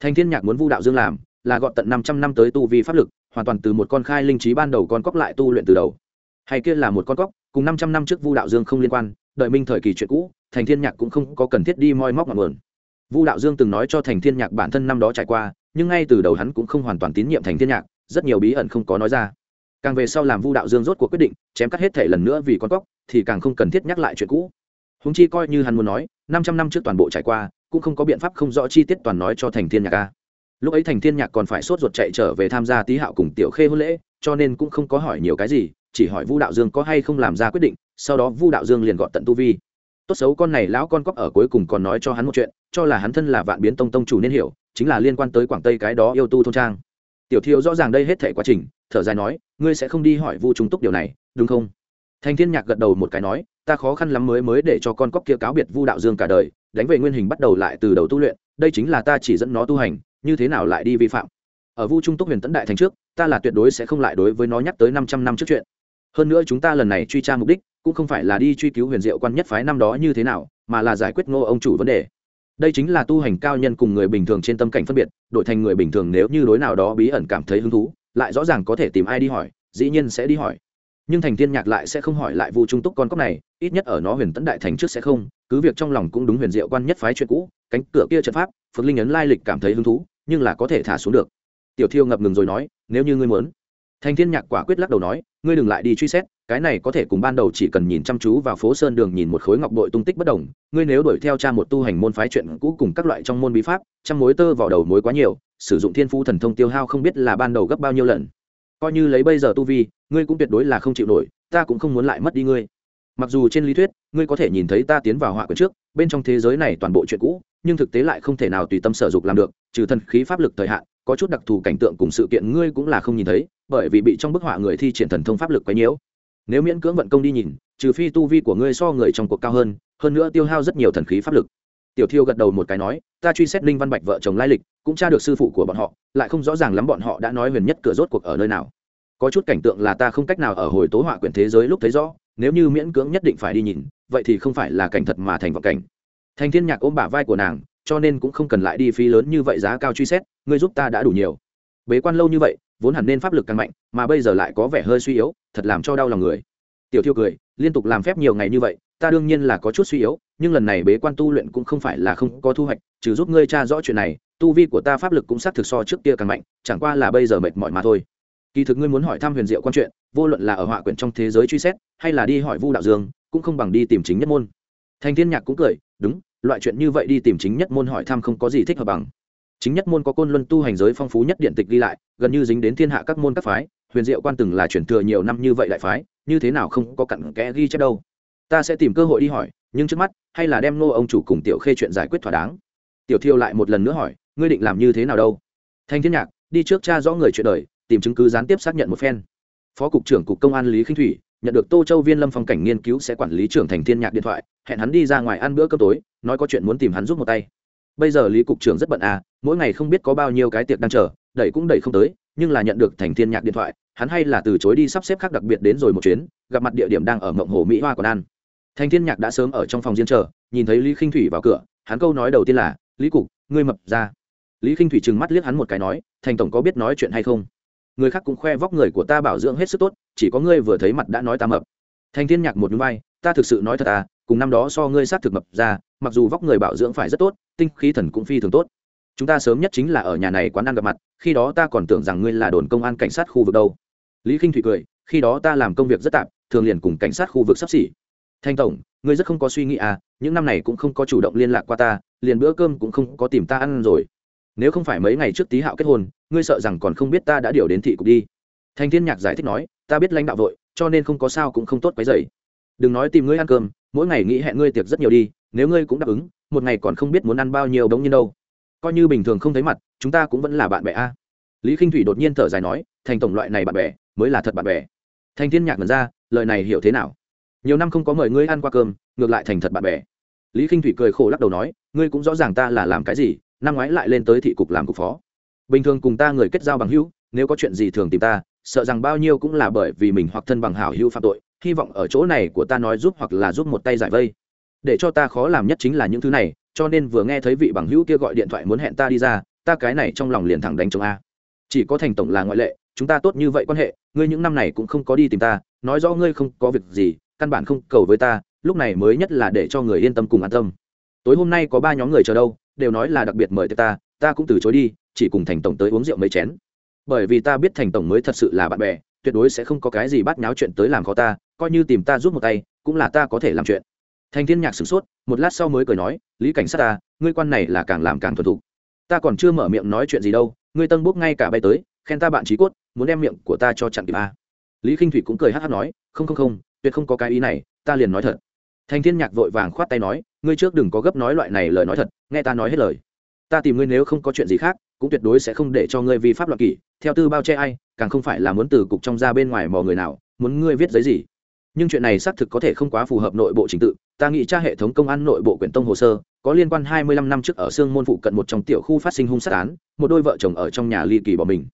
Thành thiên nhạc muốn vu đạo dương làm, là gọn tận năm trăm năm tới tu vi pháp lực, hoàn toàn từ một con khai linh trí ban đầu con cóc lại tu luyện từ đầu. Hay kia là một con cóc, cùng năm trăm năm trước vu đạo dương không liên quan, đợi minh thời kỳ chuyện cũ thành thiên nhạc cũng không có cần thiết đi moi móc ngọn nguồn. Vu đạo dương từng nói cho thành thiên nhạc bản thân năm đó trải qua, nhưng ngay từ đầu hắn cũng không hoàn toàn tín nhiệm thành thiên nhạc, rất nhiều bí ẩn không có nói ra. Càng về sau làm vu đạo dương rốt cuộc quyết định, chém cắt hết thể lần nữa vì con cóc thì càng không cần thiết nhắc lại chuyện cũ. Húng chi coi như hắn muốn nói, năm trăm năm trước toàn bộ trải qua, cũng không có biện pháp không rõ chi tiết toàn nói cho thành thiên nhạc ca lúc ấy thành thiên nhạc còn phải sốt ruột chạy trở về tham gia tý hạo cùng tiểu khê hôn lễ, cho nên cũng không có hỏi nhiều cái gì, chỉ hỏi vu đạo dương có hay không làm ra quyết định, sau đó vu đạo dương liền gọi tận tu vi. Tốt xấu con này lão con cóc ở cuối cùng còn nói cho hắn một chuyện, cho là hắn thân là vạn biến tông tông chủ nên hiểu, chính là liên quan tới quảng tây cái đó yêu tu thôn trang. Tiểu thiêu rõ ràng đây hết thể quá trình, thở dài nói, ngươi sẽ không đi hỏi vu trung túc điều này, đúng không? Thành thiên nhạc gật đầu một cái nói, ta khó khăn lắm mới mới để cho con cóc kia cáo biệt vu đạo dương cả đời, đánh về nguyên hình bắt đầu lại từ đầu tu luyện, đây chính là ta chỉ dẫn nó tu hành, như thế nào lại đi vi phạm? Ở vu trung túc huyền tấn đại thành trước, ta là tuyệt đối sẽ không lại đối với nó nhắc tới năm trăm năm trước chuyện. Hơn nữa chúng ta lần này truy tra mục đích, cũng không phải là đi truy cứu huyền diệu quan nhất phái năm đó như thế nào, mà là giải quyết ngô ông chủ vấn đề. Đây chính là tu hành cao nhân cùng người bình thường trên tâm cảnh phân biệt, đổi thành người bình thường nếu như đối nào đó bí ẩn cảm thấy hứng thú, lại rõ ràng có thể tìm ai đi hỏi, dĩ nhiên sẽ đi hỏi nhưng thành thiên nhạc lại sẽ không hỏi lại vu trung túc con cóc này, ít nhất ở nó huyền tấn đại thành trước sẽ không, cứ việc trong lòng cũng đúng huyền diệu quan nhất phái chuyện cũ, cánh cửa kia trận pháp phật linh ấn lai lịch cảm thấy hứng thú, nhưng là có thể thả xuống được. Tiểu thiêu ngập ngừng rồi nói, nếu như ngươi muốn. Thành thiên nhạc quả quyết lắc đầu nói, ngươi đừng lại đi truy xét, cái này có thể cùng ban đầu chỉ cần nhìn chăm chú vào phố sơn đường nhìn một khối ngọc bội tung tích bất đồng, ngươi nếu đuổi theo cha một tu hành môn phái chuyện cũ cùng các loại trong môn bí pháp, trăm mối tơ vào đầu mối quá nhiều, sử dụng thiên phu thần thông tiêu hao không biết là ban đầu gấp bao nhiêu lần coi như lấy bây giờ tu vi, ngươi cũng tuyệt đối là không chịu nổi, ta cũng không muốn lại mất đi ngươi. Mặc dù trên lý thuyết, ngươi có thể nhìn thấy ta tiến vào họa quyển trước, bên trong thế giới này toàn bộ chuyện cũ, nhưng thực tế lại không thể nào tùy tâm sở dục làm được, trừ thần khí pháp lực thời hạn, có chút đặc thù cảnh tượng cùng sự kiện ngươi cũng là không nhìn thấy, bởi vì bị trong bức họa người thi triển thần thông pháp lực quấy nhiễu. Nếu miễn cưỡng vận công đi nhìn, trừ phi tu vi của ngươi so người trong cuộc cao hơn hơn nữa tiêu hao rất nhiều thần khí pháp lực tiểu thiêu gật đầu một cái nói, ta truy xét linh văn bạch vợ chồng lai lịch, cũng tra được sư phụ của bọn họ, lại không rõ ràng lắm bọn họ đã nói huyền nhất cửa rốt cuộc ở nơi nào. Có chút cảnh tượng là ta không cách nào ở hồi tố họa quyển thế giới lúc thấy rõ, nếu như miễn cưỡng nhất định phải đi nhìn, vậy thì không phải là cảnh thật mà thành vọng cảnh. Thành thiên nhạc ôm bả vai của nàng, cho nên cũng không cần lại đi phí lớn như vậy giá cao truy xét, ngươi giúp ta đã đủ nhiều. Bế quan lâu như vậy, vốn hẳn nên pháp lực càng mạnh, mà bây giờ lại có vẻ hơi suy yếu, thật làm cho đau lòng người. Tiểu thiêu cười, liên tục làm phép nhiều ngày như vậy ta đương nhiên là có chút suy yếu, nhưng lần này bế quan tu luyện cũng không phải là không có thu hoạch, trừ giúp ngươi tra rõ chuyện này, tu vi của ta pháp lực cũng xác thực so trước kia càng mạnh, chẳng qua là bây giờ mệt mỏi mà thôi. Kỳ thực ngươi muốn hỏi thăm huyền diệu quan chuyện, vô luận là ở họa quyển trong thế giới truy xét, hay là đi hỏi vu đạo dương, cũng không bằng đi tìm chính nhất môn. Thành thiên nhạc cũng cười, đúng, loại chuyện như vậy đi tìm chính nhất môn hỏi thăm không có gì thích hợp bằng. Chính nhất môn có côn luân tu hành giới phong phú nhất điện tịch ghi lại, gần như dính đến thiên hạ các môn các phái, huyền diệu quan từng là chuyển thừa nhiều năm như vậy đại phái, như thế nào không có cặn kẽ ghi chép đâu ta sẽ tìm cơ hội đi hỏi, nhưng trước mắt, hay là đem nô ông chủ cùng tiểu khê chuyện giải quyết thỏa đáng? Tiểu thiêu lại một lần nữa hỏi, ngươi định làm như thế nào đâu? Thanh thiên nhạc, đi trước cha rõ người chuyện đời, tìm chứng cứ gián tiếp xác nhận một phen. Phó cục trưởng cục công an lý khinh thủy, nhận được tô châu viên lâm phong cảnh nghiên cứu sẽ quản lý trưởng thành thiên nhạc điện thoại, hẹn hắn đi ra ngoài ăn bữa cơm tối, nói có chuyện muốn tìm hắn giúp một tay. Bây giờ lý cục trưởng rất bận à mỗi ngày không biết có bao nhiêu cái tiệc đang chờ, đẩy cũng đẩy không tới, nhưng là nhận được thành thiên nhạc điện thoại, hắn hay là từ chối đi sắp xếp khác đặc biệt đến rồi một chuyến, gặp mặt địa điểm đang ở mộng hồ mỹ hoa còn ăn thành thiên nhạc đã sớm ở trong phòng riêng chờ, nhìn thấy lý khinh thủy vào cửa, hắn câu nói đầu tiên là, lý cục, ngươi mập ra. Lý khinh thủy trừng mắt liếc hắn một cái nói, thành tổng có biết nói chuyện hay không? Người khác cũng khoe vóc người của ta bảo dưỡng hết sức tốt, chỉ có ngươi vừa thấy mặt đã nói ta mập. Thành thiên nhạc một núi vai, ta thực sự nói thật à cùng năm đó so ngươi sát thực mập ra, mặc dù vóc người bảo dưỡng phải rất tốt, tinh khí thần cũng phi thường tốt. Chúng ta sớm nhất chính là ở nhà này quán ăn gặp mặt, khi đó ta còn tưởng rằng ngươi là đồn công an cảnh sát khu vực đâu. Lý k i n h thủy cười, khi đó ta làm công việc rất tạm, thường liền cùng cảnh sát khu vực sắp xỉ thanh tổng, ngươi rất không có suy nghĩ à những năm này cũng không có chủ động liên lạc qua ta, liền bữa cơm cũng không có tìm ta ăn rồi. Nếu không phải mấy ngày trước Tý hạo kết hôn, ngươi sợ rằng còn không biết ta đã điều đến thị cục đi. Thanh thiên nhạc giải thích nói, ta biết lãnh đạo vội, cho nên không có sao cũng không tốt quấy dày đừng nói tìm ngươi ăn cơm, mỗi ngày nghĩ hẹn ngươi tiệc rất nhiều đi, nếu ngươi cũng đáp ứng, một ngày còn không biết muốn ăn bao nhiêu đống nhiên đâu. Coi như bình thường không thấy mặt, chúng ta cũng vẫn là bạn bè a. Lý k i n h thủy đột nhiên thở dài nói thành tổng loại này bạn bè, mới là thật bạn bè. Thanh thiên nhạc ngần ra, lời này hiểu thế nào? Nhiều năm không có mời ngươi ăn qua cơm, ngược lại thành thật bạn bè. Lý k i n h thủy cười khổ lắc đầu nói, ngươi cũng rõ ràng ta là làm cái gì, năm ngoái lại lên tới thị cục làm cục phó. Bình thường cùng ta người kết giao bằng hữu, nếu có chuyện gì thường tìm ta, sợ rằng bao nhiêu cũng là bởi vì mình hoặc thân bằng hảo hữu phạm tội, hy vọng ở chỗ này của ta nói giúp hoặc là giúp một tay giải vây. Để cho ta khó làm nhất chính là những thứ này, cho nên vừa nghe thấy vị bằng hữu kia gọi điện thoại muốn hẹn ta đi ra, ta cái này trong lòng liền thẳng đánh chống a. Chỉ có thành tổng là ngoại lệ, chúng ta tốt như vậy quan hệ, ngươi những năm này cũng không có đi tìm ta, nói rõ ngươi không có việc gì căn bản không cầu với ta, lúc này mới nhất là để cho người yên tâm cùng an tâm. Tối hôm nay có ba nhóm người chờ đâu, đều nói là đặc biệt mời ta ta cũng từ chối đi, chỉ cùng thành tổng tới uống rượu mấy chén. Bởi vì ta biết thành tổng mới thật sự là bạn bè, tuyệt đối sẽ không có cái gì bắt nháo chuyện tới làm khó ta, coi như tìm ta giúp một tay, cũng là ta có thể làm chuyện. Thành thiên nhạc sửng sốt, một lát sau mới cười nói, lý cảnh sát ta, ngươi quan này là càng làm càng thuần thục. Ta còn chưa mở miệng nói chuyện gì đâu, ngươi tân bốc ngay cả bay tới, khen ta bạn trí cốt, muốn đem miệng của ta cho chặn kịp a. Lý k thủy cũng cười hát hát nói, không không không tuyệt không có cái ý này, ta liền nói thật. Thành thiên nhạc vội vàng khoát tay nói, ngươi trước đừng có gấp nói loại này lời nói thật, nghe ta nói hết lời. Ta tìm ngươi nếu không có chuyện gì khác, cũng tuyệt đối sẽ không để cho ngươi vi pháp luật kỷ. Theo tư bao che ai, càng không phải là muốn từ cục trong ra bên ngoài mò người nào, muốn ngươi viết giấy gì. Nhưng chuyện này xác thực có thể không quá phù hợp nội bộ trình tự. Ta nghĩ tra hệ thống công an nội bộ quyển tông hồ sơ, có liên quan hai mươi lăm năm trước ở sương môn phụ cận một trong tiểu khu phát sinh hung sát án, một đôi vợ chồng ở trong nhà ly kỳ bỏ mình.